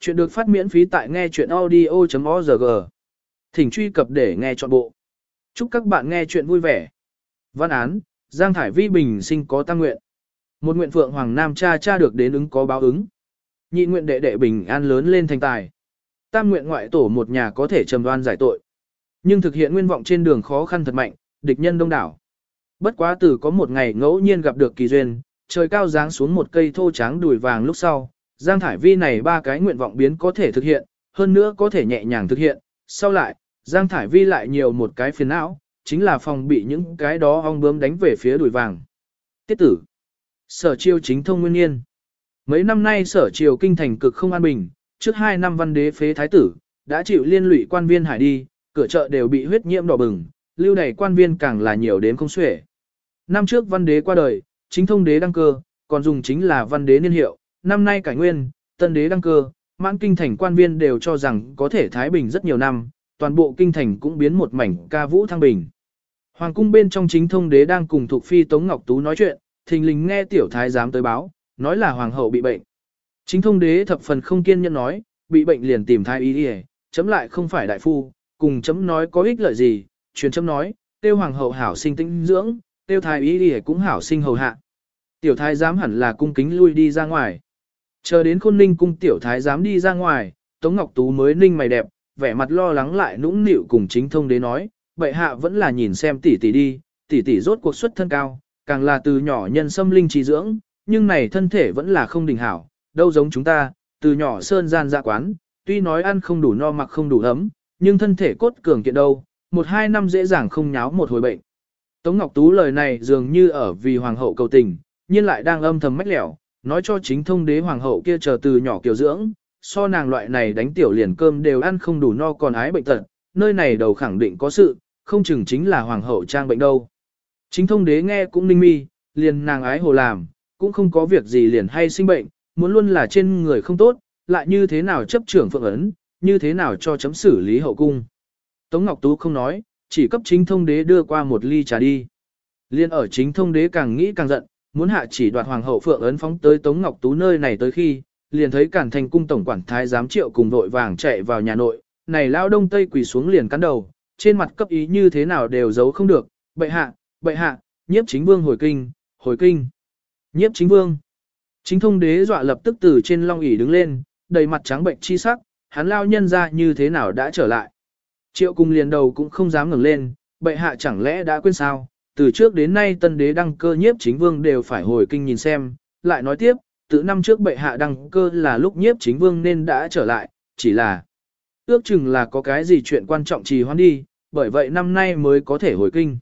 Chuyện được phát miễn phí tại nghe chuyện audio.org. Thỉnh truy cập để nghe trọn bộ. Chúc các bạn nghe chuyện vui vẻ. Văn án, Giang Thải Vi bình sinh có tăng nguyện. Một nguyện phượng Hoàng Nam cha cha được đến ứng có báo ứng. Nhị nguyện đệ đệ bình an lớn lên thành tài. Tam nguyện ngoại tổ một nhà có thể trầm đoan giải tội. Nhưng thực hiện nguyên vọng trên đường khó khăn thật mạnh, địch nhân đông đảo. Bất quá từ có một ngày ngẫu nhiên gặp được kỳ duyên, trời cao giáng xuống một cây thô tráng đùi vàng lúc sau, Giang Thải Vi này ba cái nguyện vọng biến có thể thực hiện, hơn nữa có thể nhẹ nhàng thực hiện. Sau lại, Giang Thải Vi lại nhiều một cái phiền não, chính là phòng bị những cái đó ong bướm đánh về phía đùi vàng. Tiết tử. Sở triều chính thông nguyên nhiên. Mấy năm nay sở triều kinh thành cực không an bình, trước hai năm văn đế phế thái tử, đã chịu liên lụy quan viên hải đi, cửa chợ đều bị huyết nhiễm đỏ bừng, lưu đày quan viên càng là nhiều đến không xuể. Năm trước văn đế qua đời, chính thông đế đăng cơ, còn dùng chính là văn đế niên hiệu, năm nay cải nguyên, tân đế đăng cơ, mãn kinh thành quan viên đều cho rằng có thể thái bình rất nhiều năm, toàn bộ kinh thành cũng biến một mảnh ca vũ thăng bình. Hoàng cung bên trong chính thông đế đang cùng thuộc phi Tống Ngọc Tú nói chuyện, thình lình nghe tiểu thái giám tới báo, nói là hoàng hậu bị bệnh. Chính thông đế thập phần không kiên nhẫn nói, bị bệnh liền tìm thái y đi chấm lại không phải đại phu, cùng chấm nói có ích lợi gì, truyền chấm nói, tiêu hoàng hậu hảo sinh tĩnh dưỡng, tiêu thái y đi cũng hảo sinh hầu hạ. Tiểu thái giám hẳn là cung kính lui đi ra ngoài. Chờ đến khôn ninh cung tiểu thái giám đi ra ngoài, Tống Ngọc Tú mới ninh mày đẹp, vẻ mặt lo lắng lại nũng nịu cùng chính thông đế nói, bệ hạ vẫn là nhìn xem tỷ tỷ đi, tỷ tỷ rốt cuộc xuất thân cao, càng là từ nhỏ nhân xâm linh trí dưỡng, nhưng này thân thể vẫn là không đình hảo, đâu giống chúng ta, từ nhỏ sơn gian dạ quán, tuy nói ăn không đủ no mặc không đủ ấm, nhưng thân thể cốt cường kiện đâu, một hai năm dễ dàng không nháo một hồi bệnh. Tống Ngọc Tú lời này dường như ở vì hoàng hậu cầu tình, nhưng lại đang âm thầm mách lẻo, nói cho chính thông đế hoàng hậu kia chờ từ nhỏ kiểu dưỡng, so nàng loại này đánh tiểu liền cơm đều ăn không đủ no còn ái bệnh tật, nơi này đầu khẳng định có sự, không chừng chính là hoàng hậu trang bệnh đâu. Chính thông đế nghe cũng ninh mi, liền nàng ái hồ làm, cũng không có việc gì liền hay sinh bệnh, muốn luôn là trên người không tốt, lại như thế nào chấp trưởng phượng ấn, như thế nào cho chấm xử lý hậu cung. Tống Ngọc Tú không nói, chỉ cấp chính thông đế đưa qua một ly trà đi. Liên ở chính thông đế càng nghĩ càng giận, muốn hạ chỉ đoạt hoàng hậu phượng ấn phóng tới Tống Ngọc Tú nơi này tới khi, liền thấy cản thành cung tổng quản thái giám triệu cùng vội vàng chạy vào nhà nội, này lao đông tây quỳ xuống liền cắn đầu, trên mặt cấp ý như thế nào đều giấu không được, bệ hạ, bệ hạ, nhiếp chính vương hồi kinh, hồi kinh, nhiếp chính vương. Chính thông đế dọa lập tức từ trên long ỷ đứng lên, đầy mặt trắng bệnh chi sắc, hắn lao nhân ra như thế nào đã trở lại. Triệu cùng liền đầu cũng không dám ngẩng lên, bệ hạ chẳng lẽ đã quên sao, từ trước đến nay tân đế đăng cơ nhiếp chính vương đều phải hồi kinh nhìn xem, lại nói tiếp, từ năm trước bệ hạ đăng cơ là lúc nhiếp chính vương nên đã trở lại, chỉ là ước chừng là có cái gì chuyện quan trọng trì hoãn đi, bởi vậy năm nay mới có thể hồi kinh.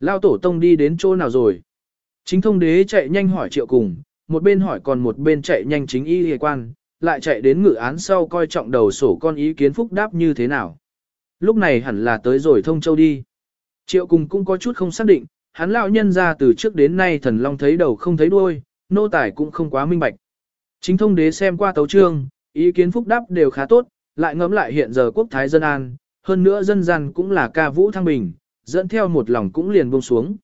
Lao tổ tông đi đến chỗ nào rồi? Chính thông đế chạy nhanh hỏi triệu cùng, một bên hỏi còn một bên chạy nhanh chính y hề quan, lại chạy đến ngự án sau coi trọng đầu sổ con ý kiến phúc đáp như thế nào. Lúc này hẳn là tới rồi thông châu đi. Triệu cùng cũng có chút không xác định, hắn lão nhân ra từ trước đến nay thần long thấy đầu không thấy đuôi, nô tài cũng không quá minh bạch. Chính thông đế xem qua tấu trương, ý kiến phúc đáp đều khá tốt, lại ngẫm lại hiện giờ quốc thái dân an, hơn nữa dân gian cũng là ca vũ thăng bình, dẫn theo một lòng cũng liền buông xuống.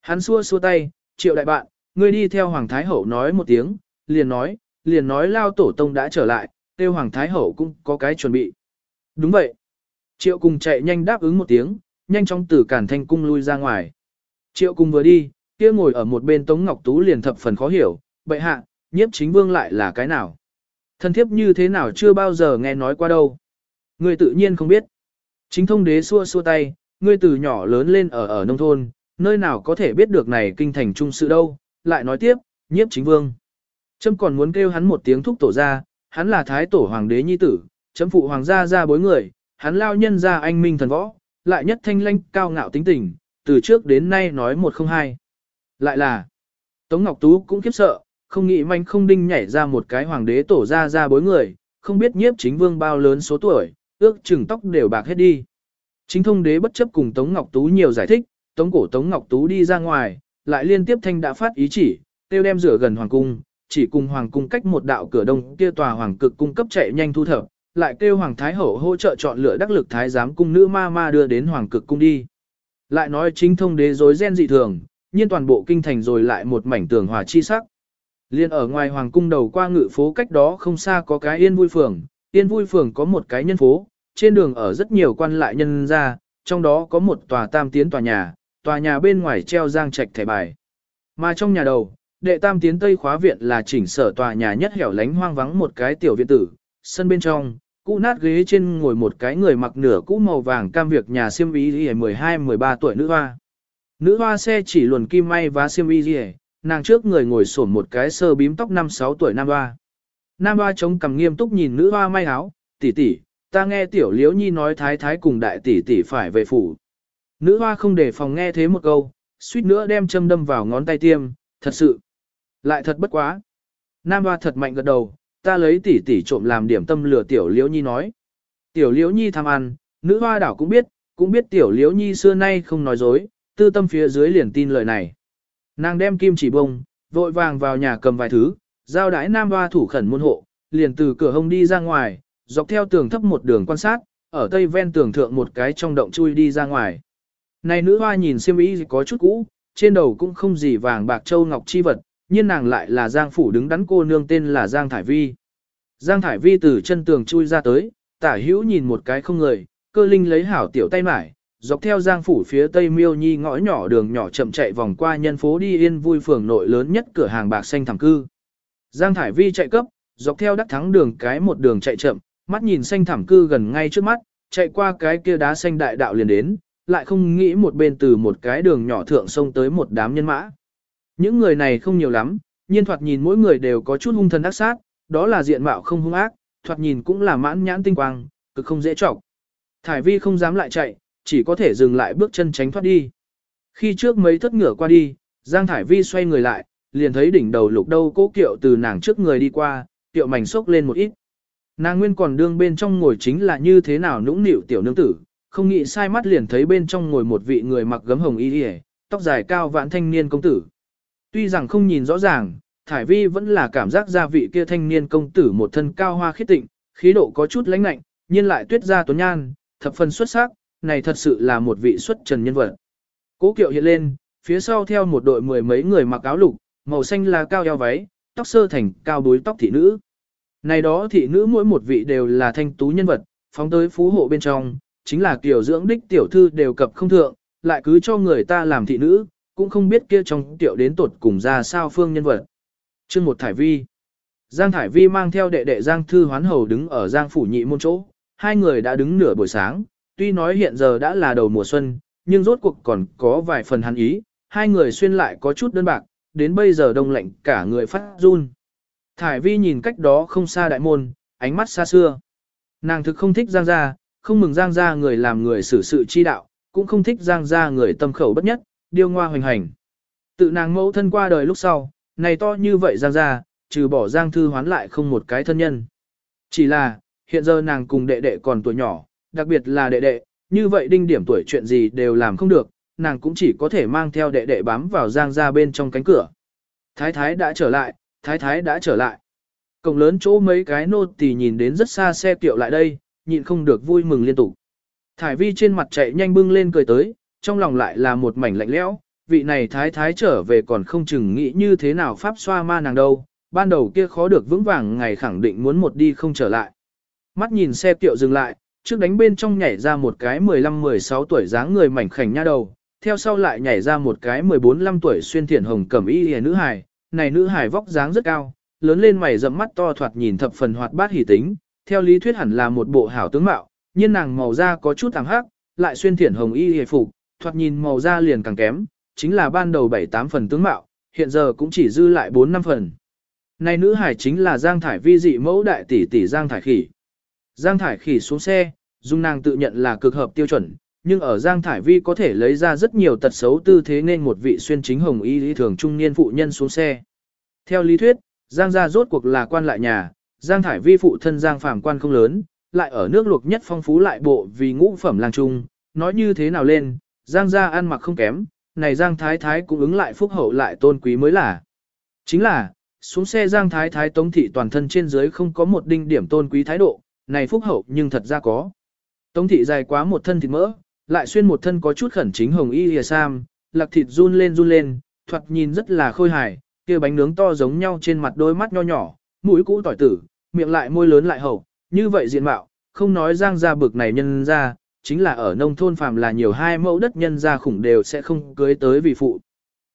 Hắn xua xua tay, triệu đại bạn, ngươi đi theo Hoàng Thái Hậu nói một tiếng, liền nói, liền nói lao tổ tông đã trở lại, tiêu Hoàng Thái Hậu cũng có cái chuẩn bị. Đúng vậy. Triệu cùng chạy nhanh đáp ứng một tiếng, nhanh chóng từ cản thanh cung lui ra ngoài. Triệu cung vừa đi, kia ngồi ở một bên Tống Ngọc Tú liền thập phần khó hiểu, bệ hạ, nhiếp chính vương lại là cái nào? thần thiếp như thế nào chưa bao giờ nghe nói qua đâu. Người tự nhiên không biết. Chính thông đế xua xua tay, ngươi từ nhỏ lớn lên ở ở nông thôn, nơi nào có thể biết được này kinh thành trung sự đâu, lại nói tiếp, nhiếp chính vương. Trâm còn muốn kêu hắn một tiếng thúc tổ ra, hắn là thái tổ hoàng đế nhi tử, chấm phụ hoàng gia ra bối người, hắn lao nhân ra anh minh thần võ, lại nhất thanh lanh cao ngạo tính tình, từ trước đến nay nói một không hai. Lại là, Tống Ngọc Tú cũng khiếp sợ, không nghĩ manh không đinh nhảy ra một cái hoàng đế tổ ra ra bối người, không biết nhiếp chính vương bao lớn số tuổi, ước chừng tóc đều bạc hết đi. Chính thông đế bất chấp cùng Tống Ngọc Tú nhiều giải thích, Tống cổ Tống Ngọc Tú đi ra ngoài, lại liên tiếp thanh đã phát ý chỉ, tiêu đem rửa gần hoàng cung, chỉ cùng hoàng cung cách một đạo cửa đông kia tòa hoàng cực cung cấp chạy nhanh thu thập, lại kêu hoàng thái hậu hỗ trợ chọn lựa đắc lực thái giám cung nữ ma ma đưa đến hoàng cực cung đi. Lại nói chính thông đế rối ren dị thường, nhiên toàn bộ kinh thành rồi lại một mảnh tường hòa chi sắc. Liên ở ngoài hoàng cung đầu qua ngự phố cách đó không xa có cái yên vui phường, yên vui phường có một cái nhân phố, trên đường ở rất nhiều quan lại nhân ra, trong đó có một tòa tam tiến tòa nhà, tòa nhà bên ngoài treo giang trạch thẻ bài. Mà trong nhà đầu, đệ tam tiến tây khóa viện là chỉnh sở tòa nhà nhất hẻo lánh hoang vắng một cái tiểu viện tử, sân bên trong, cũ nát ghế trên ngồi một cái người mặc nửa cũ màu vàng cam việc nhà siêm y 12-13 tuổi nữ hoa. Nữ hoa xe chỉ luồn kim may và siêm y nàng trước người ngồi sổn một cái sơ bím tóc 5-6 tuổi nam hoa. Nam hoa chống cằm nghiêm túc nhìn nữ hoa may áo, tỷ tỷ, ta nghe tiểu liễu nhi nói thái thái cùng đại tỷ tỷ phải về phủ. Nữ hoa không để phòng nghe thế một câu, suýt nữa đem châm đâm vào ngón tay tiêm, thật sự. Lại thật bất quá. Nam hoa thật mạnh gật đầu, ta lấy tỷ tỷ trộm làm điểm tâm lừa tiểu liễu nhi nói. Tiểu liễu nhi tham ăn, nữ hoa đảo cũng biết, cũng biết tiểu liễu nhi xưa nay không nói dối, tư tâm phía dưới liền tin lời này. Nàng đem kim chỉ bông, vội vàng vào nhà cầm vài thứ, giao đái nam hoa thủ khẩn môn hộ, liền từ cửa hông đi ra ngoài, dọc theo tường thấp một đường quan sát, ở tây ven tường thượng một cái trong động chui đi ra ngoài. Này nữ hoa nhìn xiêm y có chút cũ, trên đầu cũng không gì vàng bạc châu ngọc chi vật, nhưng nàng lại là Giang phủ đứng đắn cô nương tên là Giang Thải Vi. Giang Thải Vi từ chân tường chui ra tới, tả hữu nhìn một cái không người, cơ linh lấy hảo tiểu tay mải, dọc theo Giang phủ phía tây miêu nhi ngõ nhỏ đường nhỏ chậm chạy vòng qua nhân phố đi yên vui phường nội lớn nhất cửa hàng bạc xanh thẳng cư. Giang Thải Vi chạy cấp, dọc theo đắc thắng đường cái một đường chạy chậm, mắt nhìn xanh thảm cư gần ngay trước mắt, chạy qua cái kia đá xanh đại đạo liền đến, lại không nghĩ một bên từ một cái đường nhỏ thượng sông tới một đám nhân mã. Những người này không nhiều lắm, nhiên thoạt nhìn mỗi người đều có chút hung thần ác sát, đó là diện mạo không hung ác, thoạt nhìn cũng là mãn nhãn tinh quang, cực không dễ trọng. Thải vi không dám lại chạy, chỉ có thể dừng lại bước chân tránh thoát đi. Khi trước mấy thất ngửa qua đi, Giang Thải vi xoay người lại, liền thấy đỉnh đầu lục đâu cố kiệu từ nàng trước người đi qua, kiệu mảnh sốc lên một ít. Nàng nguyên còn đương bên trong ngồi chính là như thế nào nũng nịu tiểu nương tử, không nghĩ sai mắt liền thấy bên trong ngồi một vị người mặc gấm hồng y yề, tóc dài cao vạn thanh niên công tử. Tuy rằng không nhìn rõ ràng, Thải Vi vẫn là cảm giác gia vị kia thanh niên công tử một thân cao hoa khiết tịnh, khí độ có chút lãnh lạnh, nhưng lại tuyết ra tuấn nhan, thập phần xuất sắc, này thật sự là một vị xuất trần nhân vật. Cố kiệu hiện lên, phía sau theo một đội mười mấy người mặc áo lục, màu xanh là cao eo váy, tóc sơ thành cao búi tóc thị nữ. Này đó thị nữ mỗi một vị đều là thanh tú nhân vật, phóng tới phú hộ bên trong, chính là kiểu dưỡng đích tiểu thư đều cập không thượng, lại cứ cho người ta làm thị nữ, cũng không biết kia trong tiểu đến tột cùng ra sao phương nhân vật. chương một Thải Vi Giang Thải Vi mang theo đệ đệ Giang Thư Hoán Hầu đứng ở Giang Phủ Nhị Môn chỗ, hai người đã đứng nửa buổi sáng, tuy nói hiện giờ đã là đầu mùa xuân, nhưng rốt cuộc còn có vài phần hắn ý, hai người xuyên lại có chút đơn bạc, đến bây giờ đông lạnh cả người phát run. Thải Vi nhìn cách đó không xa đại môn, ánh mắt xa xưa. Nàng thực không thích Giang gia, không mừng Giang gia người làm người xử sự chi đạo, cũng không thích Giang gia người tâm khẩu bất nhất, điêu ngoa hoành hành. Tự nàng mẫu thân qua đời lúc sau, này to như vậy Giang gia, trừ bỏ Giang thư hoán lại không một cái thân nhân. Chỉ là, hiện giờ nàng cùng đệ đệ còn tuổi nhỏ, đặc biệt là đệ đệ, như vậy đinh điểm tuổi chuyện gì đều làm không được, nàng cũng chỉ có thể mang theo đệ đệ bám vào Giang gia bên trong cánh cửa. Thái thái đã trở lại, thái thái đã trở lại. Cổng lớn chỗ mấy cái nô tỳ nhìn đến rất xa xe kiệu lại đây, nhịn không được vui mừng liên tục. Thải vi trên mặt chạy nhanh bưng lên cười tới, trong lòng lại là một mảnh lạnh lẽo, vị này thái thái trở về còn không chừng nghĩ như thế nào pháp xoa ma nàng đâu, ban đầu kia khó được vững vàng ngày khẳng định muốn một đi không trở lại. Mắt nhìn xe tiệu dừng lại, trước đánh bên trong nhảy ra một cái 15-16 tuổi dáng người mảnh khảnh nha đầu, theo sau lại nhảy ra một cái 14-15 tuổi xuyên thiển hồng cẩm y hề nữ hài, này nữ hài vóc dáng rất cao, lớn lên mày rậm mắt to thoạt nhìn thập phần hoạt bát hỉ tính, theo lý thuyết hẳn là một bộ hảo tướng mạo, nhưng nàng màu da có chút thẳng hắc, lại xuyên thiển hồng y hề phục, thoạt nhìn màu da liền càng kém, chính là ban đầu 7-8 phần tướng mạo, hiện giờ cũng chỉ dư lại 4-5 phần. Này nữ hải chính là Giang Thải vi dị mẫu đại tỷ tỷ Giang Thải Khỉ. Giang Thải Khỉ xuống xe, dung nàng tự nhận là cực hợp tiêu chuẩn, nhưng ở Giang Thải Vi có thể lấy ra rất nhiều tật xấu tư thế nên một vị xuyên chính hồng y lý thường trung niên phụ nhân xuống xe. Theo lý thuyết, Giang gia rốt cuộc là quan lại nhà, Giang Thải Vi phụ thân Giang phàm quan không lớn, lại ở nước luộc nhất phong phú lại bộ vì ngũ phẩm lang trung, nói như thế nào lên, Giang gia ăn mặc không kém, này Giang Thái Thái cũng ứng lại phúc hậu lại tôn quý mới là. Chính là, xuống xe Giang Thái Thái tống thị toàn thân trên dưới không có một đinh điểm tôn quý thái độ, này phúc hậu nhưng thật ra có. Tống thị dài quá một thân thịt mỡ, lại xuyên một thân có chút khẩn chính hồng y lìa sam, lạc thịt run lên run lên, thoạt nhìn rất là khôi hài, kia bánh nướng to giống nhau trên mặt đôi mắt nho nhỏ, mũi cũ tỏi tử, miệng lại môi lớn lại hậu, như vậy diện mạo, không nói giang gia bực này nhân ra, chính là ở nông thôn phàm là nhiều hai mẫu đất nhân gia khủng đều sẽ không cưới tới vì phụ.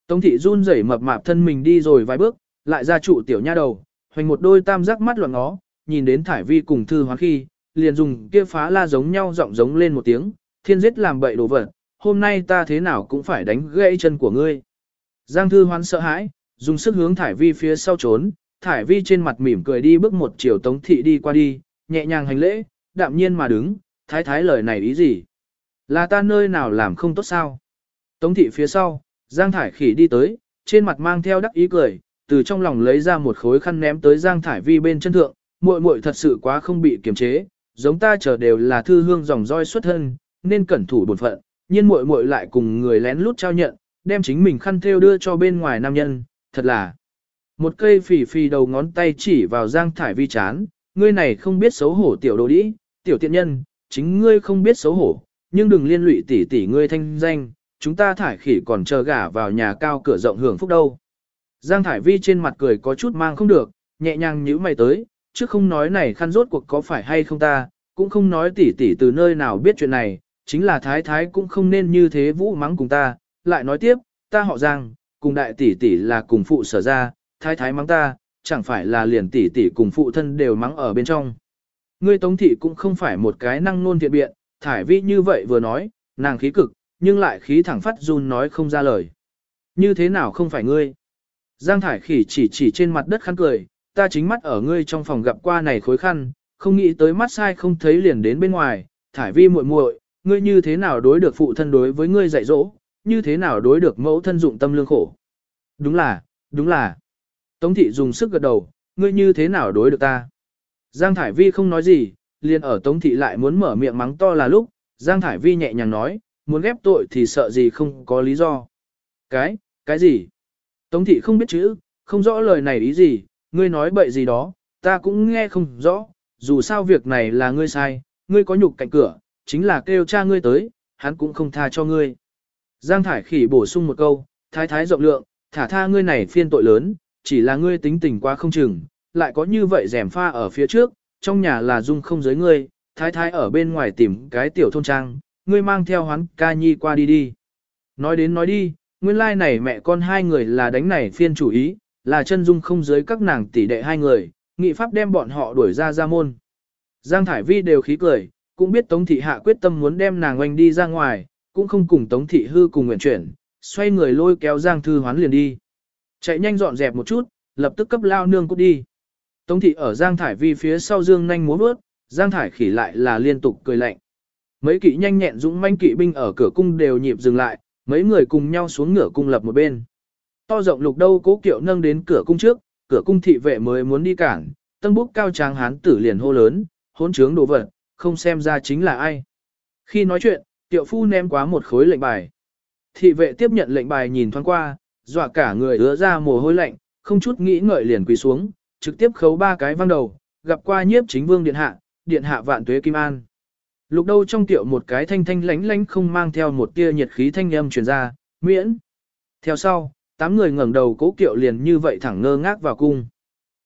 Tống thị run rẩy mập mạp thân mình đi rồi vài bước, lại ra trụ tiểu nha đầu, hoành một đôi tam giác mắt loạn ngó, nhìn đến thải vi cùng thư hoán khi, liền dùng kia phá la giống nhau giọng giống lên một tiếng, thiên giết làm bậy đồ vật, hôm nay ta thế nào cũng phải đánh gãy chân của ngươi. Giang thư hoán sợ hãi, dùng sức hướng thải vi phía sau trốn, thải vi trên mặt mỉm cười đi bước một chiều tống thị đi qua đi, nhẹ nhàng hành lễ, đạm nhiên mà đứng, thái thái lời này ý gì? Là ta nơi nào làm không tốt sao? Tống thị phía sau, Giang Thải Khỉ đi tới, trên mặt mang theo đắc ý cười, từ trong lòng lấy ra một khối khăn ném tới Giang Thải Vi bên chân thượng, muội muội thật sự quá không bị kiềm chế, giống ta chờ đều là thư hương dòng roi xuất thân, nên cẩn thủ bổn phận, nhưng muội muội lại cùng người lén lút trao nhận, đem chính mình khăn thêu đưa cho bên ngoài nam nhân, thật là một cây phỉ phì đầu ngón tay chỉ vào Giang Thải Vi chán, ngươi này không biết xấu hổ tiểu đồ đĩ, tiểu tiện nhân, chính ngươi không biết xấu hổ, nhưng đừng liên lụy tỷ tỷ ngươi thanh danh, chúng ta thải khỉ còn chờ gả vào nhà cao cửa rộng hưởng phúc đâu. Giang Thải Vi trên mặt cười có chút mang không được, nhẹ nhàng nhíu mày tới, chứ không nói này khăn rốt cuộc có phải hay không ta, cũng không nói tỷ tỷ từ nơi nào biết chuyện này, chính là thái thái cũng không nên như thế vũ mắng cùng ta, lại nói tiếp, ta họ Giang, cùng đại tỷ tỷ là cùng phụ sở ra, thái thái mắng ta, chẳng phải là liền tỷ tỷ cùng phụ thân đều mắng ở bên trong. Ngươi tống thị cũng không phải một cái năng nôn thiện biện, thải vi như vậy vừa nói, nàng khí cực, nhưng lại khí thẳng phát run nói không ra lời. Như thế nào không phải ngươi? Giang thải khỉ chỉ chỉ trên mặt đất khăn cười, ta chính mắt ở ngươi trong phòng gặp qua này khối khăn, không nghĩ tới mắt sai không thấy liền đến bên ngoài, thải vi muội muội, ngươi như thế nào đối được phụ thân đối với ngươi dạy dỗ, như thế nào đối được mẫu thân dụng tâm lương khổ. Đúng là, đúng là. Tống thị dùng sức gật đầu, ngươi như thế nào đối được ta. Giang Thải Vi không nói gì, liền ở Tống thị lại muốn mở miệng mắng to là lúc, Giang Thải Vi nhẹ nhàng nói, muốn ghép tội thì sợ gì không có lý do. Cái, cái gì? Tống thị không biết chữ, không rõ lời này ý gì, ngươi nói bậy gì đó, ta cũng nghe không rõ, dù sao việc này là ngươi sai, ngươi có nhục cạnh cửa, chính là kêu cha ngươi tới, hắn cũng không tha cho ngươi. Giang Thải Khỉ bổ sung một câu, thái thái rộng lượng, thả tha ngươi này phiên tội lớn, chỉ là ngươi tính tình quá không chừng, lại có như vậy rèm pha ở phía trước, trong nhà là dung không giới ngươi, thái thái ở bên ngoài tìm cái tiểu thôn trang, ngươi mang theo hoán ca nhi qua đi đi. Nói đến nói đi, nguyên lai like này mẹ con hai người là đánh này phiên chủ ý, là chân dung không giới các nàng tỷ đệ hai người, nghị pháp đem bọn họ đuổi ra ra môn. Giang Thải Vi đều khí cười, cũng biết Tống Thị Hạ quyết tâm muốn đem nàng oanh đi ra ngoài, cũng không cùng Tống Thị Hư cùng nguyện chuyển, xoay người lôi kéo Giang Thư Hoán liền đi. Chạy nhanh dọn dẹp một chút, lập tức cấp lao nương cút đi. Tống Thị ở Giang Thải Vi phía sau dương nhanh múa bước, Giang Thải khỉ lại là liên tục cười lạnh. Mấy kỵ nhanh nhẹn dũng manh kỵ binh ở cửa cung đều nhịp dừng lại, mấy người cùng nhau xuống ngựa cung lập một bên. To rộng lục đâu cố kiệu nâng đến cửa cung trước, cửa cung thị vệ mới muốn đi cản, tân búc cao tráng hán tử liền hô lớn, hỗn trướng đồ vật, không xem ra chính là ai. Khi nói chuyện, tiệu phu ném quá một khối lệnh bài. Thị vệ tiếp nhận lệnh bài nhìn thoáng qua, dọa cả người ứa ra mồ hôi lạnh, không chút nghĩ ngợi liền quỳ xuống, trực tiếp khấu ba cái văng đầu, gặp qua nhiếp chính vương điện hạ, điện hạ vạn tuế kim an. Lục đâu trong tiệu một cái thanh thanh lánh lánh không mang theo một tia nhiệt khí thanh âm truyền ra, miễn. Theo sau, tám người ngẩng đầu cố kiệu liền như vậy thẳng ngơ ngác vào cung.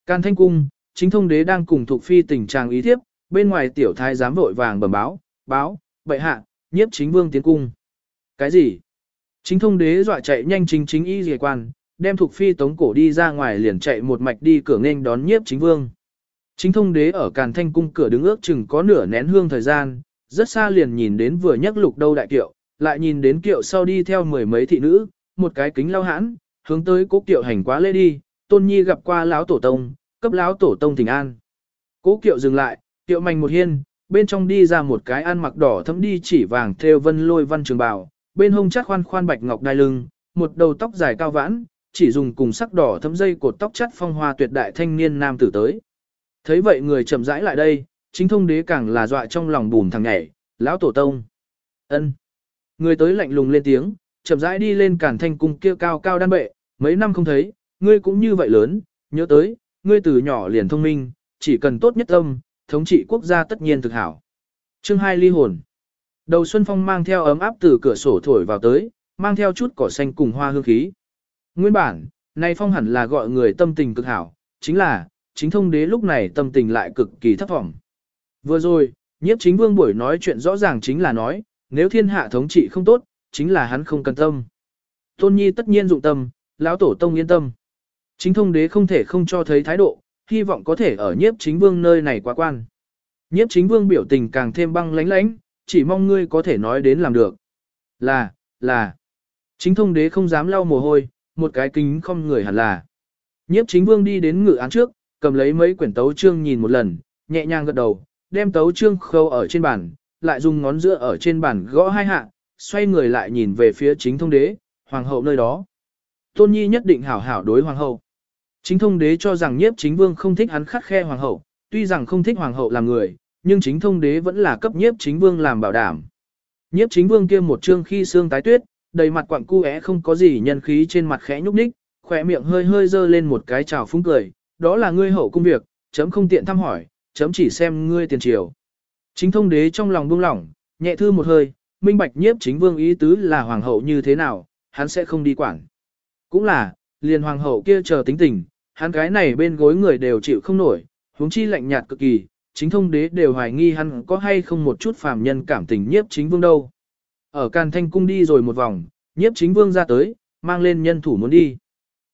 Can thanh cung, chính thông đế đang cùng thuộc phi tình trạng ý thiếp, bên ngoài tiểu thái giám vội vàng bẩm báo, báo, bệ hạ, nhiếp chính vương tiến cung. Cái gì? Chính thông đế dọa chạy nhanh chính chính y dề quan, đem thuộc phi tống cổ đi ra ngoài liền chạy một mạch đi cửa nghênh đón nhiếp chính vương. Chính thông đế ở càn thanh cung cửa đứng ước chừng có nửa nén hương thời gian, rất xa liền nhìn đến vừa nhấc lục đâu đại kiệu, lại nhìn đến kiệu sau đi theo mười mấy thị nữ, một cái kính lao hãn, hướng tới cố kiệu hành quá lễ đi, tôn nhi gặp qua lão tổ tông, cấp lão tổ tông thỉnh an. Cố kiệu dừng lại, kiệu mảnh một hiên, bên trong đi ra một cái ăn mặc đỏ thấm đi chỉ vàng theo vân lôi văn trường bào, bên hông chắc khoan khoan bạch ngọc đai lưng, một đầu tóc dài cao vãn, chỉ dùng cùng sắc đỏ thấm dây cột tóc chất phong hoa tuyệt đại thanh niên nam tử tới. Thấy vậy người chậm rãi lại đây, chính thông đế càng là dọa trong lòng bùn thằng nhảy, lão tổ tông. ân Người tới lạnh lùng lên tiếng, chậm rãi đi lên cản thanh cung kia cao cao đan bệ, mấy năm không thấy, ngươi cũng như vậy lớn, nhớ tới, ngươi từ nhỏ liền thông minh, chỉ cần tốt nhất tâm, thống trị quốc gia tất nhiên thực hảo. Chương 2 ly hồn. Đầu xuân phong mang theo ấm áp từ cửa sổ thổi vào tới, mang theo chút cỏ xanh cùng hoa hương khí. Nguyên bản, Này phong hẳn là gọi người tâm tình cực hảo, chính là, chính thông đế lúc này tâm tình lại cực kỳ thấp vọng. Vừa rồi, nhiếp chính vương buổi nói chuyện rõ ràng chính là nói, nếu thiên hạ thống trị không tốt, chính là hắn không cần tâm. Tôn nhi tất nhiên dụng tâm, lão tổ tông yên tâm. Chính thông đế không thể không cho thấy thái độ, hy vọng có thể ở nhiếp chính vương nơi này quá quan. Nhiếp chính vương biểu tình càng thêm băng lãnh lãnh, chỉ mong ngươi có thể nói đến làm được. Là, là. Chính thông đế không dám lau mồ hôi, một cái kính không người hẳn là. Nhiếp chính vương đi đến ngự án trước, cầm lấy mấy quyển tấu chương nhìn một lần, nhẹ nhàng gật đầu, đem tấu chương khâu ở trên bàn, lại dùng ngón giữa ở trên bàn gõ hai hạ, xoay người lại nhìn về phía chính thông đế, hoàng hậu nơi đó. Tôn Nhi nhất định hảo hảo đối hoàng hậu. Chính thông đế cho rằng nhiếp chính vương không thích hắn khắc khe hoàng hậu, tuy rằng không thích hoàng hậu làm người, nhưng chính thông đế vẫn là cấp nhiếp chính vương làm bảo đảm. Nhiếp chính vương kia một trương khi xương tái tuyết, đầy mặt quặng cu é không có gì nhân khí trên mặt khẽ nhúc nhích, khỏe miệng hơi hơi dơ lên một cái trào phúng cười, đó là ngươi hậu công việc, chấm không tiện thăm hỏi, chấm chỉ xem ngươi tiền triều. Chính thông đế trong lòng buông lỏng, nhẹ thư một hơi, minh bạch nhiếp chính vương ý tứ là hoàng hậu như thế nào, hắn sẽ không đi quản. Cũng là, liền hoàng hậu kia chờ tính tình, hắn cái này bên gối người đều chịu không nổi, huống chi lạnh nhạt cực kỳ, chính thông đế đều hoài nghi hắn có hay không một chút phàm nhân cảm tình nhiếp chính vương đâu. Ở Càn Thanh Cung đi rồi một vòng, nhiếp chính vương ra tới, mang lên nhân thủ muốn đi.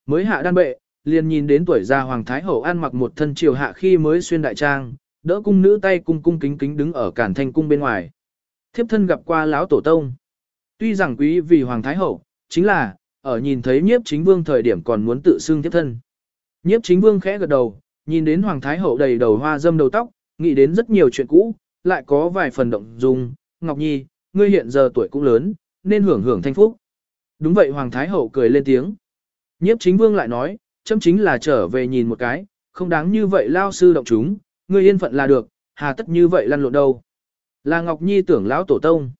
Mới hạ đan bệ, liền nhìn đến tuổi già Hoàng Thái Hậu ăn mặc một thân triều hạ khi mới xuyên đại trang, đỡ cung nữ tay cung cung kính kính đứng ở Càn Thanh Cung bên ngoài. Thiếp thân gặp qua lão tổ tông. Tuy rằng quý vì Hoàng Thái Hậu, chính là, ở nhìn thấy nhiếp chính vương thời điểm còn muốn tự xưng thiếp thân. Nhiếp chính vương khẽ gật đầu, nhìn đến Hoàng Thái Hậu đầy đầu hoa dâm đầu tóc, nghĩ đến rất nhiều chuyện cũ, lại có vài phần động dung. Ngọc Nhi, ngươi hiện giờ tuổi cũng lớn, nên hưởng hưởng thanh phúc. Đúng vậy Hoàng Thái Hậu cười lên tiếng. Nhiếp chính vương lại nói, chấm chính là trở về nhìn một cái, không đáng như vậy lao sư động chúng, ngươi yên phận là được, hà tất như vậy lăn lộn đâu. Là Ngọc Nhi tưởng lão tổ tông.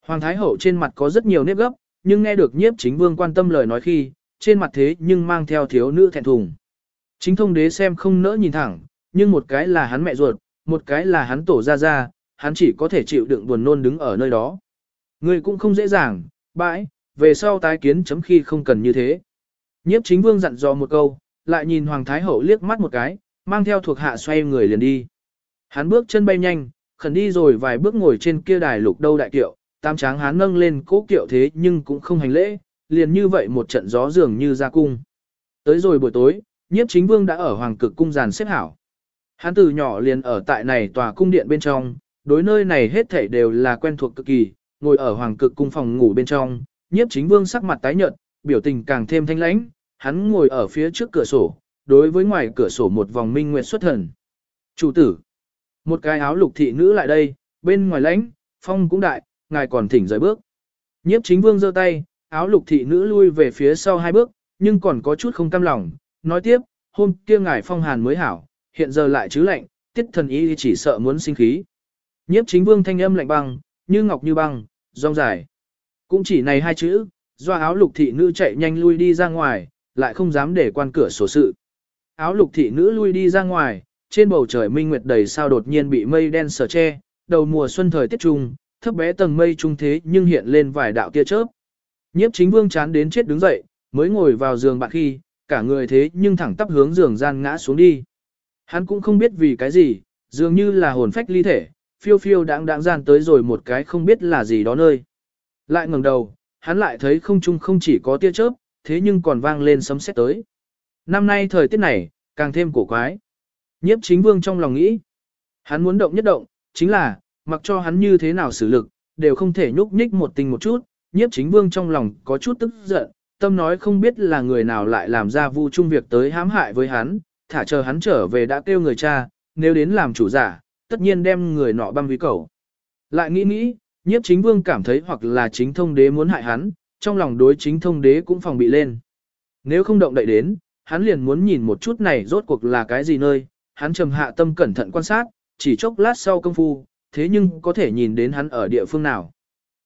Hoàng Thái Hậu trên mặt có rất nhiều nếp gấp, nhưng nghe được nhiếp chính vương quan tâm lời nói khi, trên mặt thế nhưng mang theo thiếu nữ thẹn thùng. Chính thông đế xem không nỡ nhìn thẳng, nhưng một cái là hắn mẹ ruột, một cái là hắn tổ ra ra, hắn chỉ có thể chịu đựng buồn nôn đứng ở nơi đó. Người cũng không dễ dàng, bãi, về sau tái kiến chấm khi không cần như thế. Nhiếp chính vương dặn dò một câu, lại nhìn Hoàng Thái Hậu liếc mắt một cái, mang theo thuộc hạ xoay người liền đi. Hắn bước chân bay nhanh, khẩn đi rồi vài bước ngồi trên kia đài lục đâu đại kiệu, tam tráng hắn nâng lên cố kiệu thế nhưng cũng không hành lễ, liền như vậy một trận gió dường như ra cung. Tới rồi buổi tối, nhiếp chính vương đã ở hoàng cực cung giàn xếp hảo. Hắn từ nhỏ liền ở tại này tòa cung điện bên trong, đối nơi này hết thảy đều là quen thuộc cực kỳ, ngồi ở hoàng cực cung phòng ngủ bên trong, nhiếp chính vương sắc mặt tái nhợt, biểu tình càng thêm thanh lãnh, hắn ngồi ở phía trước cửa sổ, đối với ngoài cửa sổ một vòng minh nguyệt xuất thần. Chủ tử, một cái áo lục thị nữ lại đây, bên ngoài lãnh, phong cũng đại, ngài còn thỉnh rời bước. Nhiếp chính vương giơ tay, áo lục thị nữ lui về phía sau hai bước, nhưng còn có chút không cam lòng, nói tiếp, hôm kia ngài phong hàn mới hảo, hiện giờ lại chứ lạnh, tiết thần ý chỉ sợ muốn sinh khí. Nhiếp chính vương thanh âm lạnh băng, như ngọc như băng, rong dài. Cũng chỉ này hai chữ, do áo lục thị nữ chạy nhanh lui đi ra ngoài, lại không dám để quan cửa sổ sự. Áo lục thị nữ lui đi ra ngoài, trên bầu trời minh nguyệt đầy sao đột nhiên bị mây đen sờ che, đầu mùa xuân thời tiết trung, thấp bé tầng mây trung thế nhưng hiện lên vài đạo tia chớp. Nhiếp chính vương chán đến chết đứng dậy, mới ngồi vào giường bạn khi, cả người thế nhưng thẳng tắp hướng giường gian ngã xuống đi. Hắn cũng không biết vì cái gì, dường như là hồn phách ly thể, phiêu phiêu đáng đáng gian tới rồi một cái không biết là gì đó nơi. Lại ngẩng đầu, hắn lại thấy không trung không chỉ có tia chớp, thế nhưng còn vang lên sấm sét tới. Năm nay thời tiết này, càng thêm cổ quái. Nhiếp chính vương trong lòng nghĩ, hắn muốn động nhất động, chính là, mặc cho hắn như thế nào xử lực, đều không thể nhúc nhích một tình một chút, nhiếp chính vương trong lòng có chút tức giận, tâm nói không biết là người nào lại làm ra vu chung việc tới hãm hại với hắn, thả chờ hắn trở về đã kêu người cha, nếu đến làm chủ giả, tất nhiên đem người nọ băm vi cầu. Lại nghĩ nghĩ, nhiếp chính vương cảm thấy hoặc là chính thông đế muốn hại hắn, trong lòng đối chính thông đế cũng phòng bị lên. Nếu không động đậy đến, hắn liền muốn nhìn một chút này rốt cuộc là cái gì nơi, hắn trầm hạ tâm cẩn thận quan sát, chỉ chốc lát sau công phu, thế nhưng có thể nhìn đến hắn ở địa phương nào.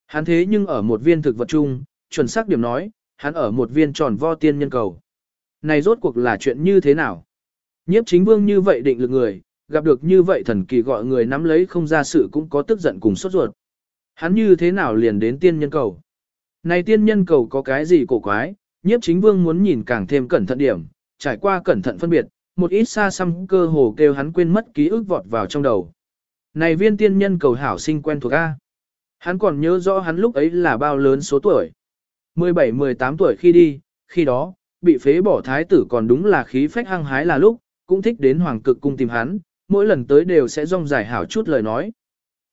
Hắn thế nhưng ở một viên thực vật chung, chuẩn xác điểm nói, hắn ở một viên tròn vo tiên nhân cầu. Này rốt cuộc là chuyện như thế nào? Nhiếp chính vương như vậy định lực người, gặp được như vậy thần kỳ gọi người nắm lấy không ra sự cũng có tức giận cùng sốt ruột. Hắn như thế nào liền đến tiên nhân cầu? Này tiên nhân cầu có cái gì cổ quái, nhiếp chính vương muốn nhìn càng thêm cẩn thận điểm, trải qua cẩn thận phân biệt, một ít xa xăm cơ hồ kêu hắn quên mất ký ức vọt vào trong đầu. Này viên tiên nhân cầu hảo sinh quen thuộc A. Hắn còn nhớ rõ hắn lúc ấy là bao lớn số tuổi. 17-18 tuổi khi đi, khi đó, bị phế bỏ thái tử còn đúng là khí phách hăng hái là lúc, cũng thích đến hoàng cực cung tìm hắn, mỗi lần tới đều sẽ rong dài hảo chút lời nói.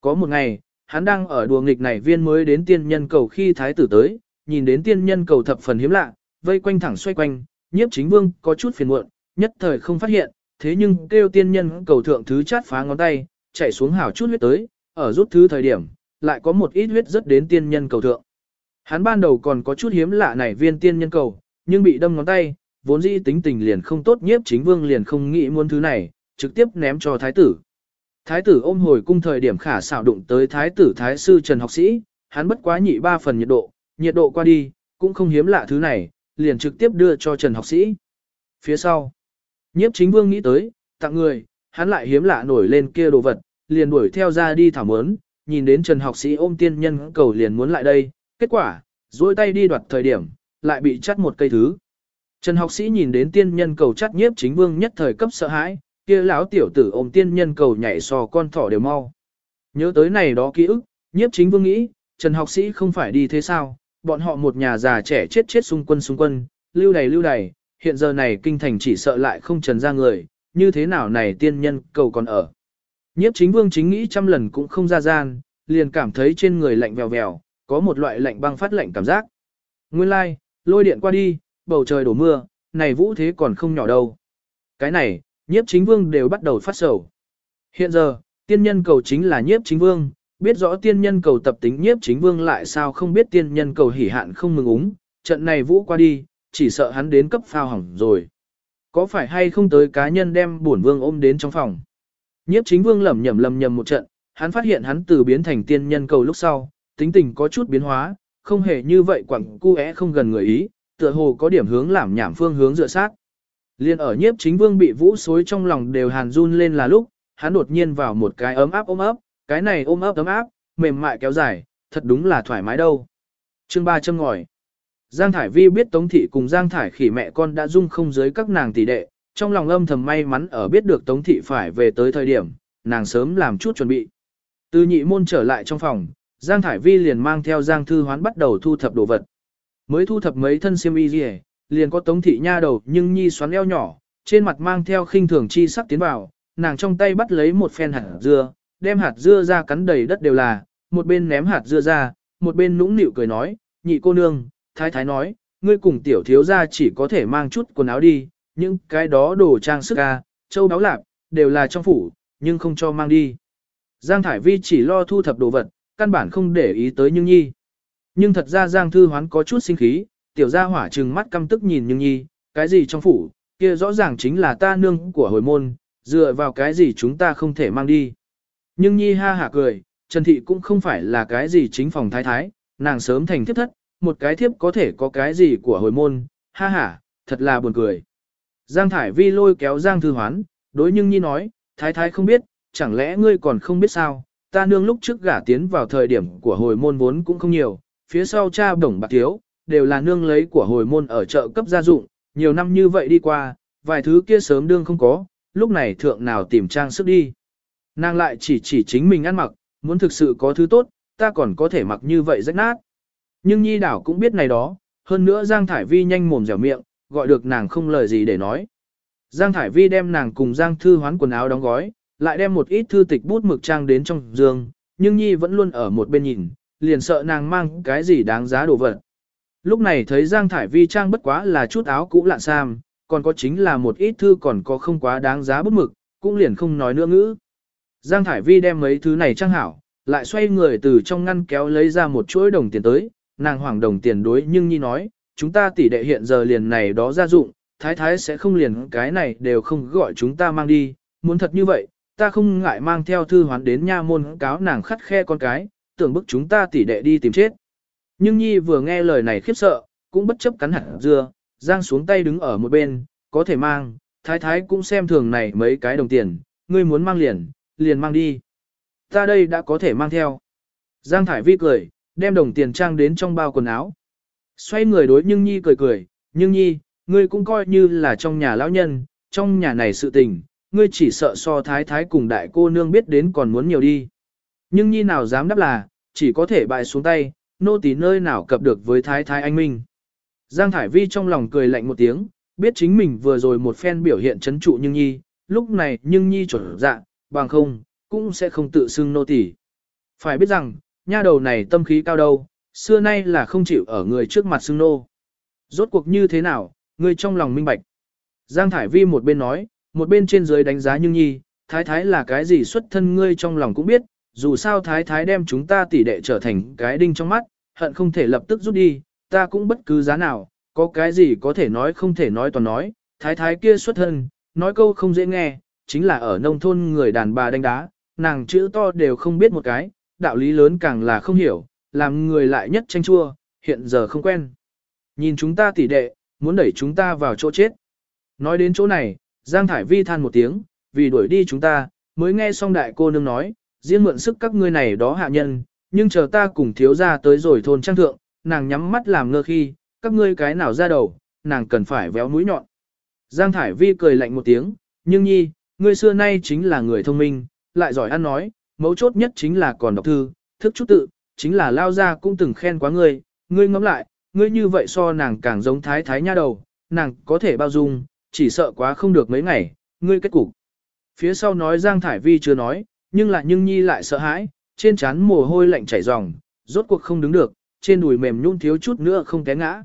Có một ngày, hắn đang ở đùa nghịch này viên mới đến tiên nhân cầu khi thái tử tới, nhìn đến tiên nhân cầu thập phần hiếm lạ, vây quanh thẳng xoay quanh, nhiếp chính vương có chút phiền muộn, nhất thời không phát hiện, thế nhưng kêu tiên nhân cầu thượng thứ chát phá ngón tay, chạy xuống hảo chút huyết tới, ở rút thứ thời điểm, lại có một ít huyết rất đến tiên nhân cầu thượng. Hắn ban đầu còn có chút hiếm lạ này viên tiên nhân cầu, nhưng bị đâm ngón tay, vốn dĩ tính tình liền không tốt nhiếp chính vương liền không nghĩ muốn thứ này, trực tiếp ném cho thái tử. Thái tử ôm hồi cung thời điểm khả xảo đụng tới thái tử thái sư Trần học sĩ, hắn bất quá nhị ba phần nhiệt độ, nhiệt độ qua đi, cũng không hiếm lạ thứ này, liền trực tiếp đưa cho Trần học sĩ. Phía sau, nhiếp chính vương nghĩ tới, tặng người, hắn lại hiếm lạ nổi lên kia đồ vật, liền đuổi theo ra đi thảo mớn, nhìn đến Trần học sĩ ôm tiên nhân cầu liền muốn lại đây, kết quả, duỗi tay đi đoạt thời điểm, lại bị chắt một cây thứ. Trần học sĩ nhìn đến tiên nhân cầu chắt nhiếp chính vương nhất thời cấp sợ hãi, kia lão tiểu tử ôm tiên nhân cầu nhảy sò con thỏ đều mau. Nhớ tới này đó ký ức, nhiếp chính vương nghĩ, Trần học sĩ không phải đi thế sao, bọn họ một nhà già trẻ chết chết xung quân xung quân, lưu đầy lưu đầy, hiện giờ này kinh thành chỉ sợ lại không trần ra người, như thế nào này tiên nhân cầu còn ở. Nhiếp chính vương chính nghĩ trăm lần cũng không ra gian, liền cảm thấy trên người lạnh vèo vèo, có một loại lạnh băng phát lạnh cảm giác. Nguyên lai, like, lôi điện qua đi, bầu trời đổ mưa, này vũ thế còn không nhỏ đâu. Cái này, nhiếp chính vương đều bắt đầu phát sầu. Hiện giờ, tiên nhân cầu chính là nhiếp chính vương, biết rõ tiên nhân cầu tập tính nhiếp chính vương lại sao không biết tiên nhân cầu hỉ hạn không mừng úng, trận này vũ qua đi, chỉ sợ hắn đến cấp phao hỏng rồi. Có phải hay không tới cá nhân đem bổn vương ôm đến trong phòng? Nhiếp chính vương lẩm nhẩm lầm nhầm một trận, hắn phát hiện hắn từ biến thành tiên nhân cầu lúc sau, tính tình có chút biến hóa, không hề như vậy quẳng cu é không gần người ý, tựa hồ có điểm hướng làm nhảm phương hướng dựa sát. Liên ở nhiếp chính vương bị vũ xối trong lòng đều hàn run lên là lúc, hắn đột nhiên vào một cái ấm áp ôm ấp, cái này ôm ấp ấm áp, mềm mại kéo dài, thật đúng là thoải mái đâu. chương ba châm ngòi. Giang Thải Vi biết Tống Thị cùng Giang Thải khỉ mẹ con đã dung không dưới các nàng tỷ đệ, trong lòng âm thầm may mắn ở biết được Tống Thị phải về tới thời điểm, nàng sớm làm chút chuẩn bị. Từ nhị môn trở lại trong phòng, Giang Thải Vi liền mang theo Giang Thư Hoán bắt đầu thu thập đồ vật. Mới thu thập mấy thân xiêm y gì liền có Tống Thị nha đầu nhưng nhi xoắn eo nhỏ, trên mặt mang theo khinh thường chi sắc tiến vào, nàng trong tay bắt lấy một phen hạt dưa, đem hạt dưa ra cắn đầy đất đều là, một bên ném hạt dưa ra, một bên nũng nịu cười nói, nhị cô nương, thái thái nói, ngươi cùng tiểu thiếu gia chỉ có thể mang chút quần áo đi, những cái đó đồ trang sức ca, châu báo lạc, đều là trong phủ, nhưng không cho mang đi. Giang Thải Vi chỉ lo thu thập đồ vật, căn bản không để ý tới Nhưng Nhi. Nhưng thật ra Giang Thư Hoán có chút sinh khí, tiểu gia hỏa trừng mắt căm tức nhìn Nhưng Nhi, cái gì trong phủ, kia rõ ràng chính là ta nương của hồi môn, dựa vào cái gì chúng ta không thể mang đi. Nhưng Nhi ha hả cười, Trần Thị cũng không phải là cái gì chính phòng thái thái, nàng sớm thành thiếp thất, một cái thiếp có thể có cái gì của hồi môn, ha hả, thật là buồn cười. Giang Thải Vi lôi kéo Giang Thư Hoán, đối nhưng Nhi nói, thái thái không biết, chẳng lẽ ngươi còn không biết sao, ta nương lúc trước gả tiến vào thời điểm của hồi môn vốn cũng không nhiều, phía sau cha đồng bạc thiếu, đều là nương lấy của hồi môn ở chợ cấp gia dụng, nhiều năm như vậy đi qua, vài thứ kia sớm đương không có, lúc này thượng nào tìm trang sức đi. Nàng lại chỉ chỉ chính mình ăn mặc, muốn thực sự có thứ tốt, ta còn có thể mặc như vậy rách nát. Nhưng Nhi đảo cũng biết này đó, hơn nữa Giang Thải Vi nhanh mồm dẻo miệng, gọi được nàng không lời gì để nói. Giang Thải Vi đem nàng cùng Giang Thư hoán quần áo đóng gói, lại đem một ít thư tịch bút mực trang đến trong giường, nhưng Nhi vẫn luôn ở một bên nhìn, liền sợ nàng mang cái gì đáng giá đồ vật. Lúc này thấy Giang Thải Vi trang bất quá là chút áo cũ lạ sam, còn có chính là một ít thư còn có không quá đáng giá bút mực, cũng liền không nói nữa ngữ. Giang Thải Vi đem mấy thứ này trang hảo, lại xoay người từ trong ngăn kéo lấy ra một chuỗi đồng tiền tới, nàng hoàng đồng tiền đối nhưng Nhi nói, chúng ta tỷ đệ hiện giờ liền này đó ra dụng, thái thái sẽ không liền cái này đều không gọi chúng ta mang đi, muốn thật như vậy, ta không ngại mang theo thư hoán đến nha môn cáo nàng khắt khe con cái, tưởng bức chúng ta tỷ đệ đi tìm chết. Nhưng Nhi vừa nghe lời này khiếp sợ, cũng bất chấp cắn hạt dưa, giang xuống tay đứng ở một bên, có thể mang, thái thái cũng xem thường này mấy cái đồng tiền, ngươi muốn mang liền, liền mang đi. Ta đây đã có thể mang theo. Giang Thải Vi cười, đem đồng tiền trang đến trong bao quần áo. Xoay người đối nhưng Nhi cười cười, Nhưng nhi, ngươi cũng coi như là trong nhà lão nhân, trong nhà này sự tình, ngươi chỉ sợ so thái thái cùng đại cô nương biết đến còn muốn nhiều đi. Nhưng nhi nào dám đáp là, chỉ có thể bại xuống tay, nô tỳ nơi nào cập được với thái thái anh minh. Giang Thải Vi trong lòng cười lạnh một tiếng, biết chính mình vừa rồi một phen biểu hiện chấn trụ nhưng nhi, lúc này nhưng nhi chuẩn dạ, bằng không, cũng sẽ không tự xưng nô tỳ. Phải biết rằng, nha đầu này tâm khí cao đâu, xưa nay là không chịu ở người trước mặt xưng nô. Rốt cuộc như thế nào, người trong lòng minh bạch. Giang Thải Vi một bên nói, một bên trên dưới đánh giá nhưng nhi, thái thái là cái gì xuất thân ngươi trong lòng cũng biết, dù sao thái thái đem chúng ta tỷ đệ trở thành cái đinh trong mắt, hận không thể lập tức rút đi, ta cũng bất cứ giá nào, có cái gì có thể nói không thể nói toàn nói, thái thái kia xuất thân, nói câu không dễ nghe, chính là ở nông thôn người đàn bà đánh đá, nàng chữ to đều không biết một cái, đạo lý lớn càng là không hiểu, làm người lại nhất tranh chua, hiện giờ không quen. Nhìn chúng ta tỷ đệ, muốn đẩy chúng ta vào chỗ chết. Nói đến chỗ này, Giang Thải Vi than một tiếng, vì đuổi đi chúng ta, mới nghe xong đại cô nương nói, riêng mượn sức các ngươi này đó hạ nhân, nhưng chờ ta cùng thiếu ra tới rồi thôn trang thượng, nàng nhắm mắt làm ngơ khi, các ngươi cái nào ra đầu, nàng cần phải véo mũi nhọn. Giang Thải Vi cười lạnh một tiếng, nhưng nhi, ngươi xưa nay chính là người thông minh, lại giỏi ăn nói, mấu chốt nhất chính là còn đọc thư, thức chút tự, chính là lao ra cũng từng khen quá ngươi, ngươi ngẫm lại, ngươi như vậy so nàng càng giống thái thái nha đầu, nàng có thể bao dung, chỉ sợ quá không được mấy ngày, ngươi kết cục. Phía sau nói Giang Thải Vi chưa nói, nhưng lại nhưng nhi lại sợ hãi, trên trán mồ hôi lạnh chảy ròng, rốt cuộc không đứng được, trên đùi mềm nhún thiếu chút nữa không té ngã.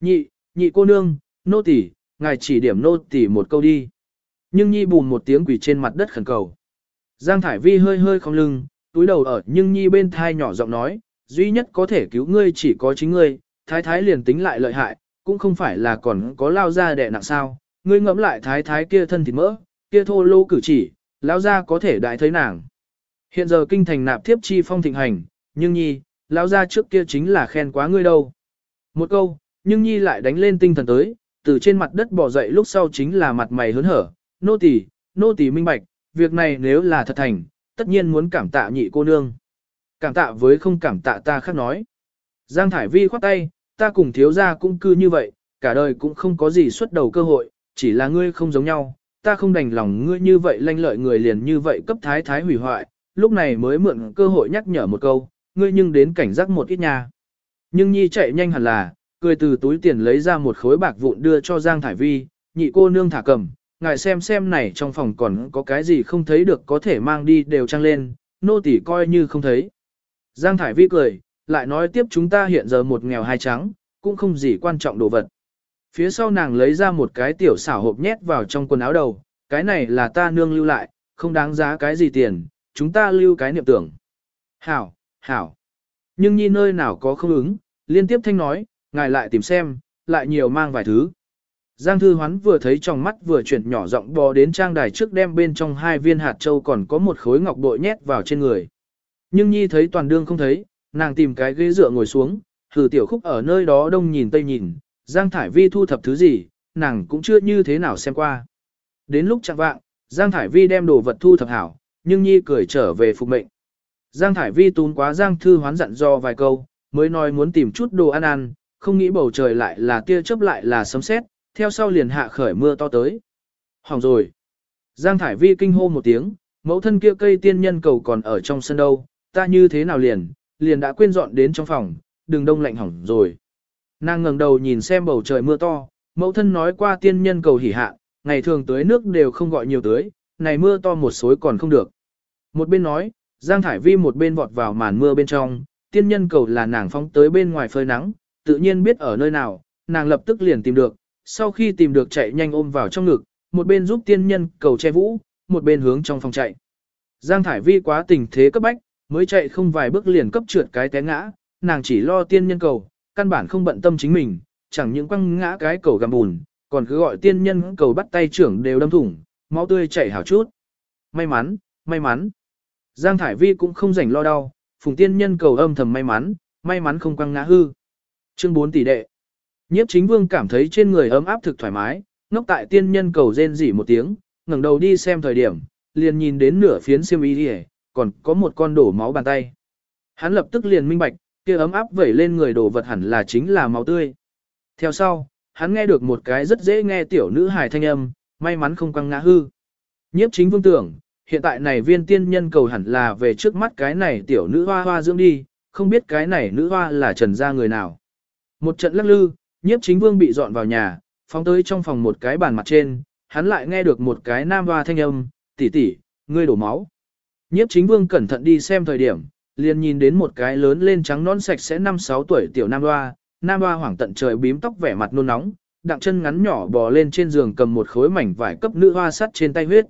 Nhị, nhị cô nương, nô tỳ, ngài chỉ điểm nô tỳ một câu đi. Nhưng nhi bùn một tiếng quỷ trên mặt đất khẩn cầu. Giang Thải Vi hơi hơi không lưng, túi đầu ở nhưng nhi bên thai nhỏ giọng nói, duy nhất có thể cứu ngươi chỉ có chính ngươi, thái thái liền tính lại lợi hại, cũng không phải là còn có lao ra đẻ nặng sao, ngươi ngẫm lại thái thái kia thân thịt mỡ, kia thô lô cử chỉ, Lão gia có thể đại thấy nàng. Hiện giờ kinh thành nạp thiếp chi phong thịnh hành, nhưng nhi, lão gia trước kia chính là khen quá ngươi đâu. Một câu, nhưng nhi lại đánh lên tinh thần tới, từ trên mặt đất bò dậy lúc sau chính là mặt mày hớn hở, nô tỳ, nô tỳ minh bạch, việc này nếu là thật thành, tất nhiên muốn cảm tạ nhị cô nương. Cảm tạ với không cảm tạ ta khác nói. Giang Thải Vi khoát tay, ta cùng thiếu gia cũng cư như vậy, cả đời cũng không có gì xuất đầu cơ hội, chỉ là ngươi không giống nhau, ta không đành lòng ngươi như vậy lanh lợi người liền như vậy cấp thái thái hủy hoại, lúc này mới mượn cơ hội nhắc nhở một câu, ngươi nhưng đến cảnh giác một ít nha. Nhưng Nhi chạy nhanh hẳn là, cười từ túi tiền lấy ra một khối bạc vụn đưa cho Giang Thải Vi, nhị cô nương thả cầm, ngài xem xem này trong phòng còn có cái gì không thấy được có thể mang đi đều trăng lên, nô tỳ coi như không thấy. Giang Thải Vi cười, lại nói tiếp chúng ta hiện giờ một nghèo hai trắng, cũng không gì quan trọng đồ vật. Phía sau nàng lấy ra một cái tiểu xảo hộp nhét vào trong quần áo đầu, cái này là ta nương lưu lại, không đáng giá cái gì tiền, chúng ta lưu cái niệm tưởng. Hảo, hảo. Nhưng nhi nơi nào có không ứng, liên tiếp thanh nói, ngài lại tìm xem, lại nhiều mang vài thứ. Giang Thư Hoán vừa thấy trong mắt vừa chuyển nhỏ giọng bò đến trang đài trước đem bên trong hai viên hạt châu còn có một khối ngọc bội nhét vào trên người. Nhưng Nhi thấy toàn đương không thấy, nàng tìm cái ghế dựa ngồi xuống, thử tiểu khúc ở nơi đó đông nhìn tây nhìn, Giang Thải Vi thu thập thứ gì, nàng cũng chưa như thế nào xem qua. Đến lúc chẳng vạng, Giang Thải Vi đem đồ vật thu thập hảo, nhưng Nhi cười trở về phục mệnh. Giang Thải Vi tún quá Giang Thư Hoán dặn do vài câu, mới nói muốn tìm chút đồ ăn ăn, không nghĩ bầu trời lại là tia chớp lại là sấm sét, theo sau liền hạ khởi mưa to tới. Hỏng rồi. Giang Thải Vi kinh hô một tiếng, mẫu thân kia cây tiên nhân cầu còn ở trong sân đâu, ta như thế nào liền, liền đã quên dọn đến trong phòng, đừng đông lạnh hỏng rồi. Nàng ngẩng đầu nhìn xem bầu trời mưa to, mẫu thân nói qua tiên nhân cầu hỉ hạ, ngày thường tưới nước đều không gọi nhiều tưới, này mưa to một xối còn không được. Một bên nói, Giang Thải Vi một bên vọt vào màn mưa bên trong, tiên nhân cầu là nàng phóng tới bên ngoài phơi nắng, tự nhiên biết ở nơi nào, nàng lập tức liền tìm được, sau khi tìm được chạy nhanh ôm vào trong ngực, một bên giúp tiên nhân cầu che vũ, một bên hướng trong phòng chạy. Giang Thải Vi quá tình thế cấp bách, mới chạy không vài bước liền cấp trượt cái té ngã, nàng chỉ lo tiên nhân cầu, căn bản không bận tâm chính mình, chẳng những quăng ngã cái cầu gầm bùn, còn cứ gọi tiên nhân cầu bắt tay trưởng đều đâm thủng, máu tươi chảy hào chút. May mắn, may mắn. Giang Thải Vi cũng không rảnh lo đau, phùng tiên nhân cầu âm thầm may mắn, may mắn không quăng ngã hư. Chương 4 tỷ đệ. Nhiếp chính vương cảm thấy trên người ấm áp thực thoải mái, ngốc tại tiên nhân cầu rên rỉ một tiếng, ngẩng đầu đi xem thời điểm, liền nhìn đến nửa phiến xiêm y đi còn có một con đổ máu bàn tay. Hắn lập tức liền minh bạch, kia ấm áp vẩy lên người đổ vật hẳn là chính là máu tươi. Theo sau, hắn nghe được một cái rất dễ nghe tiểu nữ hài thanh âm, may mắn không quăng ngã hư. Nhiếp chính vương tưởng, hiện tại này viên tiên nhân cầu hẳn là về trước mắt cái này tiểu nữ hoa hoa dưỡng đi, không biết cái này nữ hoa là trần gia người nào. Một trận lắc lư, nhiếp chính vương bị dọn vào nhà, phóng tới trong phòng một cái bàn mặt trên, hắn lại nghe được một cái nam hoa thanh âm, tỷ tỷ, ngươi đổ máu. Nhiếp chính vương cẩn thận đi xem thời điểm, liền nhìn đến một cái lớn lên trắng non sạch sẽ 5-6 tuổi tiểu nam hoa, nam hoa hoảng tận trời bím tóc vẻ mặt nôn nóng, đặng chân ngắn nhỏ bò lên trên giường cầm một khối mảnh vải cấp nữ hoa sắt trên tay huyết.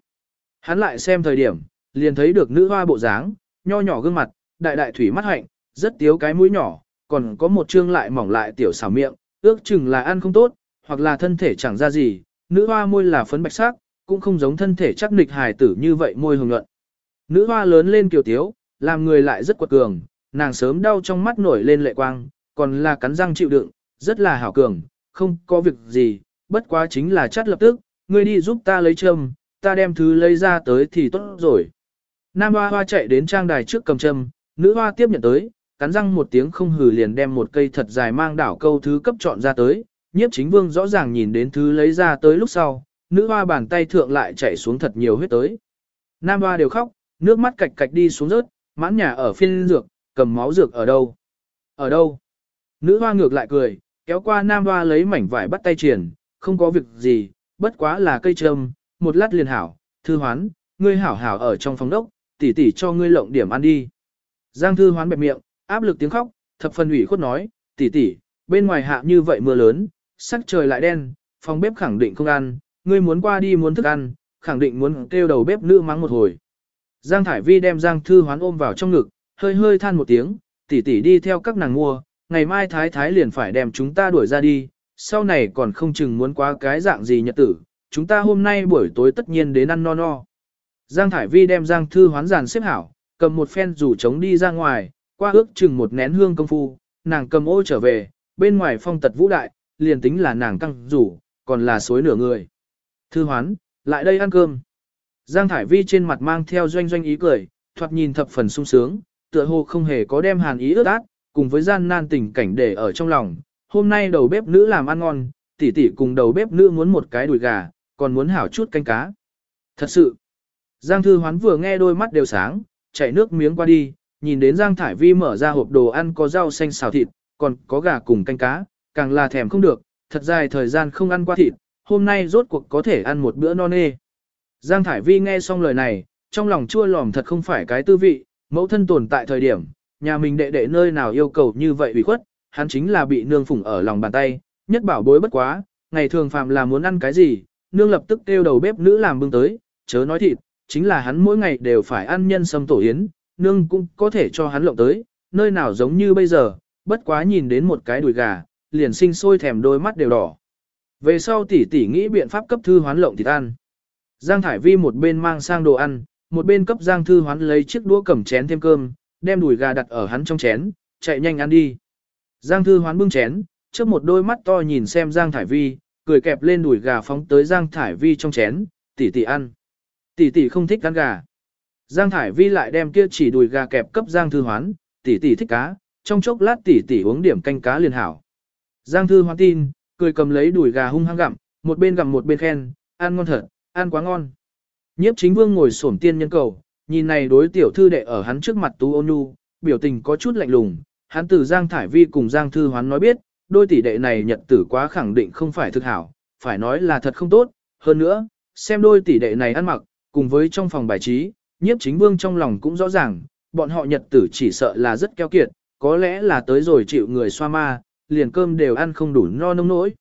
Hắn lại xem thời điểm, liền thấy được nữ hoa bộ dáng, nho nhỏ gương mặt, đại đại thủy mắt hạnh, rất tiếu cái mũi nhỏ, còn có một trương lại mỏng lại tiểu xảo miệng, ước chừng là ăn không tốt, hoặc là thân thể chẳng ra gì, nữ hoa môi là phấn bạch sắc, cũng không giống thân thể chắc nịch hài tử như vậy môi hồng nhuận. Nữ hoa lớn lên kiều tiếu, làm người lại rất quật cường, nàng sớm đau trong mắt nổi lên lệ quang, còn là cắn răng chịu đựng, rất là hảo cường, không có việc gì, bất quá chính là chắt lập tức, ngươi đi giúp ta lấy châm, ta đem thứ lấy ra tới thì tốt rồi. Nam hoa hoa chạy đến trang đài trước cầm châm, nữ hoa tiếp nhận tới, cắn răng một tiếng không hừ liền đem một cây thật dài mang đảo câu thứ cấp chọn ra tới, nhiếp chính vương rõ ràng nhìn đến thứ lấy ra tới lúc sau, nữ hoa bàn tay thượng lại chạy xuống thật nhiều huyết tới. Nam hoa đều khóc, nước mắt cạch cạch đi xuống rớt, mãn nhà ở phiên dược, cầm máu dược ở đâu? Ở đâu? Nữ hoa ngược lại cười, kéo qua nam hoa lấy mảnh vải bắt tay triển, không có việc gì, bất quá là cây trâm, một lát liền hảo, thư hoán, ngươi hảo hảo ở trong phòng đốc, tỷ tỷ cho ngươi lộng điểm ăn đi. Giang thư hoán bẹp miệng, áp lực tiếng khóc, thập phần ủy khuất nói, tỷ tỷ, bên ngoài hạ như vậy mưa lớn, sắc trời lại đen, phòng bếp khẳng định không ăn, ngươi muốn qua đi muốn thức ăn, khẳng định muốn kêu đầu bếp nữ mắng một hồi. Giang Thải Vi đem Giang Thư Hoán ôm vào trong ngực, hơi hơi than một tiếng, tỷ tỷ đi theo các nàng mua, ngày mai Thái Thái liền phải đem chúng ta đuổi ra đi, sau này còn không chừng muốn quá cái dạng gì nhật tử, chúng ta hôm nay buổi tối tất nhiên đến ăn no no. Giang Thải Vi đem Giang Thư Hoán giàn xếp hảo, cầm một phen rủ trống đi ra ngoài, qua ước chừng một nén hương công phu, nàng cầm ô trở về, bên ngoài phong tật vũ đại, liền tính là nàng căng rủ, còn là suối nửa người. Thư Hoán, lại đây ăn cơm. Giang Thải Vi trên mặt mang theo doanh doanh ý cười, thoạt nhìn thập phần sung sướng, tựa hồ không hề có đem hàn ý ướt át, cùng với gian nan tình cảnh để ở trong lòng. Hôm nay đầu bếp nữ làm ăn ngon, tỷ tỷ cùng đầu bếp nữ muốn một cái đùi gà, còn muốn hảo chút canh cá. Thật sự, Giang Thư Hoán vừa nghe đôi mắt đều sáng, chảy nước miếng qua đi, nhìn đến Giang Thải Vi mở ra hộp đồ ăn có rau xanh xào thịt, còn có gà cùng canh cá, càng là thèm không được, thật dài thời gian không ăn qua thịt, hôm nay rốt cuộc có thể ăn một bữa no nê. Giang Thải Vi nghe xong lời này, trong lòng chua lòm thật không phải cái tư vị, mẫu thân tồn tại thời điểm, nhà mình đệ đệ nơi nào yêu cầu như vậy ủy khuất, hắn chính là bị nương phủng ở lòng bàn tay, nhất bảo bối bất quá, ngày thường phàm là muốn ăn cái gì, nương lập tức kêu đầu bếp nữ làm bưng tới, chớ nói thịt, chính là hắn mỗi ngày đều phải ăn nhân sâm tổ yến, nương cũng có thể cho hắn lộng tới, nơi nào giống như bây giờ, bất quá nhìn đến một cái đùi gà, liền sinh sôi thèm đôi mắt đều đỏ. Về sau tỷ tỷ nghĩ biện pháp cấp thư hoán lộng thịt ăn. Giang Thải Vi một bên mang sang đồ ăn, một bên cấp Giang Thư Hoán lấy chiếc đũa cầm chén thêm cơm, đem đùi gà đặt ở hắn trong chén, chạy nhanh ăn đi. Giang Thư Hoán bưng chén, trước một đôi mắt to nhìn xem Giang Thải Vi, cười kẹp lên đùi gà phóng tới Giang Thải Vi trong chén, tỷ tỷ ăn. Tỷ tỷ không thích ăn gà. Giang Thải Vi lại đem kia chỉ đùi gà kẹp cấp Giang Thư Hoán, tỷ tỷ thích cá, trong chốc lát tỷ tỷ uống điểm canh cá liền hảo. Giang Thư Hoán tin, cười cầm lấy đùi gà hung hăng gặm, một bên gặm một bên khen, ăn ngon thật, ăn quá ngon. Nhiếp chính vương ngồi xổm tiên nhân cầu, nhìn này đối tiểu thư đệ ở hắn trước mặt tú ôn nhu, biểu tình có chút lạnh lùng, hắn từ Giang Thải Vi cùng Giang Thư Hoán nói biết, đôi tỷ đệ này nhật tử quá khẳng định không phải thực hảo, phải nói là thật không tốt, hơn nữa, xem đôi tỷ đệ này ăn mặc, cùng với trong phòng bài trí, nhiếp chính vương trong lòng cũng rõ ràng, bọn họ nhật tử chỉ sợ là rất keo kiệt, có lẽ là tới rồi chịu người xoa ma, liền cơm đều ăn không đủ no nông nỗi.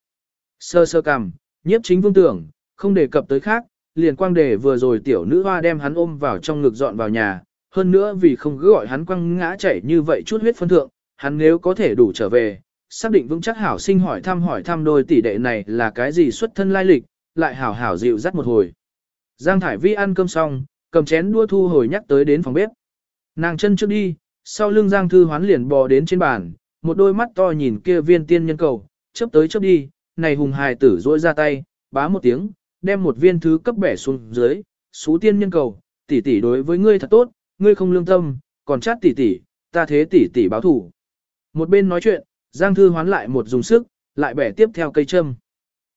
Sơ sơ cằm, nhiếp chính vương tưởng, không đề cập tới khác, liền quang đề vừa rồi tiểu nữ hoa đem hắn ôm vào trong ngực dọn vào nhà, hơn nữa vì không cứ gọi hắn quăng ngã chảy như vậy chút huyết phân thượng, hắn nếu có thể đủ trở về, xác định vững chắc hảo sinh hỏi thăm hỏi thăm đôi tỷ đệ này là cái gì xuất thân lai lịch, lại hảo hảo dịu dắt một hồi. Giang Thải Vi ăn cơm xong, cầm chén đua thu hồi nhắc tới đến phòng bếp. Nàng chân trước đi, sau lưng Giang Thư Hoán liền bò đến trên bàn, một đôi mắt to nhìn kia viên tiên nhân cầu, chớp tới chớp đi, này hùng hài tử rỗi ra tay, bá một tiếng, đem một viên thứ cấp bẻ xuống dưới, xú tiên nhân cầu, tỷ tỷ đối với ngươi thật tốt, ngươi không lương tâm, còn chát tỷ tỷ, ta thế tỷ tỷ báo thủ. Một bên nói chuyện, Giang Thư hoán lại một dùng sức, lại bẻ tiếp theo cây châm.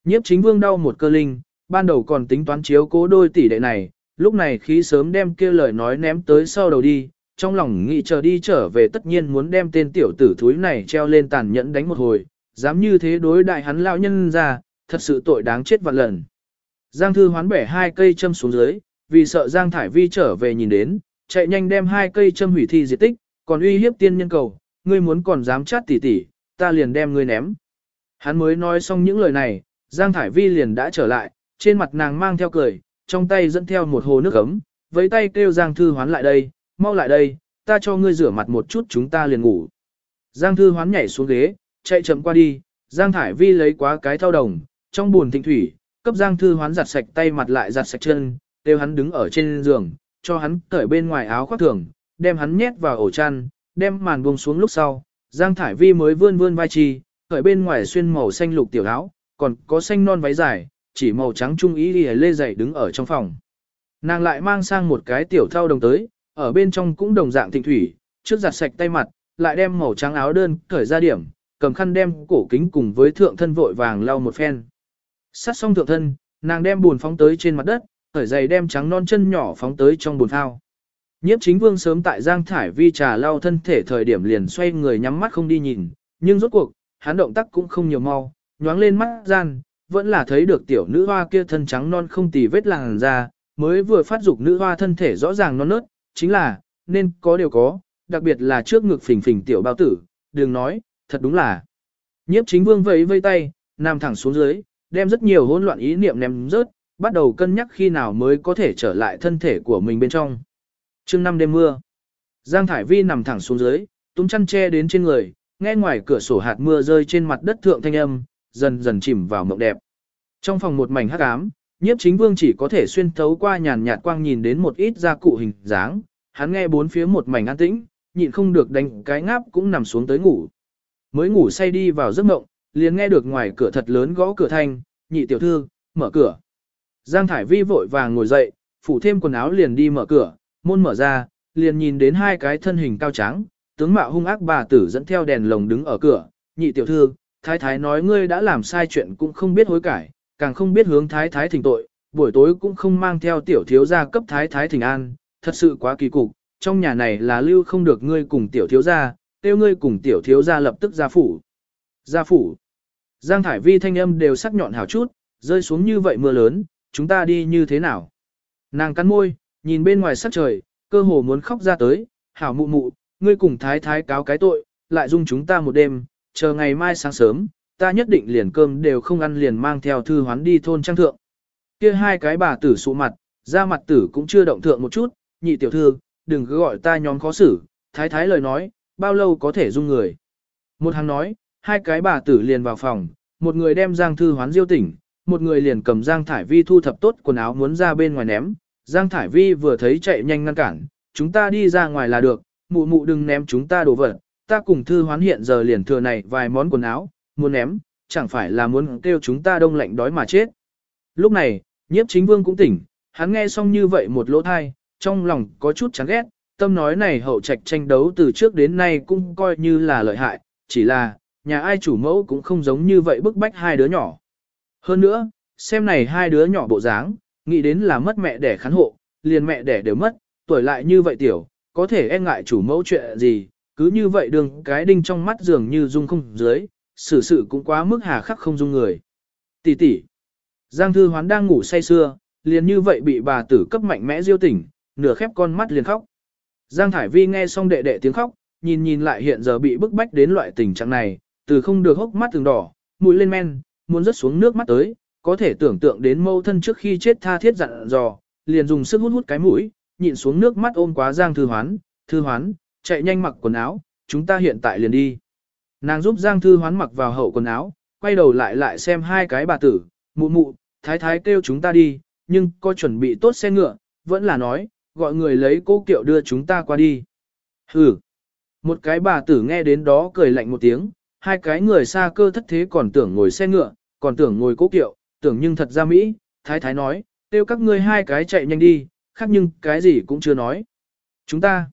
Nhiếp chính vương đau một cơ linh, ban đầu còn tính toán chiếu cố đôi tỷ đệ này, lúc này khí sớm đem kia lời nói ném tới sau đầu đi, trong lòng nghĩ chờ đi trở về tất nhiên muốn đem tên tiểu tử thúi này treo lên tàn nhẫn đánh một hồi, dám như thế đối đại hắn lão nhân ra, thật sự tội đáng chết vạn lần. Giang thư hoán bẻ hai cây châm xuống dưới, vì sợ Giang Thải Vi trở về nhìn đến, chạy nhanh đem hai cây châm hủy thi diệt tích, còn uy hiếp tiên nhân cầu, ngươi muốn còn dám chát tỉ tỉ, ta liền đem ngươi ném. Hắn mới nói xong những lời này, Giang Thải Vi liền đã trở lại, trên mặt nàng mang theo cười, trong tay dẫn theo một hồ nước ấm, với tay kêu Giang Thư Hoán lại đây, mau lại đây, ta cho ngươi rửa mặt một chút chúng ta liền ngủ. Giang Thư Hoán nhảy xuống ghế, chạy chậm qua đi, Giang Thải Vi lấy quá cái thao đồng, trong buồn thịnh thủy, cấp Giang Thư Hoán giặt sạch tay mặt lại giặt sạch chân, đều hắn đứng ở trên giường, cho hắn cởi bên ngoài áo khoác thường, đem hắn nhét vào ổ chăn, đem màn buông xuống lúc sau, Giang Thải Vi mới vươn vươn vai chi, cởi bên ngoài xuyên màu xanh lục tiểu áo, còn có xanh non váy dài, chỉ màu trắng trung ý đi lê dày đứng ở trong phòng. Nàng lại mang sang một cái tiểu thao đồng tới, ở bên trong cũng đồng dạng thịnh thủy, trước giặt sạch tay mặt, lại đem màu trắng áo đơn cởi ra điểm, cầm khăn đem cổ kính cùng với thượng thân vội vàng lau một phen. Sát xong thượng thân, nàng đem buồn phóng tới trên mặt đất, thở giày đem trắng non chân nhỏ phóng tới trong buồn thao. Nhiếp chính vương sớm tại Giang Thải Vi trà lau thân thể thời điểm liền xoay người nhắm mắt không đi nhìn, nhưng rốt cuộc, hắn động tác cũng không nhiều mau, nhoáng lên mắt gian, vẫn là thấy được tiểu nữ hoa kia thân trắng non không tì vết làn ra, mới vừa phát dục nữ hoa thân thể rõ ràng non nớt, chính là, nên có điều có, đặc biệt là trước ngực phình phình tiểu bao tử, đừng nói, thật đúng là. Nhiếp chính vương vẫy vây tay, nằm thẳng xuống dưới, đem rất nhiều hỗn loạn ý niệm ném rớt, bắt đầu cân nhắc khi nào mới có thể trở lại thân thể của mình bên trong. Trưng năm đêm mưa, Giang Thải Vi nằm thẳng xuống dưới, túm chăn che đến trên người, nghe ngoài cửa sổ hạt mưa rơi trên mặt đất thượng thanh âm, dần dần chìm vào mộng đẹp. Trong phòng một mảnh hắc ám, nhiếp chính vương chỉ có thể xuyên thấu qua nhàn nhạt quang nhìn đến một ít gia cụ hình dáng, hắn nghe bốn phía một mảnh an tĩnh, nhịn không được đánh cái ngáp cũng nằm xuống tới ngủ. Mới ngủ say đi vào giấc mộng, liền nghe được ngoài cửa thật lớn gõ cửa thanh, nhị tiểu thư, mở cửa. Giang Thải Vi vội vàng ngồi dậy, phủ thêm quần áo liền đi mở cửa, môn mở ra, liền nhìn đến hai cái thân hình cao trắng, tướng mạo hung ác bà tử dẫn theo đèn lồng đứng ở cửa, nhị tiểu thư, thái thái nói ngươi đã làm sai chuyện cũng không biết hối cải, càng không biết hướng thái thái thỉnh tội, buổi tối cũng không mang theo tiểu thiếu gia cấp thái thái thỉnh an, thật sự quá kỳ cục, trong nhà này là lưu không được ngươi cùng tiểu thiếu gia, tiêu ngươi cùng tiểu thiếu gia lập tức ra phủ. Ra phủ. Giang Thải Vi thanh âm đều sắc nhọn hào chút, rơi xuống như vậy mưa lớn, chúng ta đi như thế nào? Nàng cắn môi, nhìn bên ngoài sắc trời, cơ hồ muốn khóc ra tới, hảo mụ mụ, ngươi cùng thái thái cáo cái tội, lại dung chúng ta một đêm, chờ ngày mai sáng sớm, ta nhất định liền cơm đều không ăn liền mang theo thư hoán đi thôn trang thượng. Kia hai cái bà tử sụ mặt, ra mặt tử cũng chưa động thượng một chút, nhị tiểu thư, đừng cứ gọi ta nhóm khó xử, thái thái lời nói, bao lâu có thể dung người. Một hàng nói, hai cái bà tử liền vào phòng, một người đem Giang Thư hoán diêu tỉnh, một người liền cầm Giang Thải Vi thu thập tốt quần áo muốn ra bên ngoài ném. Giang Thải Vi vừa thấy chạy nhanh ngăn cản, chúng ta đi ra ngoài là được, mụ mụ đừng ném chúng ta đồ vật, ta cùng Thư hoán hiện giờ liền thừa này vài món quần áo, muốn ném, chẳng phải là muốn kêu chúng ta đông lạnh đói mà chết. Lúc này, nhiếp chính vương cũng tỉnh, hắn nghe xong như vậy một lỗ thai, trong lòng có chút chán ghét, tâm nói này hậu trạch tranh đấu từ trước đến nay cũng coi như là lợi hại, chỉ là, nhà ai chủ mẫu cũng không giống như vậy bức bách hai đứa nhỏ. Hơn nữa, xem này hai đứa nhỏ bộ dáng, nghĩ đến là mất mẹ đẻ khán hộ, liền mẹ đẻ đều mất, tuổi lại như vậy tiểu, có thể e ngại chủ mẫu chuyện gì, cứ như vậy đường cái đinh trong mắt dường như dung không dưới, xử sự cũng quá mức hà khắc không dung người. Tỷ tỷ, Giang Thư Hoán đang ngủ say sưa, liền như vậy bị bà tử cấp mạnh mẽ diêu tỉnh, nửa khép con mắt liền khóc. Giang Thải Vi nghe xong đệ đệ tiếng khóc, nhìn nhìn lại hiện giờ bị bức bách đến loại tình trạng này, từ không được hốc mắt từng đỏ, mũi lên men, muốn rớt xuống nước mắt tới, có thể tưởng tượng đến mâu thân trước khi chết tha thiết dặn dò, liền dùng sức hút hút cái mũi, nhịn xuống nước mắt ôm quá Giang Thư Hoán, Thư Hoán, chạy nhanh mặc quần áo, chúng ta hiện tại liền đi. Nàng giúp Giang Thư Hoán mặc vào hậu quần áo, quay đầu lại lại xem hai cái bà tử, mụ mụ, thái thái kêu chúng ta đi, nhưng có chuẩn bị tốt xe ngựa, vẫn là nói, gọi người lấy cô kiệu đưa chúng ta qua đi. Hừ. Một cái bà tử nghe đến đó cười lạnh một tiếng, hai cái người xa cơ thất thế còn tưởng ngồi xe ngựa, còn tưởng ngồi cố kiệu, tưởng nhưng thật ra Mỹ, thái thái nói, tiêu các ngươi hai cái chạy nhanh đi, khác nhưng cái gì cũng chưa nói. Chúng ta,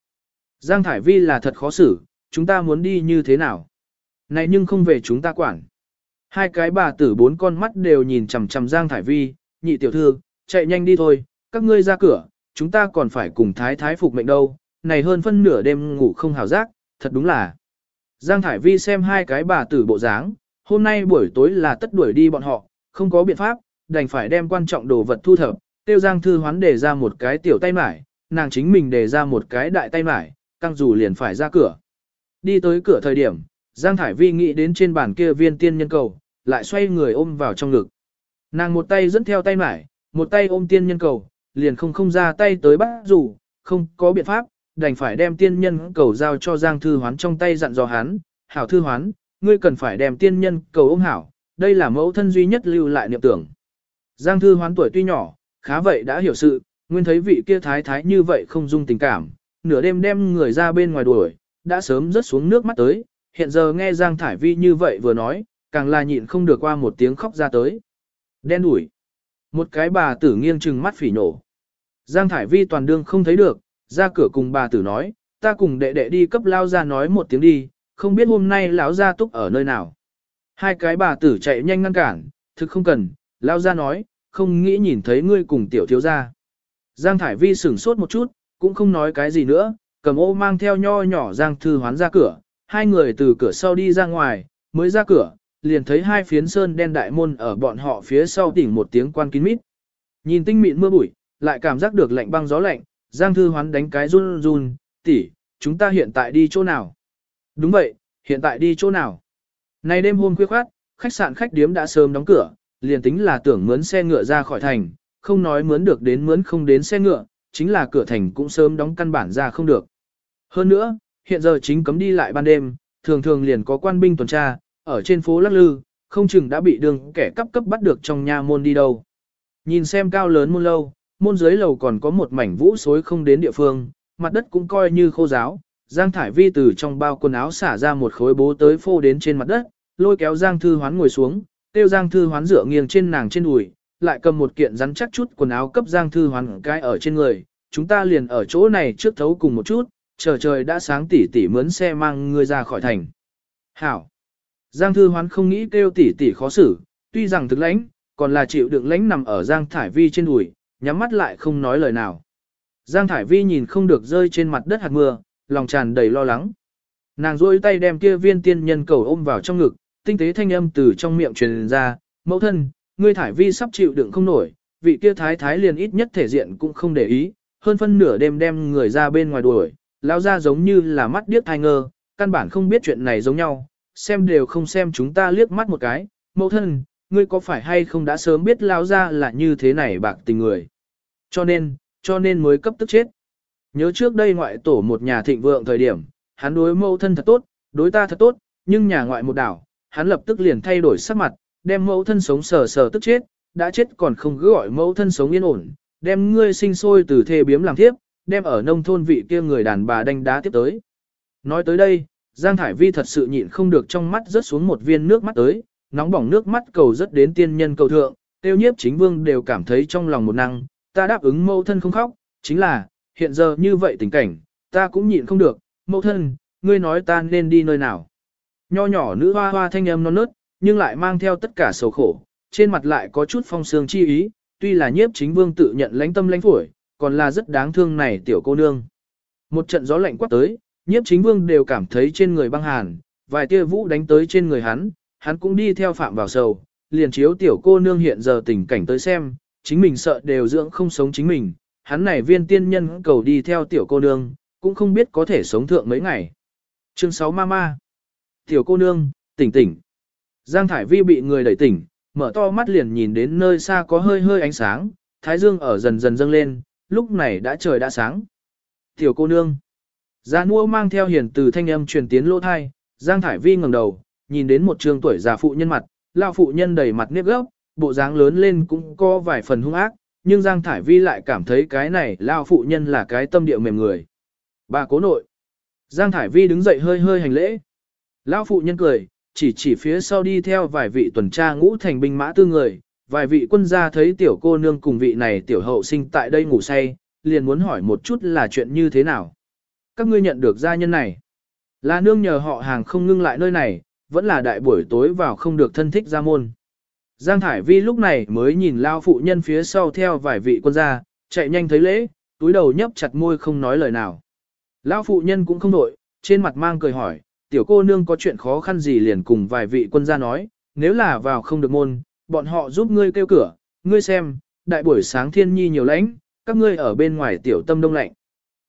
Giang Thải Vi là thật khó xử, chúng ta muốn đi như thế nào? Này nhưng không về chúng ta quản. Hai cái bà tử bốn con mắt đều nhìn chằm chằm Giang Thải Vi, nhị tiểu thư, chạy nhanh đi thôi, các ngươi ra cửa, chúng ta còn phải cùng thái thái phục mệnh đâu, này hơn phân nửa đêm ngủ không hào giác, thật đúng là. Giang Thải Vi xem hai cái bà tử bộ dáng, hôm nay buổi tối là tất đuổi đi bọn họ, không có biện pháp, đành phải đem quan trọng đồ vật thu thập, tiêu Giang Thư Hoán để ra một cái tiểu tay mải, nàng chính mình để ra một cái đại tay mải, căng dù liền phải ra cửa. Đi tới cửa thời điểm, Giang Thải Vi nghĩ đến trên bàn kia viên tiên nhân cầu, lại xoay người ôm vào trong ngực. Nàng một tay dẫn theo tay mải, một tay ôm tiên nhân cầu, liền không không ra tay tới bắt dù, không có biện pháp, đành phải đem tiên nhân cầu giao cho Giang Thư Hoán trong tay dặn dò hắn, hảo Thư Hoán, ngươi cần phải đem tiên nhân cầu ông hảo, đây là mẫu thân duy nhất lưu lại niệm tưởng. Giang Thư Hoán tuổi tuy nhỏ, khá vậy đã hiểu sự, nguyên thấy vị kia thái thái như vậy không dung tình cảm, nửa đêm đem người ra bên ngoài đuổi, đã sớm rớt xuống nước mắt tới, hiện giờ nghe Giang Thải Vi như vậy vừa nói, càng là nhịn không được qua một tiếng khóc ra tới. Đen đuổi. Một cái bà tử nghiêng trừng mắt phỉ nổ. Giang Thải Vi toàn đương không thấy được, ra cửa cùng bà tử nói, ta cùng đệ đệ đi cấp lao ra nói một tiếng đi, không biết hôm nay lão gia túc ở nơi nào. Hai cái bà tử chạy nhanh ngăn cản, thực không cần, lao ra nói, không nghĩ nhìn thấy ngươi cùng tiểu thiếu gia. Giang Thải Vi sửng sốt một chút, cũng không nói cái gì nữa, cầm ô mang theo nho nhỏ Giang Thư Hoán ra cửa, hai người từ cửa sau đi ra ngoài, mới ra cửa, liền thấy hai phiến sơn đen đại môn ở bọn họ phía sau tỉnh một tiếng quan kín mít. Nhìn tinh mịn mưa bụi, lại cảm giác được lạnh băng gió lạnh, Giang Thư Hoán đánh cái run run, tỷ, chúng ta hiện tại đi chỗ nào? Đúng vậy, hiện tại đi chỗ nào? Nay đêm hôm khuya khoát, khách sạn khách điếm đã sớm đóng cửa, liền tính là tưởng mướn xe ngựa ra khỏi thành, không nói mướn được đến mướn không đến xe ngựa, chính là cửa thành cũng sớm đóng căn bản ra không được. Hơn nữa, hiện giờ chính cấm đi lại ban đêm, thường thường liền có quan binh tuần tra, ở trên phố Lắc Lư, không chừng đã bị đường kẻ cấp cấp bắt được trong nhà môn đi đâu. Nhìn xem cao lớn môn lâu, môn dưới lầu còn có một mảnh vũ xối không đến địa phương, mặt đất cũng coi như khô giáo. Giang Thải Vi từ trong bao quần áo xả ra một khối bố tới phô đến trên mặt đất, lôi kéo Giang Thư Hoán ngồi xuống, tiêu Giang Thư Hoán dựa nghiêng trên nàng trên đùi, lại cầm một kiện rắn chắc chút quần áo cấp Giang Thư Hoán cái ở trên người. Chúng ta liền ở chỗ này trước thấu cùng một chút, chờ trời đã sáng tỉ tỉ mướn xe mang ngươi ra khỏi thành. Hảo! Giang Thư Hoán không nghĩ kêu tỉ tỉ khó xử, tuy rằng thực lãnh, còn là chịu đựng lãnh nằm ở Giang Thải Vi trên đùi, nhắm mắt lại không nói lời nào. Giang Thải Vi nhìn không được rơi trên mặt đất hạt mưa, lòng tràn đầy lo lắng. Nàng rôi tay đem kia viên tiên nhân cầu ôm vào trong ngực, tinh tế thanh âm từ trong miệng truyền ra, mẫu thân, ngươi Thải Vi sắp chịu đựng không nổi, vị kia thái thái liền ít nhất thể diện cũng không để ý, hơn phân nửa đêm đem người ra bên ngoài đuổi, lao ra giống như là mắt điếc thai ngơ, căn bản không biết chuyện này giống nhau, xem đều không xem chúng ta liếc mắt một cái, mẫu thân, ngươi có phải hay không đã sớm biết lao ra là như thế này bạc tình người. Cho nên, cho nên mới cấp tức chết. Nhớ trước đây ngoại tổ một nhà thịnh vượng thời điểm, hắn đối mẫu thân thật tốt, đối ta thật tốt, nhưng nhà ngoại một đảo, hắn lập tức liền thay đổi sắc mặt, đem mẫu thân sống sờ sờ tức chết, đã chết còn không cứ gọi mẫu thân sống yên ổn, đem ngươi sinh sôi từ thê biếm làm thiếp, đem ở nông thôn vị kia người đàn bà đánh đá tiếp tới. Nói tới đây, Giang Thải Vi thật sự nhịn không được trong mắt rớt xuống một viên nước mắt tới, nóng bỏng nước mắt cầu rất đến tiên nhân cầu thượng, tiêu nhiếp chính vương đều cảm thấy trong lòng một năng, ta đáp ứng mẫu thân không khóc, chính là, hiện giờ như vậy tình cảnh, ta cũng nhịn không được, mẫu thân, ngươi nói ta nên đi nơi nào. Nho nhỏ nữ hoa hoa thanh âm non nớt, nhưng lại mang theo tất cả sầu khổ, trên mặt lại có chút phong sương chi ý, tuy là nhiếp chính vương tự nhận lãnh tâm lãnh phổi, còn là rất đáng thương này tiểu cô nương. Một trận gió lạnh quát tới, nhiếp chính vương đều cảm thấy trên người băng hàn, vài tia vũ đánh tới trên người hắn, hắn cũng đi theo phạm vào sầu, liền chiếu tiểu cô nương hiện giờ tình cảnh tới xem, chính mình sợ đều dưỡng không sống chính mình, hắn này viên tiên nhân cầu đi theo tiểu cô nương, cũng không biết có thể sống thượng mấy ngày. Chương 6 Mama Tiểu cô nương, tỉnh tỉnh. Giang Thải Vi bị người đẩy tỉnh, mở to mắt liền nhìn đến nơi xa có hơi hơi ánh sáng, thái dương ở dần dần dâng lên, lúc này đã trời đã sáng. Tiểu cô nương. Gia nua mang theo hiền từ thanh âm truyền tiến lỗ thai, Giang Thải Vi ngẩng đầu, nhìn đến một trường tuổi già phụ nhân mặt, lão phụ nhân đầy mặt nếp gốc, bộ dáng lớn lên cũng có vài phần hung ác, nhưng Giang Thải Vi lại cảm thấy cái này lão phụ nhân là cái tâm địa mềm người. Bà cố nội. Giang Thải Vi đứng dậy hơi hơi hành lễ. Lão phụ nhân cười, chỉ chỉ phía sau đi theo vài vị tuần tra ngũ thành binh mã tư người, vài vị quân gia thấy tiểu cô nương cùng vị này tiểu hậu sinh tại đây ngủ say, liền muốn hỏi một chút là chuyện như thế nào. Các ngươi nhận được gia nhân này. Là nương nhờ họ hàng không ngưng lại nơi này, vẫn là đại buổi tối vào không được thân thích ra môn. Giang Thải Vi lúc này mới nhìn lao phụ nhân phía sau theo vài vị quân gia, chạy nhanh thấy lễ, túi đầu nhấp chặt môi không nói lời nào. Lão phụ nhân cũng không đổi, trên mặt mang cười hỏi, tiểu cô nương có chuyện khó khăn gì liền cùng vài vị quân gia nói, nếu là vào không được môn, bọn họ giúp ngươi kêu cửa, ngươi xem, đại buổi sáng thiên nhi nhiều lãnh, các ngươi ở bên ngoài tiểu tâm đông lạnh.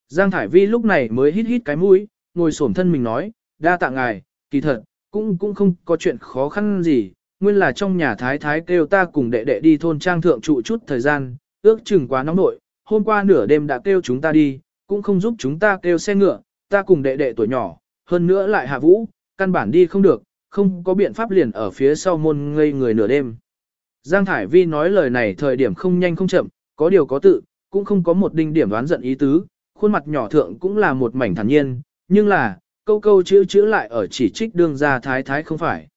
Giang Thải Vi lúc này mới hít hít cái mũi, ngồi xổm thân mình nói, đa tạ ngài, kỳ thật, cũng cũng không có chuyện khó khăn gì, nguyên là trong nhà thái thái kêu ta cùng đệ đệ đi thôn trang thượng trụ chút thời gian, ước chừng quá nóng nội, hôm qua nửa đêm đã kêu chúng ta đi, cũng không giúp chúng ta kêu xe ngựa, ta cùng đệ đệ tuổi nhỏ, hơn nữa lại hạ vũ, căn bản đi không được, không có biện pháp liền ở phía sau môn ngây người nửa đêm. Giang Thải Vi nói lời này thời điểm không nhanh không chậm, có điều có tự, cũng không có một đinh điểm đoán giận ý tứ, khuôn mặt nhỏ thượng cũng là một mảnh thản nhiên, nhưng là, câu câu chữ chữ lại ở chỉ trích đương gia thái thái không phải.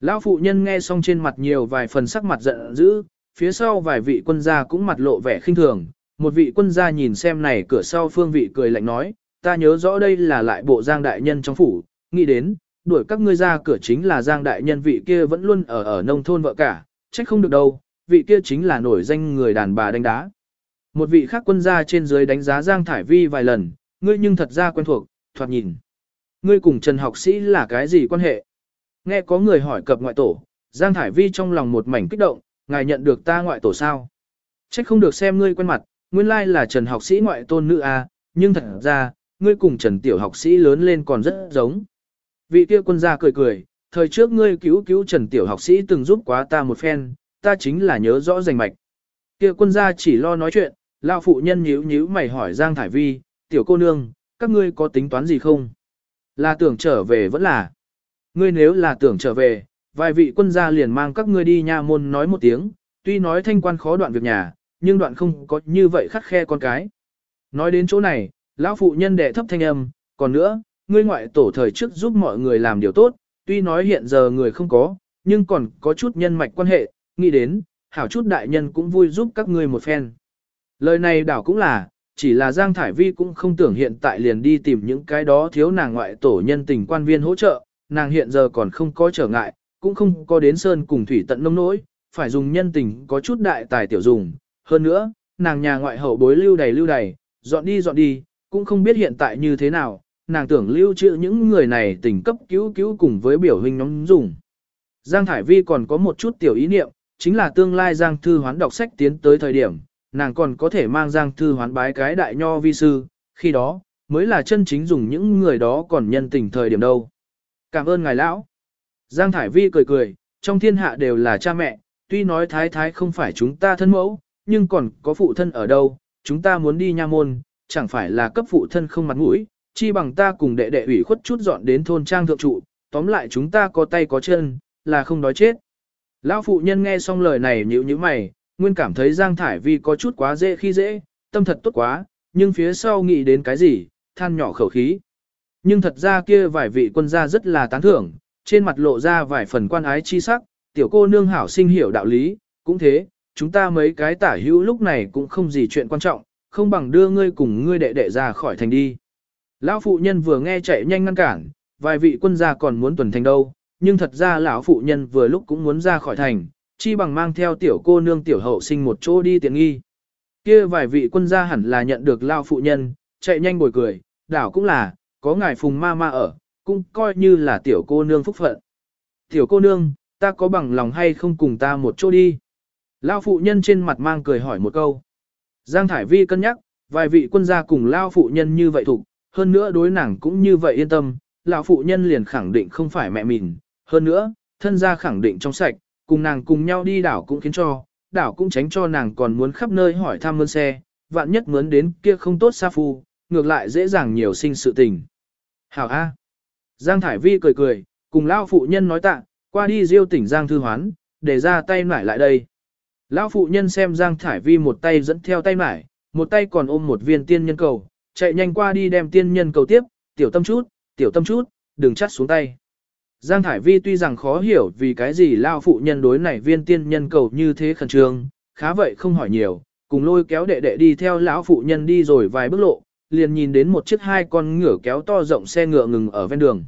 Lão phụ nhân nghe xong trên mặt nhiều vài phần sắc mặt giận dữ, phía sau vài vị quân gia cũng mặt lộ vẻ khinh thường, một vị quân gia nhìn xem này cửa sau phương vị cười lạnh nói, ta nhớ rõ đây là lại bộ giang đại nhân trong phủ, nghĩ đến, đuổi các ngươi ra cửa chính là giang đại nhân vị kia vẫn luôn ở ở nông thôn vợ cả, trách không được đâu, vị kia chính là nổi danh người đàn bà đánh đá. Một vị khác quân gia trên dưới đánh giá Giang Thải Vi vài lần, ngươi nhưng thật ra quen thuộc, thoạt nhìn. Ngươi cùng Trần học sĩ là cái gì quan hệ? Nghe có người hỏi cập ngoại tổ, Giang Thải Vi trong lòng một mảnh kích động, ngài nhận được ta ngoại tổ sao? Trách không được xem ngươi quen mặt, nguyên lai là Trần học sĩ ngoại tôn nữ a, nhưng thật ra, ngươi cùng Trần tiểu học sĩ lớn lên còn rất giống. Vị kia quân gia cười cười, thời trước ngươi cứu cứu Trần tiểu học sĩ từng giúp quá ta một phen, ta chính là nhớ rõ rành mạch. Kia quân gia chỉ lo nói chuyện, lão phụ nhân nhíu nhíu mày hỏi Giang Thải Vi, tiểu cô nương, các ngươi có tính toán gì không? Là tưởng trở về vẫn là. Ngươi nếu là tưởng trở về, vài vị quân gia liền mang các ngươi đi nha môn nói một tiếng, tuy nói thanh quan khó đoạn việc nhà, nhưng đoạn không có như vậy khắt khe con cái. Nói đến chỗ này, lão phụ nhân đệ thấp thanh âm, còn nữa, ngươi ngoại tổ thời trước giúp mọi người làm điều tốt, tuy nói hiện giờ người không có, nhưng còn có chút nhân mạch quan hệ, nghĩ đến, hảo chút đại nhân cũng vui giúp các ngươi một phen. Lời này đảo cũng là, chỉ là Giang Thải Vi cũng không tưởng hiện tại liền đi tìm những cái đó thiếu nàng ngoại tổ nhân tình quan viên hỗ trợ, nàng hiện giờ còn không có trở ngại, cũng không có đến sơn cùng thủy tận nông nỗi, phải dùng nhân tình có chút đại tài tiểu dùng. Hơn nữa, nàng nhà ngoại hậu bối lưu đầy lưu đầy, dọn đi dọn đi, cũng không biết hiện tại như thế nào, nàng tưởng lưu trữ những người này tình cấp cứu cứu cùng với biểu hình nhóm dùng. Giang Thải Vi còn có một chút tiểu ý niệm, chính là tương lai Giang Thư Hoán đọc sách tiến tới thời điểm, nàng còn có thể mang Giang Thư Hoán bái cái đại nho vi sư, khi đó, mới là chân chính dùng những người đó còn nhân tình thời điểm đâu. Cảm ơn ngài lão. Giang Thải Vi cười cười, trong thiên hạ đều là cha mẹ, tuy nói thái thái không phải chúng ta thân mẫu, nhưng còn có phụ thân ở đâu, chúng ta muốn đi nha môn, chẳng phải là cấp phụ thân không mặt mũi, chi bằng ta cùng đệ đệ ủy khuất chút dọn đến thôn trang thượng trụ, tóm lại chúng ta có tay có chân, là không đói chết. Lão phụ nhân nghe xong lời này nhíu nhíu mày, nguyên cảm thấy Giang Thải Vi có chút quá dễ khi dễ, tâm thật tốt quá, nhưng phía sau nghĩ đến cái gì, than nhỏ khẩu khí. Nhưng thật ra kia vài vị quân gia rất là tán thưởng, trên mặt lộ ra vài phần quan ái chi sắc, tiểu cô nương hảo sinh hiểu đạo lý, cũng thế, chúng ta mấy cái tả hữu lúc này cũng không gì chuyện quan trọng, không bằng đưa ngươi cùng ngươi đệ đệ ra khỏi thành đi. Lão phụ nhân vừa nghe chạy nhanh ngăn cản, vài vị quân gia còn muốn tuần thành đâu, nhưng thật ra lão phụ nhân vừa lúc cũng muốn ra khỏi thành, chi bằng mang theo tiểu cô nương tiểu hậu sinh một chỗ đi tiện nghi. Kia vài vị quân gia hẳn là nhận được lao phụ nhân, chạy nhanh bồi cười, đảo cũng là, có ngài phùng ma ma ở, cũng coi như là tiểu cô nương phúc phận. Tiểu cô nương, ta có bằng lòng hay không cùng ta một chỗ đi? Lão phụ nhân trên mặt mang cười hỏi một câu. Giang Thải Vi cân nhắc, vài vị quân gia cùng lao phụ nhân như vậy thục, hơn nữa đối nàng cũng như vậy yên tâm, lão phụ nhân liền khẳng định không phải mẹ mình, hơn nữa, thân gia khẳng định trong sạch, cùng nàng cùng nhau đi đảo cũng khiến cho, đảo cũng tránh cho nàng còn muốn khắp nơi hỏi thăm mướn xe, vạn nhất mướn đến kia không tốt xa phu, ngược lại dễ dàng nhiều sinh sự tình. Hảo A. Giang Thải Vi cười cười, cùng lão phụ nhân nói tạ, qua đi diêu tỉnh Giang Thư Hoán, để ra tay nải lại đây. Lão phụ nhân xem Giang Thải Vi một tay dẫn theo tay nải, một tay còn ôm một viên tiên nhân cầu, chạy nhanh qua đi đem tiên nhân cầu tiếp, tiểu tâm chút, tiểu tâm chút, đừng chắt xuống tay. Giang Thải Vi tuy rằng khó hiểu vì cái gì lao phụ nhân đối này viên tiên nhân cầu như thế khẩn trương, khá vậy không hỏi nhiều, cùng lôi kéo đệ đệ đi theo lão phụ nhân đi rồi vài bước lộ, liền nhìn đến một chiếc hai con ngựa kéo to rộng xe ngựa ngừng ở ven đường.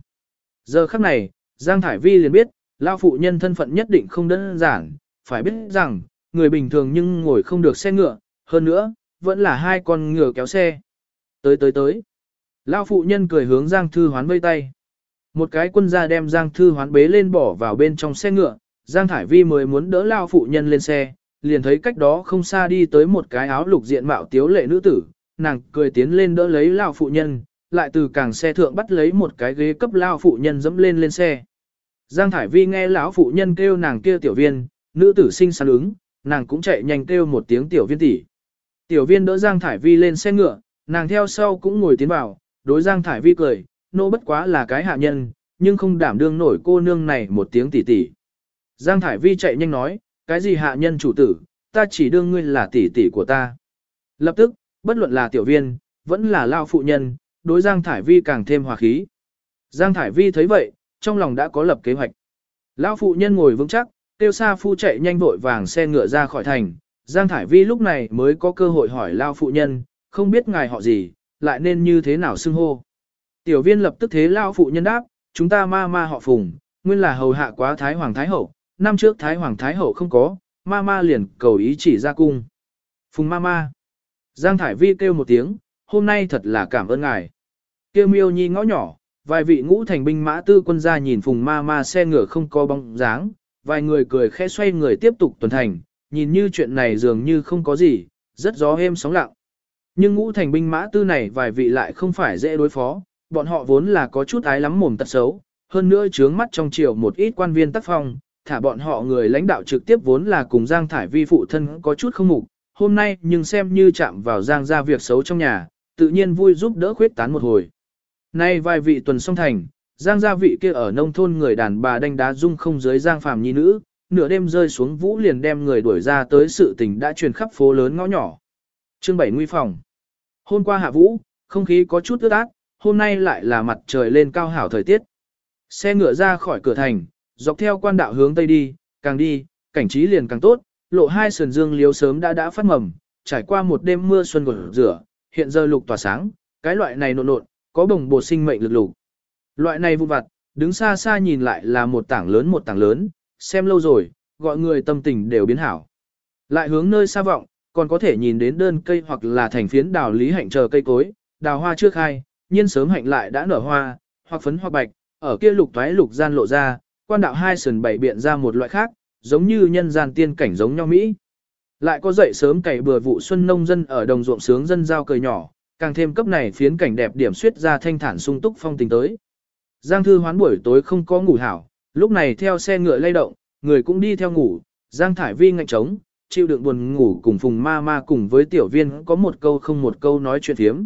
Giờ khắc này, Giang Thải Vi liền biết, lao phụ nhân thân phận nhất định không đơn giản, phải biết rằng, người bình thường nhưng ngồi không được xe ngựa, hơn nữa, vẫn là hai con ngựa kéo xe. Tới tới tới. Lao phụ nhân cười hướng Giang Thư Hoán vây tay. Một cái quân gia đem Giang Thư Hoán bế lên bỏ vào bên trong xe ngựa, Giang Thải Vi mới muốn đỡ Lao phụ nhân lên xe, liền thấy cách đó không xa đi tới một cái áo lục diện mạo tiếu lệ nữ tử, nàng cười tiến lên đỡ lấy Lao phụ nhân, lại từ càng xe thượng bắt lấy một cái ghế cấp Lao phụ nhân dẫm lên lên xe. Giang Thải Vi nghe lão phụ nhân kêu nàng kia tiểu viên, nữ tử sinh sắn ứng, nàng cũng chạy nhanh kêu một tiếng tiểu viên tỷ. Tiểu viên đỡ Giang Thải Vi lên xe ngựa, nàng theo sau cũng ngồi tiến vào, đối Giang Thải Vi cười, nô bất quá là cái hạ nhân, nhưng không đảm đương nổi cô nương này một tiếng tỷ tỷ. Giang Thải Vi chạy nhanh nói, cái gì hạ nhân chủ tử, ta chỉ đương ngươi là tỷ tỷ của ta. Lập tức, bất luận là tiểu viên, vẫn là lao phụ nhân, đối Giang Thải Vi càng thêm hòa khí. Giang Thải Vi thấy vậy, trong lòng đã có lập kế hoạch. Lão phụ nhân ngồi vững chắc, tiêu xa phu chạy nhanh vội vàng xe ngựa ra khỏi thành. Giang Thải Vi lúc này mới có cơ hội hỏi Lao phụ nhân, không biết ngài họ gì, lại nên như thế nào xưng hô. Tiểu viên lập tức thế Lao phụ nhân đáp, chúng ta ma ma họ phùng, nguyên là hầu hạ quá Thái Hoàng Thái Hậu, năm trước Thái Hoàng Thái Hậu không có, ma ma liền cầu ý chỉ ra cung. Phùng ma ma. Giang Thải Vi kêu một tiếng, hôm nay thật là cảm ơn ngài. Kêu miêu nhi ngõ nhỏ, Vài vị ngũ thành binh mã tư quân gia nhìn phùng ma ma xe ngựa không có bóng dáng, vài người cười khẽ xoay người tiếp tục tuần thành, nhìn như chuyện này dường như không có gì, rất gió êm sóng lặng. Nhưng ngũ thành binh mã tư này vài vị lại không phải dễ đối phó, bọn họ vốn là có chút ái lắm mồm tật xấu, hơn nữa chướng mắt trong triều một ít quan viên tác phong, thả bọn họ người lãnh đạo trực tiếp vốn là cùng Giang Thải Vi phụ thân có chút không mục, hôm nay nhưng xem như chạm vào Giang ra việc xấu trong nhà, tự nhiên vui giúp đỡ khuyết tán một hồi. Nay vài vị tuần song thành, giang gia vị kia ở nông thôn người đàn bà đánh đá dung không dưới giang phàm nhi nữ, nửa đêm rơi xuống vũ liền đem người đuổi ra tới sự tình đã truyền khắp phố lớn ngõ nhỏ. Chương 7 nguy phòng. Hôm qua hạ vũ, không khí có chút ướt át, hôm nay lại là mặt trời lên cao hảo thời tiết. Xe ngựa ra khỏi cửa thành, dọc theo quan đạo hướng tây đi, càng đi, cảnh trí liền càng tốt, lộ hai sườn dương liếu sớm đã đã phát mầm, trải qua một đêm mưa xuân gột rửa, hiện giờ lục tỏa sáng, cái loại này nộn nộn, có bồng bột sinh mệnh lực lục. Loại này vụn vặt, đứng xa xa nhìn lại là một tảng lớn một tảng lớn, xem lâu rồi, gọi người tâm tình đều biến hảo. Lại hướng nơi xa vọng, còn có thể nhìn đến đơn cây hoặc là thành phiến đào lý hạnh chờ cây cối, đào hoa trước hai, nhiên sớm hạnh lại đã nở hoa, hoặc phấn hoặc bạch, ở kia lục toái lục gian lộ ra, quan đạo hai sườn bảy biện ra một loại khác, giống như nhân gian tiên cảnh giống nhau Mỹ. Lại có dậy sớm cày bừa vụ xuân nông dân ở đồng ruộng sướng dân giao cười nhỏ, càng thêm cấp này phiến cảnh đẹp điểm suyết ra thanh thản sung túc phong tình tới. Giang Thư hoán buổi tối không có ngủ hảo, lúc này theo xe ngựa lay động, người cũng đi theo ngủ, Giang Thải Vi ngạnh trống, chịu đựng buồn ngủ cùng Phùng Ma Ma cùng với tiểu viên có một câu không một câu nói chuyện thiếm.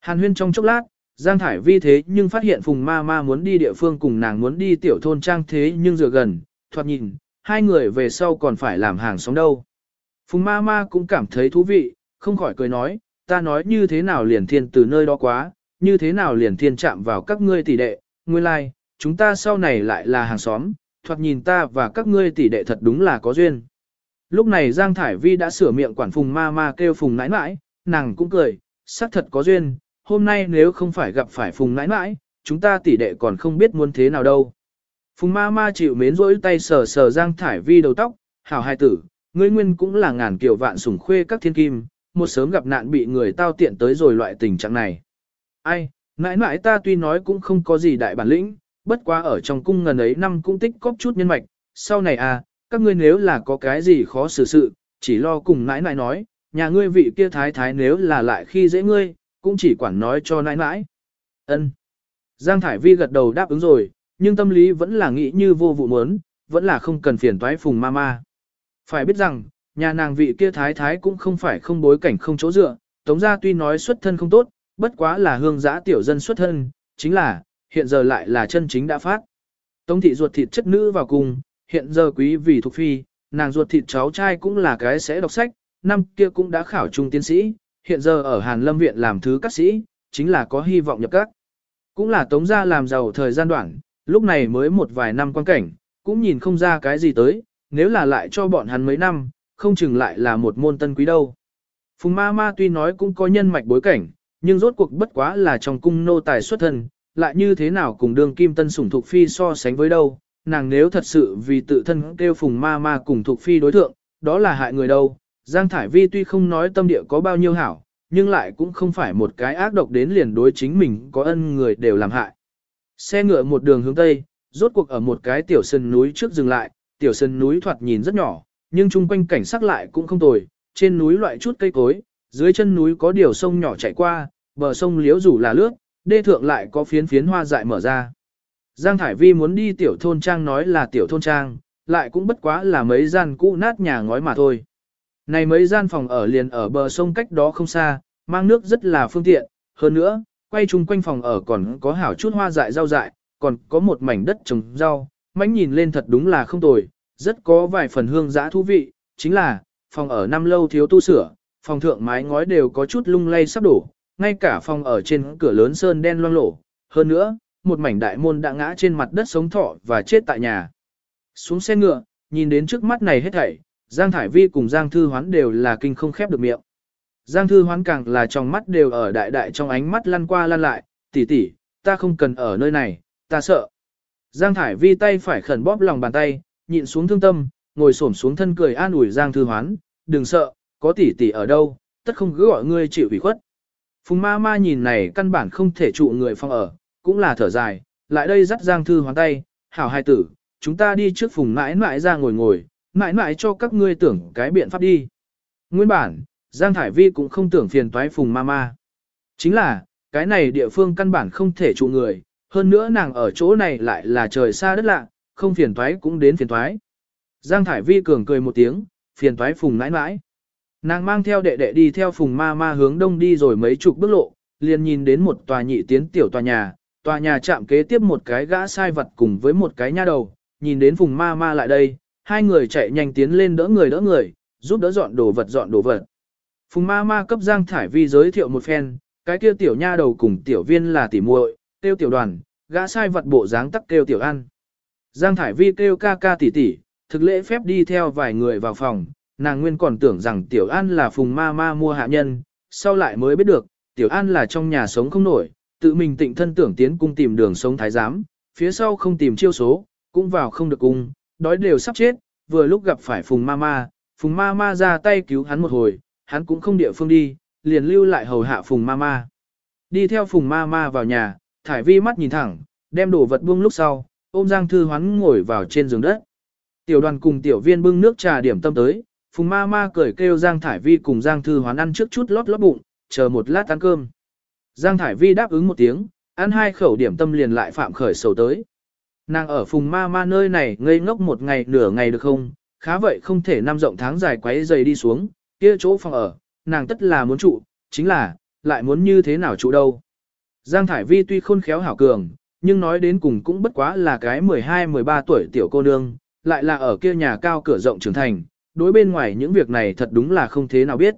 Hàn huyên trong chốc lát, Giang Thải Vi thế nhưng phát hiện Phùng Ma Ma muốn đi địa phương cùng nàng muốn đi tiểu thôn trang thế nhưng dựa gần, thoạt nhìn, hai người về sau còn phải làm hàng sống đâu. Phùng Ma Ma cũng cảm thấy thú vị, không khỏi cười nói, ta nói như thế nào liền thiên từ nơi đó quá, như thế nào liền thiên chạm vào các ngươi tỷ đệ, nguyên lai, like, chúng ta sau này lại là hàng xóm, thoạt nhìn ta và các ngươi tỷ đệ thật đúng là có duyên. Lúc này Giang Thải Vi đã sửa miệng quản phùng ma ma kêu phùng nãi nãi, nàng cũng cười, xác thật có duyên, hôm nay nếu không phải gặp phải phùng nãi nãi, chúng ta tỷ đệ còn không biết muốn thế nào đâu. Phùng ma ma chịu mến rỗi tay sờ sờ Giang Thải Vi đầu tóc, hảo hai tử, ngươi nguyên cũng là ngàn kiểu vạn sủng khuê các thiên kim, một sớm gặp nạn bị người tao tiện tới rồi loại tình trạng này. Ai, Nãi Nãi ta tuy nói cũng không có gì đại bản lĩnh, bất quá ở trong cung ngần ấy năm cũng tích cóp chút nhân mạch, sau này à, các ngươi nếu là có cái gì khó xử sự, chỉ lo cùng nãi nãi nói, nhà ngươi vị kia thái thái nếu là lại khi dễ ngươi, cũng chỉ quản nói cho nãi nãi. Ân. Giang Thải Vi gật đầu đáp ứng rồi, nhưng tâm lý vẫn là nghĩ như vô vụ muốn, vẫn là không cần phiền toái phùng ma. Phải biết rằng, Nhà nàng vị kia thái thái cũng không phải không bối cảnh không chỗ dựa, tống gia tuy nói xuất thân không tốt, bất quá là hương giã tiểu dân xuất thân, chính là, hiện giờ lại là chân chính đã phát. Tống thị ruột thịt chất nữ vào cùng, hiện giờ quý vì thuộc phi, nàng ruột thịt cháu trai cũng là cái sẽ đọc sách, năm kia cũng đã khảo trung tiến sĩ, hiện giờ ở Hàn Lâm Viện làm thứ các sĩ, chính là có hy vọng nhập các. Cũng là tống gia làm giàu thời gian đoạn, lúc này mới một vài năm quan cảnh, cũng nhìn không ra cái gì tới, nếu là lại cho bọn hắn mấy năm, không chừng lại là một môn tân quý đâu. Phùng ma ma tuy nói cũng có nhân mạch bối cảnh, nhưng rốt cuộc bất quá là trong cung nô tài xuất thân, lại như thế nào cùng Đường kim tân sủng thuộc phi so sánh với đâu, nàng nếu thật sự vì tự thân kêu phùng ma ma cùng thuộc phi đối thượng, đó là hại người đâu. Giang Thải Vi tuy không nói tâm địa có bao nhiêu hảo, nhưng lại cũng không phải một cái ác độc đến liền đối chính mình có ân người đều làm hại. Xe ngựa một đường hướng Tây, rốt cuộc ở một cái tiểu sân núi trước dừng lại, tiểu sân núi thoạt nhìn rất nhỏ, nhưng chung quanh cảnh sắc lại cũng không tồi, trên núi loại chút cây cối, dưới chân núi có điều sông nhỏ chảy qua, bờ sông liếu rủ là lướt, đê thượng lại có phiến phiến hoa dại mở ra. Giang Thải Vi muốn đi tiểu thôn trang nói là tiểu thôn trang, lại cũng bất quá là mấy gian cũ nát nhà ngói mà thôi. Này mấy gian phòng ở liền ở bờ sông cách đó không xa, mang nước rất là phương tiện, hơn nữa, quay chung quanh phòng ở còn có hảo chút hoa dại rau dại, còn có một mảnh đất trồng rau, mánh nhìn lên thật đúng là không tồi, rất có vài phần hương giã thú vị, chính là, phòng ở năm lâu thiếu tu sửa, phòng thượng mái ngói đều có chút lung lay sắp đổ, ngay cả phòng ở trên cửa lớn sơn đen loang lổ, hơn nữa, một mảnh đại môn đã ngã trên mặt đất sống thọ và chết tại nhà. Xuống xe ngựa, nhìn đến trước mắt này hết thảy, Giang Thải Vi cùng Giang Thư Hoán đều là kinh không khép được miệng. Giang Thư Hoán càng là trong mắt đều ở đại đại trong ánh mắt lăn qua lăn lại, tỷ tỷ, ta không cần ở nơi này, ta sợ. Giang Thải Vi tay phải khẩn bóp lòng bàn tay, nhịn xuống thương tâm, ngồi xổm xuống thân cười an ủi Giang Thư Hoán, đừng sợ, có tỷ tỷ ở đâu, tất không cứ gọi ngươi chịu ủy khuất. Phùng ma ma nhìn này căn bản không thể trụ người phong ở, cũng là thở dài, lại đây dắt Giang Thư Hoán tay, hảo hai tử, chúng ta đi trước phùng mãi mãi ra ngồi ngồi, mãi mãi cho các ngươi tưởng cái biện pháp đi. Nguyên bản, Giang Thải Vi cũng không tưởng phiền toái phùng ma ma. Chính là, cái này địa phương căn bản không thể trụ người, hơn nữa nàng ở chỗ này lại là trời xa đất lạ, không phiền toái cũng đến phiền toái. Giang Thải Vi cường cười một tiếng, phiền toái phùng mãi mãi. Nàng mang theo đệ đệ đi theo phùng ma ma hướng đông đi rồi mấy chục bước lộ, liền nhìn đến một tòa nhị tiến tiểu tòa nhà, tòa nhà chạm kế tiếp một cái gã sai vật cùng với một cái nha đầu, nhìn đến phùng ma ma lại đây, hai người chạy nhanh tiến lên đỡ người đỡ người, giúp đỡ dọn đồ vật dọn đồ vật. Phùng ma ma cấp Giang Thải Vi giới thiệu một phen, cái kia tiểu nha đầu cùng tiểu viên là tỉ muội, tiêu tiểu đoàn, gã sai vật bộ dáng tắc kêu tiểu ăn. Giang Thải Vi kêu ca ca tỷ tỷ, thực lễ phép đi theo vài người vào phòng, nàng nguyên còn tưởng rằng tiểu an là phùng ma ma mua hạ nhân, sau lại mới biết được, tiểu an là trong nhà sống không nổi, tự mình tịnh thân tưởng tiến cung tìm đường sống thái giám, phía sau không tìm chiêu số, cũng vào không được cung, đói đều sắp chết, vừa lúc gặp phải phùng ma ma, phùng ma ma ra tay cứu hắn một hồi, hắn cũng không địa phương đi, liền lưu lại hầu hạ phùng ma ma. Đi theo phùng ma ma vào nhà, thải vi mắt nhìn thẳng, đem đồ vật buông lúc sau, ôm Giang Thư Hoán ngồi vào trên giường đất. Tiểu đoàn cùng tiểu viên bưng nước trà điểm tâm tới, phùng ma ma cười kêu Giang Thải Vi cùng Giang Thư Hoán ăn trước chút lót lót bụng, chờ một lát ăn cơm. Giang Thải Vi đáp ứng một tiếng, ăn hai khẩu điểm tâm liền lại phạm khởi sầu tới. Nàng ở phùng ma ma nơi này ngây ngốc một ngày nửa ngày được không, khá vậy không thể năm rộng tháng dài quấy dày đi xuống, kia chỗ phòng ở, nàng tất là muốn trụ, chính là, lại muốn như thế nào trụ đâu. Giang Thải Vi tuy khôn khéo hảo cường, nhưng nói đến cùng cũng bất quá là cái 12-13 tuổi tiểu cô nương, lại là ở kia nhà cao cửa rộng trưởng thành, đối bên ngoài những việc này thật đúng là không thế nào biết.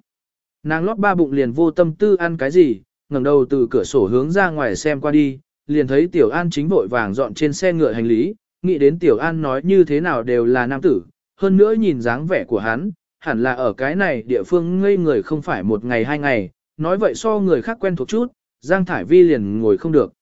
Nàng lót ba bụng liền vô tâm tư ăn cái gì, ngẩng đầu từ cửa sổ hướng ra ngoài xem qua đi, liền thấy Tiểu An chính vội vàng dọn trên xe ngựa hành lý, nghĩ đến Tiểu An nói như thế nào đều là nam tử, hơn nữa nhìn dáng vẻ của hắn, hẳn là ở cái này địa phương ngây người không phải một ngày hai ngày, nói vậy so người khác quen thuộc chút, Giang Thải Vi liền ngồi không được.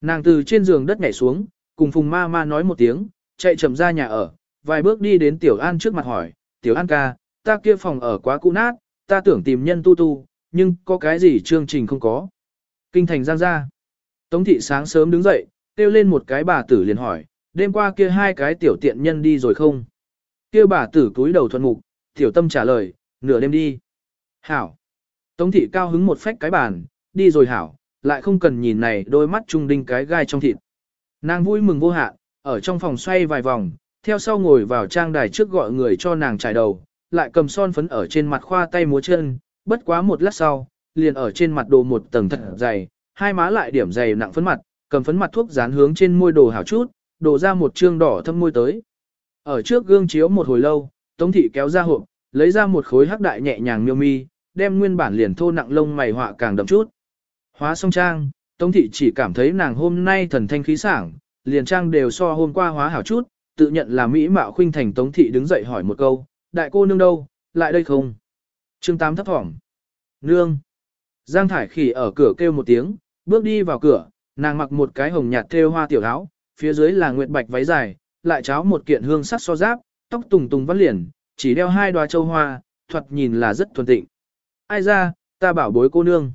Nàng từ trên giường đất nhảy xuống, cùng Phùng Ma Ma nói một tiếng, chạy chậm ra nhà ở, vài bước đi đến Tiểu An trước mặt hỏi, Tiểu An ca, ta kia phòng ở quá cũ nát, ta tưởng tìm nhân tu tu, nhưng có cái gì chương trình không có. Kinh thành giang ra. Tống thị sáng sớm đứng dậy, kêu lên một cái bà tử liền hỏi, đêm qua kia hai cái tiểu tiện nhân đi rồi không? Kêu bà tử cúi đầu thuận mục, tiểu tâm trả lời, nửa đêm đi. Hảo. Tống thị cao hứng một phách cái bàn, đi rồi hảo, lại không cần nhìn này đôi mắt trung đinh cái gai trong thịt. Nàng vui mừng vô hạn, ở trong phòng xoay vài vòng, theo sau ngồi vào trang đài trước gọi người cho nàng trải đầu, lại cầm son phấn ở trên mặt khoa tay múa chân, bất quá một lát sau, liền ở trên mặt đồ một tầng thật dày, hai má lại điểm dày nặng phấn mặt, cầm phấn mặt thuốc dán hướng trên môi đồ hảo chút, đổ ra một trương đỏ thâm môi tới. Ở trước gương chiếu một hồi lâu, Tống thị kéo ra hộp, lấy ra một khối hắc đại nhẹ nhàng miêu mi, đem nguyên bản liền thô nặng lông mày họa càng đậm chút. Hóa xong trang, Tống thị chỉ cảm thấy nàng hôm nay thần thanh khí sảng, liền trang đều so hôm qua hóa hảo chút, tự nhận là mỹ mạo khuynh thành Tống thị đứng dậy hỏi một câu, đại cô nương đâu, lại đây không? Chương 8 thấp thỏm. Nương. Giang Thải Khỉ ở cửa kêu một tiếng, bước đi vào cửa, nàng mặc một cái hồng nhạt thêu hoa tiểu áo, phía dưới là nguyệt bạch váy dài, lại cháo một kiện hương sắc so giáp, tóc tùng tùng vắt liền, chỉ đeo hai đoá châu hoa, thoạt nhìn là rất thuần tịnh. Ai ra, ta bảo bối cô nương.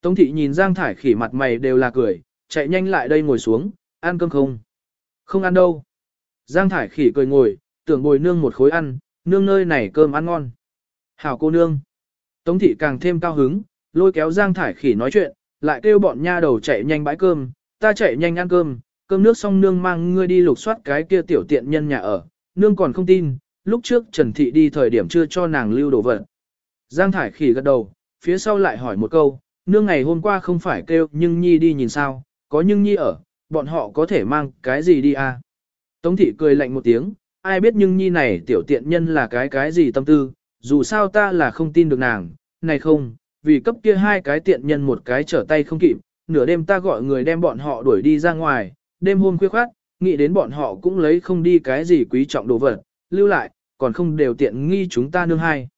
Tống thị nhìn Giang Thải khỉ mặt mày đều là cười, chạy nhanh lại đây ngồi xuống, ăn cơm không? Không ăn đâu. Giang Thải khỉ cười ngồi, tưởng bồi nương một khối ăn, nương nơi này cơm ăn ngon. Hảo cô nương. Tống thị càng thêm cao hứng, lôi kéo Giang Thải khỉ nói chuyện, lại kêu bọn nha đầu chạy nhanh bãi cơm, ta chạy nhanh ăn cơm, cơm nước xong nương mang ngươi đi lục soát cái kia tiểu tiện nhân nhà ở, nương còn không tin, lúc trước Trần Thị đi thời điểm chưa cho nàng lưu đồ vật. Giang Thải khỉ gật đầu, phía sau lại hỏi một câu, nương ngày hôm qua không phải kêu nhưng nhi đi nhìn sao, có nhưng nhi ở, bọn họ có thể mang cái gì đi à? Tống thị cười lạnh một tiếng, ai biết nhưng nhi này tiểu tiện nhân là cái cái gì tâm tư, dù sao ta là không tin được nàng, này không, vì cấp kia hai cái tiện nhân một cái trở tay không kịp, nửa đêm ta gọi người đem bọn họ đuổi đi ra ngoài, đêm hôm khuya khoát, nghĩ đến bọn họ cũng lấy không đi cái gì quý trọng đồ vật, lưu lại, còn không đều tiện nghi chúng ta nương hai.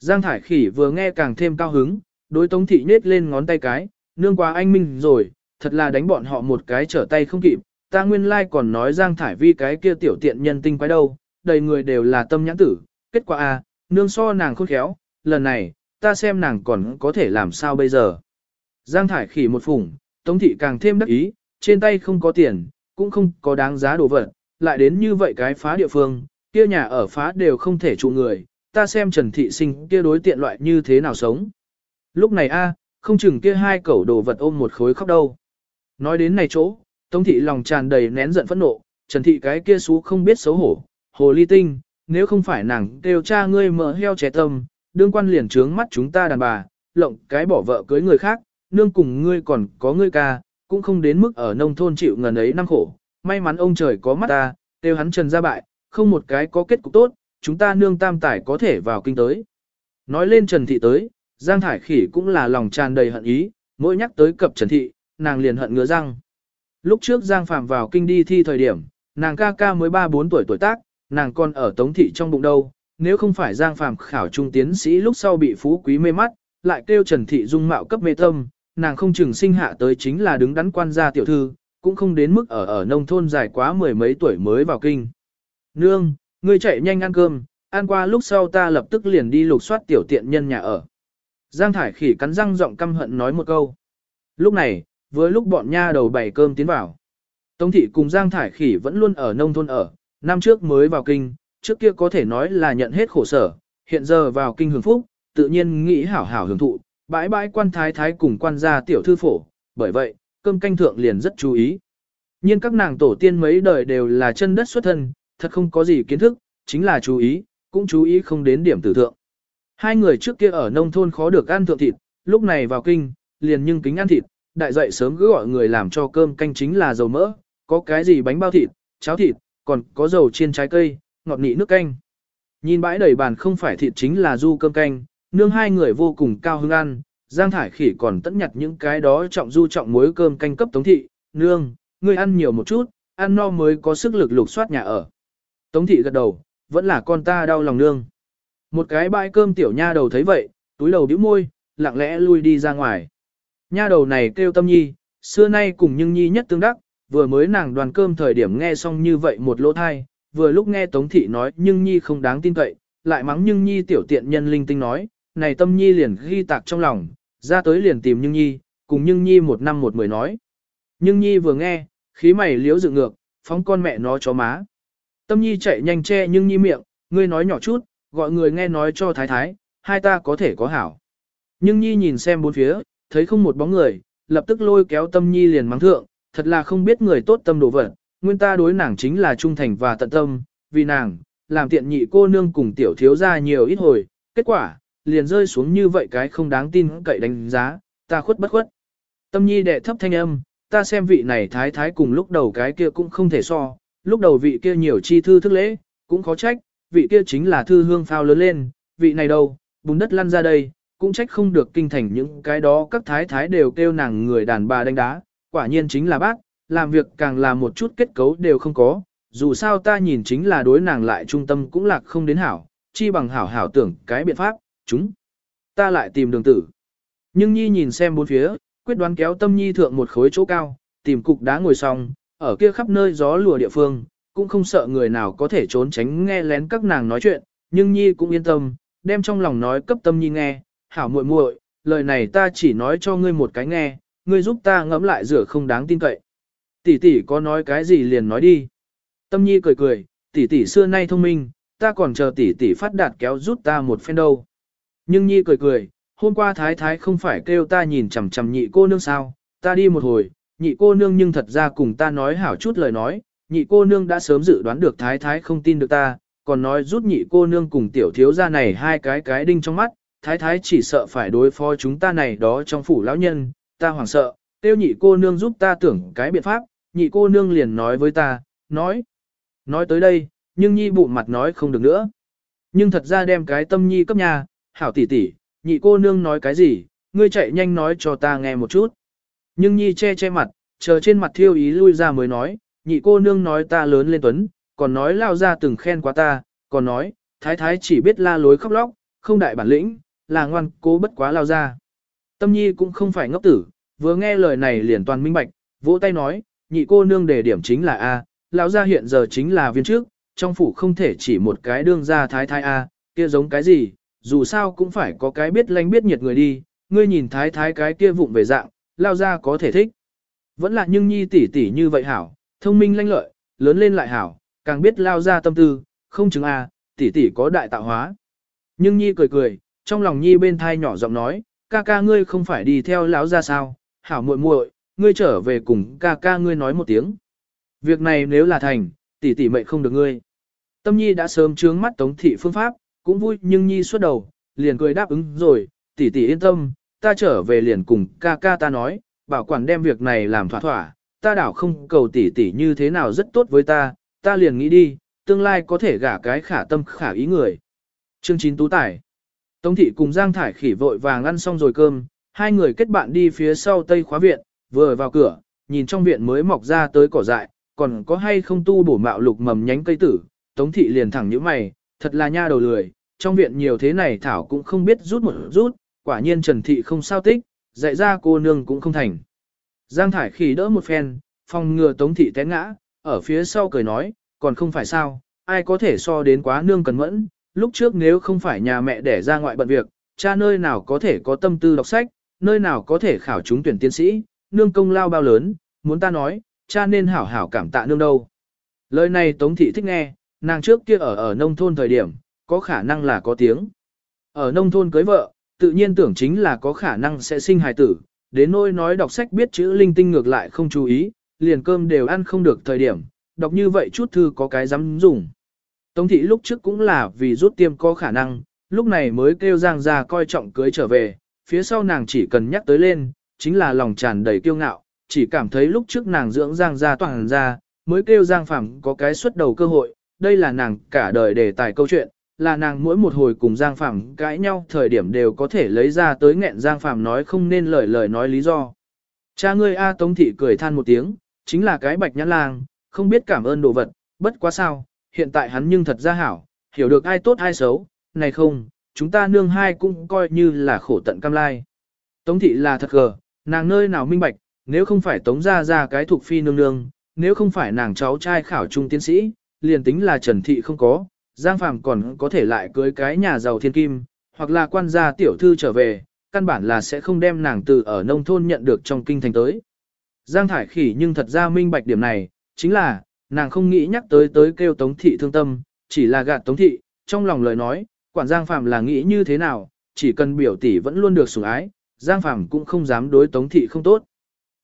Giang Thải Khỉ vừa nghe càng thêm cao hứng, đối Tống Thị nết lên ngón tay cái, nương quá anh minh rồi, thật là đánh bọn họ một cái trở tay không kịp, ta nguyên lai like còn nói Giang Thải Vi cái kia tiểu tiện nhân tinh quái đâu, đầy người đều là tâm nhãn tử, kết quả a, à, nương so nàng khôn khéo, lần này, ta xem nàng còn có thể làm sao bây giờ. Giang Thải Khỉ một phủng, Tống Thị càng thêm đắc ý, trên tay không có tiền, cũng không có đáng giá đồ vật, lại đến như vậy cái phá địa phương, kia nhà ở phá đều không thể trụ người, ta xem Trần Thị Sinh kia đối tiện loại như thế nào sống. Lúc này a, không chừng kia hai cẩu đồ vật ôm một khối khóc đâu. Nói đến này chỗ, Tống Thị lòng tràn đầy nén giận phẫn nộ, Trần Thị cái kia xú không biết xấu hổ, hồ ly tinh, nếu không phải nàng đều cha ngươi mở heo trẻ tâm, đương quan liền trướng mắt chúng ta đàn bà, lộng cái bỏ vợ cưới người khác, nương cùng ngươi còn có ngươi ca, cũng không đến mức ở nông thôn chịu ngần ấy năm khổ, may mắn ông trời có mắt ta, tiêu hắn trần ra bại, không một cái có kết cục tốt, chúng ta nương tam tải có thể vào kinh tới. Nói lên Trần Thị tới, Giang Thải Khỉ cũng là lòng tràn đầy hận ý, mỗi nhắc tới cập Trần Thị, nàng liền hận ngứa răng. Lúc trước Giang Phạm vào kinh đi thi thời điểm, nàng ca ca mới 3-4 tuổi tuổi tác, nàng còn ở Tống Thị trong bụng đâu, nếu không phải Giang Phạm khảo trung tiến sĩ lúc sau bị phú quý mê mắt, lại kêu Trần Thị dung mạo cấp mê tâm, nàng không chừng sinh hạ tới chính là đứng đắn quan gia tiểu thư, cũng không đến mức ở ở nông thôn dài quá mười mấy tuổi mới vào kinh. Nương, ngươi chạy nhanh ăn cơm, ăn qua lúc sau ta lập tức liền đi lục soát tiểu tiện nhân nhà ở. Giang Thải Khỉ cắn răng giọng căm hận nói một câu. Lúc này, với lúc bọn nha đầu bày cơm tiến vào. Tống thị cùng Giang Thải Khỉ vẫn luôn ở nông thôn ở, năm trước mới vào kinh, trước kia có thể nói là nhận hết khổ sở, hiện giờ vào kinh hưởng phúc, tự nhiên nghĩ hảo hảo hưởng thụ, bãi bãi quan thái thái cùng quan gia tiểu thư phổ, bởi vậy, cơm canh thượng liền rất chú ý. Nhưng các nàng tổ tiên mấy đời đều là chân đất xuất thân, thật không có gì kiến thức, chính là chú ý, cũng chú ý không đến điểm tử thượng. Hai người trước kia ở nông thôn khó được ăn thượng thịt, lúc này vào kinh, liền nhưng kính ăn thịt, đại dậy sớm cứ gọi người làm cho cơm canh chính là dầu mỡ, có cái gì bánh bao thịt, cháo thịt, còn có dầu chiên trái cây, ngọt nị nước canh. Nhìn bãi đầy bàn không phải thịt chính là du cơm canh, nương hai người vô cùng cao hứng ăn, Giang Thải Khỉ còn tận nhặt những cái đó trọng du trọng muối cơm canh cấp Tống Thị, nương, ngươi ăn nhiều một chút, ăn no mới có sức lực lục soát nhà ở. Tống Thị gật đầu, vẫn là con ta đau lòng nương. Một cái bãi cơm tiểu nha đầu thấy vậy, túi đầu bĩu môi, lặng lẽ lui đi ra ngoài. Nha đầu này kêu tâm nhi, xưa nay cùng nhưng nhi nhất tương đắc, vừa mới nàng đoàn cơm thời điểm nghe xong như vậy một lỗ thai, vừa lúc nghe Tống Thị nói nhưng nhi không đáng tin cậy, lại mắng nhưng nhi tiểu tiện nhân linh tinh nói, này tâm nhi liền ghi tạc trong lòng, ra tới liền tìm nhưng nhi, cùng nhưng nhi một năm một mười nói. Nhưng nhi vừa nghe, khí mày liếu dựng ngược, phóng con mẹ nó chó má. Tâm nhi chạy nhanh che nhưng nhi miệng, ngươi nói nhỏ chút, gọi người nghe nói cho thái thái, hai ta có thể có hảo. Nhưng nhi nhìn xem bốn phía, thấy không một bóng người, lập tức lôi kéo tâm nhi liền mắng thượng, thật là không biết người tốt tâm đồ vật, nguyên ta đối nàng chính là trung thành và tận tâm, vì nàng, làm tiện nhị cô nương cùng tiểu thiếu ra nhiều ít hồi, kết quả, liền rơi xuống như vậy cái không đáng tin cậy đánh giá, ta khuất bất khuất. Tâm nhi đệ thấp thanh âm, ta xem vị này thái thái cùng lúc đầu cái kia cũng không thể so, lúc đầu vị kia nhiều chi thư thức lễ, cũng khó trách, vị kia chính là thư hương phao lớn lên, vị này đâu, bùn đất lăn ra đây, cũng trách không được kinh thành những cái đó các thái thái đều kêu nàng người đàn bà đánh đá, quả nhiên chính là bác, làm việc càng là một chút kết cấu đều không có, dù sao ta nhìn chính là đối nàng lại trung tâm cũng lạc không đến hảo, chi bằng hảo hảo tưởng cái biện pháp, chúng. Ta lại tìm đường tử. Nhưng Nhi nhìn xem bốn phía, quyết đoán kéo tâm Nhi thượng một khối chỗ cao, tìm cục đá ngồi xong, ở kia khắp nơi gió lùa địa phương, cũng không sợ người nào có thể trốn tránh nghe lén các nàng nói chuyện, nhưng Nhi cũng yên tâm, đem trong lòng nói cấp tâm Nhi nghe, hảo muội muội, lời này ta chỉ nói cho ngươi một cái nghe, ngươi giúp ta ngẫm lại rửa không đáng tin cậy. Tỷ tỷ có nói cái gì liền nói đi. Tâm Nhi cười cười, tỷ tỷ xưa nay thông minh, ta còn chờ tỷ tỷ phát đạt kéo rút ta một phen đâu. Nhưng Nhi cười cười, hôm qua thái thái không phải kêu ta nhìn chằm chằm nhị cô nương sao, ta đi một hồi, nhị cô nương nhưng thật ra cùng ta nói hảo chút lời nói, nhị cô nương đã sớm dự đoán được thái thái không tin được ta, còn nói rút nhị cô nương cùng tiểu thiếu gia này hai cái cái đinh trong mắt, thái thái chỉ sợ phải đối phó chúng ta này đó trong phủ lão nhân, ta hoảng sợ, tiêu nhị cô nương giúp ta tưởng cái biện pháp, nhị cô nương liền nói với ta, nói, nói tới đây, nhưng nhi bụng mặt nói không được nữa. Nhưng thật ra đem cái tâm nhi cấp nhà, hảo tỷ tỷ, nhị cô nương nói cái gì, ngươi chạy nhanh nói cho ta nghe một chút. Nhưng nhi che che mặt, chờ trên mặt thiêu ý lui ra mới nói, nhị cô nương nói ta lớn lên tuấn, còn nói lao ra từng khen quá ta, còn nói, thái thái chỉ biết la lối khóc lóc, không đại bản lĩnh, là ngoan cố bất quá lao ra. Tâm nhi cũng không phải ngốc tử, vừa nghe lời này liền toàn minh bạch, vỗ tay nói, nhị cô nương đề điểm chính là A, lão gia hiện giờ chính là viên trước, trong phủ không thể chỉ một cái đương gia thái thái A, kia giống cái gì, dù sao cũng phải có cái biết lanh biết nhiệt người đi, ngươi nhìn thái thái cái kia vụng về dạng, lao gia có thể thích. Vẫn là nhưng nhi tỷ tỷ như vậy hảo, thông minh lanh lợi, lớn lên lại hảo, càng biết lao ra tâm tư, không chứng A, tỷ tỷ có đại tạo hóa. Nhưng nhi cười cười, trong lòng nhi bên thai nhỏ giọng nói, ca ca ngươi không phải đi theo lão ra sao, hảo muội muội, ngươi trở về cùng ca ca ngươi nói một tiếng. Việc này nếu là thành, tỷ tỷ mệnh không được ngươi. Tâm nhi đã sớm trướng mắt tống thị phương pháp, cũng vui nhưng nhi suốt đầu, liền cười đáp ứng rồi, tỷ tỷ yên tâm, ta trở về liền cùng ca ca ta nói, bảo quản đem việc này làm thỏa thỏa, ta đảo không cầu tỷ tỷ như thế nào rất tốt với ta, ta liền nghĩ đi, tương lai có thể gả cái khả tâm khả ý người. Chương 9 Tú Tải Tống thị cùng Giang Thải khỉ vội vàng ăn xong rồi cơm, hai người kết bạn đi phía sau tây khóa viện, vừa vào cửa, nhìn trong viện mới mọc ra tới cỏ dại, còn có hay không tu bổ mạo lục mầm nhánh cây tử, Tống thị liền thẳng nhíu mày, thật là nha đầu lười, trong viện nhiều thế này Thảo cũng không biết rút một rút, quả nhiên Trần thị không sao tích, dạy ra cô nương cũng không thành. Giang Thải khỉ đỡ một phen, phòng ngừa Tống thị té ngã, ở phía sau cười nói, còn không phải sao, ai có thể so đến quá nương cần mẫn, lúc trước nếu không phải nhà mẹ đẻ ra ngoại bận việc, cha nơi nào có thể có tâm tư đọc sách, nơi nào có thể khảo chúng tuyển tiến sĩ, nương công lao bao lớn, muốn ta nói, cha nên hảo hảo cảm tạ nương đâu. Lời này Tống thị thích nghe, nàng trước kia ở ở nông thôn thời điểm, có khả năng là có tiếng. Ở nông thôn cưới vợ, tự nhiên tưởng chính là có khả năng sẽ sinh hài tử, đến nỗi nói đọc sách biết chữ linh tinh ngược lại không chú ý, liền cơm đều ăn không được thời điểm, đọc như vậy chút thư có cái dám dùng. Tống thị lúc trước cũng là vì rút tiêm có khả năng, lúc này mới kêu Giang ra coi trọng cưới trở về, phía sau nàng chỉ cần nhắc tới lên, chính là lòng tràn đầy kiêu ngạo, chỉ cảm thấy lúc trước nàng dưỡng Giang ra toàn ra, mới kêu Giang Phàm có cái xuất đầu cơ hội, đây là nàng cả đời đề tài câu chuyện, là nàng mỗi một hồi cùng Giang Phàm cãi nhau thời điểm đều có thể lấy ra tới nghẹn Giang Phàm nói không nên lời lời nói lý do. Cha ngươi A Tống Thị cười than một tiếng, chính là cái bạch nhãn lang, không biết cảm ơn đồ vật, bất quá sao, hiện tại hắn nhưng thật ra hảo, hiểu được ai tốt ai xấu, này không, chúng ta nương hai cũng coi như là khổ tận cam lai. Tống thị là thật gờ, nàng nơi nào minh bạch, nếu không phải tống ra ra cái thuộc phi nương nương, nếu không phải nàng cháu trai khảo trung tiến sĩ, liền tính là trần thị không có, Giang Phàm còn có thể lại cưới cái nhà giàu thiên kim, hoặc là quan gia tiểu thư trở về, căn bản là sẽ không đem nàng từ ở nông thôn nhận được trong kinh thành tới. Giang Thải Khỉ nhưng thật ra minh bạch điểm này, chính là, nàng không nghĩ nhắc tới tới kêu Tống Thị thương tâm, chỉ là gạt Tống Thị, trong lòng lời nói, quản Giang Phạm là nghĩ như thế nào, chỉ cần biểu tỷ vẫn luôn được sủng ái, Giang Phàm cũng không dám đối Tống Thị không tốt.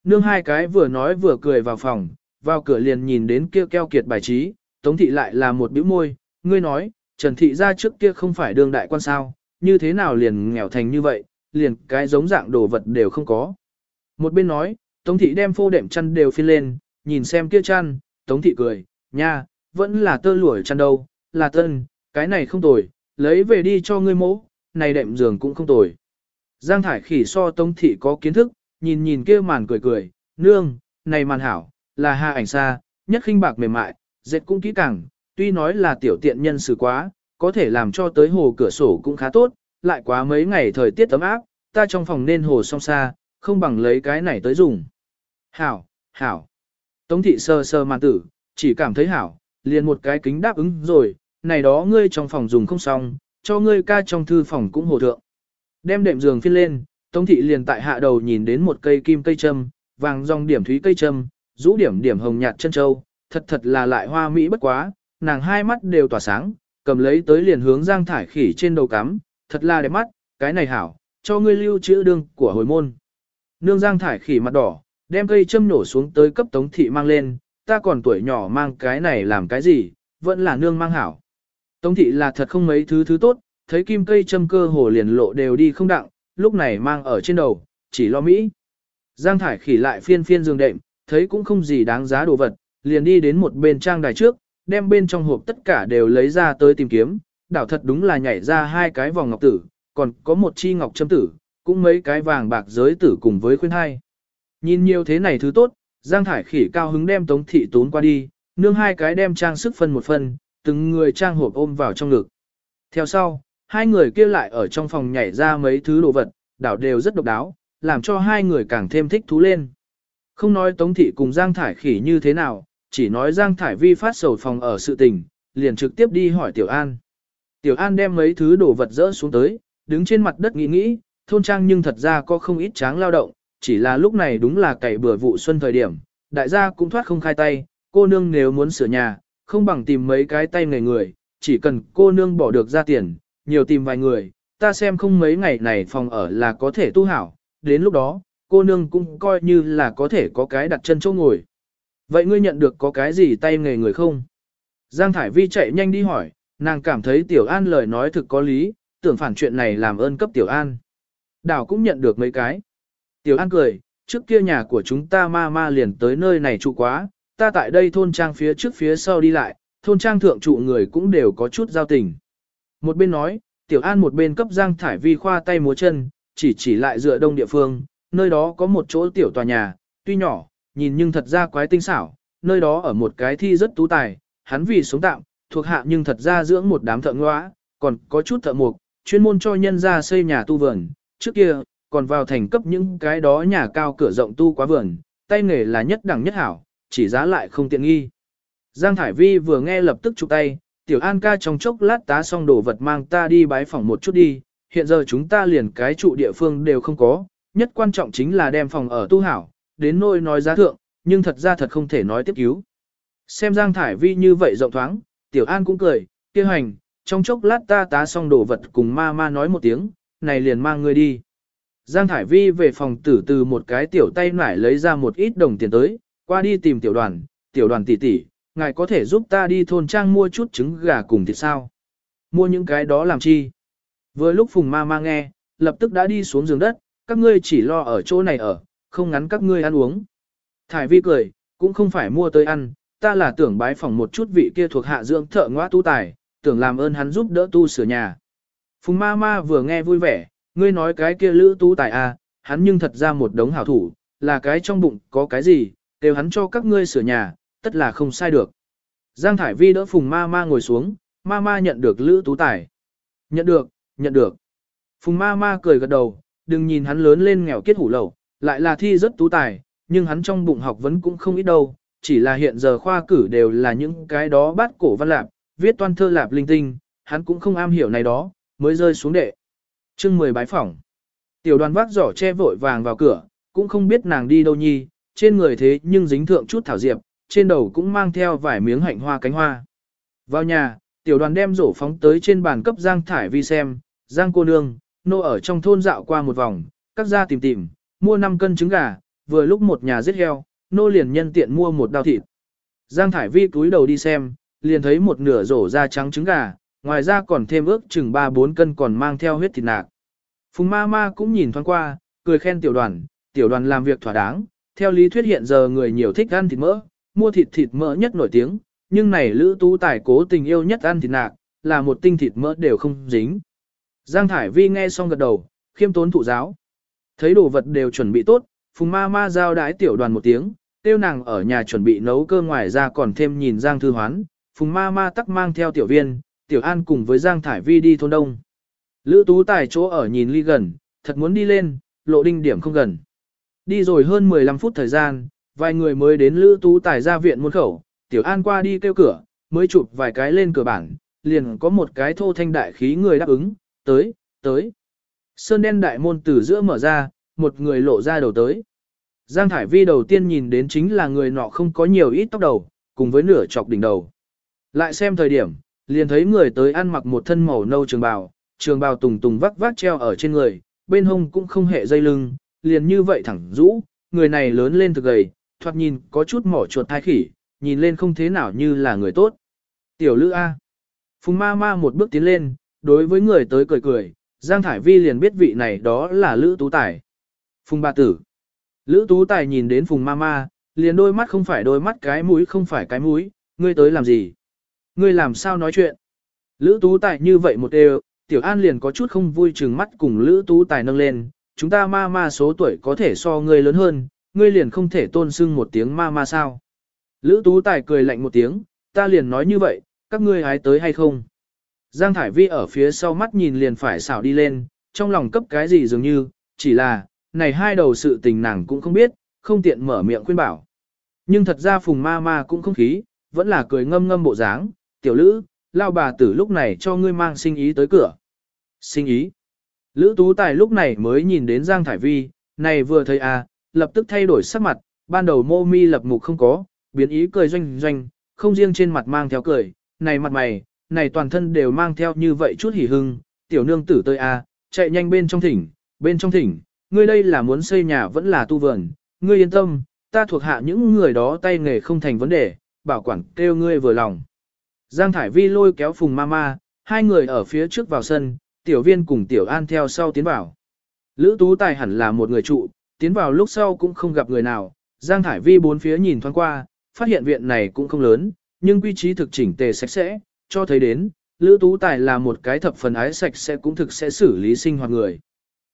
Nương hai cái vừa nói vừa cười vào phòng, vào cửa liền nhìn đến kia keo kiệt bài trí, Tống Thị lại là một bĩu môi, ngươi nói, Trần Thị ra trước kia không phải đương đại quan sao, như thế nào liền nghèo thành như vậy, liền cái giống dạng đồ vật đều không có. Một bên nói, Tống thị đem phô đệm chăn đều phiên lên, nhìn xem kia chăn, Tống thị cười, nha, vẫn là tơ lụa chăn đâu, là tân, cái này không tồi, lấy về đi cho ngươi mẫu, này đệm giường cũng không tồi. Giang Thải khỉ so Tống thị có kiến thức, nhìn nhìn kia màn cười cười, nương, này màn hảo, là hạ ảnh xa, nhất khinh bạc mềm mại, dệt cũng kỹ càng, tuy nói là tiểu tiện nhân xử quá, có thể làm cho tới hồ cửa sổ cũng khá tốt, lại quá mấy ngày thời tiết ấm áp, ta trong phòng nên hồ song xa, không bằng lấy cái này tới dùng. Hảo, hảo. Tống thị sơ sơ màn tử, chỉ cảm thấy hảo, liền một cái kính đáp ứng rồi, này đó ngươi trong phòng dùng không xong, cho ngươi ca trong thư phòng cũng hồ thượng. Đem đệm giường phiên lên, Tống thị liền tại hạ đầu nhìn đến một cây kim cây châm, vàng dòng điểm thúy cây châm, rũ điểm điểm hồng nhạt chân châu, thật thật là lại hoa mỹ bất quá, nàng hai mắt đều tỏa sáng, cầm lấy tới liền hướng Giang Thải Khỉ trên đầu cắm, thật là đẹp mắt, cái này hảo, cho ngươi lưu trữ đương của hồi môn. Nương Giang Thải Khỉ mặt đỏ, đem cây châm nổ xuống tới cấp Tống thị mang lên, ta còn tuổi nhỏ mang cái này làm cái gì, vẫn là nương mang hảo. Tống thị là thật không mấy thứ thứ tốt, thấy kim cây châm cơ hồ liền lộ đều đi không đặng, lúc này mang ở trên đầu, chỉ lo Mỹ. Giang Thải khỉ lại phiên phiên giường đệm, thấy cũng không gì đáng giá đồ vật, liền đi đến một bên trang đài trước, đem bên trong hộp tất cả đều lấy ra tới tìm kiếm, đảo thật đúng là nhảy ra hai cái vòng ngọc tử, còn có một chi ngọc châm tử, cũng mấy cái vàng bạc giới tử cùng với khuyên hai. Nhìn nhiều thế này thứ tốt, Giang Thải khỉ cao hứng đem tống thị tốn qua đi, nương hai cái đem trang sức phân một phân, từng người trang hộp ôm vào trong ngực. Theo sau, hai người kia lại ở trong phòng nhảy ra mấy thứ đồ vật, đảo đều rất độc đáo, làm cho hai người càng thêm thích thú lên. Không nói Tống Thị cùng Giang Thải Khỉ như thế nào, chỉ nói Giang Thải Vi phát sầu phòng ở sự tình, liền trực tiếp đi hỏi Tiểu An. Tiểu An đem mấy thứ đồ vật dỡ xuống tới, đứng trên mặt đất nghĩ nghĩ, thôn trang nhưng thật ra có không ít tráng lao động, chỉ là lúc này đúng là cày bừa vụ xuân thời điểm, đại gia cũng thoát không khai tay, cô nương nếu muốn sửa nhà, không bằng tìm mấy cái tay nghề người, chỉ cần cô nương bỏ được ra tiền, nhiều tìm vài người, ta xem không mấy ngày này phòng ở là có thể tu hảo, đến lúc đó, cô nương cũng coi như là có thể có cái đặt chân chỗ ngồi. Vậy ngươi nhận được có cái gì tay nghề người không? Giang Thải Vi chạy nhanh đi hỏi, nàng cảm thấy Tiểu An lời nói thực có lý, tưởng phản chuyện này làm ơn cấp Tiểu An. Đảo cũng nhận được mấy cái. Tiểu An cười, trước kia nhà của chúng ta ma ma liền tới nơi này trụ quá, ta tại đây thôn trang phía trước phía sau đi lại, thôn trang thượng trụ người cũng đều có chút giao tình. Một bên nói, Tiểu An một bên cấp Giang Thải Vi khoa tay múa chân, chỉ chỉ lại dựa đông địa phương, nơi đó có một chỗ tiểu tòa nhà, tuy nhỏ, nhìn nhưng thật ra quái tinh xảo, nơi đó ở một cái thi rất tú tài, hắn vì sống tạm, thuộc hạ nhưng thật ra dưỡng một đám thợ ngõa, còn có chút thợ mộc, chuyên môn cho nhân ra xây nhà tu vườn, trước kia, còn vào thành cấp những cái đó nhà cao cửa rộng tu quá vườn, tay nghề là nhất đẳng nhất hảo, chỉ giá lại không tiện nghi. Giang Thải Vi vừa nghe lập tức chụp tay, tiểu an ca trong chốc lát tá xong đồ vật mang ta đi bái phòng một chút đi, hiện giờ chúng ta liền cái trụ địa phương đều không có, nhất quan trọng chính là đem phòng ở tu hảo, đến nôi nói giá thượng, nhưng thật ra thật không thể nói tiếp cứu. Xem Giang Thải Vi như vậy rộng thoáng, tiểu an cũng cười, kêu hành, trong chốc lát ta tá xong đồ vật cùng ma ma nói một tiếng, này liền mang ngươi đi. Giang Thải Vi về phòng tử từ một cái tiểu tay nải lấy ra một ít đồng tiền tới, qua đi tìm tiểu đoàn, tiểu đoàn tỷ tỷ, ngài có thể giúp ta đi thôn trang mua chút trứng gà cùng thịt sao? Mua những cái đó làm chi? Vừa lúc Phùng ma ma nghe, lập tức đã đi xuống giường đất, các ngươi chỉ lo ở chỗ này ở, không ngắn các ngươi ăn uống. Thải vi cười, cũng không phải mua tới ăn, ta là tưởng bái phỏng một chút vị kia thuộc hạ dưỡng thợ ngoã tu tài, tưởng làm ơn hắn giúp đỡ tu sửa nhà. Phùng ma ma vừa nghe vui vẻ, ngươi nói cái kia lữ tu tài à, hắn nhưng thật ra một đống hảo thủ, là cái trong bụng có cái gì, đều hắn cho các ngươi sửa nhà, tất là không sai được. Giang Thải Vi đỡ Phùng Ma Ma ngồi xuống, Ma Ma nhận được Lữ Tú Tài. Nhận được, nhận được. Phùng Ma Ma cười gật đầu, đừng nhìn hắn lớn lên nghèo kiết hủ lầu, lại là thi rất tú tài, nhưng hắn trong bụng học vấn cũng không ít đâu, chỉ là hiện giờ khoa cử đều là những cái đó bát cổ văn lạp, viết toan thơ lạp linh tinh, hắn cũng không am hiểu này đó, mới rơi xuống đệ. chương 10 bái phỏng. Tiểu đoàn vác giỏ che vội vàng vào cửa, cũng không biết nàng đi đâu nhi, trên người thế nhưng dính thượng chút thảo diệp, trên đầu cũng mang theo vài miếng hạnh hoa cánh hoa. Vào nhà, tiểu đoàn đem rổ phóng tới trên bàn cấp Giang Thải Vi xem, Giang cô nương, nô ở trong thôn dạo qua một vòng, các gia tìm tìm, mua 5 cân trứng gà, vừa lúc một nhà giết heo, nô liền nhân tiện mua một đao thịt. Giang Thải Vi cúi đầu đi xem, liền thấy một nửa rổ da trắng trứng gà, ngoài ra còn thêm ước chừng 3-4 cân còn mang theo huyết thịt nạc. Phùng ma ma cũng nhìn thoáng qua, cười khen tiểu đoàn, tiểu đoàn làm việc thỏa đáng, theo lý thuyết hiện giờ người nhiều thích ăn thịt mỡ, mua thịt thịt mỡ nhất nổi tiếng, nhưng này Lữ Tú Tài cố tình yêu nhất ăn thịt nạc, là một tinh thịt mỡ đều không dính. Giang Thải Vi nghe xong gật đầu, khiêm tốn thụ giáo. Thấy đồ vật đều chuẩn bị tốt, Phùng Ma Ma giao đái tiểu đoàn một tiếng, tiêu nàng ở nhà chuẩn bị nấu cơm ngoài ra còn thêm nhìn Giang Thư Hoán, Phùng Ma Ma tắc mang theo tiểu viên, tiểu an cùng với Giang Thải Vi đi thôn đông. Lữ Tú Tài chỗ ở nhìn ly gần, thật muốn đi lên, lộ đinh điểm không gần. Đi rồi hơn 15 phút thời gian, vài người mới đến Lữ Tú Tài ra viện môn khẩu, Tiểu An qua đi kêu cửa, mới chụp vài cái lên cửa bảng liền có một cái thô thanh đại khí người đáp ứng, tới, tới. Sơn đen đại môn từ giữa mở ra, một người lộ ra đầu tới. Giang Thải Vi đầu tiên nhìn đến chính là người nọ không có nhiều ít tóc đầu, cùng với nửa chọc đỉnh đầu. Lại xem thời điểm, liền thấy người tới ăn mặc một thân màu nâu trường bào, trường bào tùng tùng vắt vắt treo ở trên người, bên hông cũng không hề dây lưng, liền như vậy thẳng rũ, người này lớn lên thực gầy, thoạt nhìn có chút mỏ chuột thai khỉ, nhìn lên không thế nào như là người tốt. Tiểu Lữ A. Phùng ma ma một bước tiến lên, đối với người tới cười cười, Giang Thải Vi liền biết vị này đó là Lữ Tú Tài. Phùng ba tử. Lữ Tú Tài nhìn đến Phùng ma ma, liền đôi mắt không phải đôi mắt cái mũi không phải cái mũi, ngươi tới làm gì? Ngươi làm sao nói chuyện? Lữ Tú Tài như vậy một đều, Tiểu An liền có chút không vui chừng mắt cùng Lữ Tú Tài nâng lên, chúng ta ma ma số tuổi có thể so ngươi lớn hơn, ngươi liền không thể tôn sưng một tiếng ma ma sao? Lữ Tú Tài cười lạnh một tiếng, ta liền nói như vậy, các ngươi hái tới hay không? Giang Thải Vi ở phía sau mắt nhìn liền phải xảo đi lên, trong lòng cấp cái gì dường như, chỉ là, này hai đầu sự tình nàng cũng không biết, không tiện mở miệng khuyên bảo. Nhưng thật ra Phùng Ma Ma cũng không khí, vẫn là cười ngâm ngâm bộ dáng, tiểu lữ, lao bà tử lúc này cho ngươi mang sinh ý tới cửa. Sinh ý. Lữ Tú Tài lúc này mới nhìn đến Giang Thải Vi, này vừa thấy à, lập tức thay đổi sắc mặt, ban đầu mô mi lập mục không có, biến ý cười doanh doanh, không riêng trên mặt mang theo cười, này mặt mày, này toàn thân đều mang theo như vậy chút hỉ hưng, tiểu nương tử tơi a, à, chạy nhanh bên trong thỉnh, bên trong thỉnh, ngươi đây là muốn xây nhà vẫn là tu vườn, ngươi yên tâm, ta thuộc hạ những người đó tay nghề không thành vấn đề, bảo quản kêu ngươi vừa lòng. Giang Thải Vi lôi kéo Phùng Mama, hai người ở phía trước vào sân, tiểu viên cùng tiểu an theo sau tiến vào. Lữ Tú Tài hẳn là một người trụ, tiến vào lúc sau cũng không gặp người nào, Giang Thải Vi bốn phía nhìn thoáng qua, phát hiện viện này cũng không lớn, nhưng quy trí thực chỉnh tề sạch sẽ, cho thấy đến, Lữ Tú Tài là một cái thập phần ái sạch sẽ cũng thực sẽ xử lý sinh hoạt người.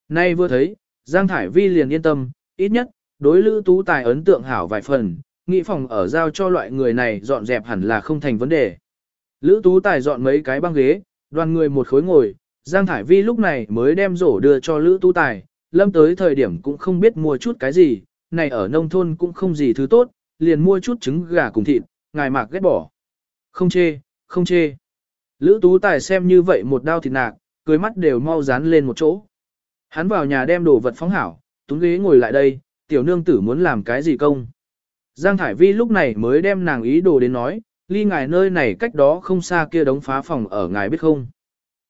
Nay vừa thấy, Giang Thải Vi liền yên tâm, ít nhất, đối Lữ Tú Tài ấn tượng hảo vài phần, nghĩ phòng ở giao cho loại người này dọn dẹp hẳn là không thành vấn đề. Lữ Tú Tài dọn mấy cái băng ghế, đoàn người một khối ngồi, Giang Thải Vi lúc này mới đem rổ đưa cho Lữ Tú Tài, lâm tới thời điểm cũng không biết mua chút cái gì, này ở nông thôn cũng không gì thứ tốt, liền mua chút trứng gà cùng thịt, ngài mạc ghét bỏ. Không chê, không chê. Lữ Tú Tài xem như vậy một đao thịt nạc, cười mắt đều mau dán lên một chỗ. Hắn vào nhà đem đồ vật phóng hảo, túng ghế ngồi lại đây, tiểu nương tử muốn làm cái gì công. Giang Thải Vi lúc này mới đem nàng ý đồ đến nói, ly ngài nơi này cách đó không xa kia đống phá phòng ở ngài biết không.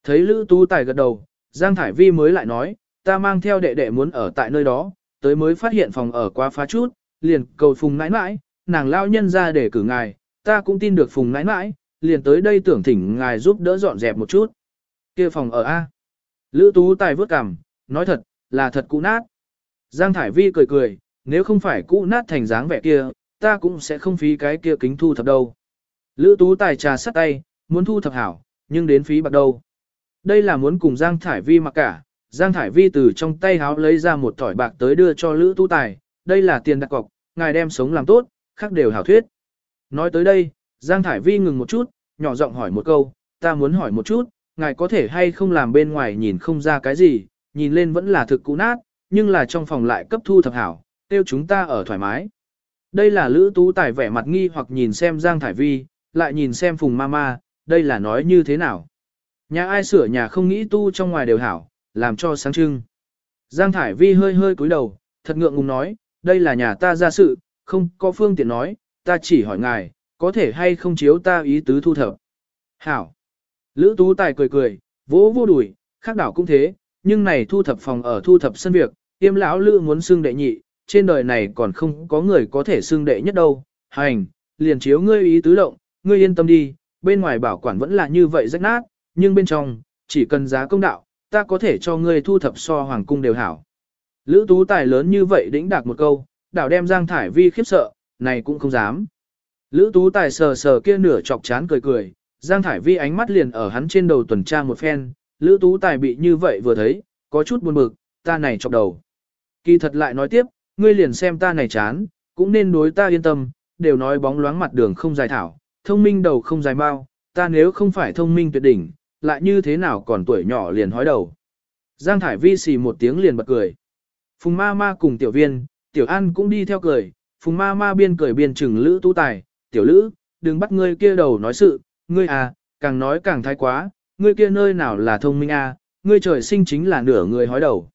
Thấy Lữ Tú Tài gật đầu, Giang Thải Vi mới lại nói, ta mang theo đệ đệ muốn ở tại nơi đó, tới mới phát hiện phòng ở quá phá chút, liền cầu phùng nãi nãi, nàng lao nhân ra để cử ngài, ta cũng tin được phùng nãi nãi, liền tới đây tưởng thỉnh ngài giúp đỡ dọn dẹp một chút. kia phòng ở A. Lữ Tú Tài vớt cằm, nói thật, là thật cũ nát. Giang Thải Vi cười cười, nếu không phải cũ nát thành dáng vẻ kia, ta cũng sẽ không phí cái kia kính thu thập đâu. Lữ Tú Tài trà sắt tay, muốn thu thập hảo, nhưng đến phí bạc đâu. Đây là muốn cùng Giang Thải Vi mặc cả. Giang Thải Vi từ trong tay háo lấy ra một tỏi bạc tới đưa cho Lữ Tu Tài, đây là tiền đặt cọc, ngài đem sống làm tốt, khác đều hảo thuyết. Nói tới đây, Giang Thải Vi ngừng một chút, nhỏ giọng hỏi một câu, ta muốn hỏi một chút, ngài có thể hay không làm bên ngoài nhìn không ra cái gì, nhìn lên vẫn là thực cũ nát, nhưng là trong phòng lại cấp thu thập hảo, tiêu chúng ta ở thoải mái. Đây là Lữ Tú Tài vẻ mặt nghi hoặc nhìn xem Giang Thải Vi, lại nhìn xem Phùng Mama, đây là nói như thế nào. Nhà ai sửa nhà không nghĩ tu trong ngoài đều hảo, làm cho sáng trưng. Giang Thải Vi hơi hơi cúi đầu, thật ngượng ngùng nói, đây là nhà ta ra sự, không có phương tiện nói, ta chỉ hỏi ngài, có thể hay không chiếu ta ý tứ thu thập. Hảo. Lữ Tú Tài cười cười, vỗ vô đùi, khác đảo cũng thế, nhưng này thu thập phòng ở thu thập sân việc, tiêm lão Lữ muốn xưng đệ nhị, trên đời này còn không có người có thể xưng đệ nhất đâu. Hành, liền chiếu ngươi ý tứ lộng, ngươi yên tâm đi, bên ngoài bảo quản vẫn là như vậy rách nát, nhưng bên trong, chỉ cần giá công đạo, ta có thể cho ngươi thu thập so hoàng cung đều hảo. Lữ Tú Tài lớn như vậy đĩnh đạc một câu, đảo đem Giang Thải Vi khiếp sợ, này cũng không dám. Lữ Tú Tài sờ sờ kia nửa chọc chán cười cười, Giang Thải Vi ánh mắt liền ở hắn trên đầu tuần tra một phen, Lữ Tú Tài bị như vậy vừa thấy, có chút buồn bực, ta này chọc đầu. Kỳ thật lại nói tiếp, ngươi liền xem ta này chán, cũng nên đối ta yên tâm, đều nói bóng loáng mặt đường không dài thảo, thông minh đầu không dài mau, ta nếu không phải thông minh tuyệt đỉnh, lại như thế nào còn tuổi nhỏ liền hói đầu. Giang Thải Vi xì một tiếng liền bật cười. Phùng ma ma cùng tiểu viên, tiểu an cũng đi theo cười, Phùng ma ma biên cười biên chừng Lữ Tú Tài, tiểu Lữ, đừng bắt ngươi kia đầu nói sự, ngươi à, càng nói càng thái quá, ngươi kia nơi nào là thông minh à, ngươi trời sinh chính là nửa người hói đầu.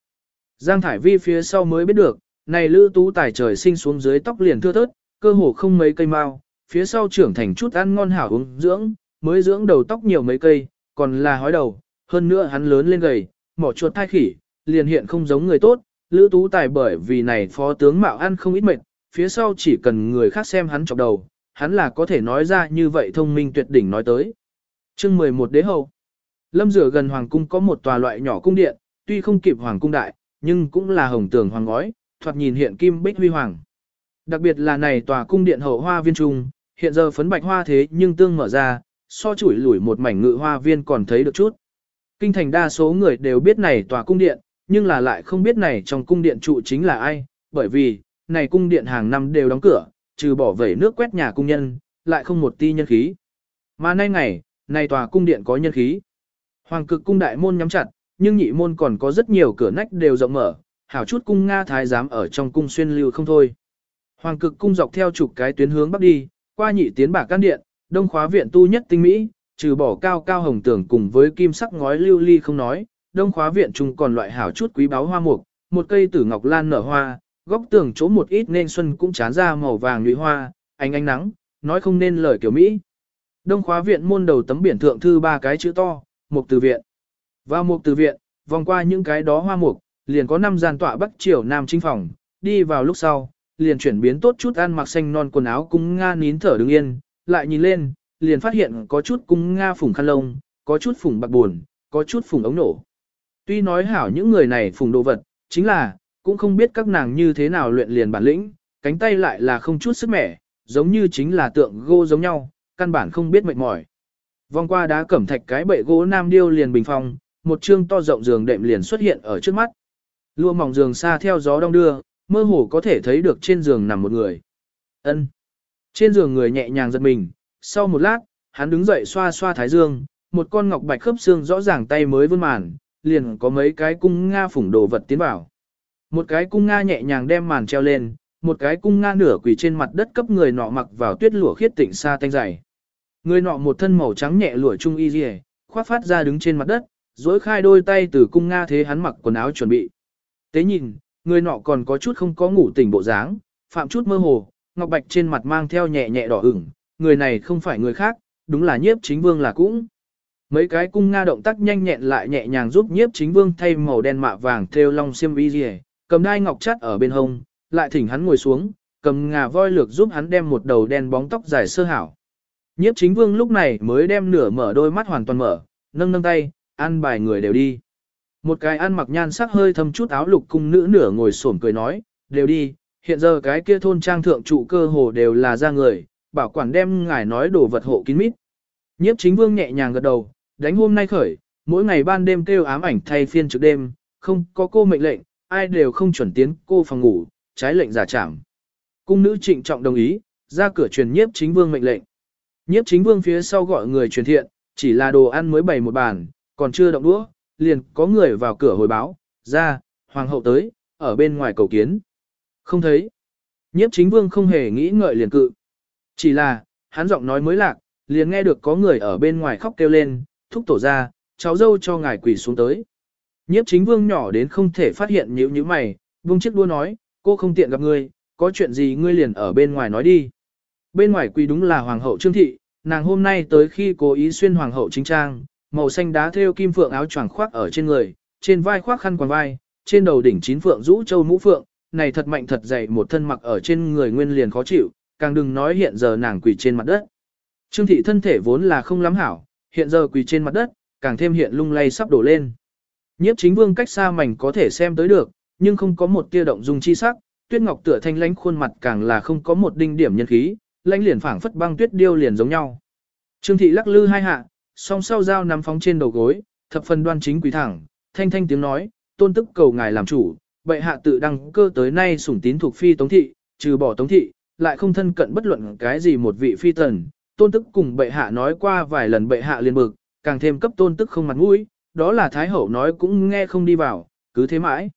Giang Thải Vi phía sau mới biết được, này Lữ Tú Tài trời sinh xuống dưới tóc liền thưa thớt, cơ hồ không mấy cây mao, phía sau trưởng thành chút ăn ngon hảo uống dưỡng, mới dưỡng đầu tóc nhiều mấy cây, còn là hói đầu, hơn nữa hắn lớn lên gầy, mỏ chuột thai khỉ, liền hiện không giống người tốt, Lữ Tú Tài bởi vì này phó tướng mạo ăn không ít mệt, phía sau chỉ cần người khác xem hắn chọc đầu, hắn là có thể nói ra như vậy thông minh tuyệt đỉnh nói tới. Chương 11 Đế Hậu Lâm rửa gần Hoàng Cung có một tòa loại nhỏ cung điện, tuy không kịp Hoàng Cung đại, nhưng cũng là hồng tường hoàng ngói, thoạt nhìn hiện kim bích huy hoàng. Đặc biệt là này tòa cung điện hậu hoa viên trung, hiện giờ phấn bạch hoa thế nhưng tương mở ra, so chủi lủi một mảnh ngự hoa viên còn thấy được chút. Kinh thành đa số người đều biết này tòa cung điện, nhưng là lại không biết này trong cung điện trụ chính là ai, bởi vì, này cung điện hàng năm đều đóng cửa, trừ bỏ vẩy nước quét nhà cung nhân, lại không một ti nhân khí. Mà nay ngày, này tòa cung điện có nhân khí. Hoàng cực cung đại môn nhắm chặt, nhưng nhị môn còn có rất nhiều cửa nách đều rộng mở, hảo chút cung Nga thái giám ở trong cung xuyên lưu không thôi. Hoàng cực cung dọc theo trục cái tuyến hướng bắc đi, qua nhị tiến bạc căn điện, đông khóa viện tu nhất tinh mỹ, trừ bỏ cao cao hồng tường cùng với kim sắc ngói lưu ly không nói, đông khóa viện chung còn loại hảo chút quý báu hoa mục, một cây tử ngọc lan nở hoa, góc tường chỗ một ít nên xuân cũng chán ra màu vàng nhụy hoa, ánh ánh nắng, nói không nên lời kiểu Mỹ. Đông khóa viện môn đầu tấm biển thượng thư ba cái chữ to, mục từ viện. Vào mục từ viện, vòng qua những cái đó hoa mục, liền có năm gian tọa bắc triều nam chính phòng, đi vào lúc sau, liền chuyển biến tốt chút ăn mặc xanh non quần áo cung Nga nín thở đứng yên, lại nhìn lên, liền phát hiện có chút cung Nga phùng khăn lông, có chút phùng bạc buồn, có chút phùng ống nổ. Tuy nói hảo những người này phùng đồ vật, chính là, cũng không biết các nàng như thế nào luyện liền bản lĩnh, cánh tay lại là không chút sức mẻ, giống như chính là tượng gỗ giống nhau, căn bản không biết mệt mỏi. Vòng qua đá cẩm thạch cái bệ gỗ nam điêu liền bình phong, một chương to rộng giường đệm liền xuất hiện ở trước mắt. Lua mỏng giường xa theo gió đông đưa, mơ hồ có thể thấy được trên giường nằm một người. Ân. Trên giường người nhẹ nhàng giật mình, sau một lát, hắn đứng dậy xoa xoa thái dương, một con ngọc bạch khớp xương rõ ràng tay mới vươn màn, liền có mấy cái cung nga phủng đồ vật tiến vào. Một cái cung nga nhẹ nhàng đem màn treo lên, một cái cung nga nửa quỳ trên mặt đất cấp người nọ mặc vào tuyết lụa khiết tịnh xa tanh dày. Người nọ một thân màu trắng nhẹ lụa trung y liề, khoác phát ra đứng trên mặt đất, duỗi khai đôi tay từ cung nga thế hắn mặc quần áo chuẩn bị. Tế nhìn, người nọ còn có chút không có ngủ tỉnh bộ dáng, phạm chút mơ hồ, ngọc bạch trên mặt mang theo nhẹ nhẹ đỏ ửng, người này không phải người khác, đúng là nhiếp chính vương là cũng. Mấy cái cung nga động tác nhanh nhẹn lại nhẹ nhàng giúp nhiếp chính vương thay màu đen mạ vàng theo long xiêm y rìa, cầm đai ngọc chắt ở bên hông, lại thỉnh hắn ngồi xuống, cầm ngà voi lược giúp hắn đem một đầu đen bóng tóc dài sơ hảo. Nhiếp chính vương lúc này mới đem nửa mở đôi mắt hoàn toàn mở, nâng nâng tay, ăn bài người đều đi. Một cái ăn mặc nhan sắc hơi thâm chút áo lục cung nữ nửa ngồi xổm cười nói, đều đi, hiện giờ cái kia thôn trang thượng trụ cơ hồ đều là ra người, bảo quản đem ngài nói đồ vật hộ kín mít. Nhiếp chính vương nhẹ nhàng gật đầu, đánh hôm nay khởi, mỗi ngày ban đêm kêu ám ảnh thay phiên trực đêm, không có cô mệnh lệnh, ai đều không chuẩn tiến cô phòng ngủ, trái lệnh giả trảm. Cung nữ trịnh trọng đồng ý, ra cửa truyền nhiếp chính vương mệnh lệnh. Nhiếp chính vương phía sau gọi người truyền thiện, chỉ là đồ ăn mới bày một bàn, còn chưa động đũa, liền có người vào cửa hồi báo, ra, hoàng hậu tới, ở bên ngoài cầu kiến. Không thấy. Nhiếp chính vương không hề nghĩ ngợi liền cự. Chỉ là, hắn giọng nói mới lạc, liền nghe được có người ở bên ngoài khóc kêu lên, thúc tổ ra, cháu dâu cho ngài quỷ xuống tới. Nhiếp chính vương nhỏ đến không thể phát hiện nhíu nhíu mày, vương chiếc đua nói, cô không tiện gặp ngươi, có chuyện gì ngươi liền ở bên ngoài nói đi. Bên ngoài quỷ đúng là hoàng hậu trương thị, nàng hôm nay tới khi cố ý xuyên hoàng hậu chính trang, màu xanh đá thêu kim phượng áo choàng khoác ở trên người, trên vai khoác khăn quàng vai, trên đầu đỉnh chín phượng rũ châu mũ phượng, này thật mạnh thật dày một thân mặc ở trên người nguyên liền khó chịu, càng đừng nói hiện giờ nàng quỳ trên mặt đất. Trương thị thân thể vốn là không lắm hảo, hiện giờ quỳ trên mặt đất, càng thêm hiện lung lay sắp đổ lên. Nhiếp chính vương cách xa mảnh có thể xem tới được, nhưng không có một tia động dung chi sắc, tuyết ngọc tựa thanh lãnh khuôn mặt càng là không có một đinh điểm nhân khí, lãnh liền phảng phất băng tuyết điêu liền giống nhau. Trương thị lắc lư hai hạ, song sau dao nắm phóng trên đầu gối, thập phần đoan chính quý thẳng, thanh thanh tiếng nói, tôn tức cầu ngài làm chủ, bệ hạ tự đăng cơ tới nay sủng tín thuộc phi tống thị, trừ bỏ tống thị, lại không thân cận bất luận cái gì một vị phi tần, tôn tức cùng bệ hạ nói qua vài lần bệ hạ liền bực, càng thêm cấp tôn tức không mặt mũi, đó là thái hậu nói cũng nghe không đi vào, cứ thế mãi.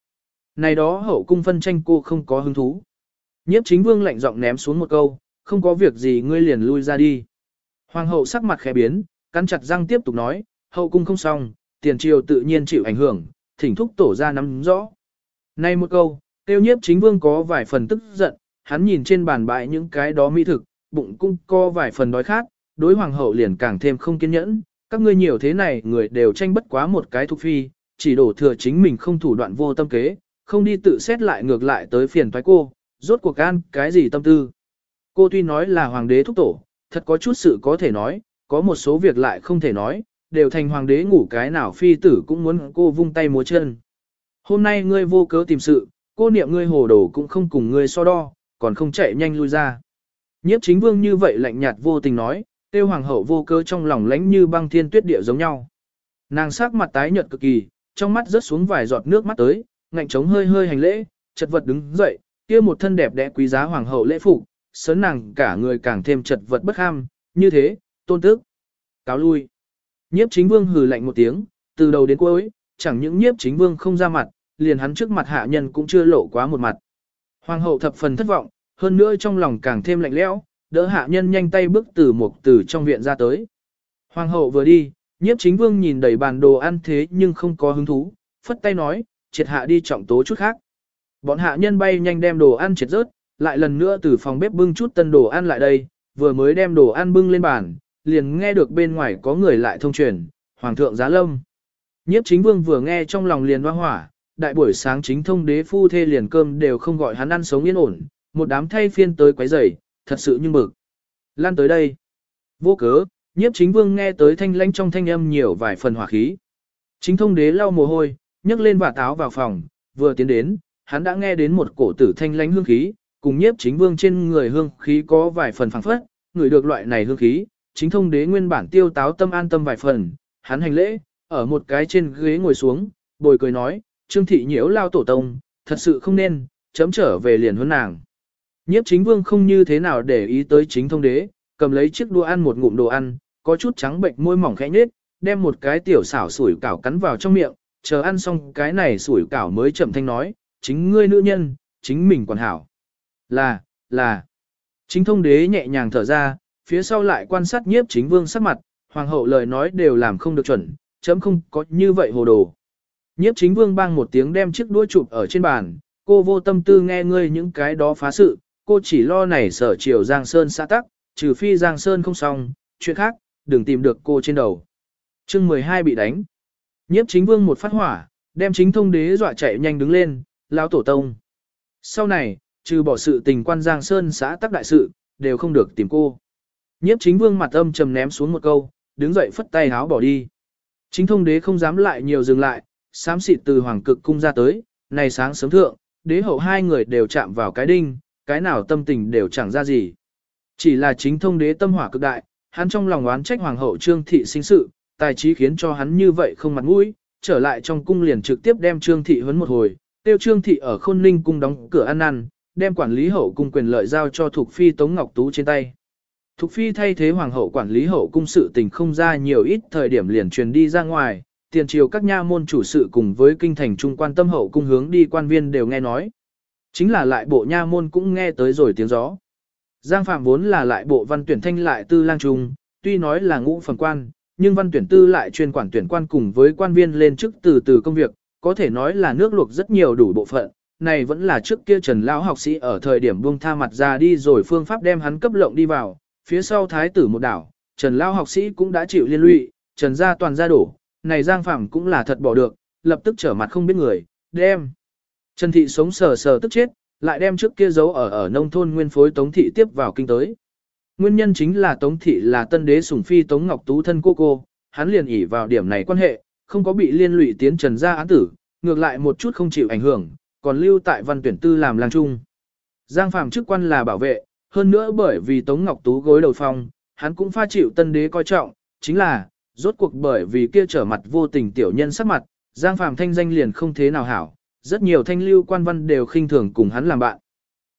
Này đó hậu cung phân tranh cô không có hứng thú. Nhiếp chính vương lạnh giọng ném xuống một câu, không có việc gì ngươi liền lui ra đi. Hoàng hậu sắc mặt khẽ biến, cắn chặt răng tiếp tục nói, hậu cung không xong, tiền triều tự nhiên chịu ảnh hưởng, thỉnh thúc tổ ra nắm rõ. Nay một câu, tiêu nhiếp chính vương có vài phần tức giận, hắn nhìn trên bàn bãi những cái đó mỹ thực, bụng cũng có vài phần đói khát, đối hoàng hậu liền càng thêm không kiên nhẫn, các ngươi nhiều thế này người đều tranh bất quá một cái thuộc phi, chỉ đổ thừa chính mình không thủ đoạn vô tâm kế, không đi tự xét lại ngược lại tới phiền toái cô, rốt cuộc gan cái gì tâm tư. Cô tuy nói là hoàng đế thúc tổ, thật có chút sự có thể nói, có một số việc lại không thể nói, đều thành hoàng đế ngủ cái nào phi tử cũng muốn cô vung tay múa chân. Hôm nay ngươi vô cớ tìm sự, cô niệm ngươi hồ đồ cũng không cùng ngươi so đo, còn không chạy nhanh lui ra. Nhiếp chính vương như vậy lạnh nhạt vô tình nói, tiêu hoàng hậu vô cớ trong lòng lánh như băng thiên tuyết địa giống nhau. Nàng sắc mặt tái nhợt cực kỳ, trong mắt rớt xuống vài giọt nước mắt tới, ngạnh trống hơi hơi hành lễ, chật vật đứng dậy, kia một thân đẹp đẽ quý giá hoàng hậu lễ phục, sớn nàng cả người càng thêm chật vật bất ham, như thế, tôn tức. Cáo lui. Nhiếp chính vương hừ lạnh một tiếng, từ đầu đến cuối, chẳng những nhiếp chính vương không ra mặt, liền hắn trước mặt hạ nhân cũng chưa lộ quá một mặt. Hoàng hậu thập phần thất vọng, hơn nữa trong lòng càng thêm lạnh lẽo, đỡ hạ nhân nhanh tay bước từ một từ trong viện ra tới. Hoàng hậu vừa đi, nhiếp chính vương nhìn đầy bàn đồ ăn thế nhưng không có hứng thú, phất tay nói, triệt hạ đi trọng tố chút khác. Bọn hạ nhân bay nhanh đem đồ ăn triệt rớt, lại lần nữa từ phòng bếp bưng chút tân đồ ăn lại đây, vừa mới đem đồ ăn bưng lên bàn, liền nghe được bên ngoài có người lại thông truyền, Hoàng thượng giá lâm. Nhiếp chính vương vừa nghe trong lòng liền hoa hỏa, đại buổi sáng chính thông đế phu thê liền cơm đều không gọi hắn ăn sống yên ổn, một đám thay phiên tới quấy rầy, thật sự như bực. Lan tới đây. Vô cớ, nhiếp chính vương nghe tới thanh lãnh trong thanh âm nhiều vài phần hỏa khí. Chính thông đế lau mồ hôi, nhấc lên và táo vào phòng, vừa tiến đến, hắn đã nghe đến một cổ tử thanh lãnh hương khí, cùng nhiếp chính vương trên người hương khí có vài phần phảng phất, người được loại này hương khí, chính thông đế nguyên bản tiêu táo tâm an tâm vài phần, hắn hành lễ, ở một cái trên ghế ngồi xuống, bồi cười nói, trương thị nhiễu lao tổ tông, thật sự không nên, chấm trở về liền huấn nàng. Nhiếp chính vương không như thế nào để ý tới chính thông đế, cầm lấy chiếc đũa ăn một ngụm đồ ăn, có chút trắng bệnh môi mỏng khẽ nhếch, đem một cái tiểu xảo sủi cảo cắn vào trong miệng, chờ ăn xong cái này sủi cảo mới chậm thanh nói, chính ngươi nữ nhân, chính mình còn hảo. Là, là. Chính thông đế nhẹ nhàng thở ra, phía sau lại quan sát nhiếp chính vương sắc mặt, hoàng hậu lời nói đều làm không được chuẩn, chấm không có như vậy hồ đồ. Nhiếp chính vương bang một tiếng đem chiếc đũa chụp ở trên bàn, cô vô tâm tư nghe ngươi những cái đó phá sự, cô chỉ lo này sở chiều Giang Sơn xã tắc, trừ phi Giang Sơn không xong, chuyện khác, đừng tìm được cô trên đầu. chương 12 bị đánh. Nhiếp chính vương một phát hỏa, đem chính thông đế dọa chạy nhanh đứng lên, lao tổ tông. Sau này, trừ bỏ sự tình quan Giang Sơn xã tắc đại sự, đều không được tìm cô. Nhiếp chính vương mặt âm trầm ném xuống một câu, đứng dậy phất tay háo bỏ đi. Chính thông đế không dám lại nhiều dừng lại, xám xịt từ hoàng cực cung ra tới, này sáng sớm thượng, đế hậu hai người đều chạm vào cái đinh, cái nào tâm tình đều chẳng ra gì. Chỉ là chính thông đế tâm hỏa cực đại, hắn trong lòng oán trách hoàng hậu trương thị sinh sự, tài trí khiến cho hắn như vậy không mặt mũi, trở lại trong cung liền trực tiếp đem trương thị huấn một hồi, tiêu trương thị ở khôn ninh cung đóng cửa ăn năn, đem quản lý hậu cung quyền lợi giao cho thuộc phi Tống Ngọc Tú trên tay. Thục phi thay thế hoàng hậu quản lý hậu cung sự tình không ra nhiều ít thời điểm liền truyền đi ra ngoài, tiền triều các nha môn chủ sự cùng với kinh thành trung quan tâm hậu cung hướng đi quan viên đều nghe nói. Chính là lại bộ nha môn cũng nghe tới rồi tiếng gió. Giang Phạm vốn là lại bộ văn tuyển thanh lại tư lang trung, tuy nói là ngũ phần quan, nhưng văn tuyển tư lại chuyên quản tuyển quan cùng với quan viên lên chức từ từ công việc, có thể nói là nước luộc rất nhiều đủ bộ phận. Này vẫn là trước kia Trần Lão học sĩ ở thời điểm buông tha mặt ra đi rồi phương pháp đem hắn cấp lộng đi vào, phía sau thái tử một đảo, Trần Lão học sĩ cũng đã chịu liên lụy, Trần gia toàn gia đổ, này Giang Phạm cũng là thật bỏ được, lập tức trở mặt không biết người, đem. Trần Thị sống sờ sờ tức chết, lại đem trước kia giấu ở ở nông thôn nguyên phối Tống Thị tiếp vào kinh tới. Nguyên nhân chính là Tống Thị là tân đế sủng phi Tống Ngọc Tú thân cô cô, hắn liền ỉ vào điểm này quan hệ, không có bị liên lụy tiến Trần gia án tử, ngược lại một chút không chịu ảnh hưởng, còn lưu tại văn tuyển tư làm lang trung. Giang Phạm chức quan là bảo vệ, hơn nữa bởi vì Tống Ngọc Tú gối đầu phong, hắn cũng pha chịu tân đế coi trọng, chính là, rốt cuộc bởi vì kia trở mặt vô tình tiểu nhân sắc mặt, Giang Phạm thanh danh liền không thế nào hảo, rất nhiều thanh lưu quan văn đều khinh thường cùng hắn làm bạn.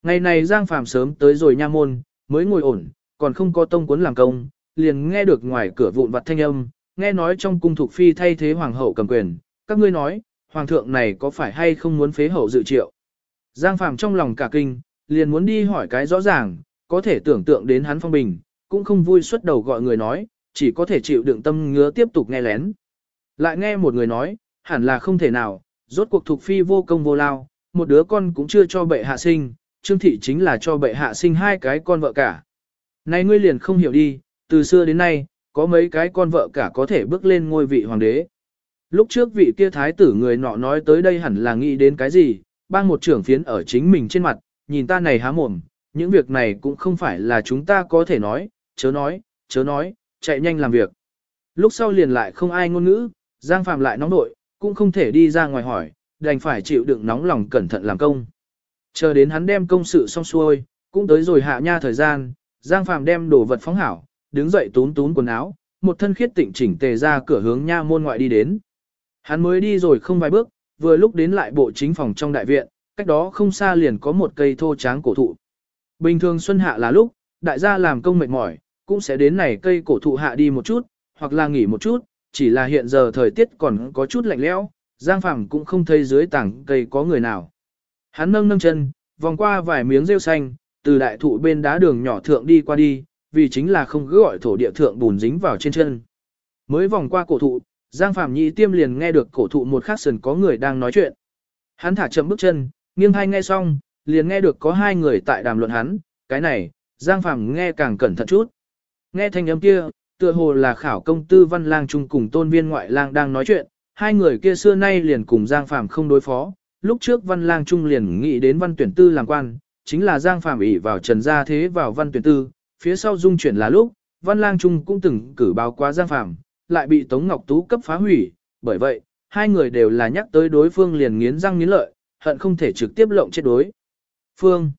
Ngày này Giang Phạm sớm tới rồi nha môn, mới ngồi ổn, còn không có tông cuốn làm công, liền nghe được ngoài cửa vụn vặt thanh âm, nghe nói trong cung thuộc phi thay thế hoàng hậu cầm quyền, các ngươi nói, hoàng thượng này có phải hay không muốn phế hậu dự triệu. Giang Phạm trong lòng cả kinh, liền muốn đi hỏi cái rõ ràng, có thể tưởng tượng đến hắn phong bình, cũng không vui xuất đầu gọi người nói, chỉ có thể chịu đựng tâm ngứa tiếp tục nghe lén. Lại nghe một người nói, hẳn là không thể nào, rốt cuộc thuộc phi vô công vô lao, một đứa con cũng chưa cho bệ hạ sinh, Trương Thị chính là cho bệ hạ sinh hai cái con vợ cả. Này ngươi liền không hiểu đi, từ xưa đến nay, có mấy cái con vợ cả có thể bước lên ngôi vị hoàng đế. Lúc trước vị kia thái tử người nọ nói tới đây hẳn là nghĩ đến cái gì, bang một trưởng phiến ở chính mình trên mặt, nhìn ta này há mồm, những việc này cũng không phải là chúng ta có thể nói, chớ nói, chớ nói, chạy nhanh làm việc. Lúc sau liền lại không ai ngôn ngữ, Giang Phạm lại nóng nội, cũng không thể đi ra ngoài hỏi, đành phải chịu đựng nóng lòng cẩn thận làm công. Chờ đến hắn đem công sự xong xuôi, cũng tới rồi hạ nha thời gian, Giang Phạm đem đồ vật phóng hảo, đứng dậy tún tún quần áo, một thân khiết tịnh chỉnh tề ra cửa hướng nha môn ngoại đi đến. Hắn mới đi rồi không vài bước, vừa lúc đến lại bộ chính phòng trong đại viện, cách đó không xa liền có một cây thô tráng cổ thụ. Bình thường xuân hạ là lúc, đại gia làm công mệt mỏi, cũng sẽ đến này cây cổ thụ hạ đi một chút, hoặc là nghỉ một chút, chỉ là hiện giờ thời tiết còn có chút lạnh lẽo, Giang Phàm cũng không thấy dưới tảng cây có người nào. Hắn nâng nâng chân, vòng qua vài miếng rêu xanh, từ đại thụ bên đá đường nhỏ thượng đi qua đi, vì chính là không cứ gọi thổ địa thượng bùn dính vào trên chân. Mới vòng qua cổ thụ, Giang Phàm nhị tiêm liền nghe được cổ thụ một khắc sần có người đang nói chuyện. Hắn thả chậm bước chân, nghiêng hai nghe xong, liền nghe được có hai người tại đàm luận hắn, cái này, Giang Phàm nghe càng cẩn thận chút. Nghe thanh âm kia, tựa hồ là khảo công tư văn lang chung cùng tôn viên ngoại lang đang nói chuyện, hai người kia xưa nay liền cùng Giang Phàm không đối phó, lúc trước văn lang trung liền nghĩ đến văn tuyển tư làm quan, chính là Giang Phàm ỷ vào trần gia thế vào văn tuyển tư, phía sau dung chuyển là lúc, văn lang trung cũng từng cử báo qua Giang Phàm lại bị Tống Ngọc Tú cấp phá hủy, bởi vậy, hai người đều là nhắc tới đối phương liền nghiến răng nghiến lợi, hận không thể trực tiếp lộng chết đối. Phương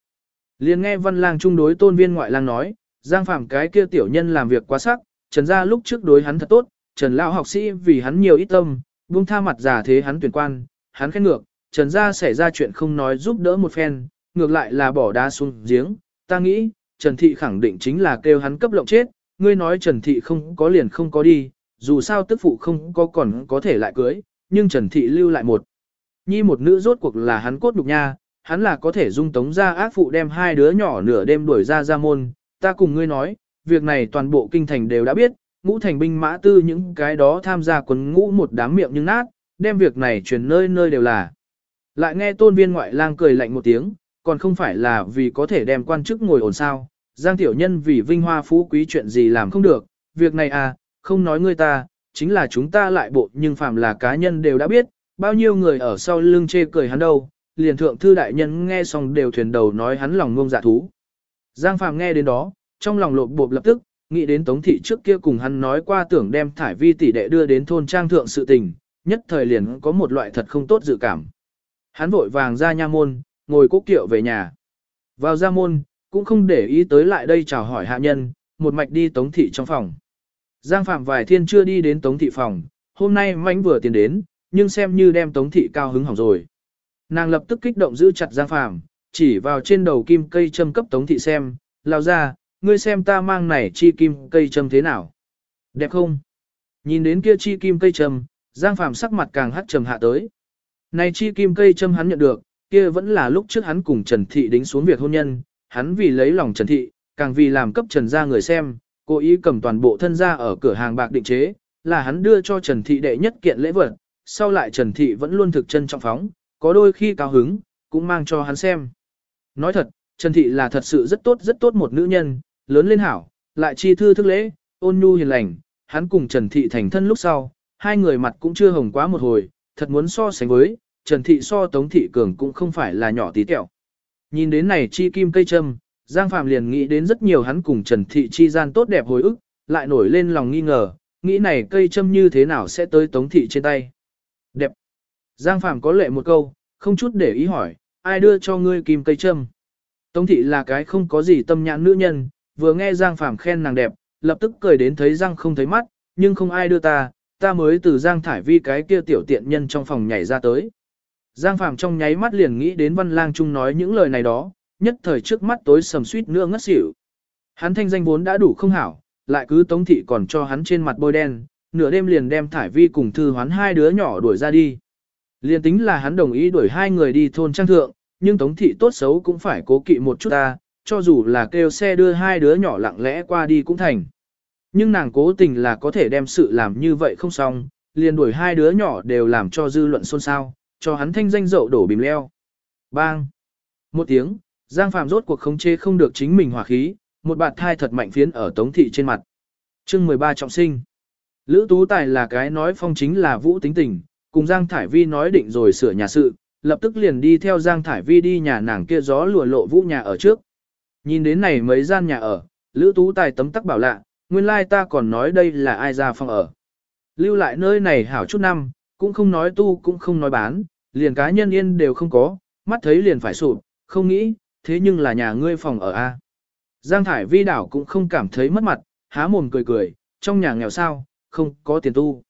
liền nghe văn lang trung đối tôn viên ngoại lang nói, Giang Phàm cái kia tiểu nhân làm việc quá sắc, Trần gia lúc trước đối hắn thật tốt, Trần lão học sĩ vì hắn nhiều ít tâm, buông tha mặt giả thế hắn tuyển quan, hắn khét ngược, Trần gia xảy ra chuyện không nói giúp đỡ một phen, ngược lại là bỏ đá xuống giếng, ta nghĩ, Trần Thị khẳng định chính là kêu hắn cấp lộng chết, ngươi nói Trần Thị không có liền không có đi, dù sao tức phụ không có còn có thể lại cưới, nhưng Trần Thị lưu lại một. Nhi một nữ rốt cuộc là hắn cốt đục nha, hắn là có thể dung tống ra ác phụ đem hai đứa nhỏ nửa đêm đuổi ra ra môn, ta cùng ngươi nói, việc này toàn bộ kinh thành đều đã biết, ngũ thành binh mã tư những cái đó tham gia quần ngũ một đám miệng nhưng nát, đem việc này truyền nơi nơi đều là. Lại nghe tôn viên ngoại lang cười lạnh một tiếng, còn không phải là vì có thể đem quan chức ngồi ổn sao, giang tiểu nhân vì vinh hoa phú quý chuyện gì làm không được, việc này à, không nói ngươi ta, chính là chúng ta lại bộ nhưng phạm là cá nhân đều đã biết, bao nhiêu người ở sau lưng chê cười hắn đâu, liền thượng thư đại nhân nghe xong đều thuyền đầu nói hắn lòng ngông dạ thú. Giang Phạm nghe đến đó, trong lòng lộp bộp lập tức, nghĩ đến Tống Thị trước kia cùng hắn nói qua tưởng đem thải vi tỷ đệ đưa đến thôn trang thượng sự tình, nhất thời liền có một loại thật không tốt dự cảm. Hắn vội vàng ra nha môn, ngồi cố kiệu về nhà. Vào ra môn, cũng không để ý tới lại đây chào hỏi hạ nhân, một mạch đi Tống Thị trong phòng. Giang Phạm vài thiên chưa đi đến Tống Thị phòng, hôm nay mánh vừa tiến đến, nhưng xem như đem Tống Thị cao hứng hỏng rồi. Nàng lập tức kích động giữ chặt Giang Phạm, chỉ vào trên đầu kim cây châm cấp Tống Thị xem, lao ra, ngươi xem ta mang này chi kim cây châm thế nào. Đẹp không? Nhìn đến kia chi kim cây châm, Giang Phạm sắc mặt càng hắt trầm hạ tới. Này chi kim cây châm hắn nhận được, kia vẫn là lúc trước hắn cùng Trần Thị đính xuống việc hôn nhân, hắn vì lấy lòng Trần Thị, càng vì làm cấp Trần ra người xem, cố ý cầm toàn bộ thân ra ở cửa hàng bạc định chế, là hắn đưa cho Trần Thị đệ nhất kiện lễ vật, sau lại Trần Thị vẫn luôn thực chân trọng phóng, có đôi khi cao hứng, cũng mang cho hắn xem. Nói thật, Trần Thị là thật sự rất tốt rất tốt một nữ nhân, lớn lên hảo, lại chi thư thức lễ, ôn nhu hiền lành, hắn cùng Trần Thị thành thân lúc sau, hai người mặt cũng chưa hồng quá một hồi, thật muốn so sánh với, Trần Thị so Tống Thị Cường cũng không phải là nhỏ tí tẹo. Nhìn đến này chi kim cây châm, Giang Phạm liền nghĩ đến rất nhiều hắn cùng Trần Thị chi gian tốt đẹp hồi ức, lại nổi lên lòng nghi ngờ, nghĩ này cây châm như thế nào sẽ tới Tống Thị trên tay. Đẹp. Giang Phạm có lệ một câu, không chút để ý hỏi, ai đưa cho ngươi kim cây châm. Tống Thị là cái không có gì tâm nhãn nữ nhân, vừa nghe Giang Phạm khen nàng đẹp, lập tức cười đến thấy răng không thấy mắt, nhưng không ai đưa ta, ta mới từ Giang Thải Vi cái kia tiểu tiện nhân trong phòng nhảy ra tới. Giang Phạm trong nháy mắt liền nghĩ đến Văn Lang Trung nói những lời này đó, nhất thời trước mắt tối sầm suýt nữa ngất xỉu. Hắn thanh danh vốn đã đủ không hảo, lại cứ Tống Thị còn cho hắn trên mặt bôi đen, nửa đêm liền đem Thải Vi cùng Thư Hoán hai đứa nhỏ đuổi ra đi. Liên tính là hắn đồng ý đuổi hai người đi thôn trang thượng, nhưng Tống Thị tốt xấu cũng phải cố kỵ một chút ta, cho dù là kêu xe đưa hai đứa nhỏ lặng lẽ qua đi cũng thành. Nhưng nàng cố tình là có thể đem sự làm như vậy không xong, liền đuổi hai đứa nhỏ đều làm cho dư luận xôn xao, cho hắn thanh danh dậu đổ bìm leo. Bang! Một tiếng, Giang Phạm rốt cuộc khống chế không được chính mình hòa khí, một bạt thai thật mạnh phiến ở Tống Thị trên mặt. chương 13 trọng sinh. Lữ Tú Tài là cái nói phong chính là vũ tính tình, cùng Giang Thải Vi nói định rồi sửa nhà sự, lập tức liền đi theo Giang Thải Vi đi nhà nàng kia gió lùa lộ vũ nhà ở trước. Nhìn đến này mấy gian nhà ở, Lữ Tú Tài tấm tắc bảo lạ, nguyên lai ta còn nói đây là ai ra phòng ở. Lưu lại nơi này hảo chút năm, cũng không nói tu cũng không nói bán, liền cá nhân yên đều không có, mắt thấy liền phải sụp, không nghĩ, thế nhưng là nhà ngươi phòng ở A. Giang Thải Vi đảo cũng không cảm thấy mất mặt, há mồm cười cười, trong nhà nghèo sao, không có tiền tu.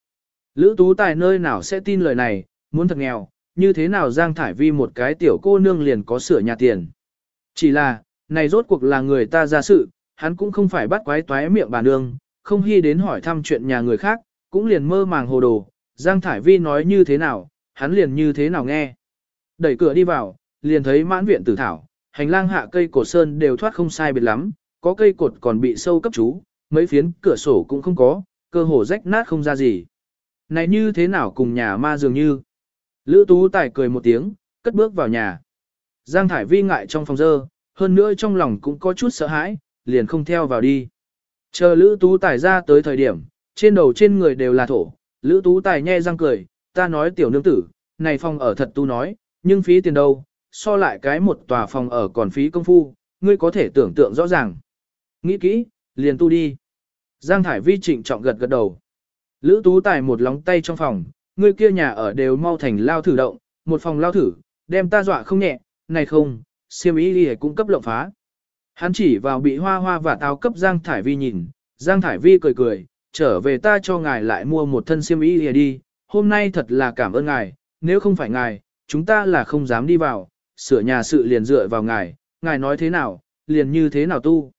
Lữ Tú Tài nơi nào sẽ tin lời này, muốn thật nghèo, như thế nào Giang Thải Vi một cái tiểu cô nương liền có sửa nhà tiền. Chỉ là, này rốt cuộc là người ta ra sự, hắn cũng không phải bắt quái toái miệng bà nương, không hy đến hỏi thăm chuyện nhà người khác, cũng liền mơ màng hồ đồ, Giang Thải Vi nói như thế nào, hắn liền như thế nào nghe. Đẩy cửa đi vào, liền thấy mãn viện tử thảo, hành lang hạ cây cột sơn đều thoát không sai biệt lắm, có cây cột còn bị sâu cấp chú, mấy phiến cửa sổ cũng không có, cơ hồ rách nát không ra gì. Này như thế nào cùng nhà ma dường như. Lữ Tú Tài cười một tiếng, cất bước vào nhà. Giang Thải Vi ngại trong phòng dơ, hơn nữa trong lòng cũng có chút sợ hãi, liền không theo vào đi. Chờ Lữ Tú Tài ra tới thời điểm, trên đầu trên người đều là thổ, Lữ Tú Tài nhe răng cười, ta nói tiểu nương tử, này phòng ở thật tu nói, nhưng phí tiền đâu, so lại cái một tòa phòng ở còn phí công phu, ngươi có thể tưởng tượng rõ ràng. Nghĩ kỹ, liền tu đi. Giang Thải Vi trịnh trọng gật gật đầu. Lữ Tú Tài một lóng tay trong phòng, người kia nhà ở đều mau thành lao thử động, một phòng lao thử, đem ta dọa không nhẹ, này không, siêm ý đi cũng cấp lộng phá. Hắn chỉ vào bị hoa hoa và táo cấp Giang Thải Vi nhìn, Giang Thải Vi cười cười, trở về ta cho ngài lại mua một thân siêm ý đi, hôm nay thật là cảm ơn ngài, nếu không phải ngài, chúng ta là không dám đi vào, sửa nhà sự liền dựa vào ngài, ngài nói thế nào, liền như thế nào tu.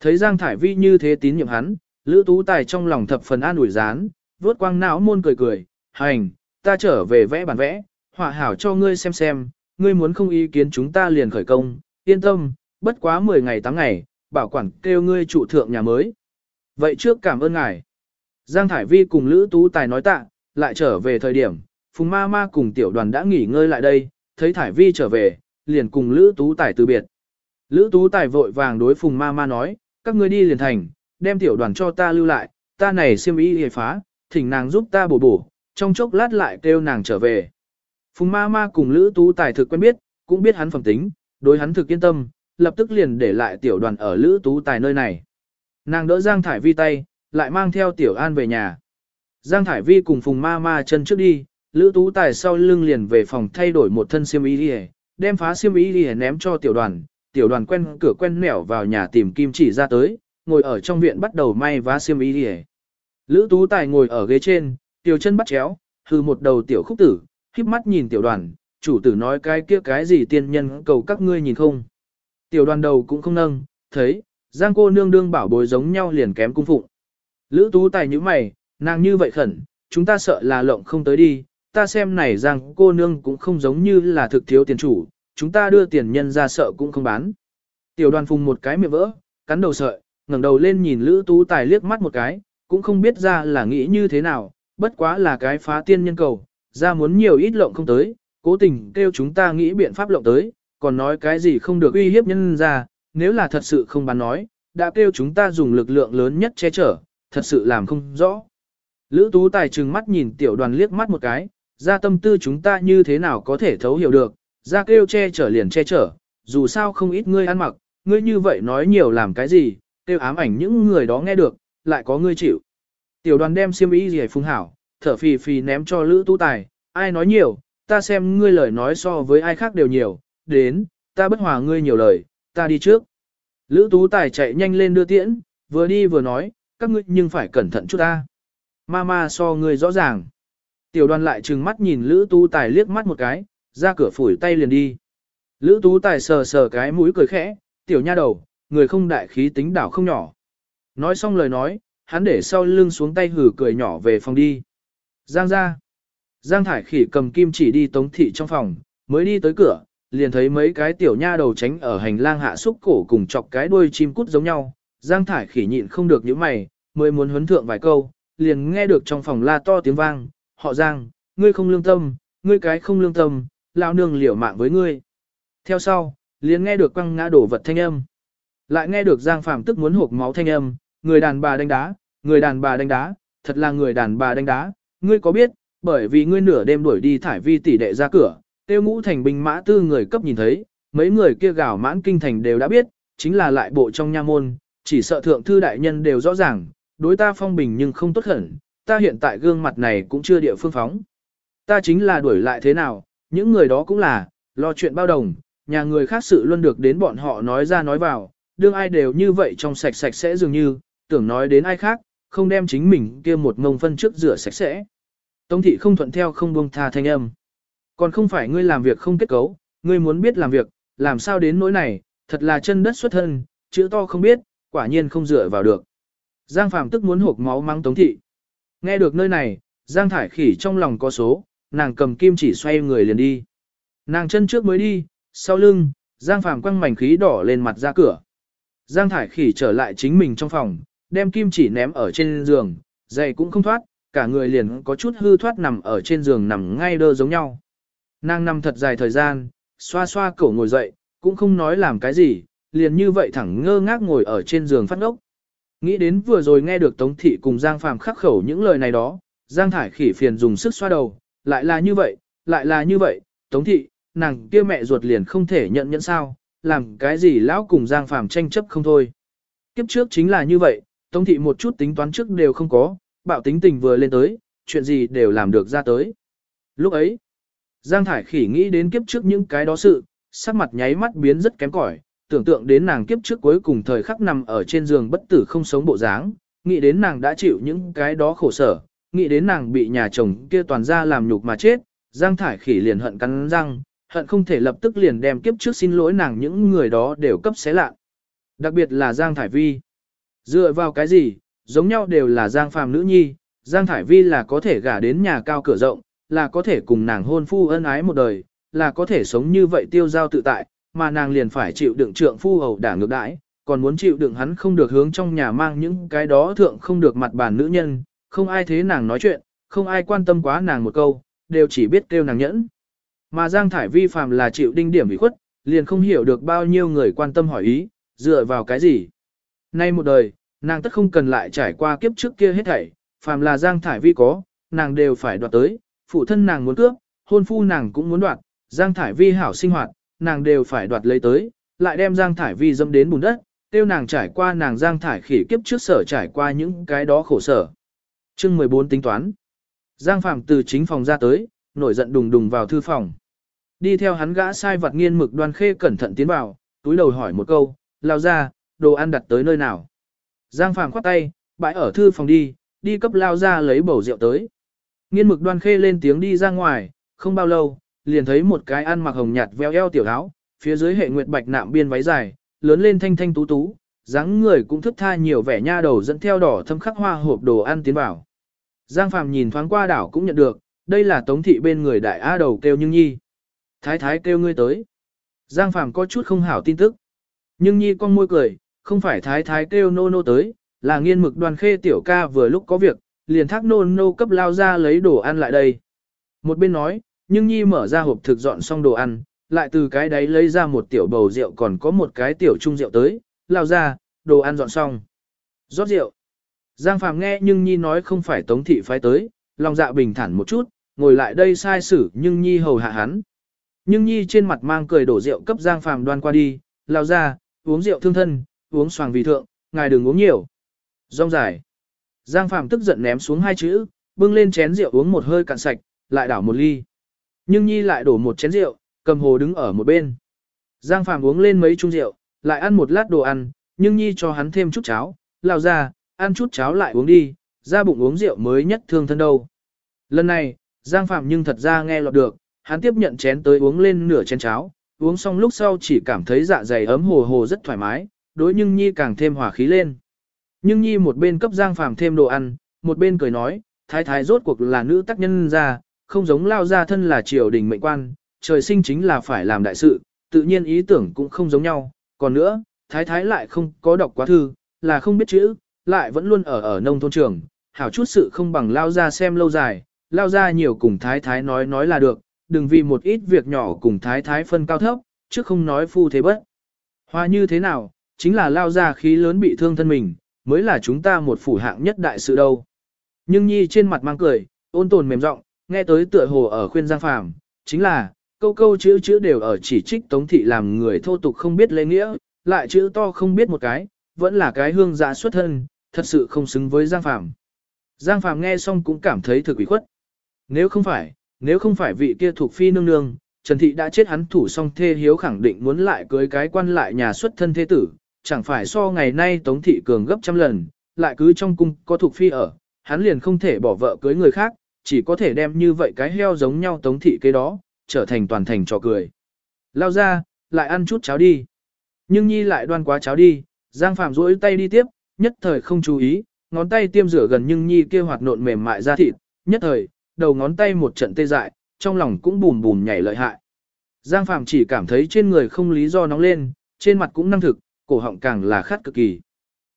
Thấy Giang Thải Vi như thế tín nhiệm hắn, Lữ Tú Tài trong lòng thập phần an ủi rán, vuốt quang não môn cười cười, hành, ta trở về vẽ bản vẽ, họa hảo cho ngươi xem xem, ngươi muốn không ý kiến chúng ta liền khởi công, yên tâm, bất quá 10 ngày 8 ngày, bảo quản kêu ngươi trụ thượng nhà mới. Vậy trước cảm ơn ngài. Giang Thải Vi cùng Lữ Tú Tài nói tạ, lại trở về thời điểm, Phùng Ma Ma cùng tiểu đoàn đã nghỉ ngơi lại đây, thấy Thải Vi trở về, liền cùng Lữ Tú Tài từ biệt. Lữ Tú Tài vội vàng đối Phùng Ma Ma nói, các ngươi đi liền thành, đem tiểu đoàn cho ta lưu lại, ta này siêm ý hề phá, thỉnh nàng giúp ta bổ bổ, trong chốc lát lại kêu nàng trở về. Phùng Ma Ma cùng Lữ Tú Tài thực quen biết, cũng biết hắn phẩm tính, đối hắn thực yên tâm, lập tức liền để lại tiểu đoàn ở Lữ Tú Tài nơi này. Nàng đỡ Giang Thải Vi tay, lại mang theo tiểu an về nhà. Giang Thải Vi cùng Phùng Ma Ma chân trước đi, Lữ Tú Tài sau lưng liền về phòng thay đổi một thân xiêm y đi đem phá xiêm y đi ném cho tiểu đoàn, tiểu đoàn quen cửa quen nẻo vào nhà tìm kim chỉ ra tới, ngồi ở trong viện bắt đầu may vá xiêm y đi Lữ Tú Tài ngồi ở ghế trên, tiểu chân bắt chéo, hư một đầu tiểu khúc tử, khiếp mắt nhìn tiểu đoàn, chủ tử nói cái kia cái gì tiên nhân cầu các ngươi nhìn không. Tiểu đoàn đầu cũng không nâng, thấy, giang cô nương đương bảo bối giống nhau liền kém cung phụng. Lữ Tú Tài như mày, nàng như vậy khẩn, chúng ta sợ là lộng không tới đi, ta xem này rằng cô nương cũng không giống như là thực thiếu tiền chủ, chúng ta đưa tiền nhân ra sợ cũng không bán. Tiểu đoàn phùng một cái miệng vỡ, cắn đầu sợi, ngẩng đầu lên nhìn Lữ Tú Tài liếc mắt một cái, cũng không biết ra là nghĩ như thế nào, bất quá là cái phá tiên nhân cầu, ra muốn nhiều ít lộng không tới, cố tình kêu chúng ta nghĩ biện pháp lộng tới, còn nói cái gì không được uy hiếp nhân ra, nếu là thật sự không bán nói, đã kêu chúng ta dùng lực lượng lớn nhất che chở, thật sự làm không rõ. Lữ Tú Tài trừng mắt nhìn tiểu đoàn liếc mắt một cái, ra tâm tư chúng ta như thế nào có thể thấu hiểu được, ra kêu che chở liền che chở, dù sao không ít ngươi ăn mặc, ngươi như vậy nói nhiều làm cái gì, kêu ám ảnh những người đó nghe được, lại có ngươi chịu. Tiểu đoàn đem xiêm y gì phung hảo, thở phì phì ném cho Lữ Tú Tài, ai nói nhiều, ta xem ngươi lời nói so với ai khác đều nhiều, đến, ta bất hòa ngươi nhiều lời, ta đi trước. Lữ Tú Tài chạy nhanh lên đưa tiễn, vừa đi vừa nói, các ngươi nhưng phải cẩn thận chút ta. Mama so ngươi rõ ràng. Tiểu đoàn lại trừng mắt nhìn Lữ Tú Tài liếc mắt một cái, ra cửa phủi tay liền đi. Lữ Tú Tài sờ sờ cái mũi cười khẽ, tiểu nha đầu, người không đại khí tính đảo không nhỏ. Nói xong lời nói, hắn để sau lưng xuống tay hử cười nhỏ về phòng đi. Giang ra. Giang Thải Khỉ cầm kim chỉ đi tống thị trong phòng, mới đi tới cửa, liền thấy mấy cái tiểu nha đầu tránh ở hành lang hạ xúc cổ cùng chọc cái đuôi chim cút giống nhau. Giang Thải khỉ nhịn không được những mày, mới muốn huấn thượng vài câu, liền nghe được trong phòng la to tiếng vang, họ Giang, ngươi không lương tâm, ngươi cái không lương tâm, lão nương liều mạng với ngươi. Theo sau, liền nghe được quăng ngã đổ vật thanh âm. Lại nghe được Giang Phàm tức muốn hộp máu thanh âm, người đàn bà đánh đá, người đàn bà đánh đá, thật là người đàn bà đánh đá, ngươi có biết, bởi vì ngươi nửa đêm đuổi đi thải vi tỷ đệ ra cửa, tiêu ngũ thành binh mã tư người cấp nhìn thấy, mấy người kia gào mãn kinh thành đều đã biết, chính là lại bộ trong nha môn, chỉ sợ thượng thư đại nhân đều rõ ràng, đối ta phong bình nhưng không tốt hẳn, ta hiện tại gương mặt này cũng chưa địa phương phóng. Ta chính là đuổi lại thế nào, những người đó cũng là, lo chuyện bao đồng, nhà người khác sự luôn được đến bọn họ nói ra nói vào, đương ai đều như vậy trong sạch sạch sẽ dường như, tưởng nói đến ai khác, không đem chính mình kia một ngông phân trước rửa sạch sẽ. Tống thị không thuận theo không buông tha thanh âm. Còn không phải ngươi làm việc không kết cấu, ngươi muốn biết làm việc, làm sao đến nỗi này, thật là chân đất xuất thân, chữ to không biết, quả nhiên không dựa vào được. Giang Phàm tức muốn hộp máu mắng Tống thị. Nghe được nơi này, Giang Thải Khỉ trong lòng có số, nàng cầm kim chỉ xoay người liền đi. Nàng chân trước mới đi, sau lưng, Giang Phàm quăng mảnh khí đỏ lên mặt ra cửa. Giang Thải Khỉ trở lại chính mình trong phòng, đem kim chỉ ném ở trên giường, giày cũng không thoát, cả người liền có chút hư thoát nằm ở trên giường nằm ngay đơ giống nhau. Nàng nằm thật dài thời gian, xoa xoa cổ ngồi dậy, cũng không nói làm cái gì, liền như vậy thẳng ngơ ngác ngồi ở trên giường phát ngốc. Nghĩ đến vừa rồi nghe được Tống Thị cùng Giang Phàm khắc khẩu những lời này đó, Giang Thải khỉ phiền dùng sức xoa đầu, lại là như vậy, lại là như vậy, Tống Thị, nàng kia mẹ ruột liền không thể nhận nhận sao, làm cái gì lão cùng Giang Phàm tranh chấp không thôi. Kiếp trước chính là như vậy, Tống Thị một chút tính toán trước đều không có, bạo tính tình vừa lên tới, chuyện gì đều làm được ra tới. Lúc ấy, Giang Thải khỉ nghĩ đến kiếp trước những cái đó sự, sắc mặt nháy mắt biến rất kém cỏi, tưởng tượng đến nàng kiếp trước cuối cùng thời khắc nằm ở trên giường bất tử không sống bộ dáng, nghĩ đến nàng đã chịu những cái đó khổ sở, nghĩ đến nàng bị nhà chồng kia toàn ra làm nhục mà chết, Giang Thải khỉ liền hận cắn răng, hận không thể lập tức liền đem kiếp trước xin lỗi nàng những người đó đều cấp xé lạ. Đặc biệt là Giang Thải Vi. Dựa vào cái gì, giống nhau đều là Giang Phàm nữ nhi, Giang Thải Vi là có thể gả đến nhà cao cửa rộng, là có thể cùng nàng hôn phu ân ái một đời, là có thể sống như vậy tiêu giao tự tại, mà nàng liền phải chịu đựng trượng phu hầu đả ngược đãi, còn muốn chịu đựng hắn không được hướng trong nhà mang những cái đó thượng không được mặt bàn nữ nhân, không ai thế nàng nói chuyện, không ai quan tâm quá nàng một câu, đều chỉ biết kêu nàng nhẫn. Mà Giang Thải Vi phàm là chịu đinh điểm bị khuất, liền không hiểu được bao nhiêu người quan tâm hỏi ý, dựa vào cái gì. Nay một đời, nàng tất không cần lại trải qua kiếp trước kia hết thảy, phàm là Giang Thải Vi có, nàng đều phải đoạt tới, phụ thân nàng muốn cướp, hôn phu nàng cũng muốn đoạt, Giang Thải Vi hảo sinh hoạt, nàng đều phải đoạt lấy tới, lại đem Giang Thải Vi dâm đến bùn đất, tiêu nàng trải qua nàng Giang Thải khỉ kiếp trước sở trải qua những cái đó khổ sở. Chương 14 tính toán. Giang Phạm từ chính phòng ra tới, nổi giận đùng đùng vào thư phòng. Đi theo hắn gã sai vật nghiên mực đoan khê cẩn thận tiến vào, túi đầu hỏi một câu, lao ra, đồ ăn đặt tới nơi nào. Giang Phàm khoát tay, bãi ở thư phòng đi, đi cấp lao ra lấy bầu rượu tới. Nghiên mực đoan khê lên tiếng đi ra ngoài, không bao lâu, liền thấy một cái ăn mặc hồng nhạt veo eo tiểu áo, phía dưới hệ nguyệt bạch nạm biên váy dài, lớn lên thanh thanh tú tú, dáng người cũng thức tha nhiều vẻ nha đầu dẫn theo đỏ thâm khắc hoa hộp đồ ăn tiến vào. Giang Phàm nhìn thoáng qua đảo cũng nhận được, đây là tống thị bên người đại á đầu kêu Nhưng Nhi. Thái thái kêu ngươi tới. Giang Phàm có chút không hảo tin tức. Nhưng Nhi con môi cười, không phải thái thái kêu nô nô tới, là nghiên mực đoàn khê tiểu ca vừa lúc có việc, liền thác nô nô cấp lao ra lấy đồ ăn lại đây. Một bên nói, nhưng Nhi mở ra hộp thực dọn xong đồ ăn, lại từ cái đấy lấy ra một tiểu bầu rượu còn có một cái tiểu chung rượu tới, lao ra, đồ ăn dọn xong. Rót rượu. Giang Phàm nghe nhưng Nhi nói không phải Tống Thị phái tới, lòng dạ bình thản một chút, ngồi lại đây sai xử nhưng Nhi hầu hạ hắn. Nhưng Nhi trên mặt mang cười đổ rượu cấp Giang Phàm đoan qua đi, lao ra, uống rượu thương thân, uống xoàng vì thượng, ngài đừng uống nhiều. Rong dài. Giang Phạm tức giận ném xuống hai chữ, bưng lên chén rượu uống một hơi cạn sạch, lại đảo một ly. Nhưng Nhi lại đổ một chén rượu, cầm hồ đứng ở một bên. Giang Phạm uống lên mấy chung rượu, lại ăn một lát đồ ăn, nhưng Nhi cho hắn thêm chút cháo, lao ra, ăn chút cháo lại uống đi, ra bụng uống rượu mới nhất thương thân đâu. Lần này, Giang Phạm nhưng thật ra nghe lọt được, hắn tiếp nhận chén tới uống lên nửa chén cháo, uống xong lúc sau chỉ cảm thấy dạ dày ấm hồ hồ rất thoải mái, đối nhưng Nhi càng thêm hỏa khí lên. Nhưng Nhi một bên cấp Giang Phàm thêm đồ ăn, một bên cười nói, thái thái rốt cuộc là nữ tác nhân ra, không giống lao ra thân là triều đình mệnh quan, trời sinh chính là phải làm đại sự, tự nhiên ý tưởng cũng không giống nhau. Còn nữa, thái thái lại không có đọc quá thư, là không biết chữ, lại vẫn luôn ở ở nông thôn trường, hảo chút sự không bằng lao ra xem lâu dài, lao ra nhiều cùng thái thái nói nói là được, đừng vì một ít việc nhỏ cùng thái thái phân cao thấp, chứ không nói phu thế bất. Hoa như thế nào, chính là lao ra khí lớn bị thương thân mình, mới là chúng ta một phủ hạng nhất đại sự đâu. Nhưng nhi trên mặt mang cười, ôn tồn mềm giọng nghe tới tựa hồ ở khuyên giang phàm, chính là, câu câu chữ chữ đều ở chỉ trích tống thị làm người thô tục không biết lễ nghĩa, lại chữ to không biết một cái, vẫn là cái hương dạ xuất thân, thật sự không xứng với giang phàm. Giang phàm nghe xong cũng cảm thấy thực ủy khuất. Nếu không phải, nếu không phải vị kia thuộc phi nương nương, Trần Thị đã chết hắn thủ song thê hiếu khẳng định muốn lại cưới cái quan lại nhà xuất thân thế tử, chẳng phải so ngày nay Tống Thị cường gấp trăm lần, lại cứ trong cung có thuộc phi ở, hắn liền không thể bỏ vợ cưới người khác, chỉ có thể đem như vậy cái heo giống nhau Tống Thị cái đó, trở thành toàn thành trò cười. Lao ra, lại ăn chút cháo đi. Nhưng Nhi lại đoan quá cháo đi, Giang Phạm duỗi tay đi tiếp, nhất thời không chú ý, ngón tay tiêm rửa gần nhưng Nhi kia hoạt nộn mềm mại ra thịt, nhất thời, đầu ngón tay một trận tê dại, trong lòng cũng bùn bùn nhảy lợi hại. Giang Phạm chỉ cảm thấy trên người không lý do nóng lên, trên mặt cũng năng thực, cổ họng càng là khát cực kỳ.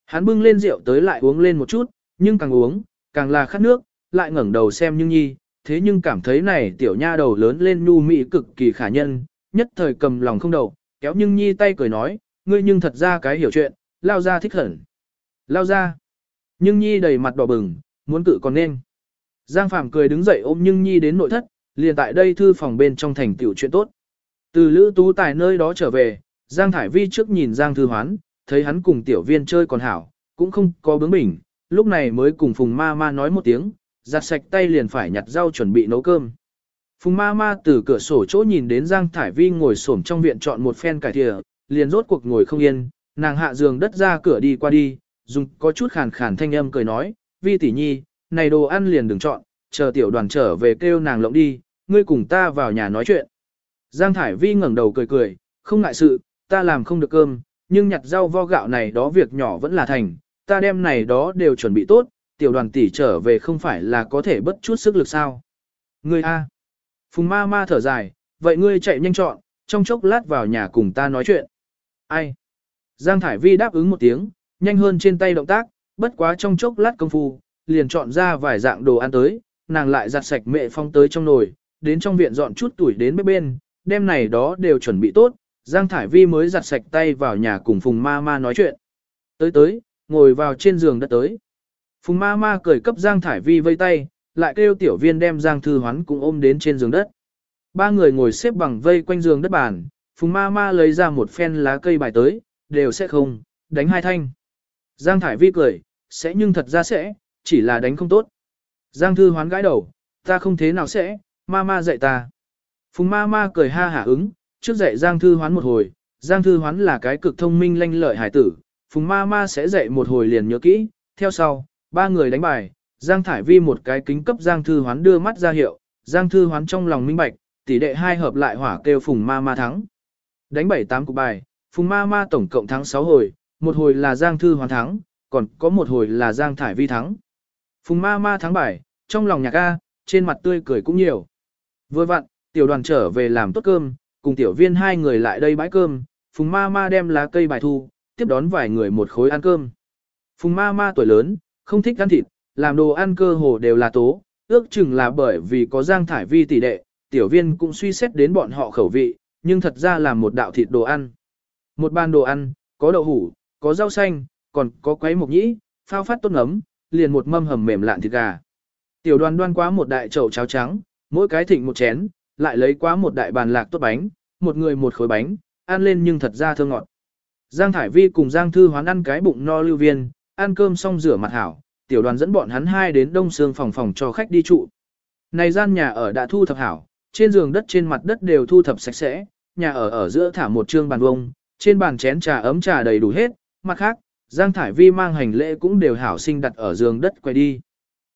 Hắn bưng lên rượu tới lại uống lên một chút, nhưng càng uống, càng là khát nước, lại ngẩng đầu xem Nhưng Nhi, thế nhưng cảm thấy này tiểu nha đầu lớn lên nhu mị cực kỳ khả nhân, nhất thời cầm lòng không đầu, kéo Nhưng Nhi tay cười nói, ngươi nhưng thật ra cái hiểu chuyện, lao ra thích hẳn. Lao ra. Nhưng Nhi đầy mặt đỏ bừng, muốn cự còn nên. Giang Phạm cười đứng dậy ôm Nhưng Nhi đến nội thất, liền tại đây thư phòng bên trong thành tiểu chuyện tốt. Từ Lữ Tú Tài nơi đó trở về, Giang Thải Vi trước nhìn Giang Thư Hoán, thấy hắn cùng tiểu viên chơi còn hảo, cũng không có bướng bỉnh, lúc này mới cùng Phùng Ma Ma nói một tiếng, giặt sạch tay liền phải nhặt rau chuẩn bị nấu cơm. Phùng Ma Ma từ cửa sổ chỗ nhìn đến Giang Thải Vi ngồi xổm trong viện chọn một phen cải thìa, liền rốt cuộc ngồi không yên, nàng hạ giường đất ra cửa đi qua đi, dùng có chút khàn khàn thanh âm cười nói, Vi tỷ nhi, này đồ ăn liền đừng chọn, chờ tiểu đoàn trở về kêu nàng lộng đi, ngươi cùng ta vào nhà nói chuyện. Giang Thải Vi ngẩng đầu cười cười, không ngại sự, ta làm không được cơm, nhưng nhặt rau vo gạo này đó việc nhỏ vẫn là thành, ta đem này đó đều chuẩn bị tốt, tiểu đoàn tỷ trở về không phải là có thể bất chút sức lực sao. Ngươi A. Phùng ma ma thở dài, vậy ngươi chạy nhanh chọn, trong chốc lát vào nhà cùng ta nói chuyện. Ai? Giang Thải Vi đáp ứng một tiếng, nhanh hơn trên tay động tác, bất quá trong chốc lát công phu, liền chọn ra vài dạng đồ ăn tới, nàng lại giặt sạch mẹ phong tới trong nồi, đến trong viện dọn chút tuổi đến bếp bên, đem này đó đều chuẩn bị tốt, Giang Thải Vi mới giặt sạch tay vào nhà cùng Phùng Ma Ma nói chuyện. Tới tới, ngồi vào trên giường đất tới. Phùng Ma Ma cười cấp Giang Thải Vi vây tay, lại kêu tiểu viên đem Giang Thư Hoán cũng ôm đến trên giường đất. Ba người ngồi xếp bằng vây quanh giường đất bàn, Phùng Ma Ma lấy ra một phen lá cây bài tới, đều sẽ không, đánh hai thanh. Giang Thải Vi cười, sẽ nhưng thật ra sẽ, chỉ là đánh không tốt. Giang Thư Hoán gãi đầu, ta không thế nào sẽ, ma ma dạy ta. Phùng ma ma cười ha hả ứng, trước dạy Giang Thư Hoán một hồi, Giang Thư Hoán là cái cực thông minh lanh lợi hải tử, Phùng ma ma sẽ dạy một hồi liền nhớ kỹ, theo sau, ba người đánh bài, Giang Thải Vi một cái kính cấp Giang Thư Hoán đưa mắt ra hiệu, Giang Thư Hoán trong lòng minh bạch, tỷ đệ hai hợp lại hỏa kêu Phùng ma ma thắng. Đánh bảy tám cục bài, Phùng ma ma tổng cộng thắng 6 hồi, một hồi là Giang Thư Hoán thắng, còn có một hồi là Giang Thải Vi thắng. Phùng ma ma thắng bài, trong lòng nhạc A, trên mặt tươi cười cũng nhiều. Vừa vặn, tiểu đoàn trở về làm tốt cơm, cùng tiểu viên hai người lại đây bãi cơm, Phùng ma ma đem lá cây bài thu, tiếp đón vài người một khối ăn cơm. Phùng ma ma tuổi lớn, không thích ăn thịt, làm đồ ăn cơ hồ đều là tố, ước chừng là bởi vì có giang thải vi tỷ đệ, tiểu viên cũng suy xét đến bọn họ khẩu vị, nhưng thật ra là một đạo thịt đồ ăn. Một bàn đồ ăn, có đậu hủ, có rau xanh, còn có quấy mộc nhĩ, phao phát tốt ngấm, liền một mâm hầm mềm lạn thịt gà. Tiểu đoàn đoan quá một đại chậu cháo trắng, mỗi cái thịnh một chén, lại lấy quá một đại bàn lạc tốt bánh, một người một khối bánh, ăn lên nhưng thật ra thơm ngọt. Giang Thải Vi cùng Giang Thư Hoán ăn cái bụng no lưu viên, ăn cơm xong rửa mặt hảo, tiểu đoàn dẫn bọn hắn hai đến đông sương phòng phòng cho khách đi trụ. Này gian nhà ở đã thu thập hảo, trên giường đất trên mặt đất đều thu thập sạch sẽ, nhà ở ở giữa thả một trương bàn vông, trên bàn chén trà ấm trà đầy đủ hết, mặt khác, Giang Thải Vi mang hành lễ cũng đều hảo sinh đặt ở giường đất quay đi.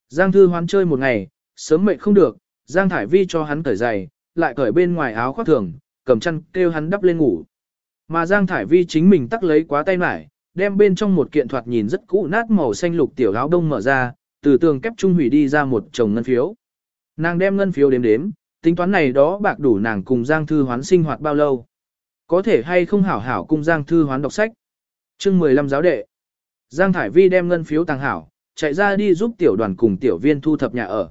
Giang Thư Hoán chơi một ngày, sớm mệt không được, Giang Thải Vi cho hắn cởi giày, lại cởi bên ngoài áo khoác thường, cầm chăn kêu hắn đắp lên ngủ. Mà Giang Thải Vi chính mình tắc lấy quá tay mải, đem bên trong một kiện thoạt nhìn rất cũ nát màu xanh lục tiểu áo đông mở ra, từ tường kép trung hủy đi ra một chồng ngân phiếu. Nàng đem ngân phiếu đếm đếm, tính toán này đó bạc đủ nàng cùng Giang Thư Hoán sinh hoạt bao lâu. Có thể hay không hảo hảo cùng Giang Thư Hoán đọc sách. chương 15 giáo đệ. Giang Thải Vi đem ngân phiếu tàng hảo, chạy ra đi giúp tiểu đoàn cùng tiểu viên thu thập nhà ở.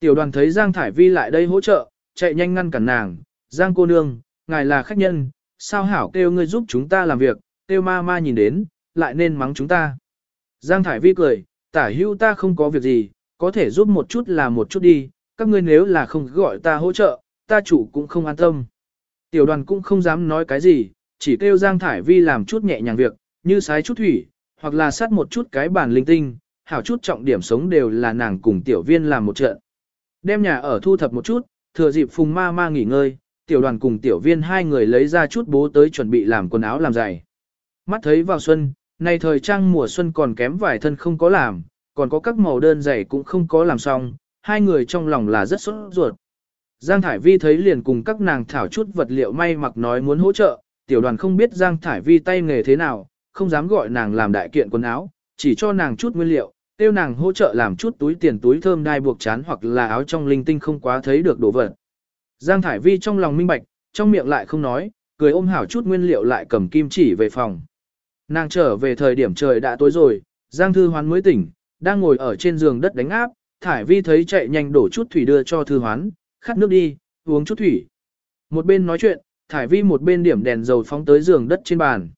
Tiểu đoàn thấy Giang Thải Vi lại đây hỗ trợ, chạy nhanh ngăn cản nàng. Giang cô nương, ngài là khách nhân, sao hảo kêu ngươi giúp chúng ta làm việc, kêu ma ma nhìn đến, lại nên mắng chúng ta. Giang Thải Vi cười, tả hưu ta không có việc gì, có thể giúp một chút là một chút đi, các ngươi nếu là không gọi ta hỗ trợ, ta chủ cũng không an tâm. Tiểu đoàn cũng không dám nói cái gì, chỉ kêu Giang Thải Vi làm chút nhẹ nhàng việc, như sái chút thủy, hoặc là sát một chút cái bàn linh tinh, hảo chút trọng điểm sống đều là nàng cùng tiểu viên làm một trận. Đem nhà ở thu thập một chút, thừa dịp phùng ma ma nghỉ ngơi, tiểu đoàn cùng tiểu viên hai người lấy ra chút bố tới chuẩn bị làm quần áo làm giày. Mắt thấy vào xuân, nay thời trang mùa xuân còn kém vài thân không có làm, còn có các màu đơn giày cũng không có làm xong, hai người trong lòng là rất sốt ruột. Giang Thải Vi thấy liền cùng các nàng thảo chút vật liệu may mặc nói muốn hỗ trợ, tiểu đoàn không biết Giang Thải Vi tay nghề thế nào, không dám gọi nàng làm đại kiện quần áo, chỉ cho nàng chút nguyên liệu, tiêu nàng hỗ trợ làm chút túi tiền túi thơm đai buộc chán hoặc là áo trong linh tinh không quá thấy được đồ vật. Giang Thải Vi trong lòng minh bạch, trong miệng lại không nói, cười ôm hảo chút nguyên liệu lại cầm kim chỉ về phòng. Nàng trở về thời điểm trời đã tối rồi, Giang Thư Hoán mới tỉnh, đang ngồi ở trên giường đất đánh áp, Thải Vi thấy chạy nhanh đổ chút thủy đưa cho Thư Hoán, khát nước đi, uống chút thủy. Một bên nói chuyện, Thải Vi một bên điểm đèn dầu phóng tới giường đất trên bàn.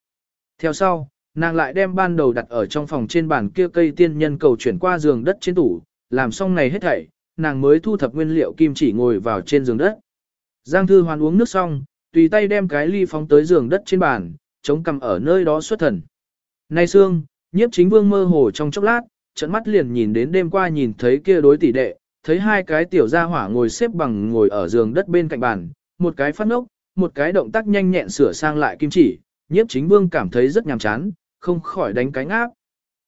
Theo sau, nàng lại đem ban đầu đặt ở trong phòng trên bàn kia cây tiên nhân cầu chuyển qua giường đất trên tủ, làm xong này hết thảy, nàng mới thu thập nguyên liệu kim chỉ ngồi vào trên giường đất. Giang Thư hoàn uống nước xong, tùy tay đem cái ly phóng tới giường đất trên bàn, chống cầm ở nơi đó xuất thần. Nay xương, nhiếp chính vương mơ hồ trong chốc lát, trận mắt liền nhìn đến đêm qua nhìn thấy kia đối tỷ đệ, thấy hai cái tiểu gia hỏa ngồi xếp bằng ngồi ở giường đất bên cạnh bàn, một cái phát ngốc, một cái động tác nhanh nhẹn sửa sang lại kim chỉ, nhiếp chính vương cảm thấy rất nhàm chán, không khỏi đánh cánh áp.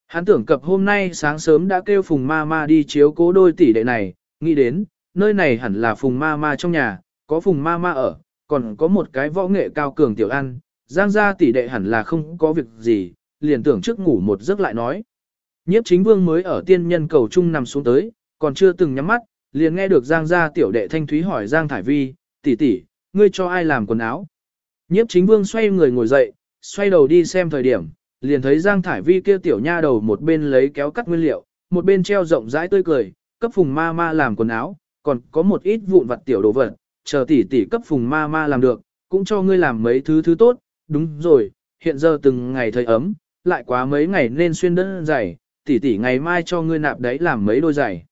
Hắn tưởng cập hôm nay sáng sớm đã kêu Phùng Ma Ma đi chiếu cố đôi tỷ đệ này, nghĩ đến, nơi này hẳn là Phùng Ma Ma trong nhà, có Phùng Ma Ma ở, còn có một cái võ nghệ cao cường tiểu ăn, giang gia tỷ đệ hẳn là không có việc gì, liền tưởng trước ngủ một giấc lại nói. Nhiếp chính vương mới ở tiên nhân cầu trung nằm xuống tới, còn chưa từng nhắm mắt, liền nghe được giang gia tiểu đệ thanh thúy hỏi giang thải vi, tỷ tỷ, ngươi cho ai làm quần áo. Nhiếp chính vương xoay người ngồi dậy, xoay đầu đi xem thời điểm, liền thấy giang thải vi kia tiểu nha đầu một bên lấy kéo cắt nguyên liệu, một bên treo rộng rãi tươi cười, cấp phùng ma ma làm quần áo, còn có một ít vụn vặt tiểu đồ vật, chờ tỷ tỷ cấp phùng ma ma làm được, cũng cho ngươi làm mấy thứ thứ tốt, đúng rồi, hiện giờ từng ngày thời ấm, lại quá mấy ngày nên xuyên đơn giày, tỷ tỷ ngày mai cho ngươi nạp đấy làm mấy đôi giày.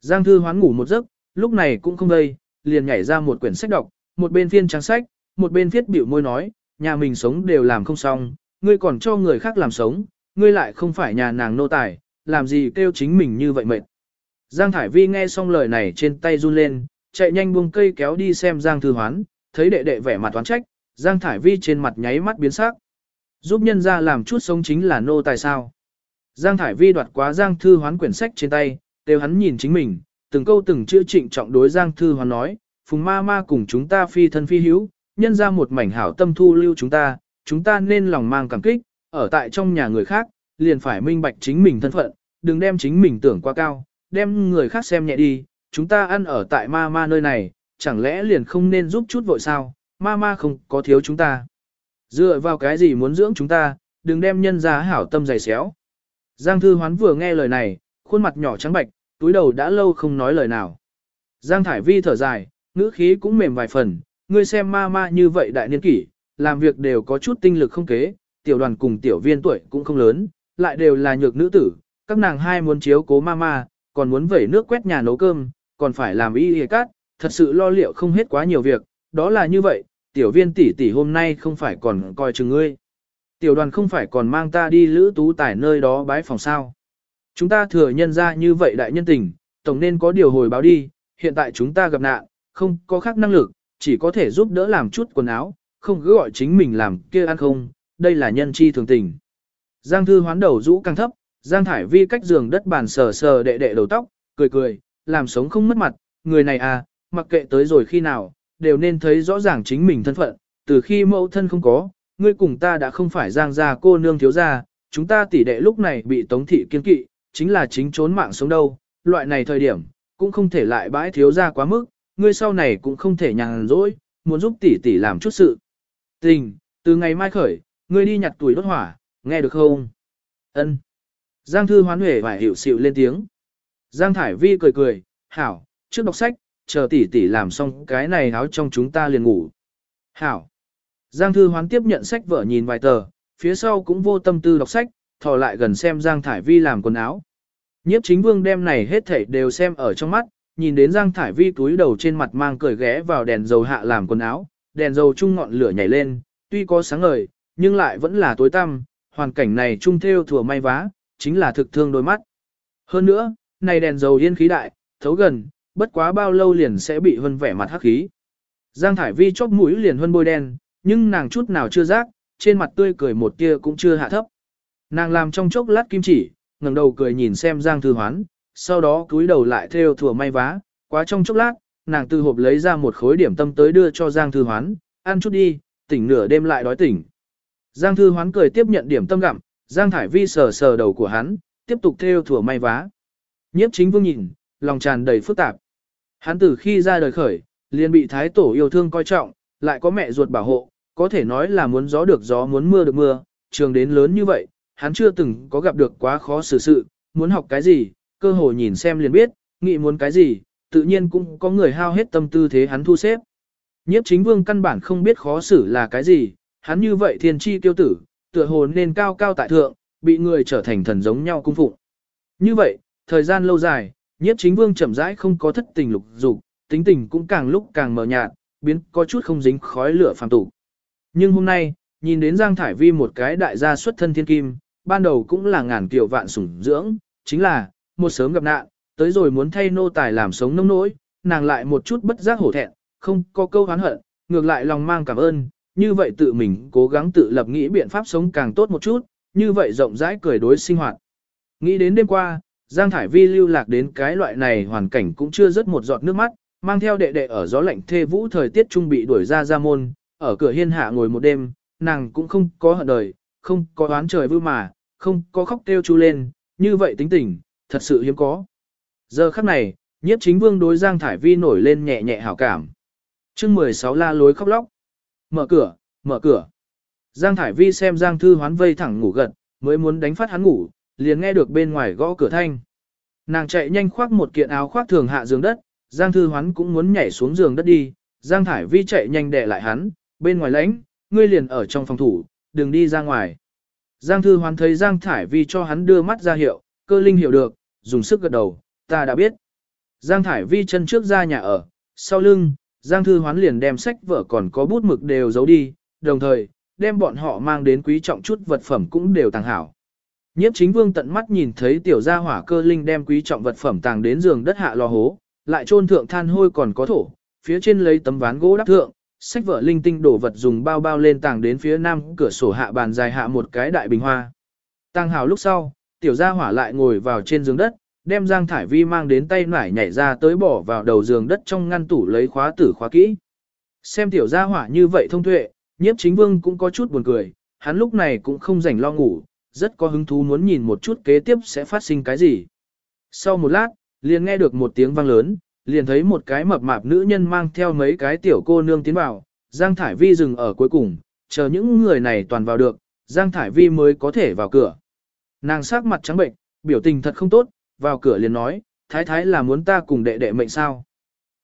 Giang thư hoán ngủ một giấc, lúc này cũng không đây, liền nhảy ra một quyển sách đọc, một bên phiên trang sách, một bên viết biểu môi nói, nhà mình sống đều làm không xong, ngươi còn cho người khác làm sống, ngươi lại không phải nhà nàng nô tài, làm gì kêu chính mình như vậy mệt. Giang Thải Vi nghe xong lời này trên tay run lên, chạy nhanh buông cây kéo đi xem Giang Thư Hoán, thấy đệ đệ vẻ mặt toán trách, Giang Thải Vi trên mặt nháy mắt biến sắc. Giúp nhân ra làm chút sống chính là nô tài sao. Giang Thải Vi đoạt quá Giang Thư Hoán quyển sách trên tay, đều hắn nhìn chính mình, từng câu từng chữ trịnh trọng đối Giang Thư Hoán nói, Phùng ma ma cùng chúng ta phi thân phi hữu, nhân ra một mảnh hảo tâm thu lưu chúng ta, chúng ta nên lòng mang cảm kích, ở tại trong nhà người khác, liền phải minh bạch chính mình thân phận, đừng đem chính mình tưởng quá cao, đem người khác xem nhẹ đi, chúng ta ăn ở tại ma ma nơi này, chẳng lẽ liền không nên giúp chút vội sao, ma ma không có thiếu chúng ta. Dựa vào cái gì muốn dưỡng chúng ta, đừng đem nhân ra hảo tâm dày xéo. Giang Thư Hoán vừa nghe lời này, khuôn mặt nhỏ trắng bạch, túi đầu đã lâu không nói lời nào. Giang Thải Vi thở dài, ngữ khí cũng mềm vài phần, ngươi xem ma ma như vậy đại niên kỷ, làm việc đều có chút tinh lực không kế, tiểu đoàn cùng tiểu viên tuổi cũng không lớn, lại đều là nhược nữ tử, các nàng hai muốn chiếu cố mama, còn muốn vẩy nước quét nhà nấu cơm, còn phải làm y y cát, thật sự lo liệu không hết quá nhiều việc, đó là như vậy, tiểu viên tỷ tỷ hôm nay không phải còn coi chừng ngươi. Tiểu đoàn không phải còn mang ta đi lữ tú tải nơi đó bái phòng sao. Chúng ta thừa nhân ra như vậy đại nhân tình, tổng nên có điều hồi báo đi, hiện tại chúng ta gặp nạn, không có khác năng lực, chỉ có thể giúp đỡ làm chút quần áo, không cứ gọi chính mình làm kia ăn không, đây là nhân chi thường tình. Giang thư hoán đầu rũ càng thấp, Giang thải vi cách giường đất bàn sờ sờ đệ đệ đầu tóc, cười cười, làm sống không mất mặt, người này à, mặc kệ tới rồi khi nào, đều nên thấy rõ ràng chính mình thân phận, từ khi mẫu thân không có, ngươi cùng ta đã không phải giang gia cô nương thiếu gia, chúng ta tỷ đệ lúc này bị tống thị kiên kỵ, chính là chính trốn mạng sống đâu, loại này thời điểm, cũng không thể lại bãi thiếu gia quá mức, ngươi sau này cũng không thể nhàn rỗi, muốn giúp tỷ tỷ làm chút sự. Tình, từ ngày mai khởi, ngươi đi nhặt tuổi đốt hỏa, nghe được không? Ân. Giang thư hoán huệ và hiểu xịu lên tiếng. Giang Thải Vi cười cười, hảo, trước đọc sách, chờ tỷ tỷ làm xong cái này áo trong chúng ta liền ngủ. Hảo. Giang thư hoán tiếp nhận sách vở nhìn vài tờ, phía sau cũng vô tâm tư đọc sách, thò lại gần xem Giang Thải Vi làm quần áo. Nhiếp chính vương đem này hết thảy đều xem ở trong mắt, nhìn đến Giang Thải Vi túi đầu trên mặt mang cười ghé vào đèn dầu hạ làm quần áo, đèn dầu chung ngọn lửa nhảy lên, tuy có sáng ngời, nhưng lại vẫn là tối tăm, hoàn cảnh này trung theo thừa may vá, chính là thực thương đôi mắt. Hơn nữa, này đèn dầu yên khí đại, thấu gần, bất quá bao lâu liền sẽ bị hân vẻ mặt hắc khí. Giang Thải Vi chóp mũi liền hân bôi đen, nhưng nàng chút nào chưa giác, trên mặt tươi cười một tia cũng chưa hạ thấp. Nàng làm trong chốc lát kim chỉ, ngẩng đầu cười nhìn xem Giang Thư Hoán, sau đó cúi đầu lại theo thừa may vá, quá trong chốc lát, nàng từ hộp lấy ra một khối điểm tâm tới đưa cho Giang Thư Hoán, ăn chút đi, tỉnh nửa đêm lại đói tỉnh. Giang Thư Hoán cười tiếp nhận điểm tâm gặm, Giang Thải Vi sờ sờ đầu của hắn, tiếp tục theo thừa may vá. Nhiếp chính vương nhìn, lòng tràn đầy phức tạp. Hắn từ khi ra đời khởi, liền bị thái tổ yêu thương coi trọng, lại có mẹ ruột bảo hộ, có thể nói là muốn gió được gió muốn mưa được mưa, trường đến lớn như vậy, hắn chưa từng có gặp được quá khó xử sự, muốn học cái gì, cơ hội nhìn xem liền biết, nghĩ muốn cái gì, tự nhiên cũng có người hao hết tâm tư thế hắn thu xếp. Nhiếp chính vương căn bản không biết khó xử là cái gì, hắn như vậy thiên chi tiêu tử, tựa hồ nên cao cao tại thượng, bị người trở thành thần giống nhau cung phụng. Như vậy, thời gian lâu dài, nhiếp chính vương chậm rãi không có thất tình lục dục, tính tình cũng càng lúc càng mờ nhạt, biến có chút không dính khói lửa phàm tục. Nhưng hôm nay, nhìn đến Giang Thải Vi một cái đại gia xuất thân thiên kim, ban đầu cũng là ngàn kiều vạn sủng dưỡng, chính là, một sớm gặp nạn, tới rồi muốn thay nô tài làm sống nông nỗi, nàng lại một chút bất giác hổ thẹn, không có câu hán hận, ngược lại lòng mang cảm ơn, như vậy tự mình cố gắng tự lập nghĩ biện pháp sống càng tốt một chút, như vậy rộng rãi cười đối sinh hoạt. Nghĩ đến đêm qua, Giang Thải Vi lưu lạc đến cái loại này hoàn cảnh cũng chưa rớt một giọt nước mắt, mang theo đệ đệ ở gió lạnh thê vũ thời tiết trung bị đuổi ra ra môn, ở cửa hiên hạ ngồi một đêm, nàng cũng không có hận đời, không có oán trời vư mà, không có khóc kêu chu lên, như vậy tính tình, thật sự hiếm có. Giờ khắc này, nhiếp chính vương đối Giang Thải Vi nổi lên nhẹ nhẹ hảo cảm. chương 16 la lối khóc lóc. Mở cửa, mở cửa. Giang Thải Vi xem Giang Thư hoán vây thẳng ngủ gật, mới muốn đánh phát hắn ngủ, liền nghe được bên ngoài gõ cửa thanh. Nàng chạy nhanh khoác một kiện áo khoác thường hạ giường đất, Giang Thư hoán cũng muốn nhảy xuống giường đất đi, Giang Thải Vi chạy nhanh đè lại hắn, bên ngoài lãnh, ngươi liền ở trong phòng thủ, đừng đi ra ngoài. Giang Thư Hoán thấy Giang Thải Vi cho hắn đưa mắt ra hiệu, cơ linh hiểu được, dùng sức gật đầu, ta đã biết. Giang Thải Vi chân trước ra nhà ở, sau lưng, Giang Thư Hoán liền đem sách vở còn có bút mực đều giấu đi, đồng thời, đem bọn họ mang đến quý trọng chút vật phẩm cũng đều tàng hảo. Nhiếp chính vương tận mắt nhìn thấy tiểu gia hỏa cơ linh đem quý trọng vật phẩm tàng đến giường đất hạ lò hố, lại trôn thượng than hôi còn có thổ, phía trên lấy tấm ván gỗ đắp thượng, sách vở linh tinh đổ vật dùng bao bao lên tàng đến phía nam cửa sổ hạ bàn dài hạ một cái đại bình hoa. Tàng hào lúc sau, tiểu gia hỏa lại ngồi vào trên giường đất, đem Giang Thải Vi mang đến tay nải nhảy ra tới bỏ vào đầu giường đất trong ngăn tủ lấy khóa tử khóa kỹ. Xem tiểu gia hỏa như vậy thông tuệ, nhiếp chính vương cũng có chút buồn cười, hắn lúc này cũng không rảnh lo ngủ, rất có hứng thú muốn nhìn một chút kế tiếp sẽ phát sinh cái gì. Sau một lát, liền nghe được một tiếng vang lớn, liền thấy một cái mập mạp nữ nhân mang theo mấy cái tiểu cô nương tiến vào, Giang Thải Vi dừng ở cuối cùng, chờ những người này toàn vào được, Giang Thải Vi mới có thể vào cửa. Nàng sắc mặt trắng bệnh, biểu tình thật không tốt, vào cửa liền nói, thái thái là muốn ta cùng đệ đệ mệnh sao.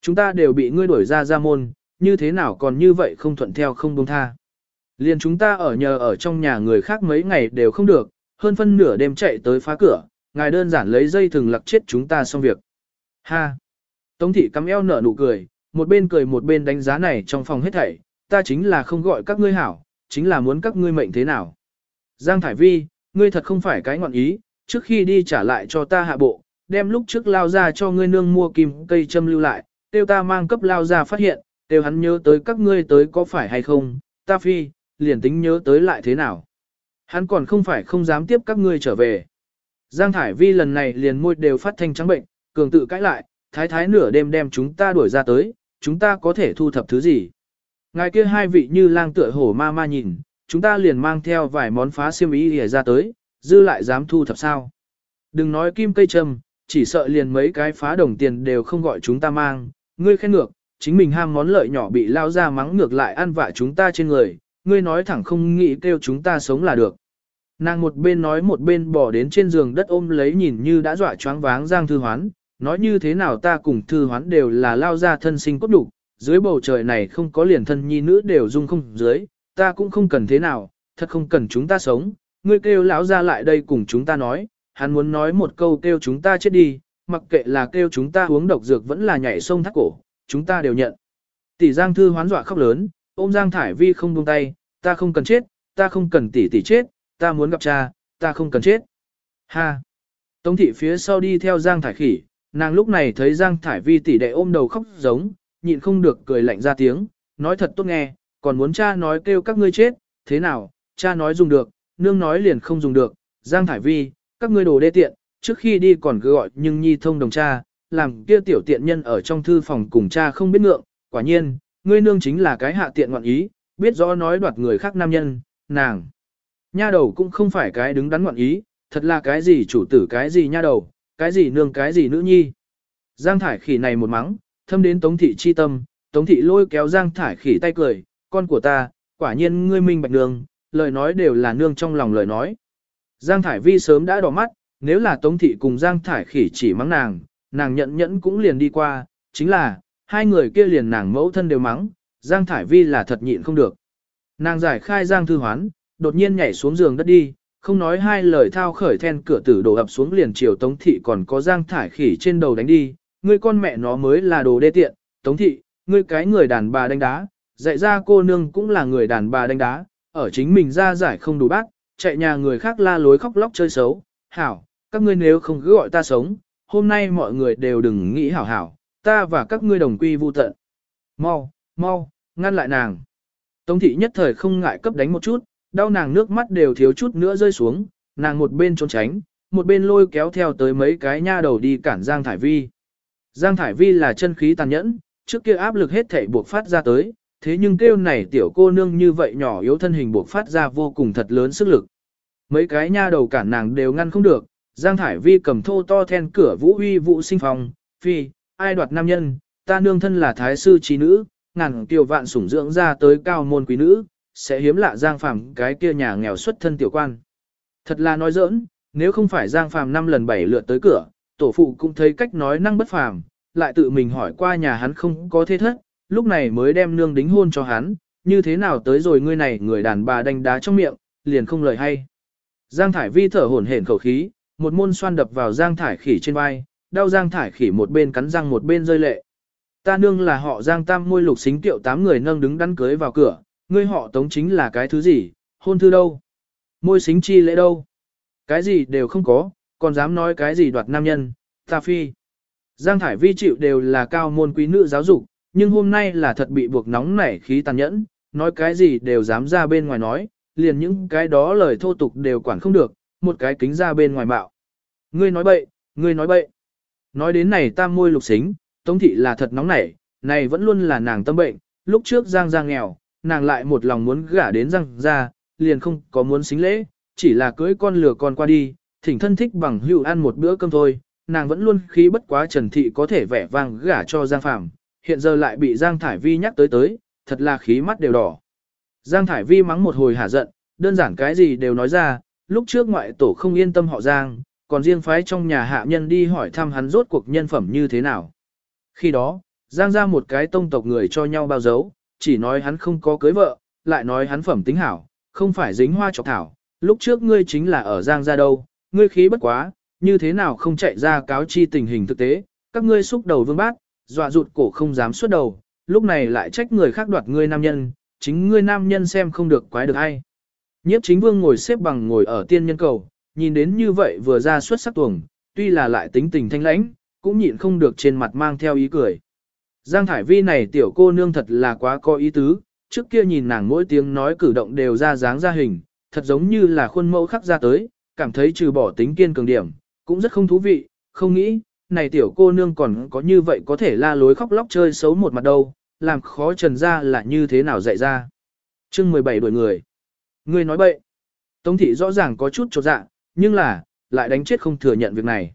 Chúng ta đều bị ngươi đuổi ra ra môn, như thế nào còn như vậy không thuận theo không buông tha. Liền chúng ta ở nhờ ở trong nhà người khác mấy ngày đều không được, hơn phân nửa đêm chạy tới phá cửa, ngài đơn giản lấy dây thừng lặc chết chúng ta xong việc. Ha! Tống thị cắm eo nở nụ cười, một bên cười một bên đánh giá này trong phòng hết thảy, ta chính là không gọi các ngươi hảo, chính là muốn các ngươi mệnh thế nào. Giang Thải Vi, ngươi thật không phải cái ngọn ý, trước khi đi trả lại cho ta hạ bộ, đem lúc trước lao ra cho ngươi nương mua kim cây châm lưu lại, tiêu ta mang cấp lao ra phát hiện, tiêu hắn nhớ tới các ngươi tới có phải hay không, ta phi, liền tính nhớ tới lại thế nào. Hắn còn không phải không dám tiếp các ngươi trở về. Giang Thải Vi lần này liền môi đều phát thanh trắng bệnh, cường tự cãi lại, thái thái nửa đêm đem chúng ta đuổi ra tới, chúng ta có thể thu thập thứ gì. Ngài kia hai vị như lang tựa hổ ma ma nhìn, chúng ta liền mang theo vài món phá xiêm ý để ra tới, dư lại dám thu thập sao. Đừng nói kim cây châm, chỉ sợ liền mấy cái phá đồng tiền đều không gọi chúng ta mang, ngươi khen ngược, chính mình ham món lợi nhỏ bị lao ra mắng ngược lại ăn vạ chúng ta trên người, ngươi nói thẳng không nghĩ kêu chúng ta sống là được. Nàng một bên nói một bên bỏ đến trên giường đất ôm lấy nhìn như đã dọa choáng váng Giang Thư Hoán, nói như thế nào ta cùng Thư Hoán đều là lao ra thân sinh cốt đủ, dưới bầu trời này không có liền thân nhi nữ đều dung không dưới, ta cũng không cần thế nào, thật không cần chúng ta sống, ngươi kêu lão ra lại đây cùng chúng ta nói, hắn muốn nói một câu kêu chúng ta chết đi, mặc kệ là kêu chúng ta uống độc dược vẫn là nhảy sông thác cổ, chúng ta đều nhận. Tỷ Giang Thư hoán dọa khóc lớn, ôm Giang Thải Vi không buông tay, ta không cần chết, ta không cần tỷ tỷ chết, ta muốn gặp cha, ta không cần chết. Ha! Tống thị phía sau đi theo Giang Thải Khỉ, nàng lúc này thấy Giang Thải Vi tỷ đệ ôm đầu khóc giống, nhịn không được cười lạnh ra tiếng, nói thật tốt nghe, còn muốn cha nói kêu các ngươi chết, thế nào, cha nói dùng được, nương nói liền không dùng được, Giang Thải Vi, các ngươi đồ đê tiện, trước khi đi còn cứ gọi nhưng nhi thông đồng cha, làm kia tiểu tiện nhân ở trong thư phòng cùng cha không biết ngượng, quả nhiên, ngươi nương chính là cái hạ tiện ngoạn ý, biết rõ nói đoạt người khác nam nhân, nàng. Nha đầu cũng không phải cái đứng đắn ngoạn ý, thật là cái gì chủ tử cái gì nha đầu, cái gì nương cái gì nữ nhi. Giang thải khỉ này một mắng, thâm đến tống thị chi tâm, tống thị lôi kéo giang thải khỉ tay cười, con của ta, quả nhiên ngươi minh bạch nương, lời nói đều là nương trong lòng lời nói. Giang thải vi sớm đã đỏ mắt, nếu là tống thị cùng giang thải khỉ chỉ mắng nàng, nàng nhận nhẫn cũng liền đi qua, chính là, hai người kia liền nàng mẫu thân đều mắng, Giang Thải Vi là thật nhịn không được. Nàng giải khai Giang Thư Hoán, đột nhiên nhảy xuống giường đất đi, không nói hai lời thao khởi then cửa tử đổ ập xuống liền chiều Tống Thị còn có Giang Thải khỉ trên đầu đánh đi, ngươi con mẹ nó mới là đồ đê tiện, Tống Thị, ngươi cái người đàn bà đánh đá, dạy ra cô nương cũng là người đàn bà đánh đá, ở chính mình ra giải không đủ bác, chạy nhà người khác la lối khóc lóc chơi xấu, hảo, các ngươi nếu không cứ gọi ta sống, hôm nay mọi người đều đừng nghĩ hảo hảo, ta và các ngươi đồng quy vu tận. Mau, mau, ngăn lại nàng. Tống thị nhất thời không ngại cấp đánh một chút, đau nàng nước mắt đều thiếu chút nữa rơi xuống, nàng một bên trốn tránh, một bên lôi kéo theo tới mấy cái nha đầu đi cản Giang Thải Vi. Giang Thải Vi là chân khí tàn nhẫn, trước kia áp lực hết thảy buộc phát ra tới, thế nhưng kêu này tiểu cô nương như vậy nhỏ yếu thân hình buộc phát ra vô cùng thật lớn sức lực. Mấy cái nha đầu cản nàng đều ngăn không được, Giang Thải Vi cầm thô to then cửa vũ huy vũ sinh phòng, phi, ai đoạt nam nhân, ta nương thân là thái sư trí nữ, ngàn tiểu vạn sủng dưỡng ra tới cao môn quý nữ, sẽ hiếm lạ Giang Phàm cái kia nhà nghèo xuất thân tiểu quan. Thật là nói giỡn, nếu không phải Giang Phàm năm lần bảy lượt tới cửa, tổ phụ cũng thấy cách nói năng bất phàm, lại tự mình hỏi qua nhà hắn không có thế thất, lúc này mới đem nương đính hôn cho hắn, như thế nào tới rồi ngươi này người đàn bà đánh đá trong miệng, liền không lời hay. Giang Thải Vi thở hổn hển khẩu khí, một môn xoan đập vào Giang Thải Khỉ trên vai, đau Giang Thải Khỉ một bên cắn răng một bên rơi lệ. Ta nương là họ Giang Tam môi lục xính tiệu tám người nâng đứng đắn cưới vào cửa, ngươi họ Tống chính là cái thứ gì, hôn thư đâu? Môi xính chi lễ đâu? Cái gì đều không có, còn dám nói cái gì đoạt nam nhân, ta phi. Giang Thải Vi chịu đều là cao môn quý nữ giáo dục, nhưng hôm nay là thật bị buộc nóng nảy khí tàn nhẫn, nói cái gì đều dám ra bên ngoài nói, liền những cái đó lời thô tục đều quản không được, một cái kính ra bên ngoài bạo. Ngươi nói bậy, ngươi nói bậy. Nói đến này tam môi lục xính, Tống thị là thật nóng nảy, này vẫn luôn là nàng tâm bệnh, lúc trước Giang Giang nghèo, nàng lại một lòng muốn gả đến Giang ra, liền không có muốn xính lễ, chỉ là cưới con lừa con qua đi, thỉnh thân thích bằng hữu ăn một bữa cơm thôi, nàng vẫn luôn khí bất quá Trần Thị có thể vẻ vang gả cho Giang Phạm, hiện giờ lại bị Giang Thải Vi nhắc tới tới, thật là khí mắt đều đỏ. Giang Thải Vi mắng một hồi hả giận, đơn giản cái gì đều nói ra, lúc trước ngoại tổ không yên tâm họ Giang, còn riêng phái trong nhà hạ nhân đi hỏi thăm hắn rốt cuộc nhân phẩm như thế nào. Khi đó, Giang ra một cái tông tộc người cho nhau bao dấu, chỉ nói hắn không có cưới vợ, lại nói hắn phẩm tính hảo, không phải dính hoa chọc thảo, lúc trước ngươi chính là ở Giang ra đâu, ngươi khí bất quá, như thế nào không chạy ra cáo chi tình hình thực tế, các ngươi xúc đầu vương bát, dọa rụt cổ không dám xuất đầu, lúc này lại trách người khác đoạt ngươi nam nhân, chính ngươi nam nhân xem không được quái được ai. Nhiếp chính vương ngồi xếp bằng ngồi ở tiên nhân cầu, nhìn đến như vậy vừa ra xuất sắc tuồng, tuy là lại tính tình thanh lãnh, cũng nhịn không được trên mặt mang theo ý cười. Giang Thải Vi này tiểu cô nương thật là quá có ý tứ, trước kia nhìn nàng mỗi tiếng nói cử động đều ra dáng ra hình, thật giống như là khuôn mẫu khắc ra tới, cảm thấy trừ bỏ tính kiên cường điểm, cũng rất không thú vị, không nghĩ, này tiểu cô nương còn có như vậy có thể la lối khóc lóc chơi xấu một mặt đâu, làm khó trần ra là như thế nào dạy ra. chương 17 đuổi người. Người nói bậy. Tống thị rõ ràng có chút trột dạ, nhưng là, lại đánh chết không thừa nhận việc này.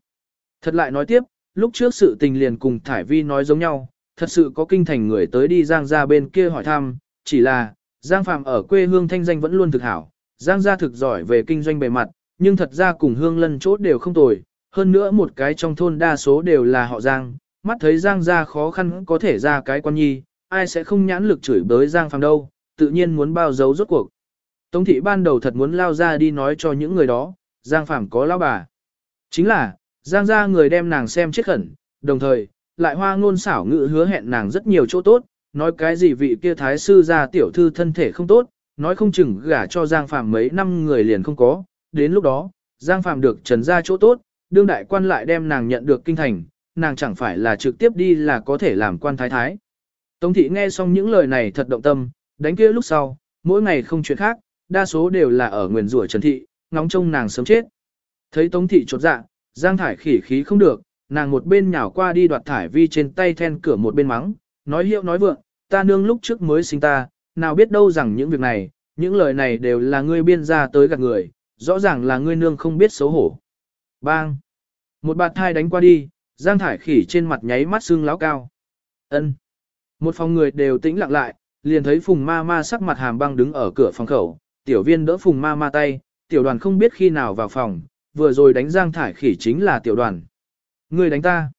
Thật lại nói tiếp, lúc trước sự tình liền cùng Thải Vi nói giống nhau, thật sự có kinh thành người tới đi Giang gia bên kia hỏi thăm, chỉ là, Giang Phạm ở quê hương thanh danh vẫn luôn thực hảo, Giang gia thực giỏi về kinh doanh bề mặt, nhưng thật ra cùng hương lân chốt đều không tồi, hơn nữa một cái trong thôn đa số đều là họ Giang, mắt thấy Giang gia khó khăn có thể ra cái quan nhi, ai sẽ không nhãn lực chửi bới Giang phàm đâu, tự nhiên muốn bao giấu rốt cuộc. Tống thị ban đầu thật muốn lao ra đi nói cho những người đó, Giang phàm có lão bà. Chính là, Giang gia người đem nàng xem chết khẩn, đồng thời, lại hoa ngôn xảo ngữ hứa hẹn nàng rất nhiều chỗ tốt, nói cái gì vị kia thái sư gia tiểu thư thân thể không tốt, nói không chừng gả cho Giang phàm mấy năm người liền không có, đến lúc đó, Giang phàm được trần ra chỗ tốt, đương đại quan lại đem nàng nhận được kinh thành, nàng chẳng phải là trực tiếp đi là có thể làm quan thái thái. Tống thị nghe xong những lời này thật động tâm, đánh kia lúc sau, mỗi ngày không chuyện khác, đa số đều là ở nguyền rủa Trần thị, ngóng trông nàng sớm chết. Thấy Tống thị chột dạ, Giang thải khỉ khí không được, nàng một bên nhào qua đi đoạt thải vi trên tay then cửa một bên mắng, nói hiệu nói vượng, ta nương lúc trước mới sinh ta, nào biết đâu rằng những việc này, những lời này đều là ngươi biên ra tới gạt người, rõ ràng là ngươi nương không biết xấu hổ. Bang! Một bạt thai đánh qua đi, Giang Thải Khỉ trên mặt nháy mắt xương láo cao. ân Một phòng người đều tĩnh lặng lại, liền thấy Phùng Ma Ma sắc mặt hàm băng đứng ở cửa phòng khẩu, tiểu viên đỡ Phùng Ma Ma tay, tiểu đoàn không biết khi nào vào phòng, vừa rồi đánh Giang Thải Khỉ chính là tiểu đoàn. người đánh ta.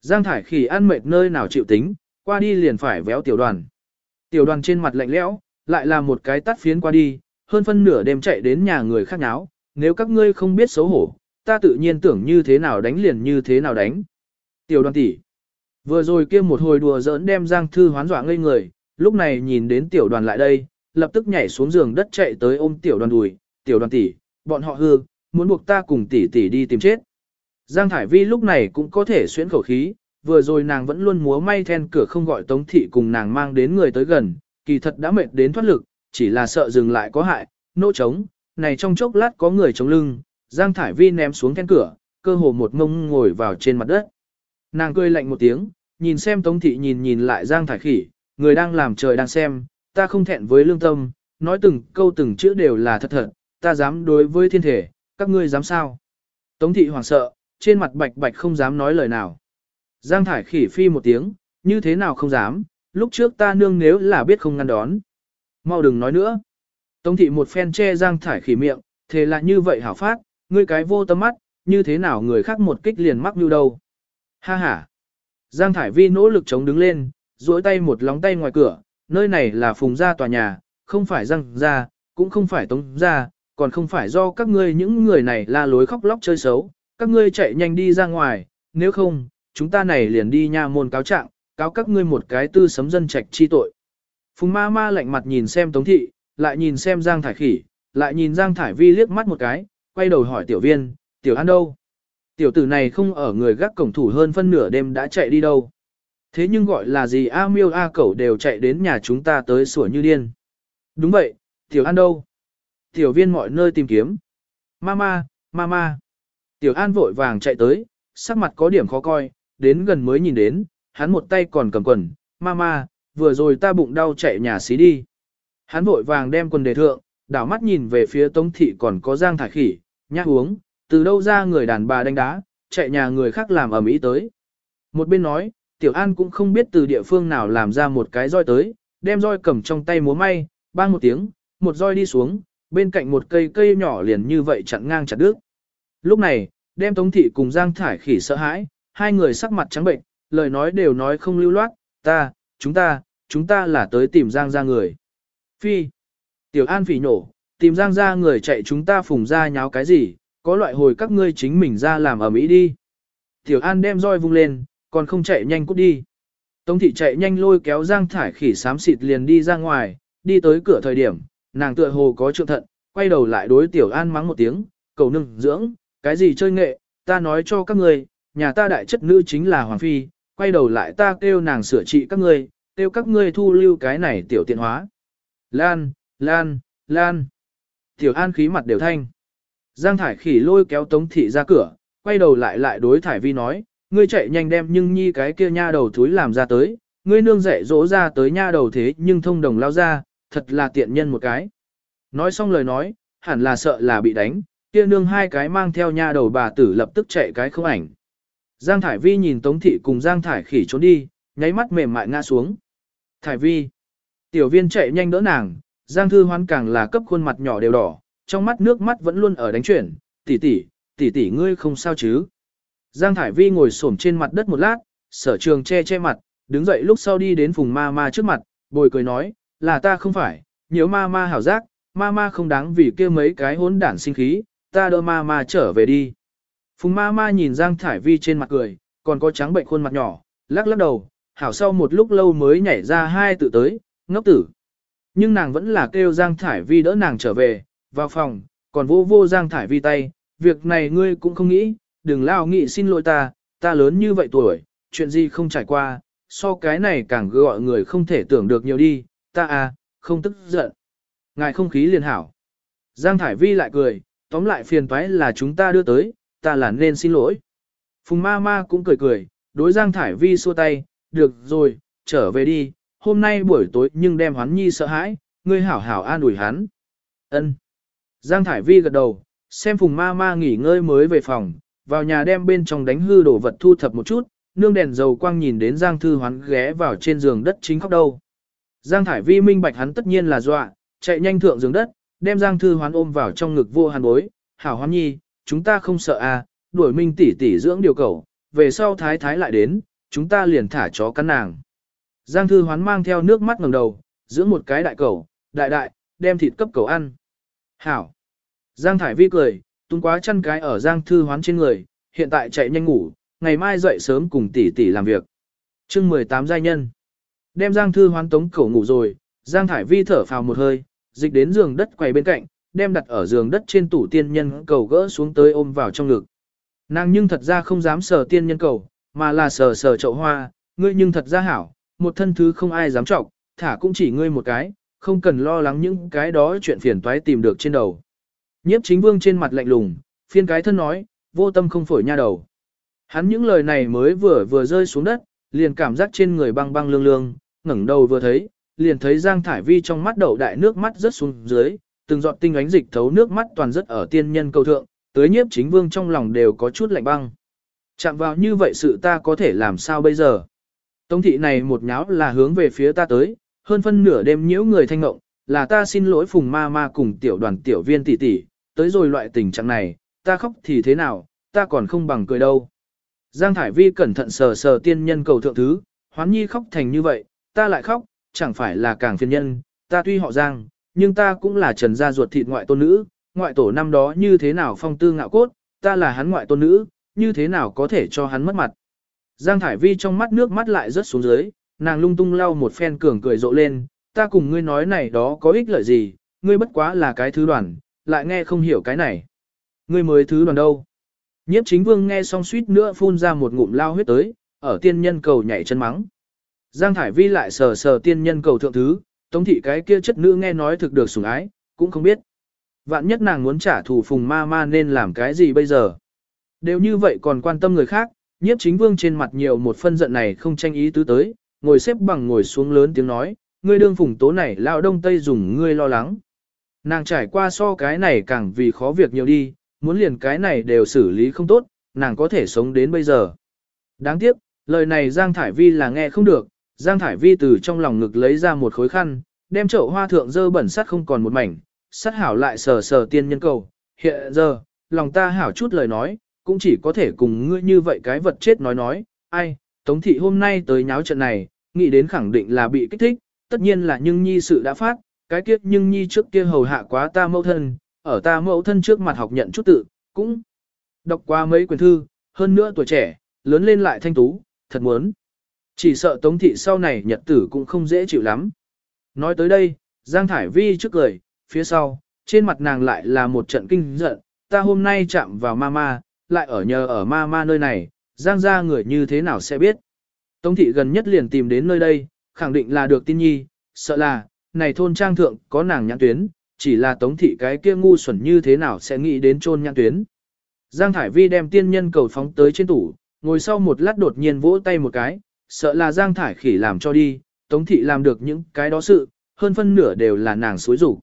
Giang Thải Khỉ ăn mệt nơi nào chịu tính, qua đi liền phải véo tiểu đoàn. Tiểu đoàn trên mặt lạnh lẽo, lại là một cái tắt phiến qua đi, hơn phân nửa đêm chạy đến nhà người khác nháo, nếu các ngươi không biết xấu hổ, ta tự nhiên tưởng như thế nào đánh liền như thế nào đánh. Tiểu đoàn tỷ, vừa rồi kia một hồi đùa giỡn đem Giang Thư hoán dọa ngây người, lúc này nhìn đến tiểu đoàn lại đây, lập tức nhảy xuống giường đất chạy tới ôm tiểu đoàn đùi, tiểu đoàn tỷ, bọn họ hư, muốn buộc ta cùng tỷ tỷ đi tìm chết. Giang Thải Vi lúc này cũng có thể xuyến khẩu khí, vừa rồi nàng vẫn luôn múa may then cửa không gọi Tống Thị cùng nàng mang đến người tới gần, kỳ thật đã mệt đến thoát lực, chỉ là sợ dừng lại có hại, nỗ trống, này trong chốc lát có người chống lưng, Giang Thải Vi ném xuống then cửa, cơ hồ một mông ngồi vào trên mặt đất. Nàng cười lạnh một tiếng, nhìn xem Tống Thị nhìn nhìn lại Giang Thải Khỉ, người đang làm trời đang xem, ta không thẹn với lương tâm, nói từng câu từng chữ đều là thật thật, ta dám đối với thiên thể, các ngươi dám sao? Tống Thị hoảng sợ, trên mặt bạch bạch không dám nói lời nào. Giang Thải Khỉ phi một tiếng, như thế nào không dám, lúc trước ta nương nếu là biết không ngăn đón. Mau đừng nói nữa. Tống thị một phen che Giang Thải khỉ miệng, thế là như vậy hảo phát, ngươi cái vô tâm mắt, như thế nào người khác một kích liền mắc như đâu. Ha ha. Giang Thải Vi nỗ lực chống đứng lên, duỗi tay một lóng tay ngoài cửa, nơi này là phùng gia tòa nhà, không phải Giang gia, cũng không phải Tống gia, còn không phải do các ngươi những người này la lối khóc lóc chơi xấu, các ngươi chạy nhanh đi ra ngoài, nếu không, chúng ta này liền đi nha môn cáo trạng, cáo các ngươi một cái tư sấm dân trạch chi tội. Phùng ma ma lạnh mặt nhìn xem Tống Thị, lại nhìn xem Giang Thải Khỉ, lại nhìn Giang Thải Vi liếc mắt một cái, quay đầu hỏi tiểu viên, tiểu an đâu? Tiểu tử này không ở người gác cổng thủ hơn phân nửa đêm đã chạy đi đâu. Thế nhưng gọi là gì A miêu A cẩu đều chạy đến nhà chúng ta tới sủa như điên. Đúng vậy, tiểu an đâu? Tiểu viên mọi nơi tìm kiếm. Mama, mama. Tiểu an vội vàng chạy tới, sắc mặt có điểm khó coi, đến gần mới nhìn đến, hắn một tay còn cầm quần, mama, vừa rồi ta bụng đau chạy nhà xí đi. Hắn vội vàng đem quần đề thượng, đảo mắt nhìn về phía tống thị còn có giang thải khỉ, nhát uống, từ đâu ra người đàn bà đánh đá, chạy nhà người khác làm ở mỹ tới. Một bên nói, tiểu an cũng không biết từ địa phương nào làm ra một cái roi tới, đem roi cầm trong tay múa may, bang một tiếng, một roi đi xuống, bên cạnh một cây cây nhỏ liền như vậy chặn ngang chặt đứt. Lúc này, đem tống thị cùng giang thải khỉ sợ hãi, hai người sắc mặt trắng bệnh, lời nói đều nói không lưu loát, ta, chúng ta, chúng ta là tới tìm Giang ra người. Phi, Tiểu An phỉ nổ, tìm Giang ra người chạy chúng ta phùng ra nháo cái gì, có loại hồi các ngươi chính mình ra làm ở Mỹ đi. Tiểu An đem roi vung lên, còn không chạy nhanh cút đi. Tống thị chạy nhanh lôi kéo Giang thải khỉ xám xịt liền đi ra ngoài, đi tới cửa thời điểm, nàng tựa hồ có trượng thận, quay đầu lại đối Tiểu An mắng một tiếng, cầu nương dưỡng, cái gì chơi nghệ, ta nói cho các ngươi, nhà ta đại chất nữ chính là Hoàng Phi, quay đầu lại ta kêu nàng sửa trị các ngươi, kêu các ngươi thu lưu cái này tiểu tiện hóa. Lan, Lan, Lan. Tiểu An khí mặt đều thanh. Giang Thải khỉ lôi kéo Tống Thị ra cửa, quay đầu lại lại đối Thải Vi nói, ngươi chạy nhanh đem nhưng nhi cái kia nha đầu thúi làm ra tới, ngươi nương dạy dỗ ra tới nha đầu thế nhưng thông đồng lao ra, thật là tiện nhân một cái. Nói xong lời nói, hẳn là sợ là bị đánh, kia nương hai cái mang theo nha đầu bà tử lập tức chạy cái không ảnh. Giang Thải Vi nhìn Tống Thị cùng Giang Thải Khỉ trốn đi, nháy mắt mềm mại ngã xuống. Thải vi. Tiểu viên chạy nhanh đỡ nàng, Giang Thư Hoán càng là cấp khuôn mặt nhỏ đều đỏ, trong mắt nước mắt vẫn luôn ở đánh chuyển, tỷ tỷ, tỷ tỷ ngươi không sao chứ. Giang Thải Vi ngồi xổm trên mặt đất một lát, sở trường che che mặt, đứng dậy lúc sau đi đến phùng ma ma trước mặt, bồi cười nói, là ta không phải, nhớ ma ma hảo giác, ma ma không đáng vì kia mấy cái hỗn đản sinh khí, ta đỡ ma ma trở về đi. Phùng ma ma nhìn Giang Thải Vi trên mặt cười, còn có trắng bệnh khuôn mặt nhỏ, lắc lắc đầu, hảo sau một lúc lâu mới nhảy ra hai tự tới, ngốc tử. Nhưng nàng vẫn là kêu Giang Thải Vi đỡ nàng trở về, vào phòng, còn vô vô Giang Thải Vi tay, việc này ngươi cũng không nghĩ, đừng lao nghị xin lỗi ta, ta lớn như vậy tuổi, chuyện gì không trải qua, so cái này càng gọi người không thể tưởng được nhiều đi, ta à, không tức giận. Ngài không khí liền hảo. Giang Thải Vi lại cười, tóm lại phiền toái là chúng ta đưa tới, ta là nên xin lỗi. Phùng ma ma cũng cười cười, đối Giang Thải Vi xua tay, được rồi, trở về đi, hôm nay buổi tối nhưng đem hắn nhi sợ hãi, ngươi hảo hảo an ủi hắn. Ân. Giang Thải Vi gật đầu, xem Phùng ma ma nghỉ ngơi mới về phòng, vào nhà đem bên trong đánh hư đồ vật thu thập một chút, nương đèn dầu quang nhìn đến Giang Thư Hoán ghé vào trên giường đất chính khóc đâu. Giang Thải Vi minh bạch hắn tất nhiên là dọa, chạy nhanh thượng giường đất, đem Giang Thư Hoán ôm vào trong ngực vô hàn bối, hảo hoán nhi, chúng ta không sợ à, đuổi minh tỷ tỷ dưỡng điều cầu, về sau thái thái lại đến, chúng ta liền thả chó cắn nàng. Giang Thư Hoán mang theo nước mắt ngẩng đầu, dưỡng một cái đại cầu, đại đại, đem thịt cấp cầu ăn. Hảo. Giang Thải Vi cười, tung quá chăn cái ở Giang Thư Hoán trên người, hiện tại chạy nhanh ngủ, ngày mai dậy sớm cùng tỷ tỷ làm việc. chương 18 giai nhân. Đem Giang Thư Hoán tống cầu ngủ rồi, Giang Thải Vi thở phào một hơi, dịch đến giường đất quay bên cạnh, đem đặt ở giường đất trên tủ tiên nhân cầu gỡ xuống tới ôm vào trong ngực. Nàng nhưng thật ra không dám sờ tiên nhân cầu, mà là sờ sờ chậu hoa, ngươi nhưng thật ra hảo, một thân thứ không ai dám trọng, thả cũng chỉ ngươi một cái, không cần lo lắng những cái đó chuyện phiền toái tìm được trên đầu. Nhiếp chính vương trên mặt lạnh lùng, phiên cái thân nói, vô tâm không phổi nha đầu. Hắn những lời này mới vừa vừa rơi xuống đất, liền cảm giác trên người băng băng lương lương, ngẩng đầu vừa thấy, liền thấy Giang Thải Vi trong mắt đậu đại nước mắt rớt xuống dưới, từng giọt tinh ánh dịch thấu nước mắt toàn rất ở tiên nhân cầu thượng, tới nhiếp chính vương trong lòng đều có chút lạnh băng. Chạm vào như vậy sự ta có thể làm sao bây giờ? Tống thị này một nháo là hướng về phía ta tới, hơn phân nửa đêm nhiễu người thanh ngộng, là ta xin lỗi phùng ma ma cùng tiểu đoàn tiểu viên tỷ tỷ, tới rồi loại tình trạng này, ta khóc thì thế nào, ta còn không bằng cười đâu. Giang Thải Vi cẩn thận sờ sờ tiên nhân cầu thượng thứ, hoán nhi khóc thành như vậy, ta lại khóc, chẳng phải là càng phiền nhân, ta tuy họ Giang, nhưng ta cũng là trần gia ruột thịt ngoại tôn nữ, ngoại tổ năm đó như thế nào phong tư ngạo cốt, ta là hắn ngoại tôn nữ, như thế nào có thể cho hắn mất mặt. Giang Thải Vi trong mắt nước mắt lại rớt xuống dưới, nàng lung tung lau một phen cường cười rộ lên, ta cùng ngươi nói này đó có ích lợi gì, ngươi bất quá là cái thứ đoàn, lại nghe không hiểu cái này. Ngươi mới thứ đoàn đâu. Nhiếp chính vương nghe xong suýt nữa phun ra một ngụm lao huyết tới, ở tiên nhân cầu nhảy chân mắng. Giang Thải Vi lại sờ sờ tiên nhân cầu thượng thứ, tống thị cái kia chất nữ nghe nói thực được sủng ái, cũng không biết. Vạn nhất nàng muốn trả thù phùng ma ma nên làm cái gì bây giờ. Đều như vậy còn quan tâm người khác, nhiếp chính vương trên mặt nhiều một phân giận này không tranh ý tứ tới, ngồi xếp bằng ngồi xuống lớn tiếng nói, ngươi đương phùng tố này lao đông tây dùng ngươi lo lắng. Nàng trải qua so cái này càng vì khó việc nhiều đi, muốn liền cái này đều xử lý không tốt, nàng có thể sống đến bây giờ. Đáng tiếc, lời này Giang Thải Vi là nghe không được, Giang Thải Vi từ trong lòng ngực lấy ra một khối khăn, đem chậu hoa thượng dơ bẩn sắt không còn một mảnh, sắt hảo lại sờ sờ tiên nhân cầu. Hiện giờ, lòng ta hảo chút lời nói, cũng chỉ có thể cùng ngươi như vậy cái vật chết nói nói, ai, Tống Thị hôm nay tới nháo trận này, nghĩ đến khẳng định là bị kích thích, tất nhiên là nhưng nhi sự đã phát, cái kiếp nhưng nhi trước kia hầu hạ quá ta mẫu thân, ở ta mẫu thân trước mặt học nhận chút tự, cũng đọc qua mấy quyển thư, hơn nữa tuổi trẻ, lớn lên lại thanh tú, thật muốn. Chỉ sợ Tống Thị sau này nhật tử cũng không dễ chịu lắm. Nói tới đây, Giang Thải Vi trước cười, phía sau, trên mặt nàng lại là một trận kinh giận, ta hôm nay chạm vào mama, lại ở nhờ ở ma ma nơi này, Giang ra người như thế nào sẽ biết. Tống Thị gần nhất liền tìm đến nơi đây, khẳng định là được tin nhi, sợ là, này thôn trang thượng có nàng nhãn tuyến, chỉ là Tống Thị cái kia ngu xuẩn như thế nào sẽ nghĩ đến chôn nhãn tuyến. Giang Thải Vi đem tiên nhân cầu phóng tới trên tủ, ngồi sau một lát đột nhiên vỗ tay một cái, sợ là Giang Thải khỉ làm cho đi, Tống Thị làm được những cái đó sự, hơn phân nửa đều là nàng xối rủ.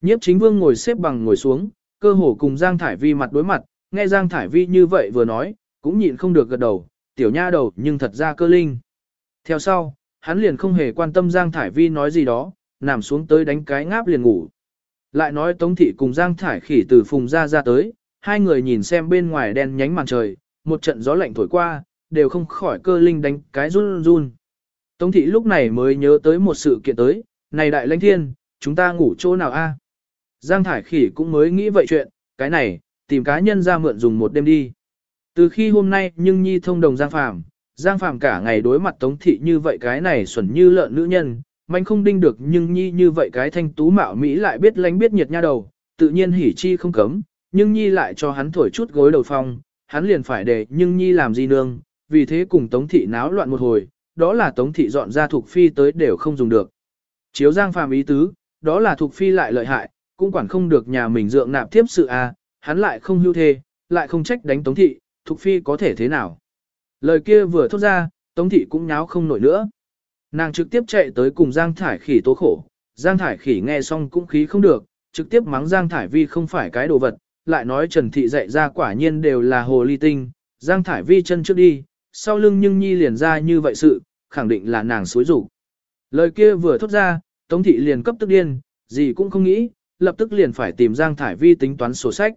Nhiếp chính vương ngồi xếp bằng ngồi xuống, cơ hồ cùng Giang Thải Vi mặt đối mặt, nghe Giang Thải Vi như vậy vừa nói, cũng nhịn không được gật đầu, tiểu nha đầu nhưng thật ra cơ linh. Theo sau, hắn liền không hề quan tâm Giang Thải Vi nói gì đó, nằm xuống tới đánh cái ngáp liền ngủ. Lại nói Tống Thị cùng Giang Thải Khỉ từ phùng ra ra tới, hai người nhìn xem bên ngoài đen nhánh màn trời, một trận gió lạnh thổi qua, đều không khỏi cơ linh đánh cái run run. Tống Thị lúc này mới nhớ tới một sự kiện tới, này đại lãnh thiên, chúng ta ngủ chỗ nào a? Giang Thải Khỉ cũng mới nghĩ vậy chuyện, cái này, tìm cá nhân ra mượn dùng một đêm đi. Từ khi hôm nay nhưng Nhi thông đồng Giang Phàm Giang Phàm cả ngày đối mặt Tống Thị như vậy cái này xuẩn như lợn nữ nhân, mạnh không đinh được nhưng Nhi như vậy cái thanh tú mạo Mỹ lại biết lánh biết nhiệt nha đầu, tự nhiên hỉ chi không cấm, nhưng Nhi lại cho hắn thổi chút gối đầu phong, hắn liền phải để nhưng Nhi làm gì nương, vì thế cùng Tống Thị náo loạn một hồi, đó là Tống Thị dọn ra thuộc phi tới đều không dùng được. Chiếu Giang Phàm ý tứ, đó là thuộc phi lại lợi hại, cũng quản không được nhà mình dượng nạp tiếp sự a, hắn lại không hưu thê, lại không trách đánh Tống Thị, Thục phi có thể thế nào. Lời kia vừa thốt ra, Tống Thị cũng nháo không nổi nữa. Nàng trực tiếp chạy tới cùng Giang Thải Khỉ tố khổ, Giang Thải Khỉ nghe xong cũng khí không được, trực tiếp mắng Giang Thải Vi không phải cái đồ vật, lại nói Trần Thị dạy ra quả nhiên đều là hồ ly tinh, Giang Thải Vi chân trước đi, sau lưng nhưng nhi liền ra như vậy sự, khẳng định là nàng xối rủ. Lời kia vừa thốt ra, Tống Thị liền cấp tức điên, gì cũng không nghĩ, lập tức liền phải tìm Giang Thải Vi tính toán sổ sách.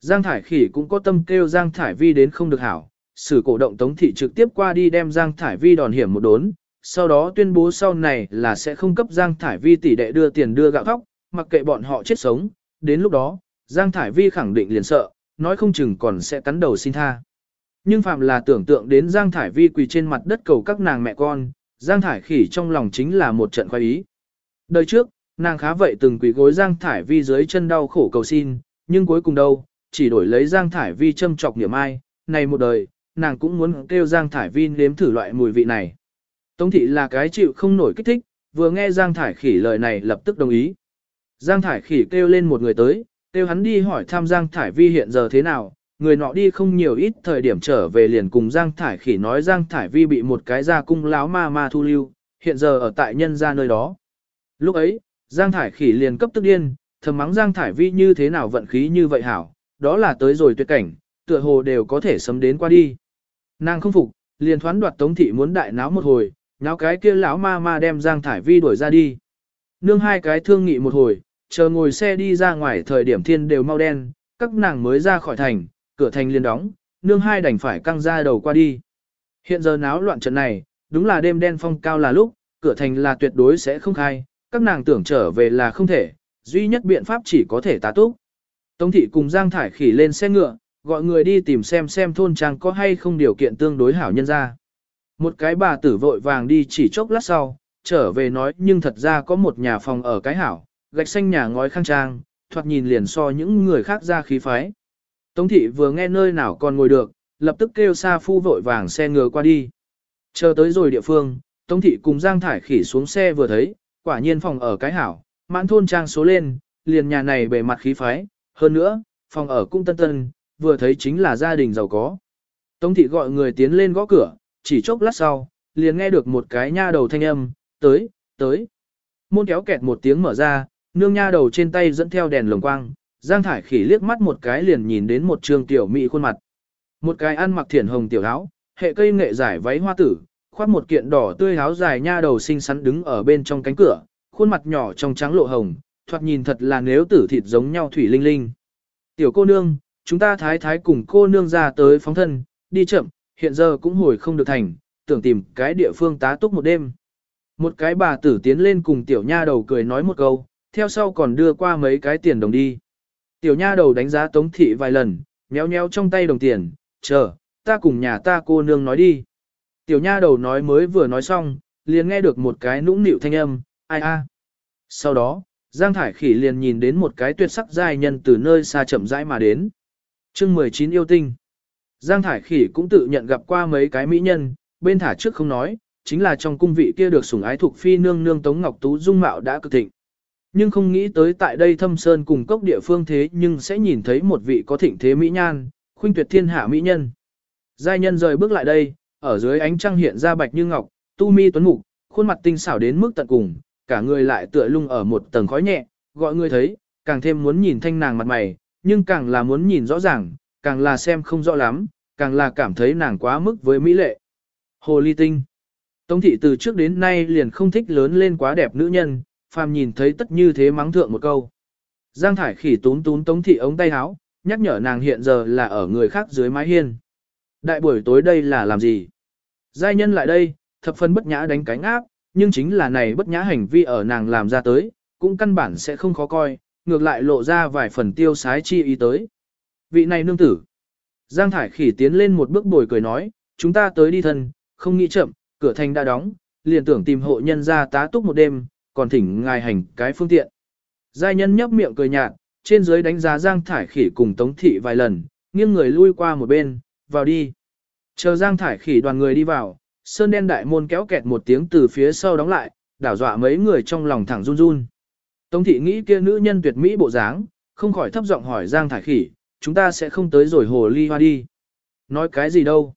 Giang Thải Khỉ cũng có tâm kêu Giang Thải Vi đến không được hảo, sử cổ động Tống Thị trực tiếp qua đi đem Giang Thải Vi đòn hiểm một đốn, sau đó tuyên bố sau này là sẽ không cấp Giang Thải Vi tỷ đệ đưa tiền đưa gạo thóc, mặc kệ bọn họ chết sống, đến lúc đó, Giang Thải Vi khẳng định liền sợ, nói không chừng còn sẽ cắn đầu xin tha. Nhưng phạm là tưởng tượng đến Giang Thải Vi quỳ trên mặt đất cầu các nàng mẹ con, Giang Thải Khỉ trong lòng chính là một trận khoái ý. Đời trước, nàng khá vậy từng quỳ gối Giang Thải Vi dưới chân đau khổ cầu xin, nhưng cuối cùng đâu, chỉ đổi lấy Giang Thải Vi châm chọc niệm ai, này một đời, nàng cũng muốn kêu Giang Thải Vi nếm thử loại mùi vị này. Tống thị là cái chịu không nổi kích thích, vừa nghe Giang Thải Khỉ lời này lập tức đồng ý. Giang Thải Khỉ kêu lên một người tới, kêu hắn đi hỏi thăm Giang Thải Vi hiện giờ thế nào, người nọ đi không nhiều ít thời điểm trở về liền cùng Giang Thải Khỉ nói Giang Thải Vi bị một cái gia cung láo ma ma thu lưu, hiện giờ ở tại nhân gia nơi đó. Lúc ấy, Giang Thải Khỉ liền cấp tức điên, thầm mắng Giang Thải Vi như thế nào vận khí như vậy hảo, đó là tới rồi tuyệt cảnh, tựa hồ đều có thể sấm đến qua đi. Nàng không phục, liền thoán đoạt Tống thị muốn đại náo một hồi, náo cái kia lão ma ma đem Giang Thải Vi đuổi ra đi. Nương hai cái thương nghị một hồi, chờ ngồi xe đi ra ngoài thời điểm thiên đều mau đen, các nàng mới ra khỏi thành, cửa thành liền đóng, nương hai đành phải căng ra đầu qua đi. Hiện giờ náo loạn trận này, đúng là đêm đen phong cao là lúc, cửa thành là tuyệt đối sẽ không khai, các nàng tưởng trở về là không thể, duy nhất biện pháp chỉ có thể tá túc. Tống thị cùng Giang Thải khỉ lên xe ngựa, gọi người đi tìm xem xem thôn trang có hay không điều kiện tương đối hảo nhân ra. Một cái bà tử vội vàng đi chỉ chốc lát sau, trở về nói nhưng thật ra có một nhà phòng ở cái hảo, gạch xanh nhà ngói khang trang, thoạt nhìn liền so những người khác ra khí phái. Tống thị vừa nghe nơi nào còn ngồi được, lập tức kêu xa phu vội vàng xe ngựa qua đi. Chờ tới rồi địa phương, Tống thị cùng Giang Thải khỉ xuống xe vừa thấy, quả nhiên phòng ở cái hảo, mãn thôn trang số lên, liền nhà này bề mặt khí phái, hơn nữa, phòng ở cung tân tân, vừa thấy chính là gia đình giàu có. Tống thị gọi người tiến lên gõ cửa, chỉ chốc lát sau, liền nghe được một cái nha đầu thanh âm, tới, tới. Môn kéo kẹt một tiếng mở ra, nương nha đầu trên tay dẫn theo đèn lồng quang, Giang Thải khỉ liếc mắt một cái liền nhìn đến một trường tiểu mỹ khuôn mặt. Một cái ăn mặc thiển hồng tiểu áo, hệ cây nghệ giải váy hoa tử, khoác một kiện đỏ tươi áo dài nha đầu xinh xắn đứng ở bên trong cánh cửa, khuôn mặt nhỏ trong trắng lộ hồng, thoạt nhìn thật là nếu tử thịt giống nhau thủy linh linh. Tiểu cô nương, chúng ta thái thái cùng cô nương ra tới phóng thân, đi chậm, hiện giờ cũng hồi không được thành, tưởng tìm cái địa phương tá túc một đêm. Một cái bà tử tiến lên cùng tiểu nha đầu cười nói một câu, theo sau còn đưa qua mấy cái tiền đồng đi. Tiểu nha đầu đánh giá tống thị vài lần, nhéo nhéo trong tay đồng tiền, chờ, ta cùng nhà ta cô nương nói đi. Tiểu nha đầu nói mới vừa nói xong, liền nghe được một cái nũng nịu thanh âm, ai a. Sau đó, Giang Thải Khỉ liền nhìn đến một cái tuyệt sắc giai nhân từ nơi xa chậm rãi mà đến. chương 19 yêu tinh. Giang Thải Khỉ cũng tự nhận gặp qua mấy cái mỹ nhân, bên thả trước không nói, chính là trong cung vị kia được sủng ái thuộc phi nương nương Tống Ngọc Tú dung mạo đã cực thịnh. Nhưng không nghĩ tới tại đây thâm sơn cùng cốc địa phương thế nhưng sẽ nhìn thấy một vị có thịnh thế mỹ nhan, khuynh tuyệt thiên hạ mỹ nhân. Giai nhân rời bước lại đây, ở dưới ánh trăng hiện ra bạch như ngọc, tu mi tuấn mục, khuôn mặt tinh xảo đến mức tận cùng, cả người lại tựa lung ở một tầng khói nhẹ, gọi người thấy, càng thêm muốn nhìn thanh nàng mặt mày, nhưng càng là muốn nhìn rõ ràng, càng là xem không rõ lắm, càng là cảm thấy nàng quá mức với mỹ lệ. Hồ ly tinh. Tống thị từ trước đến nay liền không thích lớn lên quá đẹp nữ nhân, phàm nhìn thấy tất như thế mắng thượng một câu. Giang Thải khỉ tún tún Tống thị ống tay áo, nhắc nhở nàng hiện giờ là ở người khác dưới mái hiên. Đại buổi tối đây là làm gì? Giai nhân lại đây, thập phân bất nhã đánh cánh áp, nhưng chính là này bất nhã hành vi ở nàng làm ra tới, cũng căn bản sẽ không khó coi, ngược lại lộ ra vài phần tiêu sái chi ý tới. Vị này nương tử. Giang Thải khỉ tiến lên một bước bồi cười nói, chúng ta tới đi thân, không nghĩ chậm, cửa thành đã đóng, liền tưởng tìm hộ nhân ra tá túc một đêm, còn thỉnh ngài hành cái phương tiện. Giai nhân nhấp miệng cười nhạt, trên dưới đánh giá Giang Thải khỉ cùng Tống Thị vài lần, nghiêng người lui qua một bên, vào đi. Chờ Giang Thải khỉ đoàn người đi vào, sơn đen đại môn kéo kẹt một tiếng từ phía sau đóng lại, đảo dọa mấy người trong lòng thẳng run run. Tống Thị nghĩ kia nữ nhân tuyệt mỹ bộ dáng, không khỏi thấp giọng hỏi Giang Thải khỉ, chúng ta sẽ không tới rồi hồ ly hoa đi. Nói cái gì đâu.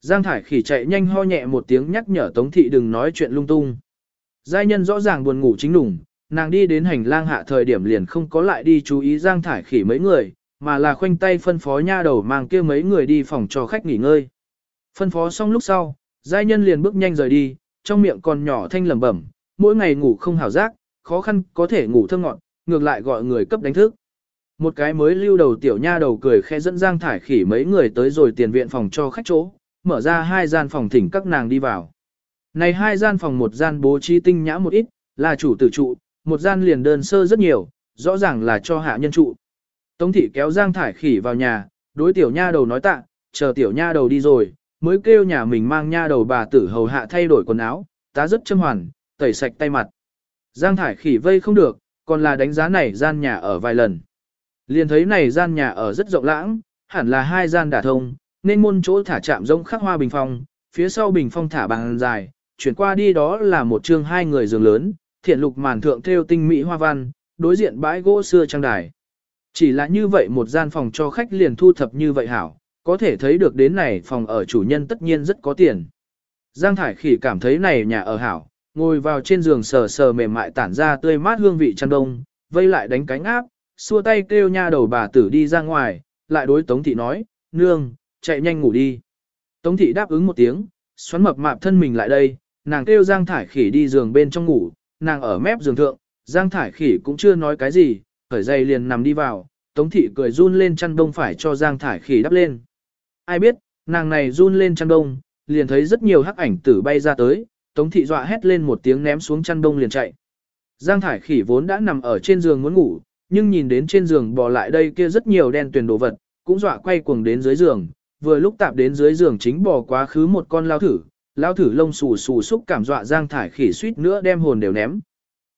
Giang Thải khỉ chạy nhanh ho nhẹ một tiếng nhắc nhở Tống Thị đừng nói chuyện lung tung. Giai nhân rõ ràng buồn ngủ chính đủng, nàng đi đến hành lang hạ thời điểm liền không có lại đi chú ý Giang Thải khỉ mấy người, mà là khoanh tay phân phó nha đầu mang kia mấy người đi phòng cho khách nghỉ ngơi. Phân phó xong lúc sau, giai nhân liền bước nhanh rời đi, trong miệng còn nhỏ thanh lẩm bẩm, mỗi ngày ngủ không hảo giác, khó khăn có thể ngủ thơ ngọn, ngược lại gọi người cấp đánh thức. Một cái mới lưu đầu tiểu nha đầu cười khẽ dẫn Giang Thải khỉ mấy người tới rồi tiền viện phòng cho khách chỗ, mở ra hai gian phòng thỉnh các nàng đi vào. Này hai gian phòng một gian bố trí tinh nhã một ít, là chủ tử trụ, một gian liền đơn sơ rất nhiều, rõ ràng là cho hạ nhân trụ. Tống thị kéo Giang Thải khỉ vào nhà, đối tiểu nha đầu nói tạ, chờ tiểu nha đầu đi rồi, mới kêu nhà mình mang nha đầu bà tử hầu hạ thay đổi quần áo, tá rất châm hoàn, tẩy sạch tay mặt. Giang Thải khỉ vây không được, còn là đánh giá này gian nhà ở vài lần. Liền thấy này gian nhà ở rất rộng lãng, hẳn là hai gian đả thông, nên môn chỗ thả chạm rông khắc hoa bình phong, phía sau bình phong thả bàn dài, chuyển qua đi đó là một chương hai người giường lớn, thiện lục màn thượng theo tinh mỹ hoa văn, đối diện bãi gỗ xưa trang đài. Chỉ là như vậy một gian phòng cho khách liền thu thập như vậy hảo, có thể thấy được đến này phòng ở chủ nhân tất nhiên rất có tiền. Giang Thải Khỉ cảm thấy này nhà ở hảo, ngồi vào trên giường sờ sờ mềm mại tản ra tươi mát hương vị chăn đông, vây lại đánh cánh áp, xua tay kêu nha đầu bà tử đi ra ngoài, lại đối Tống Thị nói, nương, chạy nhanh ngủ đi. Tống Thị đáp ứng một tiếng, xoắn mập mạp thân mình lại đây, nàng kêu Giang Thải Khỉ đi giường bên trong ngủ, nàng ở mép giường thượng, Giang Thải Khỉ cũng chưa nói cái gì, khởi dây liền nằm đi vào, Tống Thị cười run lên chăn đông phải cho Giang Thải Khỉ đắp lên. Ai biết, nàng này run lên chăn đông, liền thấy rất nhiều hắc ảnh tử bay ra tới, Tống Thị dọa hét lên một tiếng ném xuống chăn đông liền chạy. Giang Thải Khỉ vốn đã nằm ở trên giường muốn ngủ, nhưng nhìn đến trên giường bò lại đây kia rất nhiều đen tuyền đồ vật, cũng dọa quay cuồng đến dưới giường, vừa lúc tạp đến dưới giường chính bò quá khứ một con lao thử, lao thử lông xù xù xúc cảm dọa Giang Thải Khỉ suýt nữa đem hồn đều ném.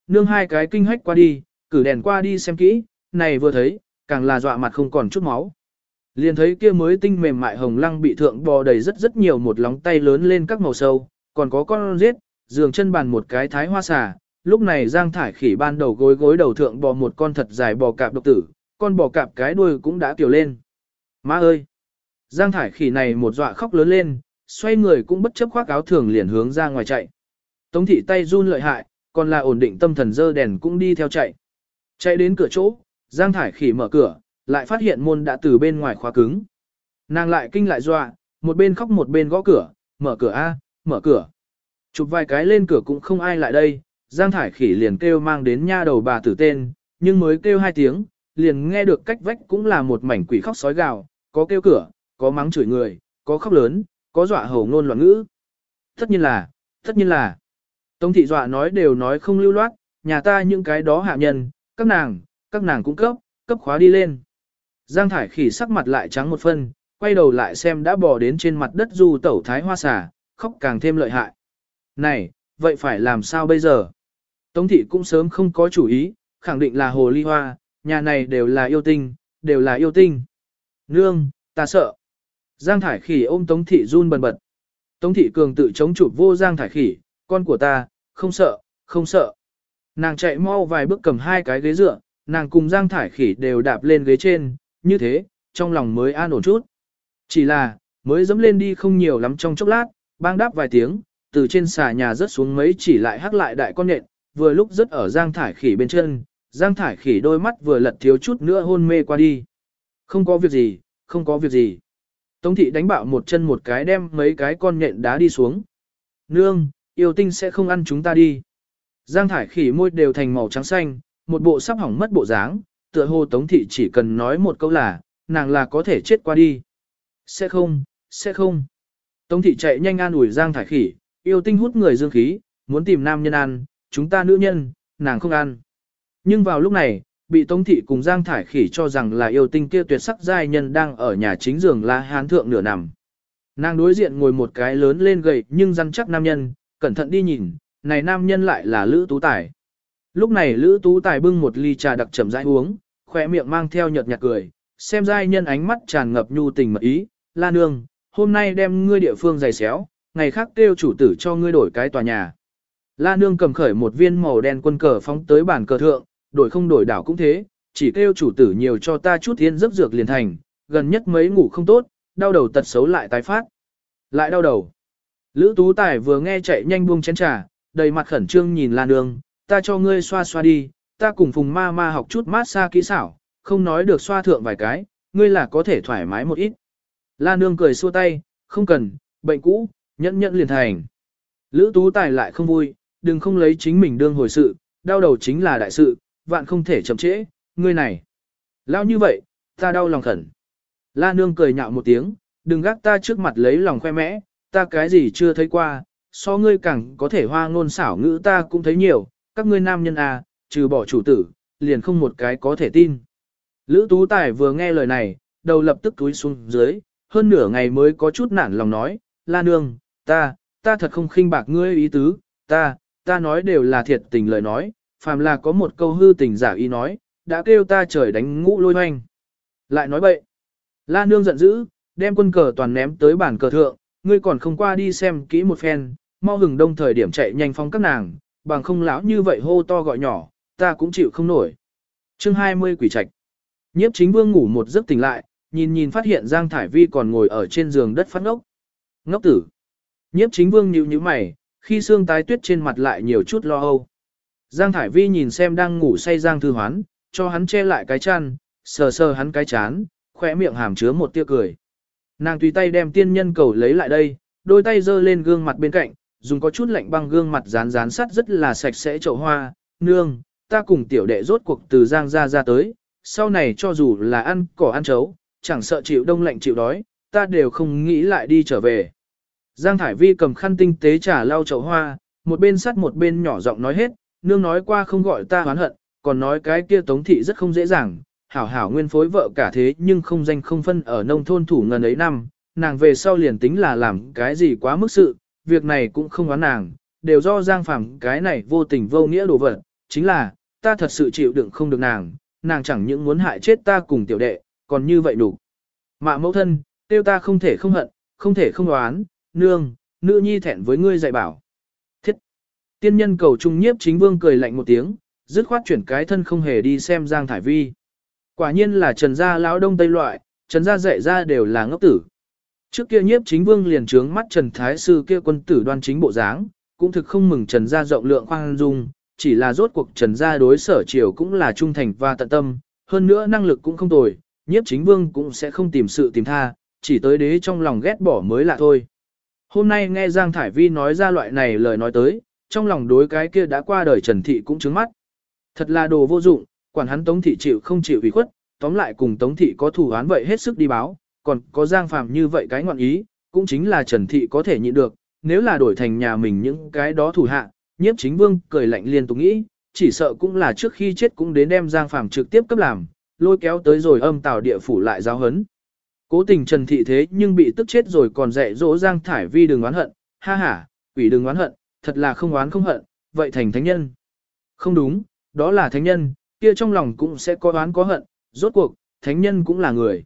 Nương hai cái kinh hách qua đi, cử đèn qua đi xem kỹ, này vừa thấy, càng là dọa mặt không còn chút máu. Liền thấy kia mới tinh mềm mại hồng lăng bị thượng bò đầy rất rất nhiều một lóng tay lớn lên các màu sâu, còn có con giết, giường chân bàn một cái thái hoa xà. Lúc này Giang Thải Khỉ ban đầu gối gối đầu thượng bò một con thật dài bò cạp độc tử, con bò cạp cái đuôi cũng đã kiểu lên. Má ơi! Giang Thải Khỉ này một dọa khóc lớn lên, xoay người cũng bất chấp khoác áo thường liền hướng ra ngoài chạy. Tống thị tay run lợi hại, còn là ổn định tâm thần dơ đèn cũng đi theo chạy. Chạy đến cửa chỗ, Giang Thải Khỉ mở cửa, lại phát hiện môn đã từ bên ngoài khóa cứng. Nàng lại kinh lại dọa, một bên khóc một bên gõ cửa, mở cửa A, mở cửa. Chụp vài cái lên cửa cũng không ai lại đây, Giang Thải Khỉ liền kêu mang đến nha đầu bà tử tên, nhưng mới kêu hai tiếng, liền nghe được cách vách cũng là một mảnh quỷ khóc sói gào, có kêu cửa, có mắng chửi người, có khóc lớn, có dọa hầu ngôn loạn ngữ. Tất nhiên là, tất nhiên là. Tống thị dọa nói đều nói không lưu loát, nhà ta những cái đó hạ nhân, các nàng, các nàng cũng cấp, cấp khóa đi lên. Giang Thải khỉ sắc mặt lại trắng một phân, quay đầu lại xem đã bò đến trên mặt đất du tẩu thái hoa xà, khóc càng thêm lợi hại. Này, vậy phải làm sao bây giờ? Tống thị cũng sớm không có chủ ý, khẳng định là hồ ly hoa, nhà này đều là yêu tinh, đều là yêu tinh. Nương, ta sợ. Giang Thải khỉ ôm Tống thị run bần bật. Tống thị cường tự chống chụp vô Giang Thải khỉ, con của ta, không sợ, không sợ. Nàng chạy mau vài bước cầm hai cái ghế dựa, nàng cùng Giang Thải khỉ đều đạp lên ghế trên, như thế, trong lòng mới an ổn chút. Chỉ là, mới dẫm lên đi không nhiều lắm trong chốc lát, bang đáp vài tiếng, từ trên xà nhà rớt xuống mấy chỉ lại hắc lại đại con nhện, vừa lúc rớt ở Giang Thải khỉ bên chân, Giang Thải khỉ đôi mắt vừa lật thiếu chút nữa hôn mê qua đi. Không có việc gì, không có việc gì. Tống thị đánh bạo một chân một cái đem mấy cái con nhện đá đi xuống. Nương, yêu tinh sẽ không ăn chúng ta đi. Giang thải khỉ môi đều thành màu trắng xanh, một bộ sắp hỏng mất bộ dáng, tựa hồ tống thị chỉ cần nói một câu là, nàng là có thể chết qua đi. Sẽ không, sẽ không. Tống thị chạy nhanh an ủi Giang thải khỉ, yêu tinh hút người dương khí, muốn tìm nam nhân ăn, chúng ta nữ nhân, nàng không ăn. Nhưng vào lúc này, bị Tống thị cùng Giang thải khỉ cho rằng là yêu tinh kia tuyệt sắc giai nhân đang ở nhà chính giường la hán thượng nửa nằm. Nàng đối diện ngồi một cái lớn lên gầy nhưng răn chắc nam nhân, cẩn thận đi nhìn, này nam nhân lại là Lữ Tú Tài. Lúc này Lữ Tú Tài bưng một ly trà đặc chậm rãi uống, khỏe miệng mang theo nhợt nhạt cười, xem giai nhân ánh mắt tràn ngập nhu tình mật ý, la nương, hôm nay đem ngươi địa phương giày xéo, ngày khác kêu chủ tử cho ngươi đổi cái tòa nhà. La nương cầm khởi một viên màu đen quân cờ phóng tới bàn cờ thượng, đổi không đổi đảo cũng thế, chỉ kêu chủ tử nhiều cho ta chút thiên giấc dược liền thành, gần nhất mấy ngủ không tốt, đau đầu tật xấu lại tái phát. Lại đau đầu. Lữ Tú Tài vừa nghe chạy nhanh buông chén trà, đầy mặt khẩn trương nhìn La Nương, ta cho ngươi xoa xoa đi, ta cùng Phùng Ma Ma học chút mát xa kỹ xảo, không nói được xoa thượng vài cái, ngươi là có thể thoải mái một ít. La Nương cười xua tay, không cần, bệnh cũ, nhẫn nhẫn liền thành. Lữ Tú Tài lại không vui, đừng không lấy chính mình đương hồi sự, đau đầu chính là đại sự, vạn không thể chậm trễ, ngươi này. Lao như vậy, ta đau lòng khẩn. La Nương cười nhạo một tiếng, đừng gác ta trước mặt lấy lòng khoe mẽ, ta cái gì chưa thấy qua, so ngươi càng có thể hoa ngôn xảo ngữ ta cũng thấy nhiều, các ngươi nam nhân à, trừ bỏ chủ tử, liền không một cái có thể tin. Lữ Tú Tài vừa nghe lời này, đầu lập tức túi xuống dưới, hơn nửa ngày mới có chút nản lòng nói, La Nương, ta, ta thật không khinh bạc ngươi ý tứ, ta, ta nói đều là thiệt tình lời nói, phàm là có một câu hư tình giả ý nói, đã kêu ta trời đánh ngũ lôi hoanh. Lại nói bậy. La Nương giận dữ, đem quân cờ toàn ném tới bàn cờ thượng, ngươi còn không qua đi xem kỹ một phen, mau hừng đông thời điểm chạy nhanh phong các nàng, bằng không lão như vậy hô to gọi nhỏ, ta cũng chịu không nổi. Chương 20 quỷ trạch. Nhiếp chính vương ngủ một giấc tỉnh lại, nhìn nhìn phát hiện Giang Thải Vi còn ngồi ở trên giường đất phát ngốc. Ngốc tử. Nhiếp chính vương nhíu nhíu mày, khi xương tái tuyết trên mặt lại nhiều chút lo âu. Giang Thải Vi nhìn xem đang ngủ say Giang Thư Hoán, cho hắn che lại cái chăn, sờ sờ hắn cái chán, khỏe miệng hàm chứa một tia cười. Nàng tùy tay đem tiên nhân cầu lấy lại đây, đôi tay giơ lên gương mặt bên cạnh, dùng có chút lạnh băng gương mặt dán dán sắt rất là sạch sẽ chậu hoa, nương, ta cùng tiểu đệ rốt cuộc từ giang ra ra tới, sau này cho dù là ăn cỏ ăn chấu, chẳng sợ chịu đông lạnh chịu đói, ta đều không nghĩ lại đi trở về. Giang Thải Vi cầm khăn tinh tế trả lau chậu hoa, một bên sắt một bên nhỏ giọng nói hết, nương nói qua không gọi ta hoán hận, còn nói cái kia tống thị rất không dễ dàng, hảo hảo nguyên phối vợ cả thế nhưng không danh không phân ở nông thôn thủ ngần ấy năm, nàng về sau liền tính là làm cái gì quá mức sự, việc này cũng không oán nàng, đều do Giang Phàm cái này vô tình vô nghĩa đồ vật, chính là, ta thật sự chịu đựng không được nàng, nàng chẳng những muốn hại chết ta cùng tiểu đệ, còn như vậy đủ. Mạ mẫu thân, tiêu ta không thể không hận, không thể không đoán, nương, nữ nhi thẹn với ngươi dạy bảo. Thiết! Tiên nhân cầu trung nhiếp chính vương cười lạnh một tiếng, dứt khoát chuyển cái thân không hề đi xem Giang Thải Vi. Quả nhiên là trần gia lão đông tây loại, trần gia dạy ra đều là ngốc tử. Trước kia nhiếp chính vương liền trướng mắt trần thái sư kia quân tử đoan chính bộ dáng, cũng thực không mừng trần gia rộng lượng khoan dung, chỉ là rốt cuộc trần gia đối sở triều cũng là trung thành và tận tâm, hơn nữa năng lực cũng không tồi, nhiếp chính vương cũng sẽ không tìm sự tìm tha, chỉ tới đế trong lòng ghét bỏ mới là thôi. Hôm nay nghe Giang Thải Vi nói ra loại này lời nói tới, trong lòng đối cái kia đã qua đời Trần Thị cũng trướng mắt. Thật là đồ vô dụng, quản hắn Tống Thị chịu không chịu ủy khuất, tóm lại cùng Tống Thị có thủ án vậy hết sức đi báo, còn có Giang Phàm như vậy cái ngoạn ý, cũng chính là Trần Thị có thể nhịn được, nếu là đổi thành nhà mình những cái đó thủ hạ, nhiếp chính vương cười lạnh liên tục nghĩ, chỉ sợ cũng là trước khi chết cũng đến đem Giang Phàm trực tiếp cấp làm, lôi kéo tới rồi âm tào địa phủ lại giáo hấn. Cố tình Trần Thị thế nhưng bị tức chết rồi còn dạy dỗ Giang Thải Vi đừng oán hận, ha ha, quỷ đừng oán hận, thật là không oán không hận, vậy thành thánh nhân. Không đúng, đó là thánh nhân, kia trong lòng cũng sẽ có oán có hận, rốt cuộc, thánh nhân cũng là người.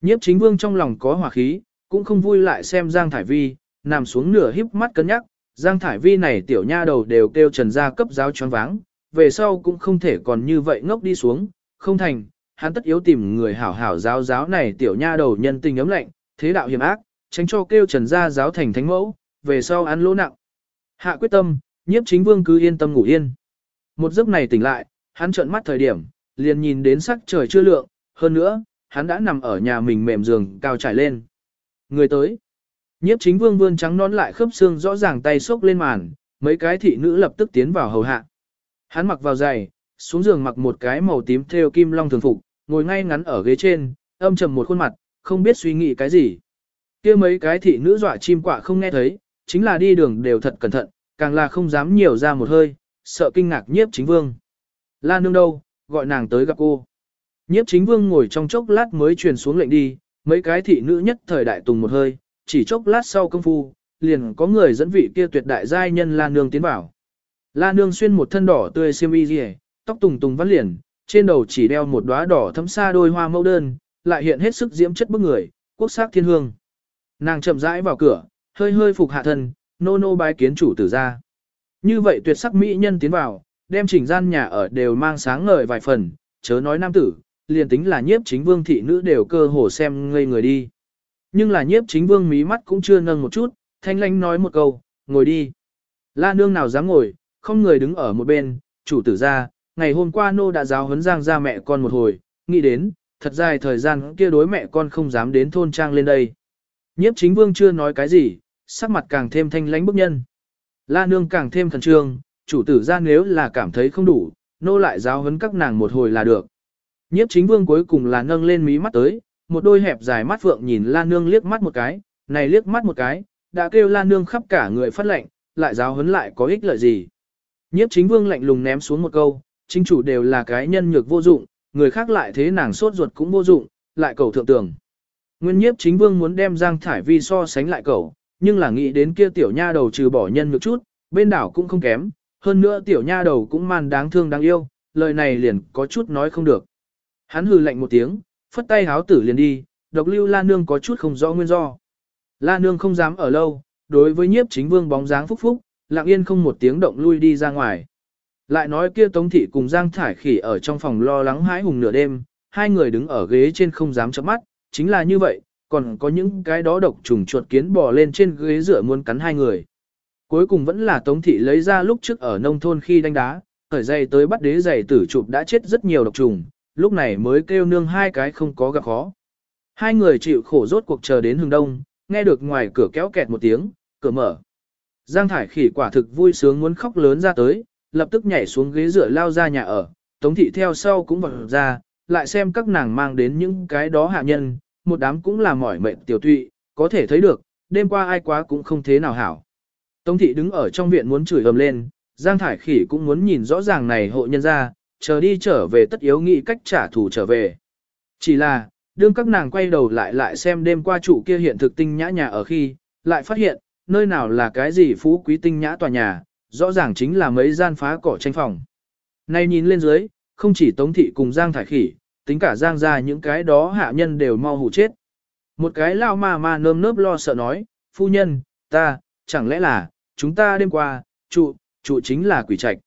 Nhiếp chính vương trong lòng có hỏa khí, cũng không vui lại xem Giang Thải Vi, nằm xuống nửa híp mắt cân nhắc, Giang Thải Vi này tiểu nha đầu đều kêu trần gia cấp giáo choáng váng, về sau cũng không thể còn như vậy ngốc đi xuống, không thành, hắn tất yếu tìm người hảo hảo giáo giáo này tiểu nha đầu nhân tình ấm lạnh, thế đạo hiểm ác, tránh cho kêu trần gia giáo thành thánh mẫu, về sau ăn lỗ nặng. Hạ quyết tâm, nhiếp chính vương cứ yên tâm ngủ yên. Một giấc này tỉnh lại, hắn trợn mắt thời điểm, liền nhìn đến sắc trời chưa lượng, hơn nữa, hắn đã nằm ở nhà mình mềm giường cao trải lên. Người tới. Nhiếp chính vương vươn trắng nón lại khớp xương rõ ràng tay xốc lên màn, mấy cái thị nữ lập tức tiến vào hầu hạ. Hắn mặc vào giày, xuống giường mặc một cái màu tím theo kim long thường phục, ngồi ngay ngắn ở ghế trên, âm trầm một khuôn mặt, không biết suy nghĩ cái gì. kia mấy cái thị nữ dọa chim quạ không nghe thấy, chính là đi đường đều thật cẩn thận, càng là không dám nhiều ra một hơi, sợ kinh ngạc nhiếp chính vương. La nương đâu, gọi nàng tới gặp cô. Nhiếp chính vương ngồi trong chốc lát mới truyền xuống lệnh đi, mấy cái thị nữ nhất thời đại tùng một hơi, chỉ chốc lát sau công phu, liền có người dẫn vị kia tuyệt đại giai nhân La Nương tiến vào. La Nương xuyên một thân đỏ tươi xiêm y rìa, tóc tùng tùng vắt liền, trên đầu chỉ đeo một đóa đỏ thấm xa đôi hoa mẫu đơn, lại hiện hết sức diễm chất bức người, quốc sắc thiên hương. Nàng chậm rãi vào cửa, hơi hơi phục hạ thân, nô nô bái kiến chủ tử ra. Như vậy tuyệt sắc mỹ nhân tiến vào, đem chỉnh gian nhà ở đều mang sáng ngời vài phần, chớ nói nam tử, liền tính là nhiếp chính vương thị nữ đều cơ hồ xem ngây người đi. Nhưng là nhiếp chính vương mí mắt cũng chưa nâng một chút, thanh lanh nói một câu, ngồi đi. La nương nào dám ngồi, không người đứng ở một bên, chủ tử ra, ngày hôm qua nô đã giáo huấn giang ra mẹ con một hồi, nghĩ đến, thật dài thời gian kia đối mẹ con không dám đến thôn trang lên đây. Nhiếp chính vương chưa nói cái gì, sắc mặt càng thêm thanh lãnh bức nhân. La nương càng thêm khẩn trương, chủ tử ra nếu là cảm thấy không đủ, nô lại giáo huấn các nàng một hồi là được. Nhiếp chính vương cuối cùng là nâng lên mí mắt tới, một đôi hẹp dài mắt phượng nhìn Lan Nương liếc mắt một cái, này liếc mắt một cái, đã kêu Lan Nương khắp cả người phát lệnh, lại giáo huấn lại có ích lợi gì. Nhiếp chính vương lạnh lùng ném xuống một câu, chính chủ đều là cái nhân nhược vô dụng, người khác lại thế nàng sốt ruột cũng vô dụng, lại cầu thượng tưởng. Nguyên nhiếp chính vương muốn đem Giang Thải Vi so sánh lại cầu, nhưng là nghĩ đến kia tiểu nha đầu trừ bỏ nhân nhược chút, bên đảo cũng không kém, hơn nữa tiểu nha đầu cũng man đáng thương đáng yêu, lời này liền có chút nói không được. Hắn hừ lạnh một tiếng, phất tay háo tử liền đi, độc lưu La Nương có chút không rõ nguyên do. La Nương không dám ở lâu, đối với nhiếp chính vương bóng dáng phúc phúc, lặng yên không một tiếng động lui đi ra ngoài. Lại nói kia Tống Thị cùng Giang Thải Khỉ ở trong phòng lo lắng hãi hùng nửa đêm, hai người đứng ở ghế trên không dám chớp mắt, chính là như vậy, còn có những cái đó độc trùng chuột kiến bò lên trên ghế rửa muốn cắn hai người. Cuối cùng vẫn là Tống Thị lấy ra lúc trước ở nông thôn khi đánh đá, khởi dây tới bắt đế giày tử chụp đã chết rất nhiều độc trùng, lúc này mới kêu nương hai cái không có gặp khó. Hai người chịu khổ rốt cuộc chờ đến hừng đông, nghe được ngoài cửa kéo kẹt một tiếng, cửa mở. Giang Thải khỉ quả thực vui sướng muốn khóc lớn ra tới, lập tức nhảy xuống ghế rửa lao ra nhà ở, Tống thị theo sau cũng vào ra, lại xem các nàng mang đến những cái đó hạ nhân, một đám cũng là mỏi mệt tiểu tụy, có thể thấy được, đêm qua ai quá cũng không thế nào hảo. Tống thị đứng ở trong viện muốn chửi ầm lên, Giang Thải khỉ cũng muốn nhìn rõ ràng này hộ nhân ra, chờ đi trở về tất yếu nghĩ cách trả thù trở về. Chỉ là, đương các nàng quay đầu lại lại xem đêm qua trụ kia hiện thực tinh nhã nhà ở khi, lại phát hiện, nơi nào là cái gì phú quý tinh nhã tòa nhà, rõ ràng chính là mấy gian phá cỏ tranh phòng. Này nhìn lên dưới, không chỉ Tống Thị cùng Giang Thải Khỉ, tính cả Giang ra những cái đó hạ nhân đều mau hù chết. Một cái lao ma ma nơm nớp lo sợ nói, phu nhân, ta, chẳng lẽ là, chúng ta đêm qua, trụ, trụ chính là quỷ trạch.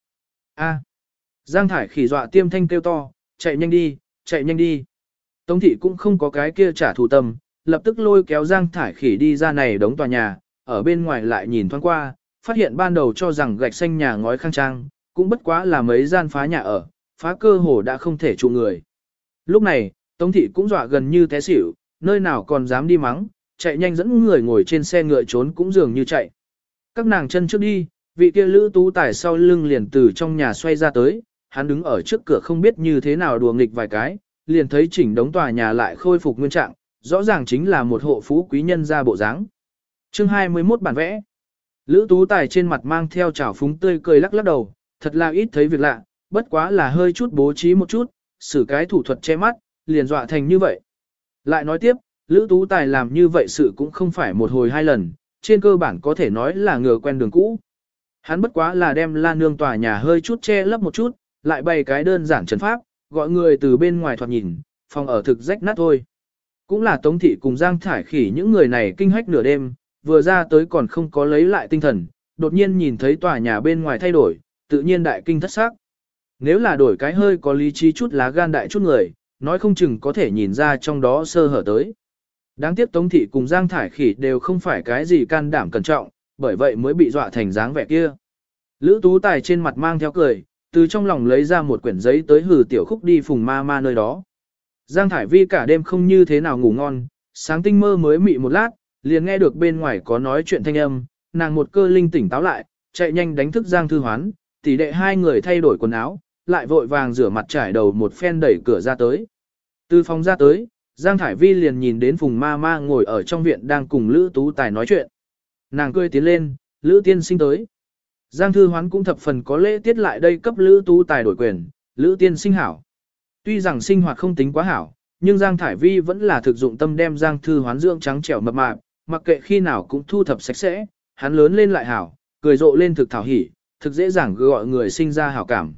A. Giang Thải khỉ dọa tiêm thanh kêu to, chạy nhanh đi, chạy nhanh đi. Tống thị cũng không có cái kia trả thù tâm, lập tức lôi kéo Giang Thải khỉ đi ra này đống tòa nhà, ở bên ngoài lại nhìn thoáng qua, phát hiện ban đầu cho rằng gạch xanh nhà ngói khang trang, cũng bất quá là mấy gian phá nhà ở, phá cơ hồ đã không thể trụ người. Lúc này, Tống thị cũng dọa gần như té xỉu, nơi nào còn dám đi mắng, chạy nhanh dẫn người ngồi trên xe ngựa trốn cũng dường như chạy. Các nàng chân trước đi, vị kia lữ tú tải sau lưng liền từ trong nhà xoay ra tới, hắn đứng ở trước cửa không biết như thế nào đùa nghịch vài cái, liền thấy chỉnh đống tòa nhà lại khôi phục nguyên trạng, rõ ràng chính là một hộ phú quý nhân ra bộ dáng. Chương 21 bản vẽ. Lữ Tú Tài trên mặt mang theo trào phúng tươi cười lắc lắc đầu, thật là ít thấy việc lạ, bất quá là hơi chút bố trí một chút, xử cái thủ thuật che mắt, liền dọa thành như vậy. Lại nói tiếp, Lữ Tú Tài làm như vậy sự cũng không phải một hồi hai lần, trên cơ bản có thể nói là ngừa quen đường cũ. Hắn bất quá là đem la nương tòa nhà hơi chút che lấp một chút, lại bày cái đơn giản trần pháp, gọi người từ bên ngoài thoạt nhìn, phòng ở thực rách nát thôi. Cũng là Tống Thị cùng Giang Thải Khỉ những người này kinh hách nửa đêm, vừa ra tới còn không có lấy lại tinh thần, đột nhiên nhìn thấy tòa nhà bên ngoài thay đổi, tự nhiên đại kinh thất xác. Nếu là đổi cái hơi có lý trí chút lá gan đại chút người, nói không chừng có thể nhìn ra trong đó sơ hở tới. Đáng tiếc Tống Thị cùng Giang Thải Khỉ đều không phải cái gì can đảm cẩn trọng, bởi vậy mới bị dọa thành dáng vẻ kia. Lữ Tú Tài trên mặt mang theo cười, từ trong lòng lấy ra một quyển giấy tới hử tiểu khúc đi phùng ma ma nơi đó. Giang Thải Vi cả đêm không như thế nào ngủ ngon, sáng tinh mơ mới mị một lát, liền nghe được bên ngoài có nói chuyện thanh âm, nàng một cơ linh tỉnh táo lại, chạy nhanh đánh thức Giang Thư Hoán, tỷ đệ hai người thay đổi quần áo, lại vội vàng rửa mặt trải đầu một phen đẩy cửa ra tới. Từ phòng ra tới, Giang Thải Vi liền nhìn đến Phùng Ma Ma ngồi ở trong viện đang cùng Lữ Tú Tài nói chuyện. Nàng cười tiến lên, Lữ Tiên sinh tới. Giang Thư Hoán cũng thập phần có lễ tiết lại đây cấp Lữ Tú Tài đổi quyền, Lữ Tiên sinh hảo. Tuy rằng sinh hoạt không tính quá hảo, nhưng Giang Thải Vi vẫn là thực dụng tâm đem Giang Thư Hoán dưỡng trắng trẻo mập mạp, mặc kệ khi nào cũng thu thập sạch sẽ, hắn lớn lên lại hảo, cười rộ lên thực thảo hỉ, thực dễ dàng gọi người sinh ra hảo cảm.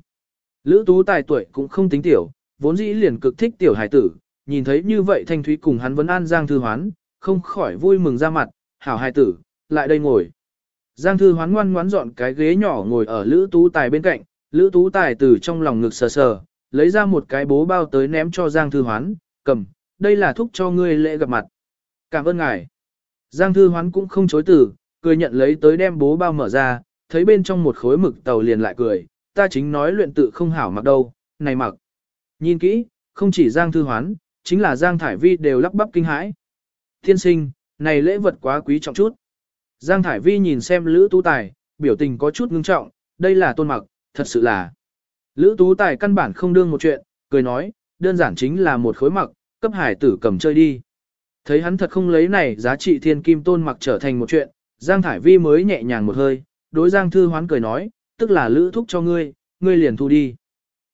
Lữ Tú Tài tuổi cũng không tính tiểu, vốn dĩ liền cực thích tiểu hải tử, nhìn thấy như vậy Thanh Thúy cùng hắn vẫn an Giang Thư Hoán, không khỏi vui mừng ra mặt, hảo hải tử, lại đây ngồi. Giang Thư Hoán ngoan ngoãn dọn cái ghế nhỏ ngồi ở Lữ Tú Tài bên cạnh, Lữ Tú Tài từ trong lòng ngực sờ sờ, lấy ra một cái bố bao tới ném cho Giang Thư Hoán, cầm, đây là thúc cho ngươi lễ gặp mặt. Cảm ơn ngài. Giang Thư Hoán cũng không chối từ, cười nhận lấy tới đem bố bao mở ra, thấy bên trong một khối mực tàu liền lại cười, ta chính nói luyện tự không hảo mặc đâu, này mặc. Nhìn kỹ, không chỉ Giang Thư Hoán, chính là Giang Thải Vi đều lắp bắp kinh hãi. Thiên sinh, này lễ vật quá quý trọng chút. Giang Thải Vi nhìn xem Lữ Tú Tài, biểu tình có chút ngưng trọng, đây là tôn mặc, thật sự là. Lữ Tú Tài căn bản không đương một chuyện, cười nói, đơn giản chính là một khối mặc, cấp hải tử cầm chơi đi. Thấy hắn thật không lấy này giá trị thiên kim tôn mặc trở thành một chuyện, Giang Thải Vi mới nhẹ nhàng một hơi, đối Giang Thư Hoán cười nói, tức là lữ thúc cho ngươi, ngươi liền thu đi.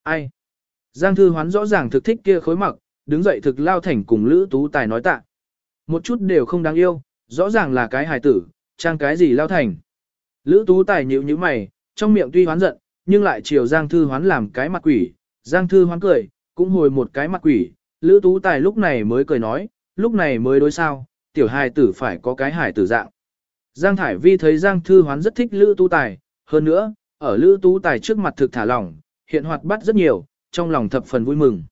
Ai? Giang Thư Hoán rõ ràng thực thích kia khối mặc, đứng dậy thực lao thành cùng Lữ Tú Tài nói tạ. Một chút đều không đáng yêu, rõ ràng là cái hài tử, trang cái gì lao thành. Lữ Tú Tài nhíu nhíu mày, trong miệng tuy hoán giận, nhưng lại chiều Giang Thư Hoán làm cái mặt quỷ. Giang Thư Hoán cười, cũng hồi một cái mặt quỷ. Lữ Tú Tài lúc này mới cười nói, lúc này mới đối sao, tiểu hài tử phải có cái hài tử dạng. Giang Thải Vi thấy Giang Thư Hoán rất thích Lữ Tú Tài, hơn nữa, ở Lữ Tú Tài trước mặt thực thả lỏng, hiện hoạt bắt rất nhiều, trong lòng thập phần vui mừng.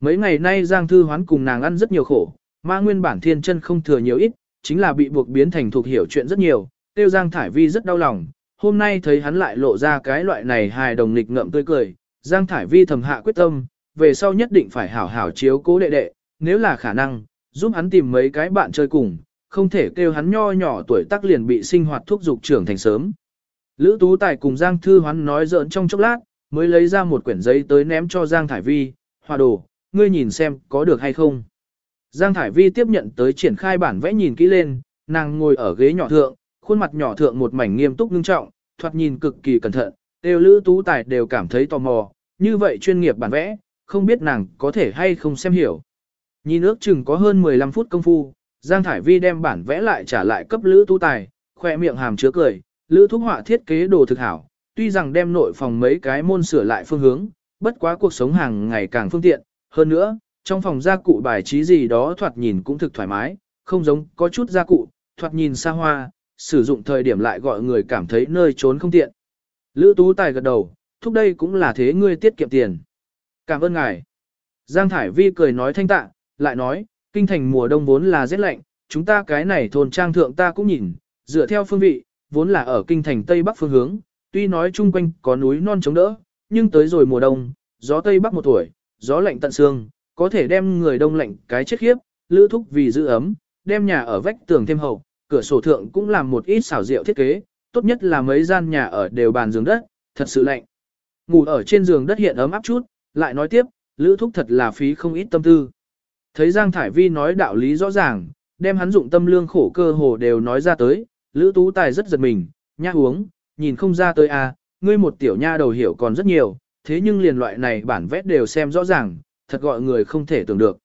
Mấy ngày nay Giang Thư Hoán cùng nàng ăn rất nhiều khổ, mà nguyên bản thiên chân không thừa nhiều ít, chính là bị buộc biến thành thuộc hiểu chuyện rất nhiều, tiêu Giang Thải Vi rất đau lòng. Hôm nay thấy hắn lại lộ ra cái loại này hài đồng nghịch ngợm tươi cười, Giang Thải Vi thầm hạ quyết tâm, về sau nhất định phải hảo hảo chiếu cố đệ đệ, nếu là khả năng, giúp hắn tìm mấy cái bạn chơi cùng, không thể kêu hắn nho nhỏ tuổi tác liền bị sinh hoạt thuốc dục trưởng thành sớm. Lữ Tú Tài cùng Giang Thư Hoán nói giỡn trong chốc lát, mới lấy ra một quyển giấy tới ném cho Giang Thải Vi, hòa đồ, ngươi nhìn xem có được hay không. Giang Thải Vi tiếp nhận tới triển khai bản vẽ nhìn kỹ lên, nàng ngồi ở ghế nhỏ thượng, khuôn mặt nhỏ thượng một mảnh nghiêm túc ngưng trọng, thoạt nhìn cực kỳ cẩn thận, đều Lữ Tú Tài đều cảm thấy tò mò, như vậy chuyên nghiệp bản vẽ, không biết nàng có thể hay không xem hiểu. Nhìn ước chừng có hơn 15 phút công phu, Giang Thải Vi đem bản vẽ lại trả lại cấp Lữ Tú Tài, khoe miệng hàm chứa cười, Lữ Thúc họa thiết kế đồ thực hảo, tuy rằng đem nội phòng mấy cái môn sửa lại phương hướng, bất quá cuộc sống hàng ngày càng phương tiện, hơn nữa, trong phòng gia cụ bài trí gì đó thoạt nhìn cũng thực thoải mái, không giống có chút gia cụ, thoạt nhìn xa hoa, sử dụng thời điểm lại gọi người cảm thấy nơi trốn không tiện. Lữ Tú Tài gật đầu, thúc đây cũng là thế ngươi tiết kiệm tiền. Cảm ơn ngài. Giang Thải Vi cười nói thanh tạ, lại nói, kinh thành mùa đông vốn là rét lạnh, chúng ta cái này thôn trang thượng ta cũng nhìn, dựa theo phương vị, vốn là ở kinh thành Tây Bắc phương hướng, tuy nói chung quanh có núi non chống đỡ, nhưng tới rồi mùa đông, gió Tây Bắc một tuổi, gió lạnh tận xương, có thể đem người đông lạnh cái chết khiếp, lữ thúc vì giữ ấm, đem nhà ở vách tường thêm hậu, cửa sổ thượng cũng làm một ít xảo diệu thiết kế, tốt nhất là mấy gian nhà ở đều bàn giường đất, thật sự lạnh. Ngủ ở trên giường đất hiện ấm áp chút, lại nói tiếp, lữ thúc thật là phí không ít tâm tư. Thấy Giang Thải Vi nói đạo lý rõ ràng, đem hắn dụng tâm lương khổ cơ hồ đều nói ra tới, Lữ Tú Tài rất giật mình, nha uống, nhìn không ra tới à, ngươi một tiểu nha đầu hiểu còn rất nhiều, thế nhưng liền loại này bản vẽ đều xem rõ ràng, thật gọi người không thể tưởng được.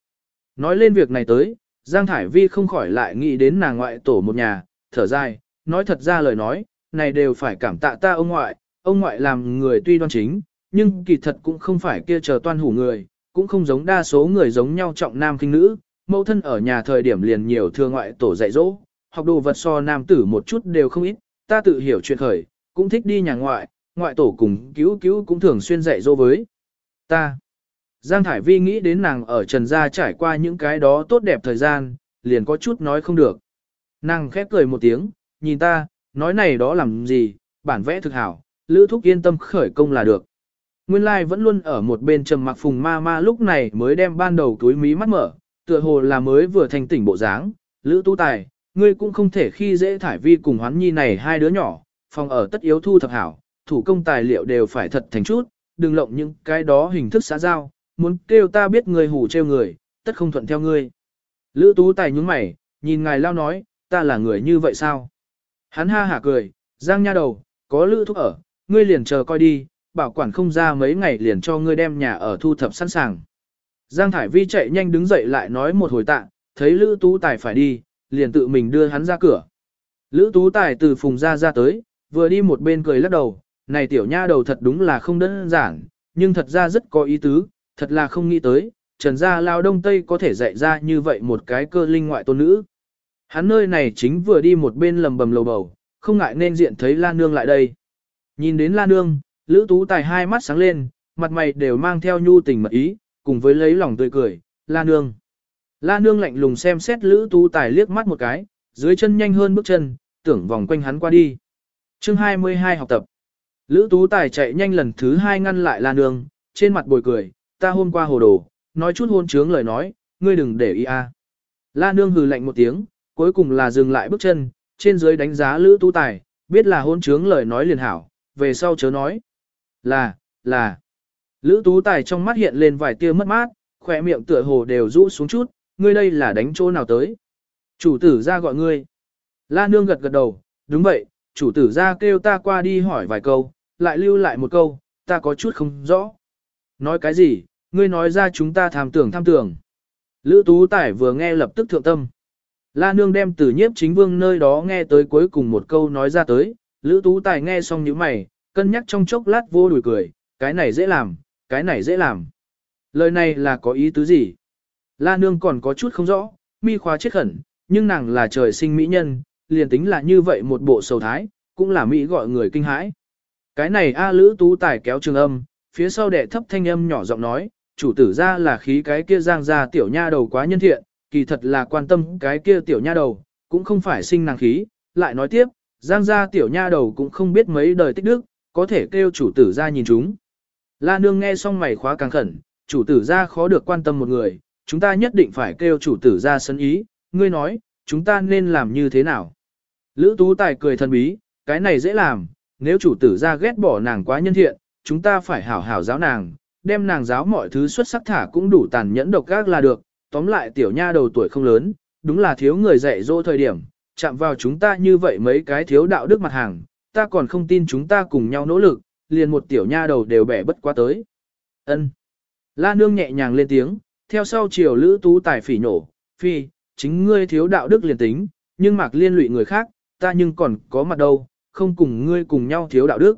Nói lên việc này tới, Giang Thải Vi không khỏi lại nghĩ đến nàng ngoại tổ một nhà, thở dài, nói thật ra lời nói, này đều phải cảm tạ ta ông ngoại, ông ngoại làm người tuy đoan chính, nhưng kỳ thật cũng không phải kia chờ toan hủ người, cũng không giống đa số người giống nhau trọng nam kinh nữ, mẫu thân ở nhà thời điểm liền nhiều thưa ngoại tổ dạy dỗ, học đồ vật so nam tử một chút đều không ít, ta tự hiểu chuyện khởi, cũng thích đi nhà ngoại, ngoại tổ cùng cứu cứu cũng thường xuyên dạy dỗ với ta. Giang Thải Vi nghĩ đến nàng ở Trần Gia trải qua những cái đó tốt đẹp thời gian, liền có chút nói không được. Nàng khép cười một tiếng, nhìn ta, nói này đó làm gì, bản vẽ thực hảo, Lữ Thúc yên tâm khởi công là được. Nguyên lai like vẫn luôn ở một bên trầm mặc phùng ma ma lúc này mới đem ban đầu túi mí mắt mở, tựa hồ là mới vừa thành tỉnh bộ dáng, Lữ Tu Tài, ngươi cũng không thể khi dễ thải vi cùng hoán nhi này hai đứa nhỏ, phòng ở tất yếu thu thập hảo, thủ công tài liệu đều phải thật thành chút, đừng lộng những cái đó hình thức xã giao, muốn kêu ta biết người hủ treo người, tất không thuận theo ngươi. Lữ tú tài nhúng mày, nhìn ngài lao nói, ta là người như vậy sao? Hắn ha hả cười, giang nha đầu, có lữ thúc ở, ngươi liền chờ coi đi, bảo quản không ra mấy ngày liền cho ngươi đem nhà ở thu thập sẵn sàng. Giang Thải Vi chạy nhanh đứng dậy lại nói một hồi tạ, thấy Lữ Tú Tài phải đi, liền tự mình đưa hắn ra cửa. Lữ Tú Tài từ phùng ra ra tới, vừa đi một bên cười lắc đầu, này tiểu nha đầu thật đúng là không đơn giản, nhưng thật ra rất có ý tứ, thật là không nghĩ tới, trần gia lao đông tây có thể dạy ra như vậy một cái cơ linh ngoại tôn nữ. Hắn nơi này chính vừa đi một bên lầm bầm lầu bầu, không ngại nên diện thấy La Nương lại đây. Nhìn đến La Nương, Lữ Tú Tài hai mắt sáng lên, mặt mày đều mang theo nhu tình mật ý, cùng với lấy lòng tươi cười, La Nương. La Nương lạnh lùng xem xét Lữ Tú Tài liếc mắt một cái, dưới chân nhanh hơn bước chân, tưởng vòng quanh hắn qua đi. chương 22 học tập. Lữ Tú Tài chạy nhanh lần thứ hai ngăn lại La Nương, trên mặt bồi cười, ta hôm qua hồ đồ, nói chút hôn trướng lời nói, ngươi đừng để ý a. La Nương hừ lạnh một tiếng, cuối cùng là dừng lại bước chân, trên dưới đánh giá Lữ Tu Tài, biết là hôn trướng lời nói liền hảo, về sau chớ nói. Là, là. Lữ Tú Tài trong mắt hiện lên vài tia mất mát, khỏe miệng tựa hồ đều rũ xuống chút, ngươi đây là đánh chỗ nào tới. Chủ tử ra gọi ngươi. La Nương gật gật đầu, đúng vậy, chủ tử ra kêu ta qua đi hỏi vài câu, lại lưu lại một câu, ta có chút không rõ. Nói cái gì, ngươi nói ra chúng ta tham tưởng tham tưởng. Lữ Tú Tài vừa nghe lập tức thượng tâm. La Nương đem từ nhiếp chính vương nơi đó nghe tới cuối cùng một câu nói ra tới, Lữ Tú Tài nghe xong những mày, cân nhắc trong chốc lát vô đùi cười, cái này dễ làm, cái này dễ làm. Lời này là có ý tứ gì? La Nương còn có chút không rõ, mi khóa chết khẩn, nhưng nàng là trời sinh mỹ nhân, liền tính là như vậy một bộ sầu thái, cũng là mỹ gọi người kinh hãi. Cái này A Lữ Tú Tài kéo trường âm, phía sau đệ thấp thanh âm nhỏ giọng nói, chủ tử ra là khí cái kia giang ra tiểu nha đầu quá nhân thiện, kỳ thật là quan tâm cái kia tiểu nha đầu, cũng không phải sinh nàng khí, lại nói tiếp, giang ra tiểu nha đầu cũng không biết mấy đời tích đức, có thể kêu chủ tử ra nhìn chúng. La nương nghe xong mày khóa càng khẩn, chủ tử ra khó được quan tâm một người, chúng ta nhất định phải kêu chủ tử ra sân ý, ngươi nói, chúng ta nên làm như thế nào? Lữ Tú Tài cười thần bí, cái này dễ làm, nếu chủ tử ra ghét bỏ nàng quá nhân thiện, chúng ta phải hảo hảo giáo nàng, đem nàng giáo mọi thứ xuất sắc thả cũng đủ tàn nhẫn độc gác là được, tóm lại tiểu nha đầu tuổi không lớn, đúng là thiếu người dạy dỗ thời điểm, chạm vào chúng ta như vậy mấy cái thiếu đạo đức mặt hàng, ta còn không tin chúng ta cùng nhau nỗ lực, liền một tiểu nha đầu đều bẻ bất quá tới. Ân. La nương nhẹ nhàng lên tiếng, theo sau chiều lữ tú tài phỉ nổ, phi, chính ngươi thiếu đạo đức liền tính, nhưng mạc liên lụy người khác, ta nhưng còn có mặt đâu, không cùng ngươi cùng nhau thiếu đạo đức.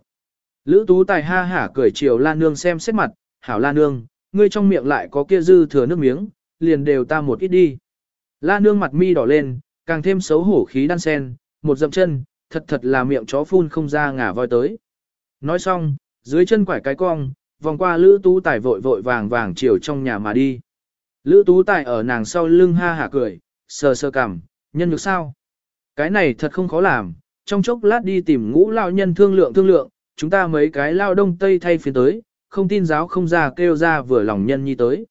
Lữ tú tài ha hả cười chiều la nương xem xét mặt, hảo la nương, ngươi trong miệng lại có kia dư thừa nước miếng, liền đều ta một ít đi. La nương mặt mi đỏ lên, càng thêm xấu hổ khí đan sen, một dậm chân, thật thật là miệng chó phun không ra ngả voi tới. Nói xong, dưới chân quải cái cong, vòng qua Lữ Tú Tài vội vội vàng vàng chiều trong nhà mà đi. Lữ Tú Tài ở nàng sau lưng ha hả cười, sờ sờ cằm, nhân được sao? Cái này thật không khó làm, trong chốc lát đi tìm ngũ lao nhân thương lượng thương lượng, chúng ta mấy cái lao đông tây thay phiên tới, không tin giáo không ra kêu ra vừa lòng nhân nhi tới.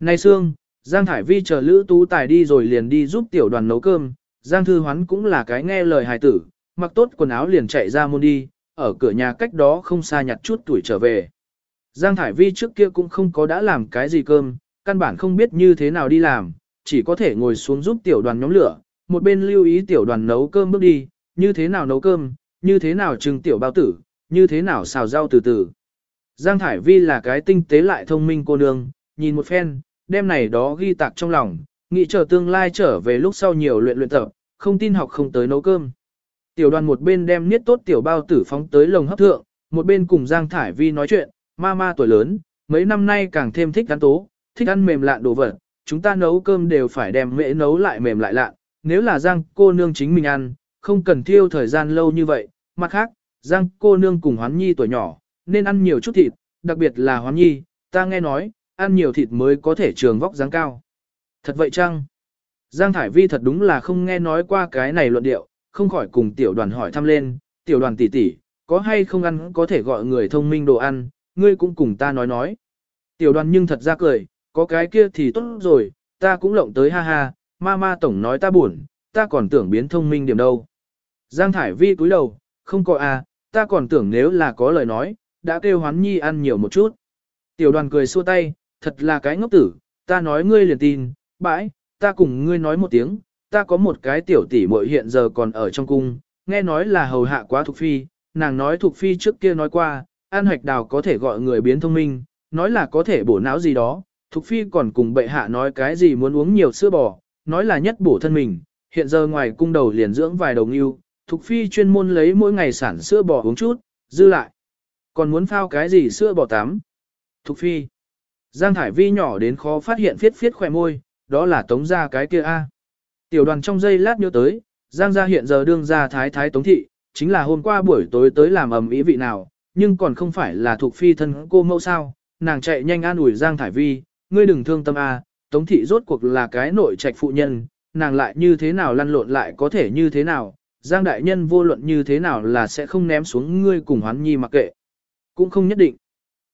Này Sương, Giang Thải Vi chờ Lữ Tú Tài đi rồi liền đi giúp tiểu đoàn nấu cơm, Giang Thư Hoán cũng là cái nghe lời hài tử, mặc tốt quần áo liền chạy ra môn đi, ở cửa nhà cách đó không xa nhặt chút tuổi trở về. Giang Thải Vi trước kia cũng không có đã làm cái gì cơm, căn bản không biết như thế nào đi làm, chỉ có thể ngồi xuống giúp tiểu đoàn nhóm lửa, một bên lưu ý tiểu đoàn nấu cơm bước đi, như thế nào nấu cơm, như thế nào trưng tiểu bao tử, như thế nào xào rau từ từ. Giang Thải Vi là cái tinh tế lại thông minh cô nương, nhìn một phen, đem này đó ghi tạc trong lòng, nghĩ chờ tương lai trở về lúc sau nhiều luyện luyện tập, không tin học không tới nấu cơm. Tiểu đoàn một bên đem niết tốt tiểu bao tử phóng tới lồng hấp thượng, một bên cùng Giang Thải Vi nói chuyện, ma ma tuổi lớn, mấy năm nay càng thêm thích ăn tố, thích ăn mềm lạ đồ vật, chúng ta nấu cơm đều phải đem mễ nấu lại mềm lại lạ, nếu là Giang cô nương chính mình ăn, không cần thiêu thời gian lâu như vậy, mặt khác, Giang cô nương cùng hoán nhi tuổi nhỏ, nên ăn nhiều chút thịt, đặc biệt là hoán nhi, ta nghe nói, ăn nhiều thịt mới có thể trường vóc dáng cao. Thật vậy chăng? Giang Thải Vi thật đúng là không nghe nói qua cái này luận điệu, không khỏi cùng tiểu đoàn hỏi thăm lên, tiểu đoàn tỷ tỷ, có hay không ăn có thể gọi người thông minh đồ ăn, ngươi cũng cùng ta nói nói. Tiểu đoàn nhưng thật ra cười, có cái kia thì tốt rồi, ta cũng lộng tới ha ha, ma ma tổng nói ta buồn, ta còn tưởng biến thông minh điểm đâu. Giang Thải Vi cúi đầu, không có à, ta còn tưởng nếu là có lời nói, đã kêu hoán nhi ăn nhiều một chút. Tiểu đoàn cười xua tay, thật là cái ngốc tử, ta nói ngươi liền tin, bãi, ta cùng ngươi nói một tiếng, ta có một cái tiểu tỷ muội hiện giờ còn ở trong cung, nghe nói là hầu hạ quá thuộc Phi, nàng nói thuộc Phi trước kia nói qua, ăn hoạch đào có thể gọi người biến thông minh, nói là có thể bổ não gì đó, thuộc Phi còn cùng bệ hạ nói cái gì muốn uống nhiều sữa bò, nói là nhất bổ thân mình, hiện giờ ngoài cung đầu liền dưỡng vài đầu ngưu, Thục Phi chuyên môn lấy mỗi ngày sản sữa bò uống chút, dư lại. Còn muốn phao cái gì sữa bò tắm? Thục Phi. Giang Thải Vi nhỏ đến khó phát hiện phiết phiết khỏe môi, đó là tống ra cái kia a. Tiểu đoàn trong giây lát nhớ tới, Giang gia hiện giờ đương ra thái thái tống thị, chính là hôm qua buổi tối tới làm ầm ý vị nào, nhưng còn không phải là thuộc phi thân cô mẫu sao, nàng chạy nhanh an ủi Giang Thải Vi, ngươi đừng thương tâm a, tống thị rốt cuộc là cái nội trạch phụ nhân, nàng lại như thế nào lăn lộn lại có thể như thế nào, Giang đại nhân vô luận như thế nào là sẽ không ném xuống ngươi cùng hoán nhi mặc kệ. Cũng không nhất định.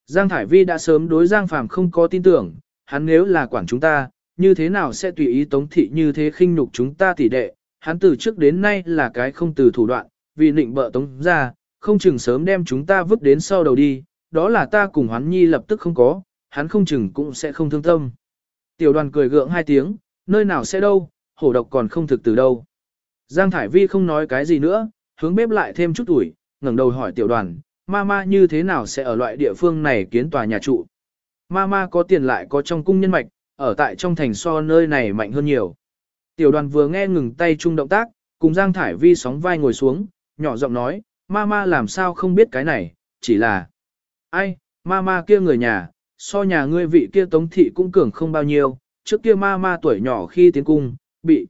Giang Thải Vi đã sớm đối Giang Phàm không có tin tưởng, hắn nếu là quản chúng ta, như thế nào sẽ tùy ý tống thị như thế khinh nhục chúng ta tỷ đệ, hắn từ trước đến nay là cái không từ thủ đoạn, vì định bợ tống ra, không chừng sớm đem chúng ta vứt đến sau đầu đi, đó là ta cùng hoán nhi lập tức không có, hắn không chừng cũng sẽ không thương tâm. Tiểu đoàn cười gượng hai tiếng, nơi nào sẽ đâu, hổ độc còn không thực từ đâu. Giang Thải Vi không nói cái gì nữa, hướng bếp lại thêm chút tuổi, ngẩng đầu hỏi tiểu đoàn, mama như thế nào sẽ ở loại địa phương này kiến tòa nhà trụ. Mama có tiền lại có trong cung nhân mạch, ở tại trong thành so nơi này mạnh hơn nhiều. Tiểu đoàn vừa nghe ngừng tay chung động tác, cùng Giang Thải Vi sóng vai ngồi xuống, nhỏ giọng nói, mama làm sao không biết cái này, chỉ là, ai, mama kia người nhà, so nhà ngươi vị kia tống thị cũng cường không bao nhiêu, trước kia mama tuổi nhỏ khi tiến cung, bị